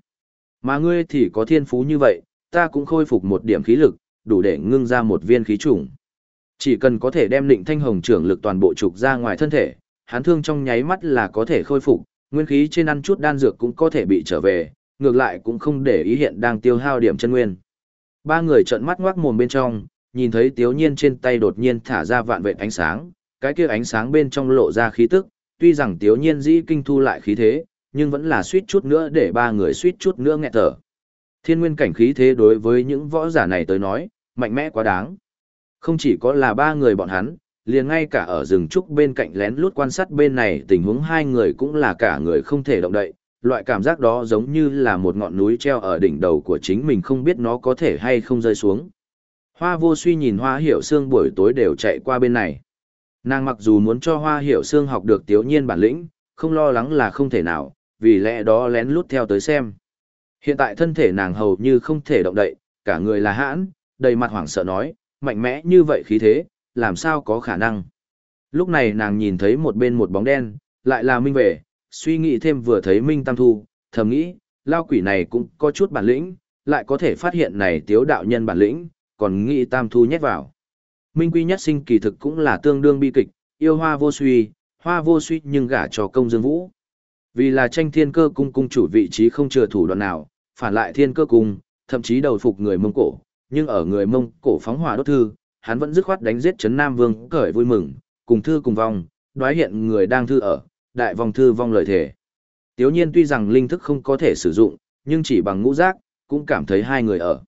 Mà ngươi thì có thiên phú như vậy, ta cũng khôi phục một điểm khí lực, đủ để ngưng ra một viên khí trùng. Chỉ cần có thể đem định thanh hồng trưởng lực toàn bộ trục ra ngoài thân thể, hắn thương trong nháy mắt là có thể khôi phục, nguyên khí trên ăn chút đan dược cũng có thể bị trở về, ngược lại cũng không để ý hiện đang tiêu hao điểm chân nguyên. Ba người trợn mắt ngoác mồm bên trong, nhìn thấy Tiếu Nhiên trên tay đột nhiên thả ra vạn vệt ánh sáng, cái kia ánh sáng bên trong lộ ra khí tức, tuy rằng Tiếu Nhiên dĩ kinh thu lại khí thế, nhưng vẫn là suýt chút nữa để ba người suýt chút nữa nghẹt thở. Thiên nguyên cảnh khí thế đối với những võ giả này tới nói, mạnh mẽ quá đáng. Không chỉ có là ba người bọn hắn, liền ngay cả ở rừng trúc bên cạnh lén lút quan sát bên này tình huống hai người cũng là cả người không thể động đậy, loại cảm giác đó giống như là một ngọn núi treo ở đỉnh đầu của chính mình không biết nó có thể hay không rơi xuống. Hoa vô suy nhìn hoa hiểu xương buổi tối đều chạy qua bên này. Nàng mặc dù muốn cho hoa hiểu xương học được tiếu nhiên bản lĩnh, không lo lắng là không thể nào, vì lẽ đó lén lút theo tới xem. Hiện tại thân thể nàng hầu như không thể động đậy, cả người là hãn, đầy mặt hoảng sợ nói, mạnh mẽ như vậy khí thế, làm sao có khả năng. Lúc này nàng nhìn thấy một bên một bóng đen, lại là Minh về, suy nghĩ thêm vừa thấy Minh Tam Thu, thầm nghĩ, lao quỷ này cũng có chút bản lĩnh, lại có thể phát hiện này tiếu đạo nhân bản lĩnh, còn nghĩ Tam Thu nhét vào. Minh Quy nhất sinh kỳ thực cũng là tương đương bi kịch, yêu hoa vô suy, hoa vô suy nhưng gả cho công dương vũ. Vì là tranh thiên cơ cung cung chủ vị trí không chừa thủ đoạn nào, phản lại thiên cơ cung, thậm chí đầu phục người Mông Cổ, nhưng ở người Mông Cổ phóng hỏa đốt thư, hắn vẫn dứt khoát đánh giết Trấn Nam Vương cởi vui mừng, cùng thư cùng vong, đoái hiện người đang thư ở, đại vong thư vong lời thể. Tiếu nhiên tuy rằng linh thức không có thể sử dụng, nhưng chỉ bằng ngũ giác, cũng cảm thấy hai người ở.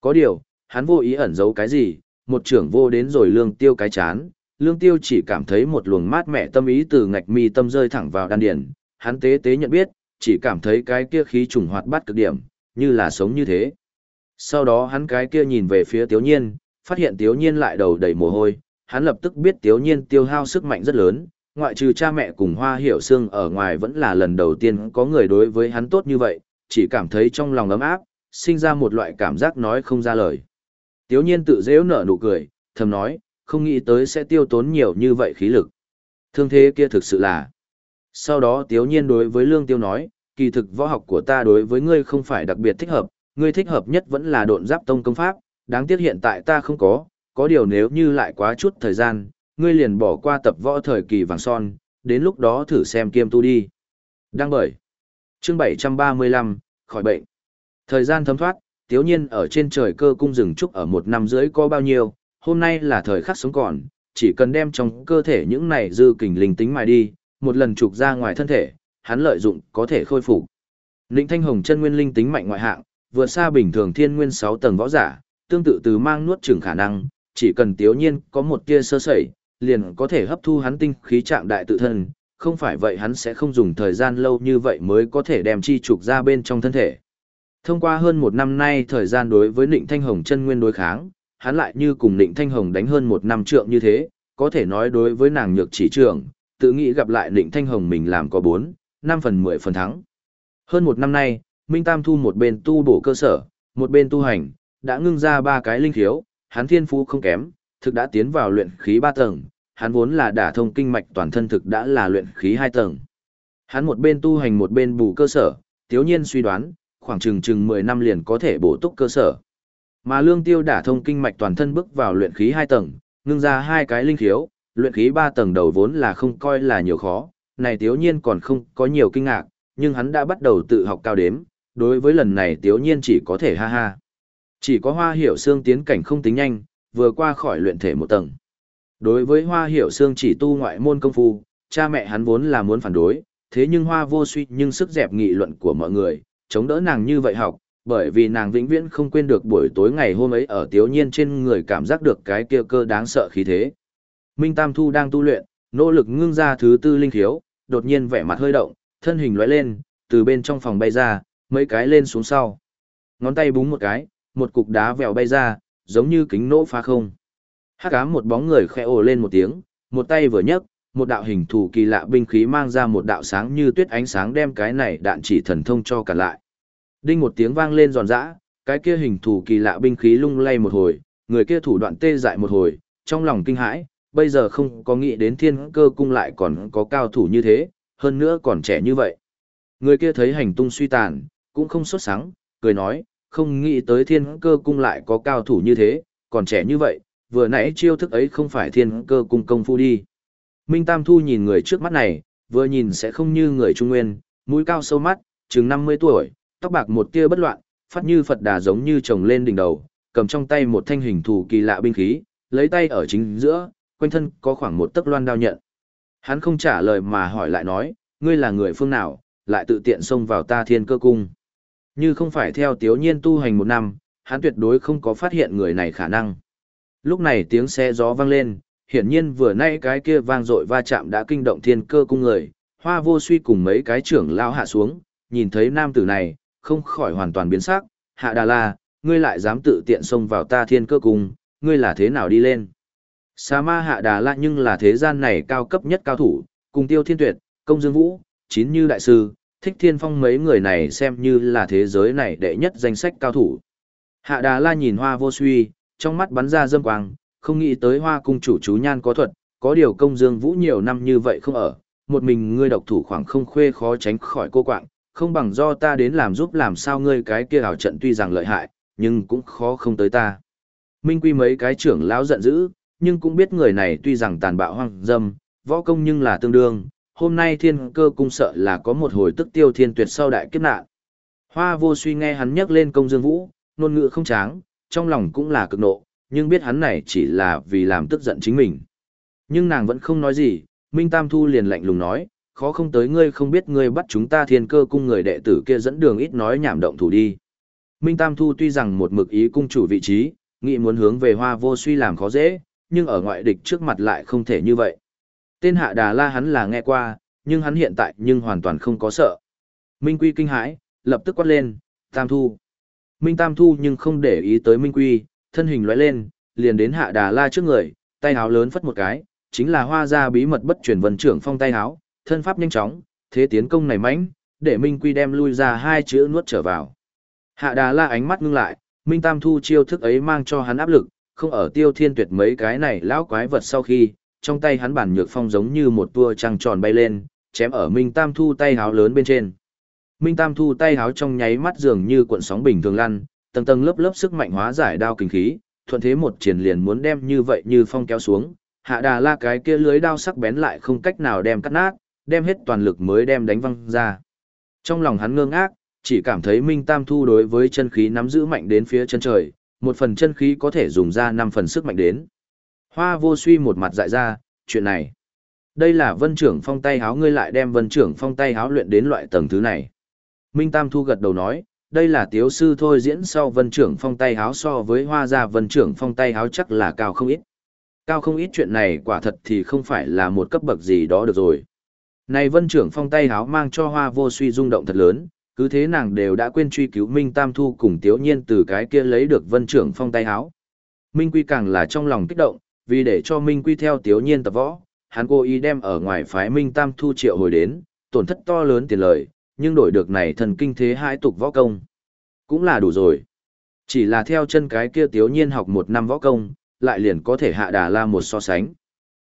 Có điều, hắn vô ý ẩn giấu cái gì, một trưởng vô đến rồi lương tiêu cái chán, lương tiêu chỉ cảm thấy một luồng mát mẻ tâm ý từ ngạch mi tâm rơi thẳng vào đan điển, hắn tế tế nhận biết, chỉ cảm thấy cái kia khí trùng hoạt bát cực điểm, như là sống như thế. Sau đó hắn cái kia nhìn về phía Tiếu Nhiên, phát hiện Tiếu Nhiên lại đầu đầy mồ hôi, hắn lập tức biết Tiếu Nhiên tiêu hao sức mạnh rất lớn, ngoại trừ cha mẹ cùng Hoa Hiểu Sương ở ngoài vẫn là lần đầu tiên có người đối với hắn tốt như vậy, chỉ cảm thấy trong lòng ấm áp, sinh ra một loại cảm giác nói không ra lời. Tiếu Nhiên tự dễ nở nụ cười, thầm nói, không nghĩ tới sẽ tiêu tốn nhiều như vậy khí lực. Thương thế kia thực sự là. Sau đó Tiếu Nhiên đối với Lương Tiêu nói, kỳ thực võ học của ta đối với ngươi không phải đặc biệt thích hợp, ngươi thích hợp nhất vẫn là độn giáp tông công pháp, đáng tiếc hiện tại ta không có, có điều nếu như lại quá chút thời gian, ngươi liền bỏ qua tập võ thời kỳ vàng son, đến lúc đó thử xem kiêm tu đi. Đăng bởi. Chương 735, khỏi bệnh. Thời gian thấm thoát, tiếu nhiên ở trên trời cơ cung rừng trúc ở một năm rưỡi có bao nhiêu, hôm nay là thời khắc sống còn, chỉ cần đem trong cơ thể những này dư kình linh tính mài đi, một lần trục ra ngoài thân thể, hắn lợi dụng có thể khôi phục. Lĩnh Thanh Hồng chân nguyên linh tính mạnh ngoại hạng, vượt xa bình thường thiên nguyên 6 tầng võ giả, tương tự từ mang nuốt chửng khả năng, chỉ cần tiếu nhiên có một tia sơ sẩy, liền có thể hấp thu hắn tinh khí trạng đại tự thân, không phải vậy hắn sẽ không dùng thời gian lâu như vậy mới có thể đem chi trục ra bên trong thân thể. Thông qua hơn một năm nay thời gian đối với Nịnh Thanh Hồng chân nguyên đối kháng, hắn lại như cùng Nịnh Thanh Hồng đánh hơn một năm trượng như thế, có thể nói đối với nàng nhược chỉ trưởng, tự nghĩ gặp lại Nịnh Thanh Hồng mình làm có 4, 5 phần 10 phần thắng. Hơn một năm nay, Minh Tam Thu một bên tu bổ cơ sở, một bên tu hành, đã ngưng ra ba cái linh khiếu, hắn thiên phú không kém, thực đã tiến vào luyện khí ba tầng, hắn vốn là đả thông kinh mạch toàn thân thực đã là luyện khí hai tầng. Hắn một bên tu hành một bên bù cơ sở, tiếu nhiên suy đoán, khoảng chừng chừng 10 năm liền có thể bổ túc cơ sở. Mà lương tiêu đả thông kinh mạch toàn thân bước vào luyện khí hai tầng, ngưng ra hai cái linh khiếu, luyện khí ba tầng đầu vốn là không coi là nhiều khó, này tiếu nhiên còn không có nhiều kinh ngạc, nhưng hắn đã bắt đầu tự học cao đếm, đối với lần này tiếu nhiên chỉ có thể ha ha. Chỉ có hoa hiểu xương tiến cảnh không tính nhanh, vừa qua khỏi luyện thể một tầng. Đối với hoa hiểu xương chỉ tu ngoại môn công phu, cha mẹ hắn vốn là muốn phản đối, thế nhưng hoa vô suy nhưng sức dẹp nghị luận của mọi người, chống đỡ nàng như vậy học, bởi vì nàng vĩnh viễn không quên được buổi tối ngày hôm ấy ở tiếu nhiên trên người cảm giác được cái kia cơ đáng sợ khí thế. Minh Tam Thu đang tu luyện, nỗ lực ngưng ra thứ tư linh thiếu, đột nhiên vẻ mặt hơi động, thân hình lóe lên, từ bên trong phòng bay ra, mấy cái lên xuống sau. Ngón tay búng một cái, một cục đá vèo bay ra, giống như kính nỗ phá không. Hắc ám một bóng người khẽ ồ lên một tiếng, một tay vừa nhấc, một đạo hình thù kỳ lạ binh khí mang ra một đạo sáng như tuyết ánh sáng đem cái này đạn chỉ thần thông cho cả lại. Đinh một tiếng vang lên giòn giã, cái kia hình thù kỳ lạ binh khí lung lay một hồi, người kia thủ đoạn tê dại một hồi, trong lòng kinh hãi, bây giờ không có nghĩ đến thiên cơ cung lại còn có cao thủ như thế, hơn nữa còn trẻ như vậy. Người kia thấy hành tung suy tàn, cũng không xuất sáng, cười nói, không nghĩ tới thiên cơ cung lại có cao thủ như thế, còn trẻ như vậy, vừa nãy chiêu thức ấy không phải thiên cơ cung công phu đi. Minh Tam Thu nhìn người trước mắt này, vừa nhìn sẽ không như người Trung Nguyên, mũi cao sâu mắt, chừng 50 tuổi, tóc bạc một tia bất loạn, phát như Phật đà giống như trồng lên đỉnh đầu, cầm trong tay một thanh hình thù kỳ lạ binh khí, lấy tay ở chính giữa, quanh thân có khoảng một tấc loan đao nhận. Hắn không trả lời mà hỏi lại nói, ngươi là người phương nào, lại tự tiện xông vào ta thiên cơ cung. Như không phải theo tiếu nhiên tu hành một năm, hắn tuyệt đối không có phát hiện người này khả năng. Lúc này tiếng xe gió vang lên, hiển nhiên vừa nay cái kia vang dội va chạm đã kinh động thiên cơ cung người, hoa vô suy cùng mấy cái trưởng lao hạ xuống, nhìn thấy nam tử này, không khỏi hoàn toàn biến sắc, hạ đà la, ngươi lại dám tự tiện xông vào ta thiên cơ cung, ngươi là thế nào đi lên. Sa ma hạ đà la nhưng là thế gian này cao cấp nhất cao thủ, cùng tiêu thiên tuyệt, công dương vũ, chín như đại sư, thích thiên phong mấy người này xem như là thế giới này đệ nhất danh sách cao thủ. Hạ đà la nhìn hoa vô suy, trong mắt bắn ra dâm quang, không nghĩ tới hoa cung chủ chú nhan có thuật, có điều công dương vũ nhiều năm như vậy không ở, một mình ngươi độc thủ khoảng không khuê khó tránh khỏi cô quạng, không bằng do ta đến làm giúp làm sao ngươi cái kia ảo trận tuy rằng lợi hại, nhưng cũng khó không tới ta. Minh quy mấy cái trưởng lão giận dữ, nhưng cũng biết người này tuy rằng tàn bạo hoang dâm, võ công nhưng là tương đương, hôm nay thiên cơ cung sợ là có một hồi tức tiêu thiên tuyệt sau đại kiếp nạn. Hoa vô suy nghe hắn nhắc lên công dương vũ, nôn ngữ không tráng, trong lòng cũng là cực nộ, nhưng biết hắn này chỉ là vì làm tức giận chính mình. Nhưng nàng vẫn không nói gì, Minh Tam Thu liền lạnh lùng nói, khó không tới ngươi không biết ngươi bắt chúng ta thiên cơ cung người đệ tử kia dẫn đường ít nói nhảm động thủ đi. Minh Tam Thu tuy rằng một mực ý cung chủ vị trí, nghĩ muốn hướng về hoa vô suy làm khó dễ, nhưng ở ngoại địch trước mặt lại không thể như vậy. Tên hạ đà la hắn là nghe qua, nhưng hắn hiện tại nhưng hoàn toàn không có sợ. Minh Quy kinh hãi, lập tức quát lên, Tam Thu. Minh Tam Thu nhưng không để ý tới Minh Quy, thân hình lóe lên, liền đến Hạ Đà La trước người, tay háo lớn phất một cái, chính là hoa ra bí mật bất chuyển vân trưởng phong tay háo, thân pháp nhanh chóng, thế tiến công này mãnh, để Minh Quy đem lui ra hai chữ nuốt trở vào. Hạ Đà La ánh mắt ngưng lại, Minh Tam Thu chiêu thức ấy mang cho hắn áp lực, không ở tiêu thiên tuyệt mấy cái này lão quái vật sau khi, trong tay hắn bản nhược phong giống như một tua trăng tròn bay lên, chém ở Minh Tam Thu tay háo lớn bên trên. Minh Tam Thu tay háo trong nháy mắt dường như cuộn sóng bình thường lăn, tầng tầng lớp lớp sức mạnh hóa giải đao kinh khí, thuận thế một triển liền muốn đem như vậy như phong kéo xuống, hạ đà la cái kia lưới đao sắc bén lại không cách nào đem cắt nát, đem hết toàn lực mới đem đánh văng ra. Trong lòng hắn ngơ ngác, chỉ cảm thấy Minh Tam Thu đối với chân khí nắm giữ mạnh đến phía chân trời, một phần chân khí có thể dùng ra năm phần sức mạnh đến. Hoa vô suy một mặt dại ra, chuyện này. Đây là vân trưởng phong tay háo ngươi lại đem vân trưởng phong tay háo luyện đến loại tầng thứ này. Minh Tam Thu gật đầu nói, đây là tiếu sư thôi diễn sau vân trưởng phong tay háo so với hoa gia vân trưởng phong tay háo chắc là cao không ít. Cao không ít chuyện này quả thật thì không phải là một cấp bậc gì đó được rồi. Này vân trưởng phong tay háo mang cho hoa vô suy rung động thật lớn, cứ thế nàng đều đã quên truy cứu Minh Tam Thu cùng tiếu nhiên từ cái kia lấy được vân trưởng phong tay háo. Minh Quy càng là trong lòng kích động, vì để cho Minh Quy theo tiếu nhiên tập võ, hắn cố ý đem ở ngoài phái Minh Tam Thu triệu hồi đến, tổn thất to lớn tiền lời, nhưng đổi được này thần kinh thế hai tục võ công. Cũng là đủ rồi. Chỉ là theo chân cái kia tiếu nhiên học một năm võ công, lại liền có thể hạ đà la một so sánh.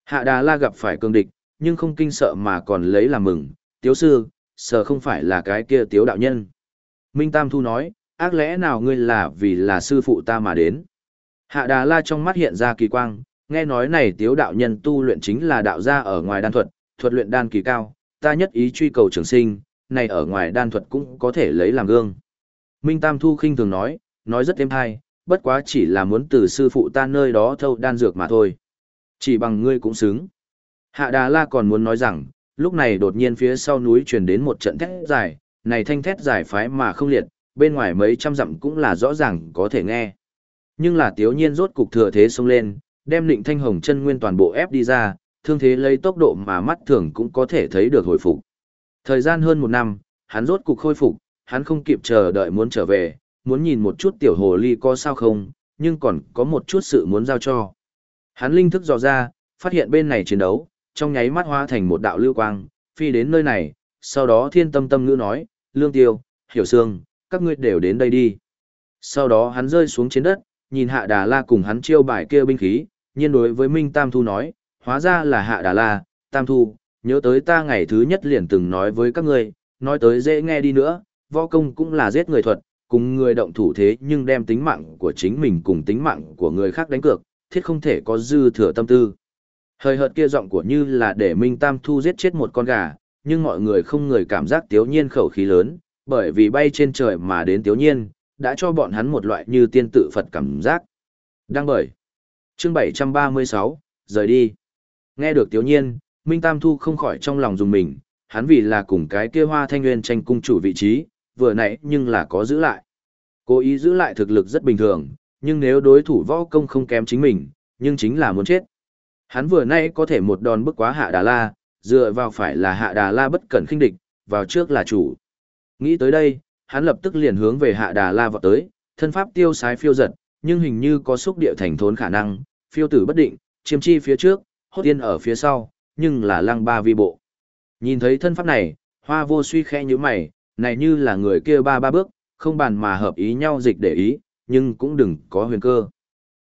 Hạ đà la gặp phải cương địch, nhưng không kinh sợ mà còn lấy làm mừng, tiếu sư, sợ không phải là cái kia tiếu đạo nhân. Minh Tam Thu nói, ác lẽ nào ngươi là vì là sư phụ ta mà đến. Hạ đà la trong mắt hiện ra kỳ quang, nghe nói này tiếu đạo nhân tu luyện chính là đạo gia ở ngoài đan thuật, thuật luyện đan kỳ cao, ta nhất ý truy cầu trường sinh, này ở ngoài đan thuật cũng có thể lấy làm gương. Minh Tam Thu khinh thường nói, nói rất êm hay, bất quá chỉ là muốn từ sư phụ ta nơi đó thâu đan dược mà thôi. Chỉ bằng ngươi cũng xứng. Hạ Đà La còn muốn nói rằng, lúc này đột nhiên phía sau núi truyền đến một trận thét dài, này thanh thét dài phái mà không liệt, bên ngoài mấy trăm dặm cũng là rõ ràng có thể nghe. Nhưng là tiếu nhiên rốt cục thừa thế xông lên, đem định thanh hồng chân nguyên toàn bộ ép đi ra, thương thế lấy tốc độ mà mắt thường cũng có thể thấy được hồi phục. Thời gian hơn một năm, hắn rốt cục khôi phục, hắn không kịp chờ đợi muốn trở về, muốn nhìn một chút tiểu hồ ly có sao không, nhưng còn có một chút sự muốn giao cho. Hắn linh thức dò ra, phát hiện bên này chiến đấu, trong nháy mắt hóa thành một đạo lưu quang, phi đến nơi này, sau đó thiên tâm tâm ngữ nói, lương tiêu, hiểu sương, các ngươi đều đến đây đi. Sau đó hắn rơi xuống trên đất, nhìn hạ đà la cùng hắn chiêu bài kia binh khí, nhiên đối với Minh Tam Thu nói, hóa ra là hạ đà la, Tam Thu, nhớ tới ta ngày thứ nhất liền từng nói với các ngươi, nói tới dễ nghe đi nữa, võ công cũng là giết người thuật, cùng người động thủ thế nhưng đem tính mạng của chính mình cùng tính mạng của người khác đánh cược, thiết không thể có dư thừa tâm tư. Hơi hợt kia giọng của như là để Minh Tam Thu giết chết một con gà, nhưng mọi người không người cảm giác tiếu nhiên khẩu khí lớn, bởi vì bay trên trời mà đến tiếu nhiên, đã cho bọn hắn một loại như tiên tự Phật cảm giác. Đăng bởi. Chương 736, rời đi. Nghe được tiếu nhiên, Minh Tam Thu không khỏi trong lòng dùng mình, hắn vì là cùng cái kia hoa thanh nguyên tranh cung chủ vị trí, vừa nãy nhưng là có giữ lại. Cố ý giữ lại thực lực rất bình thường, nhưng nếu đối thủ võ công không kém chính mình, nhưng chính là muốn chết. Hắn vừa nay có thể một đòn bức quá hạ đà la, dựa vào phải là hạ đà la bất cẩn khinh địch, vào trước là chủ. Nghĩ tới đây, hắn lập tức liền hướng về hạ đà la vọt tới, thân pháp tiêu sái phiêu giật, nhưng hình như có xúc địa thành thốn khả năng, phiêu tử bất định, chiêm chi phía trước, hốt tiên ở phía sau, nhưng là lăng ba vi bộ. Nhìn thấy thân pháp này, hoa vô suy khẽ như mày, này như là người kia ba ba bước, không bàn mà hợp ý nhau dịch để ý, nhưng cũng đừng có huyền cơ.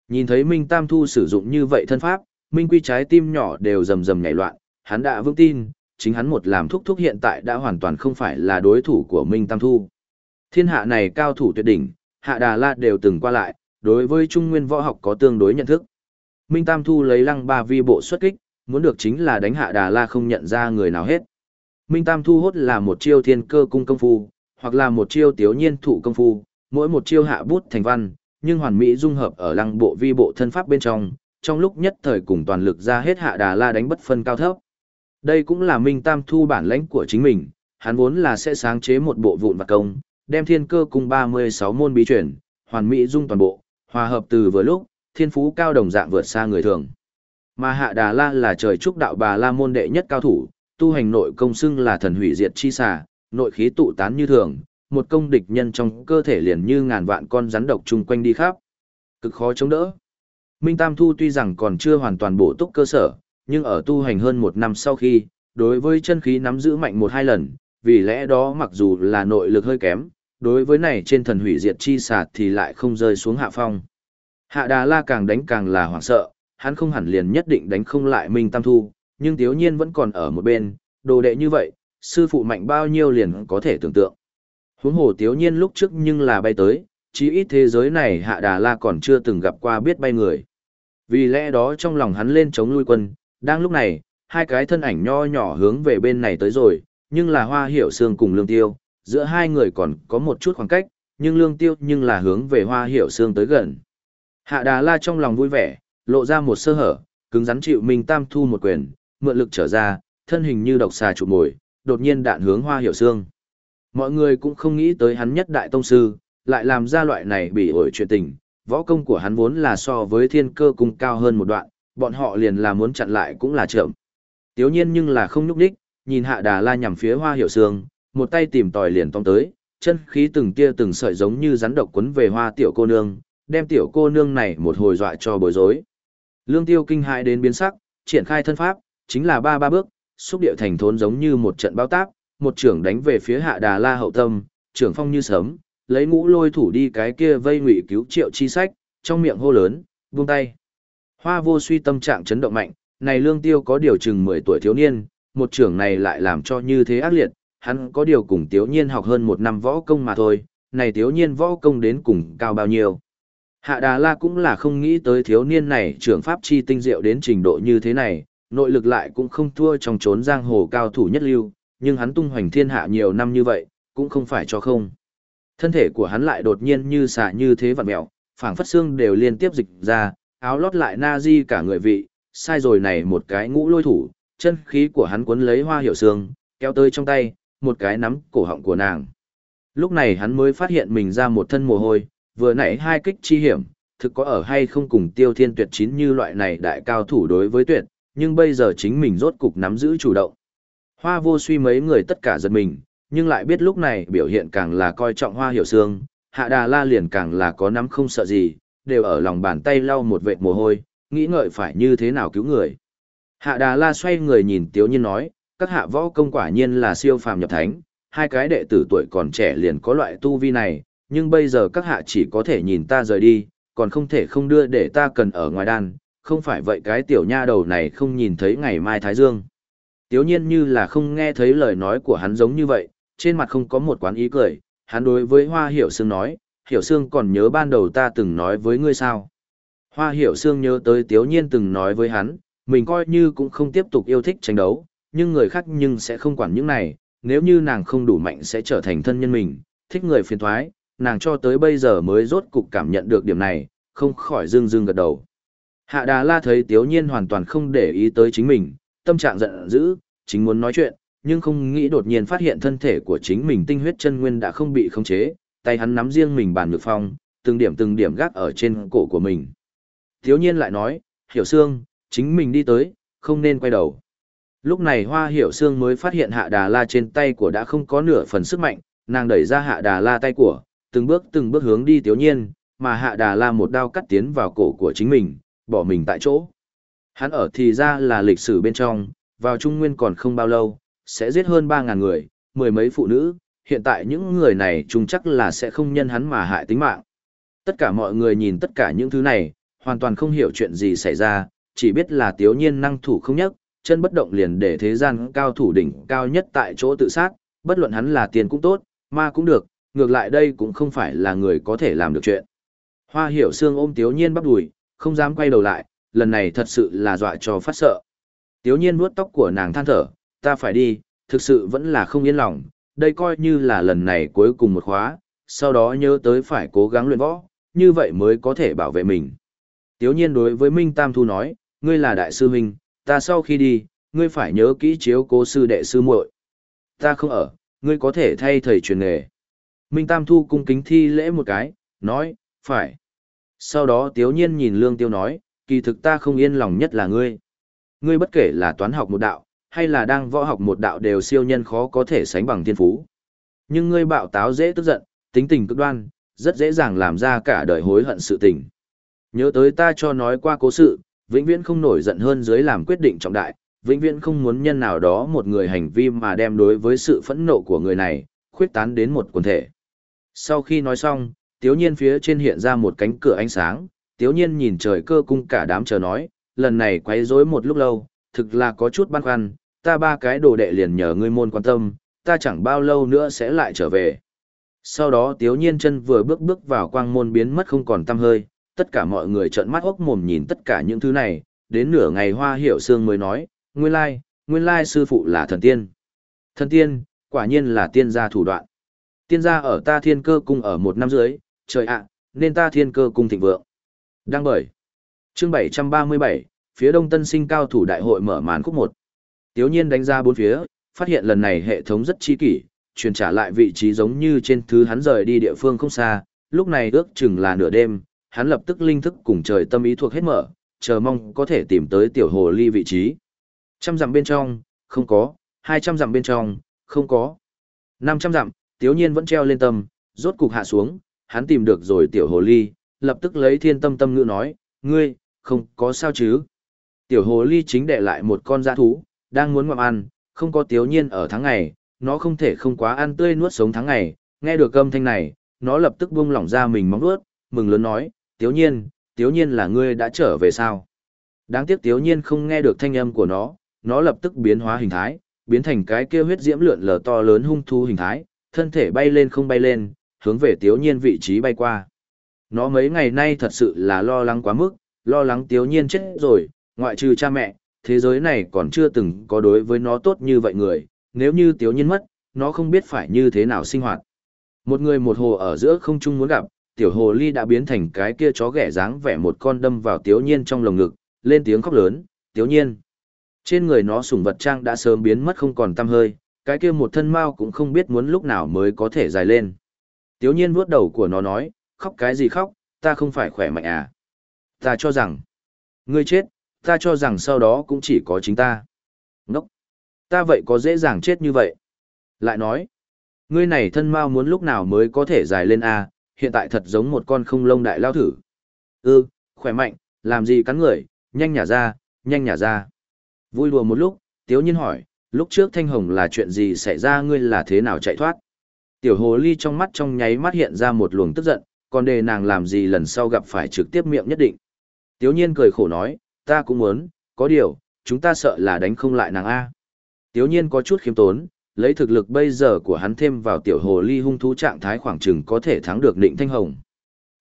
Nhìn thấy Minh Tam Thu sử dụng như vậy thân pháp, Minh Quy trái tim nhỏ đều rầm rầm nhảy loạn, hắn đã vững tin, chính hắn một làm thúc thúc hiện tại đã hoàn toàn không phải là đối thủ của Minh Tam Thu. Thiên hạ này cao thủ tuyệt đỉnh, hạ đà la đều từng qua lại, đối với trung nguyên võ học có tương đối nhận thức. Minh Tam Thu lấy lăng ba vi bộ xuất kích, muốn được chính là đánh hạ đà la không nhận ra người nào hết. Minh Tam Thu hốt là một chiêu thiên cơ cung công phu, hoặc là một chiêu tiếu nhiên thụ công phu, mỗi một chiêu hạ bút thành văn, nhưng hoàn mỹ dung hợp ở lăng bộ vi bộ thân pháp bên trong, trong lúc nhất thời cùng toàn lực ra hết hạ đà la đánh bất phân cao thấp. Đây cũng là Minh Tam Thu bản lãnh của chính mình, hắn vốn là sẽ sáng chế một bộ vụn vật công, đem thiên cơ cùng 36 môn bí chuyển, hoàn mỹ dung toàn bộ, hòa hợp từ vừa lúc, thiên phú cao đồng dạng vượt xa người thường. Mà Hạ Đà La là trời trúc đạo bà La môn đệ nhất cao thủ, tu hành nội công xưng là thần hủy diệt chi xà, nội khí tụ tán như thường, một công địch nhân trong cơ thể liền như ngàn vạn con rắn độc chung quanh đi khắp. Cực khó chống đỡ. Minh Tam Thu tuy rằng còn chưa hoàn toàn bổ túc cơ sở, nhưng ở tu hành hơn một năm sau khi, đối với chân khí nắm giữ mạnh một hai lần, vì lẽ đó mặc dù là nội lực hơi kém, đối với này trên thần hủy diệt chi sạt thì lại không rơi xuống hạ phong. Hạ Đà La càng đánh càng là hoảng sợ, hắn không hẳn liền nhất định đánh không lại Minh Tam Thu, nhưng Tiếu Nhiên vẫn còn ở một bên, đồ đệ như vậy, sư phụ mạnh bao nhiêu liền có thể tưởng tượng. Huống hồ Tiếu Nhiên lúc trước nhưng là bay tới, chí ít thế giới này Hạ Đà La còn chưa từng gặp qua biết bay người. Vì lẽ đó trong lòng hắn lên chống lui quân, đang lúc này, hai cái thân ảnh nho nhỏ hướng về bên này tới rồi, nhưng là hoa hiểu Sương cùng lương tiêu, giữa hai người còn có một chút khoảng cách, nhưng lương tiêu nhưng là hướng về hoa hiểu Sương tới gần. Hạ Đà La trong lòng vui vẻ, lộ ra một sơ hở, cứng rắn chịu mình Tam thu một quyền, mượn lực trở ra, thân hình như độc xà chụp mồi, đột nhiên đạn hướng Hoa Hiểu Sương. Mọi người cũng không nghĩ tới hắn nhất đại tông sư, lại làm ra loại này bị ổi chuyện tình, võ công của hắn vốn là so với thiên cơ cung cao hơn một đoạn, bọn họ liền là muốn chặn lại cũng là chậm. Tiếu nhiên nhưng là không nhúc đích, nhìn hạ đà la nhằm phía Hoa Hiểu Sương, một tay tìm tòi liền tông tới, chân khí từng tia từng sợi giống như rắn độc quấn về Hoa tiểu cô nương, đem tiểu cô nương này một hồi dọa cho bối rối. Lương Tiêu kinh hãi đến biến sắc, triển khai thân pháp, chính là ba ba bước, xúc điệu thành thốn giống như một trận bao tác, một trưởng đánh về phía Hạ Đà La hậu tâm, trưởng phong như sớm, lấy ngũ lôi thủ đi cái kia vây ngụy cứu triệu chi sách, trong miệng hô lớn, buông tay. Hoa vô suy tâm trạng chấn động mạnh, này Lương Tiêu có điều chừng 10 tuổi thiếu niên, một trưởng này lại làm cho như thế ác liệt, hắn có điều cùng Tiếu Nhiên học hơn một năm võ công mà thôi, này Tiếu Nhiên võ công đến cùng cao bao nhiêu. Hạ Đà La cũng là không nghĩ tới thiếu niên này trưởng pháp chi tinh diệu đến trình độ như thế này, nội lực lại cũng không thua trong chốn giang hồ cao thủ nhất lưu, nhưng hắn tung hoành thiên hạ nhiều năm như vậy, cũng không phải cho không. Thân thể của hắn lại đột nhiên như xả như thế vặn mẹo, phảng phất xương đều liên tiếp dịch ra, áo lót lại na di cả người vị, sai rồi này một cái ngũ lôi thủ, chân khí của hắn cuốn lấy hoa hiệu xương, kéo tới trong tay, một cái nắm cổ họng của nàng. Lúc này hắn mới phát hiện mình ra một thân mồ hôi, vừa nãy hai kích chi hiểm, thực có ở hay không cùng tiêu thiên tuyệt chín như loại này đại cao thủ đối với tuyệt, nhưng bây giờ chính mình rốt cục nắm giữ chủ động. Hoa vô suy mấy người tất cả giật mình, nhưng lại biết lúc này biểu hiện càng là coi trọng hoa hiểu sương, hạ đà la liền càng là có nắm không sợ gì, đều ở lòng bàn tay lau một vệt mồ hôi, nghĩ ngợi phải như thế nào cứu người. Hạ đà la xoay người nhìn tiếu nhiên nói, các hạ võ công quả nhiên là siêu phàm nhập thánh, hai cái đệ tử tuổi còn trẻ liền có loại tu vi này, nhưng bây giờ các hạ chỉ có thể nhìn ta rời đi, còn không thể không đưa để ta cần ở ngoài đan, không phải vậy cái tiểu nha đầu này không nhìn thấy ngày mai Thái Dương. Tiếu nhiên như là không nghe thấy lời nói của hắn giống như vậy, trên mặt không có một quán ý cười, hắn đối với Hoa Hiểu Sương nói, Hiểu Sương còn nhớ ban đầu ta từng nói với ngươi sao. Hoa Hiểu Sương nhớ tới Tiếu nhiên từng nói với hắn, mình coi như cũng không tiếp tục yêu thích tranh đấu, nhưng người khác nhưng sẽ không quản những này, nếu như nàng không đủ mạnh sẽ trở thành thân nhân mình, thích người phiền thoái, nàng cho tới bây giờ mới rốt cục cảm nhận được điểm này, không khỏi dưng dưng gật đầu. Hạ Đà La thấy Tiếu Nhiên hoàn toàn không để ý tới chính mình, tâm trạng giận dữ, chính muốn nói chuyện, nhưng không nghĩ đột nhiên phát hiện thân thể của chính mình tinh huyết chân nguyên đã không bị khống chế, tay hắn nắm riêng mình bàn ngược phong, từng điểm từng điểm gác ở trên cổ của mình. Thiếu Nhiên lại nói, Hiểu Sương, chính mình đi tới, không nên quay đầu. Lúc này Hoa Hiểu Sương mới phát hiện Hạ Đà La trên tay của đã không có nửa phần sức mạnh, nàng đẩy ra Hạ Đà La tay của, từng bước từng bước hướng đi thiếu Nhiên, mà Hạ Đà La một đao cắt tiến vào cổ của chính mình, bỏ mình tại chỗ. Hắn ở thì ra là lịch sử bên trong, vào Trung Nguyên còn không bao lâu, sẽ giết hơn 3.000 người, mười mấy phụ nữ, hiện tại những người này chung chắc là sẽ không nhân hắn mà hại tính mạng. Tất cả mọi người nhìn tất cả những thứ này, hoàn toàn không hiểu chuyện gì xảy ra, chỉ biết là tiếu nhiên năng thủ không nhất, chân bất động liền để thế gian cao thủ đỉnh cao nhất tại chỗ tự sát, bất luận hắn là tiền cũng tốt, ma cũng được, ngược lại đây cũng không phải là người có thể làm được chuyện. Hoa hiểu xương ôm tiếu nhiên bắp đùi, không dám quay đầu lại, lần này thật sự là dọa cho phát sợ. Tiếu nhiên vuốt tóc của nàng than thở, ta phải đi, thực sự vẫn là không yên lòng, đây coi như là lần này cuối cùng một khóa, sau đó nhớ tới phải cố gắng luyện võ, như vậy mới có thể bảo vệ mình. Tiếu nhiên đối với Minh Tam Thu nói, ngươi là đại sư huynh, ta sau khi đi, ngươi phải nhớ kỹ chiếu cố sư đệ sư muội. Ta không ở, ngươi có thể thay thầy truyền nghề. Minh Tam Thu cung kính thi lễ một cái, nói, phải. Sau đó Tiếu Nhiên nhìn Lương Tiêu nói, kỳ thực ta không yên lòng nhất là ngươi. Ngươi bất kể là toán học một đạo, hay là đang võ học một đạo đều siêu nhân khó có thể sánh bằng thiên phú. Nhưng ngươi bạo táo dễ tức giận, tính tình cực đoan, rất dễ dàng làm ra cả đời hối hận sự tình. Nhớ tới ta cho nói qua cố sự, vĩnh viễn không nổi giận hơn dưới làm quyết định trọng đại, vĩnh viễn không muốn nhân nào đó một người hành vi mà đem đối với sự phẫn nộ của người này, khuyết tán đến một quần thể. Sau khi nói xong, tiếu nhiên phía trên hiện ra một cánh cửa ánh sáng, tiếu nhiên nhìn trời cơ cung cả đám chờ nói, lần này quấy rối một lúc lâu, thực là có chút băn khoăn, ta ba cái đồ đệ liền nhờ ngươi môn quan tâm, ta chẳng bao lâu nữa sẽ lại trở về. Sau đó tiếu nhiên chân vừa bước bước vào quang môn biến mất không còn tăm hơi, tất cả mọi người trợn mắt hốc mồm nhìn tất cả những thứ này, đến nửa ngày hoa hiểu sương mới nói, nguyên lai, nguyên lai sư phụ là thần tiên. Thần tiên, quả nhiên là tiên gia thủ đoạn. Tiên gia ở ta thiên cơ cung ở một năm dưới, trời ạ, nên ta thiên cơ cung thịnh vượng. Đăng bởi. Chương 737, phía đông tân sinh cao thủ đại hội mở màn khúc một Tiếu nhiên đánh ra bốn phía, phát hiện lần này hệ thống rất chi kỷ, truyền trả lại vị trí giống như trên thứ hắn rời đi địa phương không xa, lúc này ước chừng là nửa đêm, hắn lập tức linh thức cùng trời tâm ý thuộc hết mở, chờ mong có thể tìm tới tiểu hồ ly vị trí. Trăm dặm bên trong, không có, hai trăm dặm bên trong, không có. năm trăm dặm, tiếu nhiên vẫn treo lên tâm, rốt cục hạ xuống, hắn tìm được rồi tiểu hồ ly, lập tức lấy thiên tâm tâm ngữ nói, ngươi, không có sao chứ. Tiểu hồ ly chính để lại một con dã thú, đang muốn ngoạm ăn, không có tiếu nhiên ở tháng ngày, nó không thể không quá ăn tươi nuốt sống tháng ngày, nghe được âm thanh này, nó lập tức buông lỏng ra mình móng nuốt, mừng lớn nói, tiếu nhiên, tiếu nhiên là ngươi đã trở về sao. Đáng tiếc tiếu nhiên không nghe được thanh âm của nó, nó lập tức biến hóa hình thái, biến thành cái kia huyết diễm lượn lờ to lớn hung thu hình thái, thân thể bay lên không bay lên, hướng về tiếu nhiên vị trí bay qua. Nó mấy ngày nay thật sự là lo lắng quá mức, lo lắng tiếu nhiên chết rồi, ngoại trừ cha mẹ, thế giới này còn chưa từng có đối với nó tốt như vậy người, nếu như tiếu nhiên mất, nó không biết phải như thế nào sinh hoạt. Một người một hồ ở giữa không chung muốn gặp, tiểu hồ ly đã biến thành cái kia chó ghẻ dáng vẻ một con đâm vào tiếu nhiên trong lồng ngực, lên tiếng khóc lớn, tiếu nhiên. Trên người nó sủng vật trang đã sớm biến mất không còn tăm hơi, cái kia một thân mao cũng không biết muốn lúc nào mới có thể dài lên. Tiếu nhiên vuốt đầu của nó nói, khóc cái gì khóc, ta không phải khỏe mạnh à. Ta cho rằng, ngươi chết, ta cho rằng sau đó cũng chỉ có chính ta. Ngốc! Ta vậy có dễ dàng chết như vậy? Lại nói, ngươi này thân mao muốn lúc nào mới có thể dài lên a, hiện tại thật giống một con không lông đại lao thử. Ư, ừ, khỏe mạnh, làm gì cắn người, nhanh nhả ra, nhanh nhả ra. Vui đùa một lúc, Tiếu Nhiên hỏi, lúc trước Thanh Hồng là chuyện gì xảy ra ngươi là thế nào chạy thoát? Tiểu hồ ly trong mắt trong nháy mắt hiện ra một luồng tức giận, còn đề nàng làm gì lần sau gặp phải trực tiếp miệng nhất định. Tiếu Nhiên cười khổ nói, ta cũng muốn, có điều, chúng ta sợ là đánh không lại nàng A. Tiếu Nhiên có chút khiêm tốn, lấy thực lực bây giờ của hắn thêm vào tiểu hồ ly hung thú trạng thái khoảng chừng có thể thắng được Định Thanh Hồng.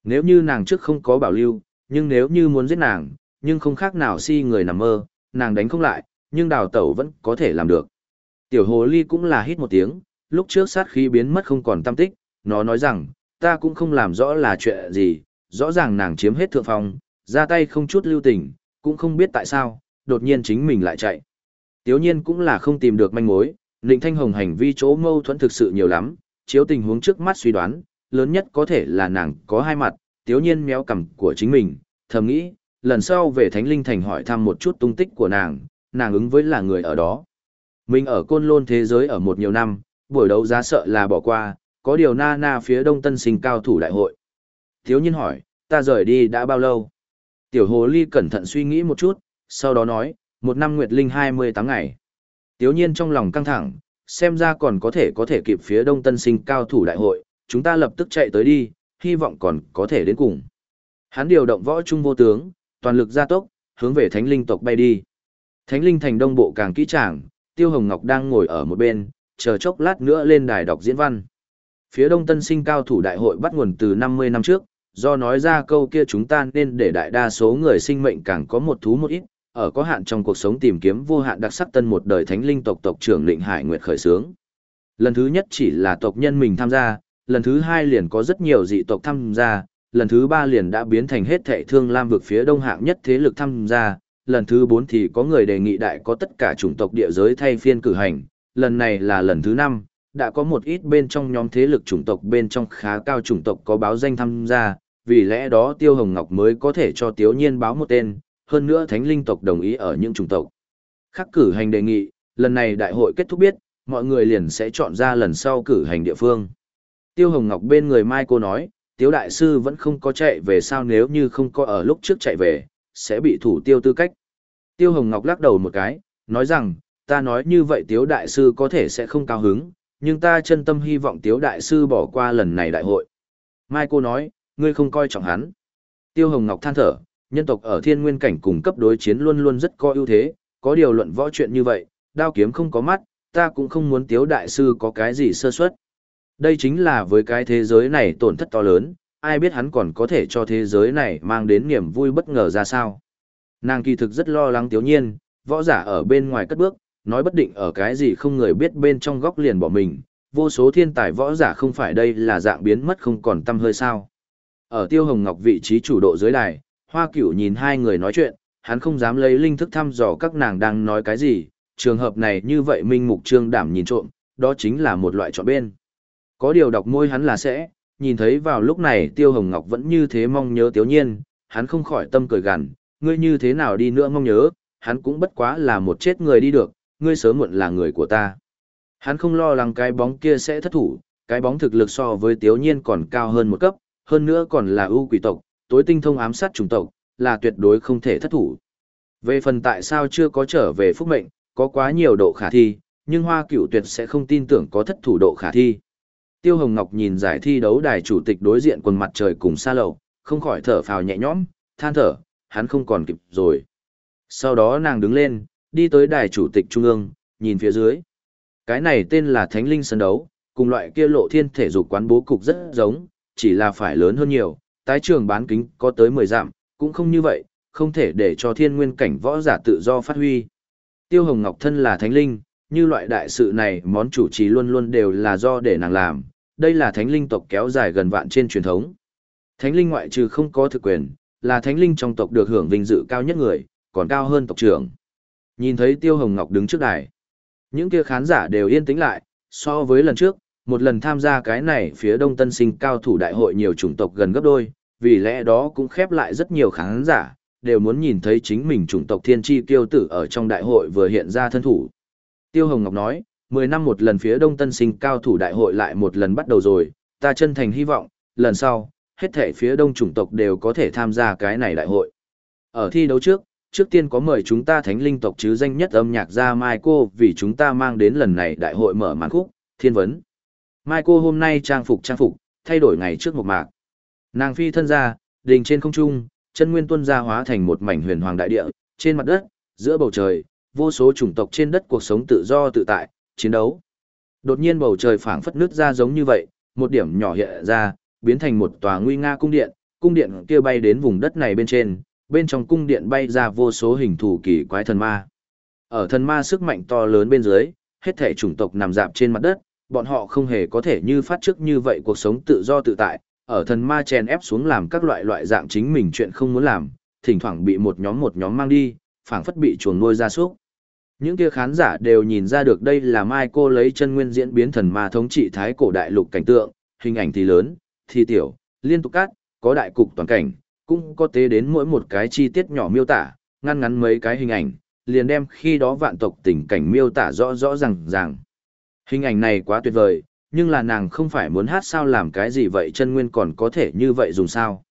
Nếu như nàng trước không có bảo lưu, nhưng nếu như muốn giết nàng, nhưng không khác nào si người nằm mơ, nàng đánh không lại, nhưng đào tẩu vẫn có thể làm được. Tiểu hồ ly cũng là hít một tiếng, lúc trước sát khí biến mất không còn tâm tích, nó nói rằng, ta cũng không làm rõ là chuyện gì, rõ ràng nàng chiếm hết thượng phong, ra tay không chút lưu tình, cũng không biết tại sao, đột nhiên chính mình lại chạy. Tiếu nhiên cũng là không tìm được manh mối, Ninh Thanh Hồng hành vi chỗ mâu thuẫn thực sự nhiều lắm, chiếu tình huống trước mắt suy đoán, lớn nhất có thể là nàng có hai mặt, tiếu nhiên méo cằm của chính mình, thầm nghĩ, lần sau về Thánh Linh Thành hỏi thăm một chút tung tích của nàng, nàng ứng với là người ở đó. Mình ở côn lôn thế giới ở một nhiều năm, buổi đấu giá sợ là bỏ qua, có điều na na phía đông tân sinh cao thủ đại hội. Tiếu nhiên hỏi, ta rời đi đã bao lâu? Tiểu hồ ly cẩn thận suy nghĩ một chút, sau đó nói, một năm nguyệt linh 28 ngày. Tiếu nhiên trong lòng căng thẳng, xem ra còn có thể có thể kịp phía đông tân sinh cao thủ đại hội, chúng ta lập tức chạy tới đi, hy vọng còn có thể đến cùng. Hắn điều động võ trung vô tướng, toàn lực gia tốc, hướng về thánh linh tộc bay đi. Thánh linh thành đông bộ càng kỹ tràng, Tiêu Hồng Ngọc đang ngồi ở một bên, chờ chốc lát nữa lên đài đọc diễn văn. Phía đông tân sinh cao thủ đại hội bắt nguồn từ 50 năm trước, do nói ra câu kia chúng ta nên để đại đa số người sinh mệnh càng có một thú một ít, ở có hạn trong cuộc sống tìm kiếm vô hạn đặc sắc tân một đời thánh linh tộc tộc trưởng Lệnh Hải Nguyệt khởi sướng. Lần thứ nhất chỉ là tộc nhân mình tham gia, lần thứ hai liền có rất nhiều dị tộc tham gia, lần thứ ba liền đã biến thành hết thệ thương lam vực phía đông hạng nhất thế lực tham gia, lần thứ bốn thì có người đề nghị đại có tất cả chủng tộc địa giới thay phiên cử hành, lần này là lần thứ năm, đã có một ít bên trong nhóm thế lực chủng tộc bên trong khá cao chủng tộc có báo danh tham gia, vì lẽ đó Tiêu Hồng Ngọc mới có thể cho Tiếu Nhiên báo một tên, hơn nữa Thánh Linh tộc đồng ý ở những chủng tộc. Khắc cử hành đề nghị, lần này đại hội kết thúc biết, mọi người liền sẽ chọn ra lần sau cử hành địa phương. Tiêu Hồng Ngọc bên người Mai cô nói, Tiếu Đại Sư vẫn không có chạy về sao nếu như không có ở lúc trước chạy về, sẽ bị thủ tiêu tư cách. Tiêu Hồng Ngọc lắc đầu một cái, nói rằng, ta nói như vậy Tiếu Đại Sư có thể sẽ không cao hứng, nhưng ta chân tâm hy vọng Tiếu Đại Sư bỏ qua lần này đại hội. Mai cô nói, ngươi không coi trọng hắn. Tiêu Hồng Ngọc than thở, nhân tộc ở thiên nguyên cảnh cùng cấp đối chiến luôn luôn rất có ưu thế, có điều luận võ chuyện như vậy, đao kiếm không có mắt, ta cũng không muốn Tiếu Đại Sư có cái gì sơ suất. Đây chính là với cái thế giới này tổn thất to lớn, ai biết hắn còn có thể cho thế giới này mang đến niềm vui bất ngờ ra sao. Nàng kỳ thực rất lo lắng Tiếu Nhiên, võ giả ở bên ngoài cất bước, nói bất định ở cái gì không người biết bên trong góc liền bỏ mình, vô số thiên tài võ giả không phải đây là dạng biến mất không còn tâm hơi sao. Ở Tiêu Hồng Ngọc vị trí chủ độ dưới đài, Hoa Cửu nhìn hai người nói chuyện, hắn không dám lấy linh thức thăm dò các nàng đang nói cái gì, trường hợp này như vậy Minh Mục Trương đảm nhìn trộm, đó chính là một loại chọn bên. Có điều đọc môi hắn là sẽ, nhìn thấy vào lúc này Tiêu Hồng Ngọc vẫn như thế mong nhớ Tiếu Nhiên, hắn không khỏi tâm cười gằn, ngươi như thế nào đi nữa mong nhớ, hắn cũng bất quá là một chết người đi được, ngươi sớm muộn là người của ta. Hắn không lo lắng cái bóng kia sẽ thất thủ, cái bóng thực lực so với Tiếu Nhiên còn cao hơn một cấp, hơn nữa còn là ưu quỷ tộc, tối tinh thông ám sát chủng tộc, là tuyệt đối không thể thất thủ. Về phần tại sao chưa có trở về phúc mệnh, có quá nhiều độ khả thi, nhưng Hoa Cửu tuyệt sẽ không tin tưởng có thất thủ độ khả thi. Tiêu Hồng Ngọc nhìn giải thi đấu đài chủ tịch đối diện quần mặt trời cùng xa lầu, không khỏi thở phào nhẹ nhõm, than thở, hắn không còn kịp rồi. Sau đó nàng đứng lên, đi tới đài chủ tịch trung ương, nhìn phía dưới. Cái này tên là Thánh Linh sân đấu, cùng loại kia lộ thiên thể dục quán bố cục rất giống, chỉ là phải lớn hơn nhiều, tái trường bán kính có tới 10 dặm, cũng không như vậy, không thể để cho thiên nguyên cảnh võ giả tự do phát huy. Tiêu Hồng Ngọc thân là Thánh Linh, như loại đại sự này món chủ trì luôn luôn đều là do để nàng làm, đây là Thánh Linh tộc kéo dài gần vạn trên truyền thống. Thánh Linh ngoại trừ không có thực quyền, là Thánh Linh trong tộc được hưởng vinh dự cao nhất người, còn cao hơn tộc trưởng. Nhìn thấy Tiêu Hồng Ngọc đứng trước đài. Những kia khán giả đều yên tĩnh lại, so với lần trước, một lần tham gia cái này phía đông tân sinh cao thủ đại hội nhiều chủng tộc gần gấp đôi, vì lẽ đó cũng khép lại rất nhiều khán giả, đều muốn nhìn thấy chính mình chủng tộc thiên tri kiêu tử ở trong đại hội vừa hiện ra thân thủ. Tiêu Hồng Ngọc nói, 10 năm một lần phía đông tân sinh cao thủ đại hội lại một lần bắt đầu rồi, ta chân thành hy vọng, lần sau, hết thể phía đông chủng tộc đều có thể tham gia cái này đại hội. Ở thi đấu trước, trước tiên có mời chúng ta thánh linh tộc chứ danh nhất âm nhạc gia Mai Cô vì chúng ta mang đến lần này đại hội mở màn khúc, thiên vấn. Mai Cô hôm nay trang phục trang phục, thay đổi ngày trước một mạc. Nàng phi thân ra, đình trên không trung, chân nguyên tuân ra hóa thành một mảnh huyền hoàng đại địa, trên mặt đất, giữa bầu trời, vô số chủng tộc trên đất cuộc sống tự do tự tại, chiến đấu. Đột nhiên bầu trời phảng phất nước ra giống như vậy, một điểm nhỏ hiện ra, biến thành một tòa nguy nga cung điện, cung điện kia bay đến vùng đất này bên trên, bên trong cung điện bay ra vô số hình thù kỳ quái thần ma. Ở thần ma sức mạnh to lớn bên dưới, hết thể chủng tộc nằm dạp trên mặt đất, bọn họ không hề có thể như phát trước như vậy cuộc sống tự do tự tại, ở thần ma chèn ép xuống làm các loại loại dạng chính mình chuyện không muốn làm, thỉnh thoảng bị một nhóm một nhóm mang đi, phảng phất bị chuồn nuôi ra súc. Những kia khán giả đều nhìn ra được đây là Mai cô lấy chân nguyên diễn biến thần ma thống trị thái cổ đại lục cảnh tượng, hình ảnh thì lớn, thì tiểu, liên tục cắt, có đại cục toàn cảnh, cũng có tế đến mỗi một cái chi tiết nhỏ miêu tả, ngăn ngắn mấy cái hình ảnh, liền đem khi đó vạn tộc tình cảnh miêu tả rõ rõ ràng ràng. Hình ảnh này quá tuyệt vời, nhưng là nàng không phải muốn hát sao làm cái gì vậy chân nguyên còn có thể như vậy dùng sao.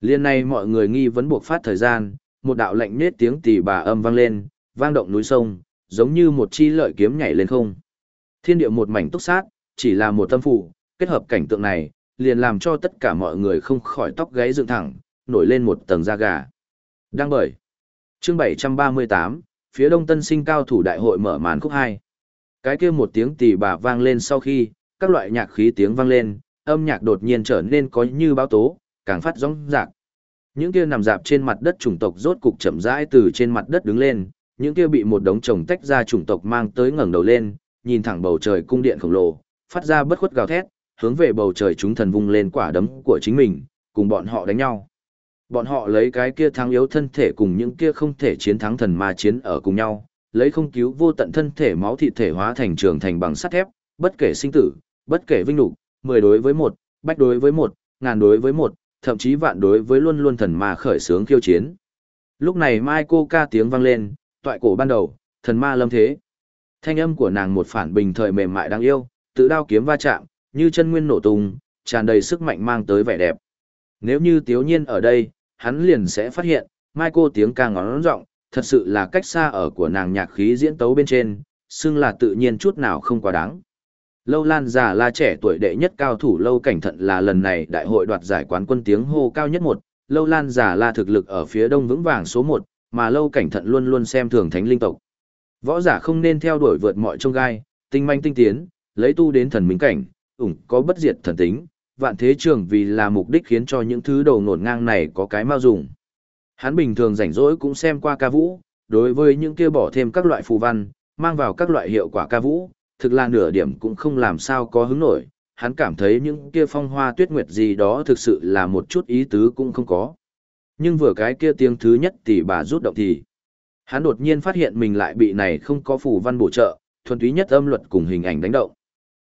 Liên này mọi người nghi vấn buộc phát thời gian, một đạo lệnh nết tiếng tỳ bà âm vang lên, vang động núi sông, giống như một chi lợi kiếm nhảy lên không. Thiên địa một mảnh túc sát, chỉ là một tâm phụ kết hợp cảnh tượng này, liền làm cho tất cả mọi người không khỏi tóc gáy dựng thẳng, nổi lên một tầng da gà. Đăng bởi. Chương 738, phía đông tân sinh cao thủ đại hội mở màn khúc 2. Cái kia một tiếng tỳ bà vang lên sau khi, các loại nhạc khí tiếng vang lên, âm nhạc đột nhiên trở nên có như báo tố, càng phát rong rạc. Những kia nằm dạp trên mặt đất chủng tộc rốt cục chậm rãi từ trên mặt đất đứng lên, những kia bị một đống chồng tách ra chủng tộc mang tới ngẩng đầu lên, nhìn thẳng bầu trời cung điện khổng lồ, phát ra bất khuất gào thét, hướng về bầu trời chúng thần vung lên quả đấm của chính mình, cùng bọn họ đánh nhau. Bọn họ lấy cái kia thắng yếu thân thể cùng những kia không thể chiến thắng thần ma chiến ở cùng nhau, lấy không cứu vô tận thân thể máu thịt thể hóa thành trường thành bằng sắt thép, bất kể sinh tử, bất kể vinh nhục, mười đối với một, bách đối với một, ngàn đối với một, thậm chí vạn đối với luôn luôn thần ma khởi sướng khiêu chiến. Lúc này Mai cô ca tiếng vang lên, toại cổ ban đầu, thần ma lâm thế. Thanh âm của nàng một phản bình thời mềm mại đáng yêu, tự đao kiếm va chạm, như chân nguyên nổ tung, tràn đầy sức mạnh mang tới vẻ đẹp. Nếu như Tiếu Nhiên ở đây, hắn liền sẽ phát hiện, mai cô tiếng ca ngón rộng, thật sự là cách xa ở của nàng nhạc khí diễn tấu bên trên, xưng là tự nhiên chút nào không quá đáng. Lâu Lan già là trẻ tuổi đệ nhất cao thủ Lâu Cảnh Thận là lần này đại hội đoạt giải quán quân tiếng hô cao nhất một, Lâu Lan già là thực lực ở phía đông vững vàng số một, mà Lâu Cảnh Thận luôn luôn xem thường thánh linh tộc. Võ giả không nên theo đuổi vượt mọi trông gai, tinh manh tinh tiến, lấy tu đến thần minh cảnh, ủng có bất diệt thần tính, vạn thế trường vì là mục đích khiến cho những thứ đầu nổn ngang này có cái mau dùng. Hắn bình thường rảnh rỗi cũng xem qua ca vũ, đối với những kia bỏ thêm các loại phù văn, mang vào các loại hiệu quả ca vũ, thực là nửa điểm cũng không làm sao có hứng nổi, hắn cảm thấy những kia phong hoa tuyết nguyệt gì đó thực sự là một chút ý tứ cũng không có. Nhưng vừa cái kia tiếng thứ nhất thì bà rút động thì, hắn đột nhiên phát hiện mình lại bị này không có phù văn bổ trợ, thuần túy nhất âm luật cùng hình ảnh đánh động.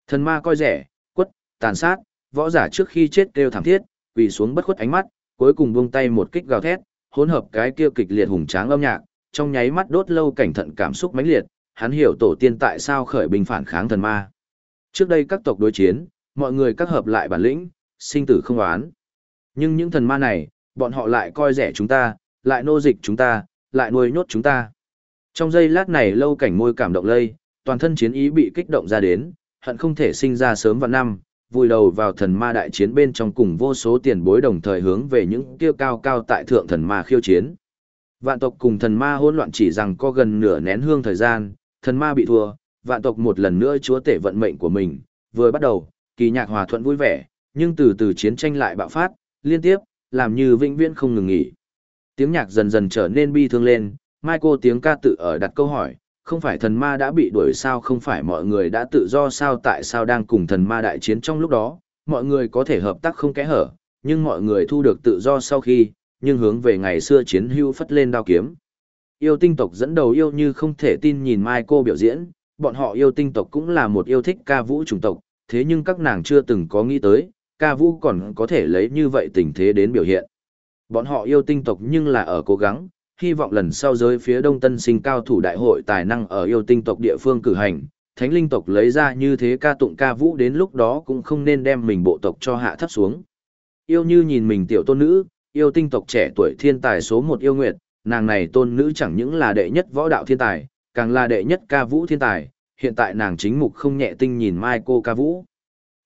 Thần ma coi rẻ, quất, tàn sát, võ giả trước khi chết kêu thảm thiết, quỳ xuống bất khuất ánh mắt, cuối cùng buông tay một kích gào thét, hỗn hợp cái kia kịch liệt hùng tráng âm nhạc, trong nháy mắt đốt lâu cảnh thận cảm xúc mãnh liệt, hắn hiểu tổ tiên tại sao khởi binh phản kháng thần ma. Trước đây các tộc đối chiến, mọi người các hợp lại bản lĩnh, sinh tử không oán. Nhưng những thần ma này, bọn họ lại coi rẻ chúng ta, lại nô dịch chúng ta, lại nuôi nhốt chúng ta. Trong giây lát này lâu cảnh môi cảm động lây, toàn thân chiến ý bị kích động ra đến, hận không thể sinh ra sớm vào năm, vùi đầu vào thần ma đại chiến bên trong cùng vô số tiền bối đồng thời hướng về những kia cao cao tại thượng thần ma khiêu chiến. Vạn tộc cùng thần ma hỗn loạn chỉ rằng có gần nửa nén hương thời gian, thần ma bị thua, vạn tộc một lần nữa chúa tể vận mệnh của mình, vừa bắt đầu, kỳ nhạc hòa thuận vui vẻ, nhưng từ từ chiến tranh lại bạo phát, liên tiếp, làm như vĩnh viễn không ngừng nghỉ. Tiếng nhạc dần dần trở nên bi thương lên, Michael tiếng ca tự ở đặt câu hỏi, không phải thần ma đã bị đuổi sao không phải mọi người đã tự do sao tại sao đang cùng thần ma đại chiến trong lúc đó, mọi người có thể hợp tác không kẽ hở, nhưng mọi người thu được tự do sau khi, nhưng hướng về ngày xưa chiến hưu phất lên đao kiếm. Yêu tinh tộc dẫn đầu yêu như không thể tin nhìn Mai cô biểu diễn, bọn họ yêu tinh tộc cũng là một yêu thích ca vũ chủng tộc, thế nhưng các nàng chưa từng có nghĩ tới, ca vũ còn có thể lấy như vậy tình thế đến biểu hiện. Bọn họ yêu tinh tộc nhưng là ở cố gắng, hy vọng lần sau giới phía đông tân sinh cao thủ đại hội tài năng ở yêu tinh tộc địa phương cử hành, thánh linh tộc lấy ra như thế ca tụng ca vũ đến lúc đó cũng không nên đem mình bộ tộc cho hạ thấp xuống. Yêu như nhìn mình tiểu tôn nữ, yêu tinh tộc trẻ tuổi thiên tài số một yêu nguyệt, nàng này tôn nữ chẳng những là đệ nhất võ đạo thiên tài, càng là đệ nhất ca vũ thiên tài, hiện tại nàng chính mục không nhẹ tinh nhìn mai cô ca vũ.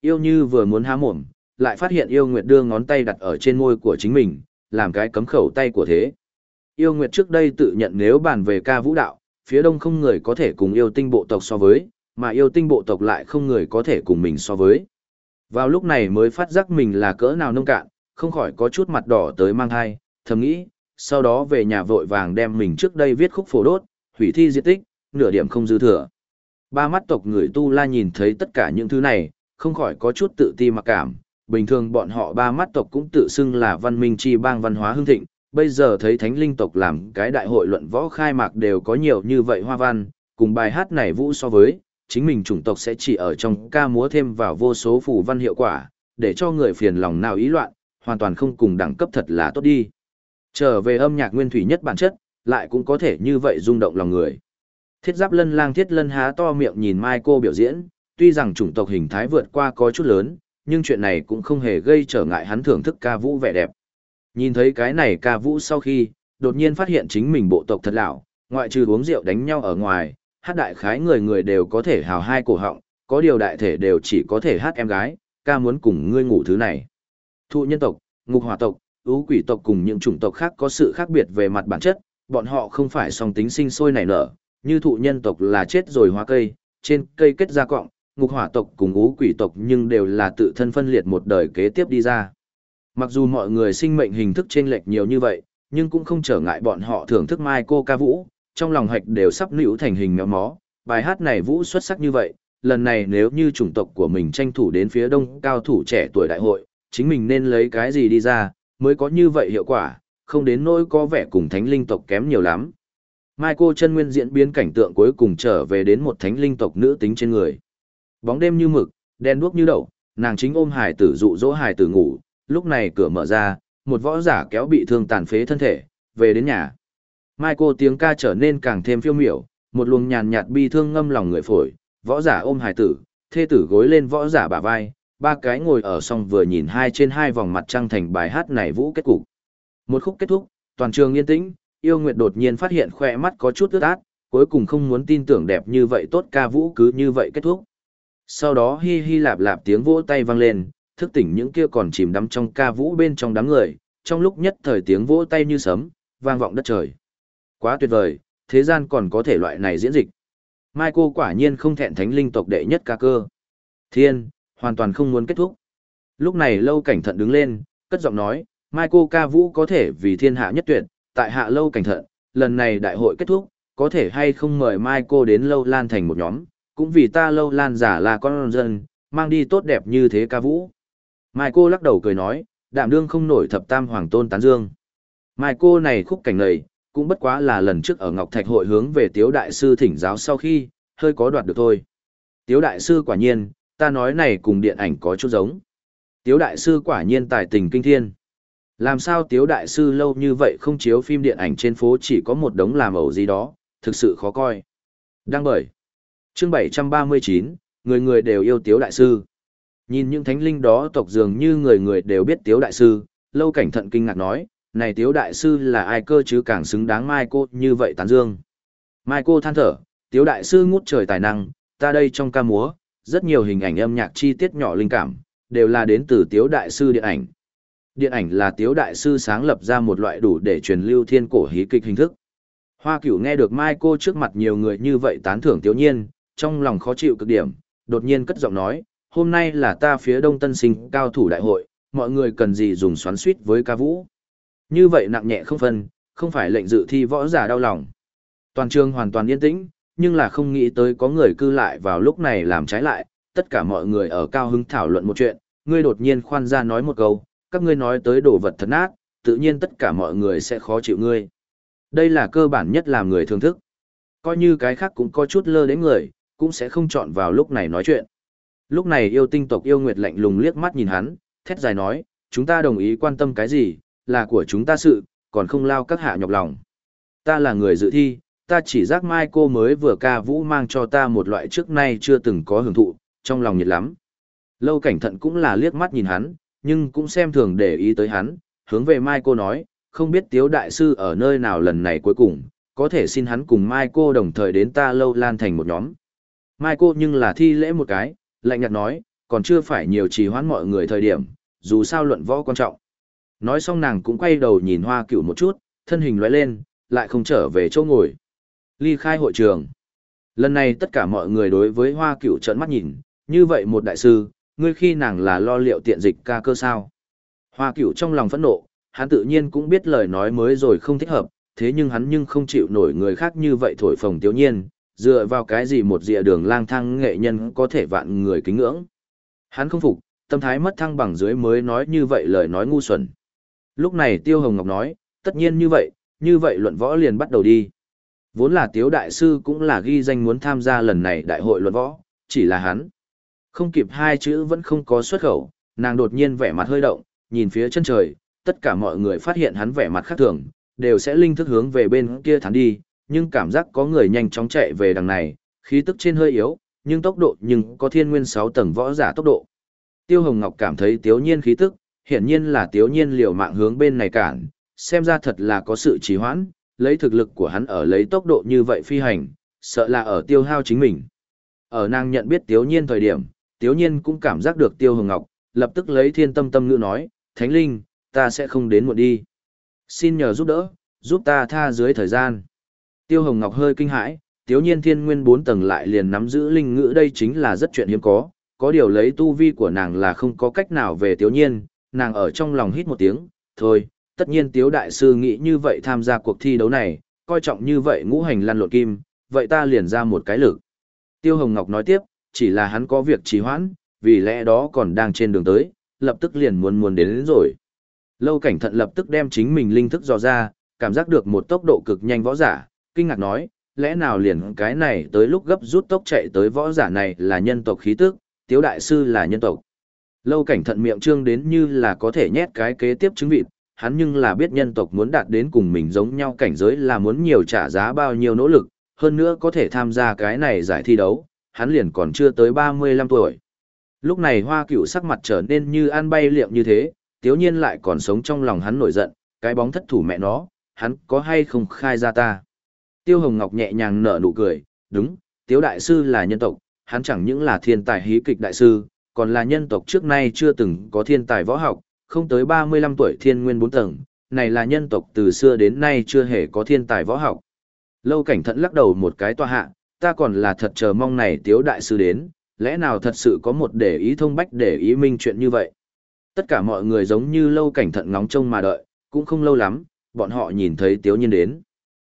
Yêu như vừa muốn há mồm, lại phát hiện yêu nguyệt đưa ngón tay đặt ở trên môi của chính mình, làm cái cấm khẩu tay của thế. Yêu nguyệt trước đây tự nhận nếu bàn về ca vũ đạo, phía đông không người có thể cùng yêu tinh bộ tộc so với, mà yêu tinh bộ tộc lại không người có thể cùng mình so với. Vào lúc này mới phát giác mình là cỡ nào nông cạn, không khỏi có chút mặt đỏ tới mang thai, thầm nghĩ, sau đó về nhà vội vàng đem mình trước đây viết khúc phổ đốt, hủy thi diệt tích, nửa điểm không dư thừa. Ba mắt tộc người tu la nhìn thấy tất cả những thứ này, không khỏi có chút tự ti mặc cảm. Bình thường bọn họ ba mắt tộc cũng tự xưng là văn minh chi bang văn hóa hương thịnh, bây giờ thấy thánh linh tộc làm cái đại hội luận võ khai mạc đều có nhiều như vậy hoa văn, cùng bài hát này vũ so với, chính mình chủng tộc sẽ chỉ ở trong ca múa thêm vào vô số phù văn hiệu quả, để cho người phiền lòng nào ý loạn, hoàn toàn không cùng đẳng cấp thật là tốt đi. Trở về âm nhạc nguyên thủy nhất bản chất, lại cũng có thể như vậy rung động lòng người. Thiết giáp lân lang thiết lân há to miệng nhìn Mai cô biểu diễn, tuy rằng chủng tộc hình thái vượt qua có chút lớn, nhưng chuyện này cũng không hề gây trở ngại hắn thưởng thức ca vũ vẻ đẹp. Nhìn thấy cái này ca vũ sau khi, đột nhiên phát hiện chính mình bộ tộc thật lão, ngoại trừ uống rượu đánh nhau ở ngoài, hát đại khái người người đều có thể hào hai cổ họng, có điều đại thể đều chỉ có thể hát em gái, ca muốn cùng ngươi ngủ thứ này. Thụ nhân tộc, ngục hỏa tộc, ưu quỷ tộc cùng những chủng tộc khác có sự khác biệt về mặt bản chất, bọn họ không phải song tính sinh sôi nảy nở, như thụ nhân tộc là chết rồi hóa cây, trên cây kết ra cọng, ngục hỏa tộc cùng ú quỷ tộc nhưng đều là tự thân phân liệt một đời kế tiếp đi ra. Mặc dù mọi người sinh mệnh hình thức chênh lệch nhiều như vậy, nhưng cũng không trở ngại bọn họ thưởng thức mai cô ca vũ, trong lòng hạch đều sắp nữ thành hình méo mó. Bài hát này vũ xuất sắc như vậy, lần này nếu như chủng tộc của mình tranh thủ đến phía đông cao thủ trẻ tuổi đại hội, chính mình nên lấy cái gì đi ra, mới có như vậy hiệu quả, không đến nỗi có vẻ cùng thánh linh tộc kém nhiều lắm. Mai cô chân nguyên diễn biến cảnh tượng cuối cùng trở về đến một thánh linh tộc nữ tính trên người. Bóng đêm như mực, đen đuốc như đậu, nàng chính ôm hải tử dụ dỗ hải tử ngủ, lúc này cửa mở ra, một võ giả kéo bị thương tàn phế thân thể, về đến nhà. Mai cô tiếng ca trở nên càng thêm phiêu miểu, Một luồng nhàn nhạt bi thương ngâm lòng người phổi, võ giả ôm hài tử, thê tử gối lên võ giả bả vai, ba cái ngồi ở song vừa nhìn hai trên hai vòng mặt trăng thành bài hát này vũ kết cục. Một khúc kết thúc, toàn trường yên tĩnh, yêu nguyệt đột nhiên phát hiện khoe mắt có chút ướt át, cuối cùng không muốn tin tưởng đẹp như vậy tốt ca vũ cứ như vậy kết thúc. Sau đó hi hi lạp lạp tiếng vỗ tay vang lên, thức tỉnh những kia còn chìm đắm trong ca vũ bên trong đám người, trong lúc nhất thời tiếng vỗ tay như sấm, vang vọng đất trời. Quá tuyệt vời, thế gian còn có thể loại này diễn dịch. Mai cô quả nhiên không thẹn thánh linh tộc đệ nhất ca cơ. Thiên, hoàn toàn không muốn kết thúc. Lúc này lâu cảnh thận đứng lên, cất giọng nói, Mai cô ca vũ có thể vì thiên hạ nhất tuyệt, tại hạ lâu cảnh thận, lần này đại hội kết thúc, có thể hay không mời Mai cô đến lâu lan thành một nhóm, cũng vì ta lâu lan giả là con dân, mang đi tốt đẹp như thế ca vũ. Mai cô lắc đầu cười nói, đạm đương không nổi thập tam hoàng tôn tán dương. Mai cô này khúc cảnh này, cũng bất quá là lần trước ở Ngọc Thạch hội hướng về Tiếu Đại Sư thỉnh giáo sau khi, hơi có đoạt được thôi. Tiếu Đại Sư quả nhiên, ta nói này cùng điện ảnh có chút giống. Tiếu Đại Sư quả nhiên tài tình kinh thiên. Làm sao Tiếu Đại Sư lâu như vậy không chiếu phim điện ảnh trên phố chỉ có một đống làm ẩu gì đó, thực sự khó coi. Đăng bởi. Chương 739, người người đều yêu Tiếu Đại Sư. Nhìn những thánh linh đó tộc dường như người người đều biết Tiếu Đại Sư, lâu cảnh thận kinh ngạc nói, này Tiếu Đại Sư là ai cơ chứ càng xứng đáng Mai Cô như vậy tán dương. Mai Cô than thở, Tiếu Đại Sư ngút trời tài năng, ta đây trong ca múa, rất nhiều hình ảnh âm nhạc chi tiết nhỏ linh cảm, đều là đến từ Tiếu Đại Sư điện ảnh. Điện ảnh là Tiếu Đại Sư sáng lập ra một loại đủ để truyền lưu thiên cổ hí kịch hình thức. Hoa cửu nghe được Mai Cô trước mặt nhiều người như vậy tán thưởng Tiếu Nhiên, trong lòng khó chịu cực điểm, đột nhiên cất giọng nói, hôm nay là ta phía đông tân sinh cao thủ đại hội, mọi người cần gì dùng xoắn suýt với ca vũ. Như vậy nặng nhẹ không phân, không phải lệnh dự thi võ giả đau lòng. Toàn trường hoàn toàn yên tĩnh, nhưng là không nghĩ tới có người cư lại vào lúc này làm trái lại, tất cả mọi người ở cao hứng thảo luận một chuyện, ngươi đột nhiên khoan ra nói một câu, các ngươi nói tới đồ vật thật nát, tự nhiên tất cả mọi người sẽ khó chịu ngươi. Đây là cơ bản nhất làm người thưởng thức. Coi như cái khác cũng có chút lơ đến người, cũng sẽ không chọn vào lúc này nói chuyện. Lúc này yêu tinh tộc yêu nguyệt lạnh lùng liếc mắt nhìn hắn, thét dài nói, chúng ta đồng ý quan tâm cái gì, là của chúng ta sự, còn không lao các hạ nhọc lòng. Ta là người dự thi, ta chỉ giác mai cô mới vừa ca vũ mang cho ta một loại trước nay chưa từng có hưởng thụ, trong lòng nhiệt lắm. Lâu cảnh thận cũng là liếc mắt nhìn hắn, nhưng cũng xem thường để ý tới hắn, hướng về mai cô nói, không biết tiếu đại sư ở nơi nào lần này cuối cùng, có thể xin hắn cùng mai cô đồng thời đến ta lâu lan thành một nhóm. Mai cô nhưng là thi lễ một cái, lạnh nhạt nói, còn chưa phải nhiều trì hoãn mọi người thời điểm, dù sao luận võ quan trọng. Nói xong nàng cũng quay đầu nhìn hoa cửu một chút, thân hình lóe lên, lại không trở về chỗ ngồi. Ly khai hội trường. Lần này tất cả mọi người đối với hoa cửu trợn mắt nhìn, như vậy một đại sư, ngươi khi nàng là lo liệu tiện dịch ca cơ sao. Hoa cửu trong lòng phẫn nộ, hắn tự nhiên cũng biết lời nói mới rồi không thích hợp, thế nhưng hắn nhưng không chịu nổi người khác như vậy thổi phồng tiểu nhiên, dựa vào cái gì một dịa đường lang thang nghệ nhân có thể vạn người kính ngưỡng. Hắn không phục, tâm thái mất thăng bằng dưới mới nói như vậy lời nói ngu xuẩn. Lúc này Tiêu Hồng Ngọc nói, tất nhiên như vậy, như vậy luận võ liền bắt đầu đi. Vốn là Tiếu Đại Sư cũng là ghi danh muốn tham gia lần này đại hội luận võ, chỉ là hắn. Không kịp hai chữ vẫn không có xuất khẩu, nàng đột nhiên vẻ mặt hơi động, nhìn phía chân trời, tất cả mọi người phát hiện hắn vẻ mặt khác thường, đều sẽ linh thức hướng về bên kia thắng đi, nhưng cảm giác có người nhanh chóng chạy về đằng này, khí tức trên hơi yếu, nhưng tốc độ nhưng có thiên nguyên 6 tầng võ giả tốc độ. Tiêu Hồng Ngọc cảm thấy tiếu nhiên khí tức, hiển nhiên là tiếu nhiên liều mạng hướng bên này cản, xem ra thật là có sự trì hoãn, lấy thực lực của hắn ở lấy tốc độ như vậy phi hành, sợ là ở tiêu hao chính mình. Ở nàng nhận biết tiếu nhiên thời điểm, tiếu nhiên cũng cảm giác được tiêu hồng ngọc, lập tức lấy thiên tâm tâm ngữ nói, Thánh Linh, ta sẽ không đến muộn đi. Xin nhờ giúp đỡ, giúp ta tha dưới thời gian. Tiêu hồng ngọc hơi kinh hãi, tiếu nhiên thiên nguyên 4 tầng lại liền nắm giữ linh ngữ đây chính là rất chuyện hiếm có, có điều lấy tu vi của nàng là không có cách nào về tiếu nhiên, nàng ở trong lòng hít một tiếng, thôi, tất nhiên tiếu đại sư nghĩ như vậy tham gia cuộc thi đấu này, coi trọng như vậy ngũ hành lăn lộn kim, vậy ta liền ra một cái lực. Tiêu Hồng Ngọc nói tiếp, chỉ là hắn có việc trì hoãn, vì lẽ đó còn đang trên đường tới, lập tức liền muốn muốn đến, đến rồi. Lâu cảnh thận lập tức đem chính mình linh thức dò ra, cảm giác được một tốc độ cực nhanh võ giả, kinh ngạc nói, lẽ nào liền cái này tới lúc gấp rút tốc chạy tới võ giả này là nhân tộc khí tức, tiếu đại sư là nhân tộc. Lâu cảnh thận miệng trương đến như là có thể nhét cái kế tiếp chứng vịt, hắn nhưng là biết nhân tộc muốn đạt đến cùng mình giống nhau cảnh giới là muốn nhiều trả giá bao nhiêu nỗ lực, hơn nữa có thể tham gia cái này giải thi đấu, hắn liền còn chưa tới 35 tuổi. Lúc này hoa cửu sắc mặt trở nên như ăn bay liệm như thế, tiếu nhiên lại còn sống trong lòng hắn nổi giận, cái bóng thất thủ mẹ nó, hắn có hay không khai ra ta. Tiêu Hồng Ngọc nhẹ nhàng nở nụ cười, đúng, tiếu đại sư là nhân tộc, hắn chẳng những là thiên tài hí kịch đại sư, còn là nhân tộc trước nay chưa từng có thiên tài võ học, không tới 35 tuổi thiên nguyên 4 tầng, này là nhân tộc từ xưa đến nay chưa hề có thiên tài võ học. Lâu cảnh thận lắc đầu một cái tòa hạ, ta còn là thật chờ mong này tiếu đại sư đến, lẽ nào thật sự có một để ý thông bách để ý minh chuyện như vậy. Tất cả mọi người giống như lâu cảnh thận ngóng trông mà đợi, cũng không lâu lắm, bọn họ nhìn thấy tiếu nhiên đến.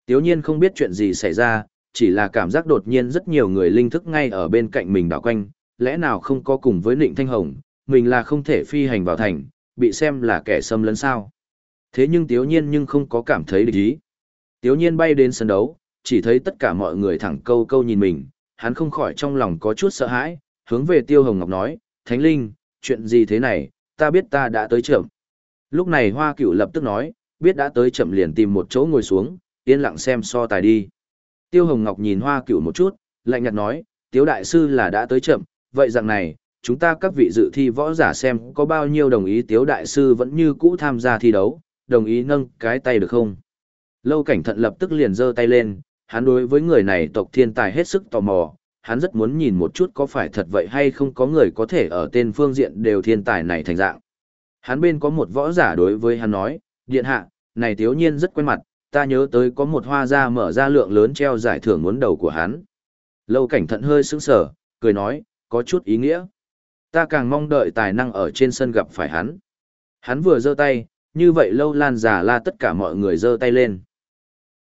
Tiếu nhiên không biết chuyện gì xảy ra, chỉ là cảm giác đột nhiên rất nhiều người linh thức ngay ở bên cạnh mình đảo quanh, lẽ nào không có cùng với Nịnh Thanh Hồng, mình là không thể phi hành vào thành, bị xem là kẻ xâm lấn sao. Thế nhưng Tiếu Nhiên nhưng không có cảm thấy địch ý. Tiếu Nhiên bay đến sân đấu, chỉ thấy tất cả mọi người thẳng câu câu nhìn mình, hắn không khỏi trong lòng có chút sợ hãi, hướng về Tiêu Hồng Ngọc nói, Thánh Linh, chuyện gì thế này, ta biết ta đã tới chậm. Lúc này Hoa Cửu lập tức nói, biết đã tới chậm liền tìm một chỗ ngồi xuống, yên lặng xem so tài đi. Tiêu Hồng Ngọc nhìn Hoa Cửu một chút, lạnh nhạt nói, Tiếu Đại Sư là đã tới chậm, vậy rằng này, chúng ta các vị dự thi võ giả xem có bao nhiêu đồng ý Tiếu Đại Sư vẫn như cũ tham gia thi đấu, đồng ý nâng cái tay được không? Lâu cảnh thận lập tức liền giơ tay lên, hắn đối với người này tộc thiên tài hết sức tò mò, hắn rất muốn nhìn một chút có phải thật vậy hay không có người có thể ở tên phương diện đều thiên tài này thành dạng. Hắn bên có một võ giả đối với hắn nói, điện hạ, này thiếu nhiên rất quen mặt, ta nhớ tới có một hoa gia mở ra lượng lớn treo giải thưởng muốn đầu của hắn. Lâu cảnh thận hơi sững sờ, cười nói, có chút ý nghĩa. Ta càng mong đợi tài năng ở trên sân gặp phải hắn. Hắn vừa giơ tay, như vậy lâu lan giả la tất cả mọi người giơ tay lên.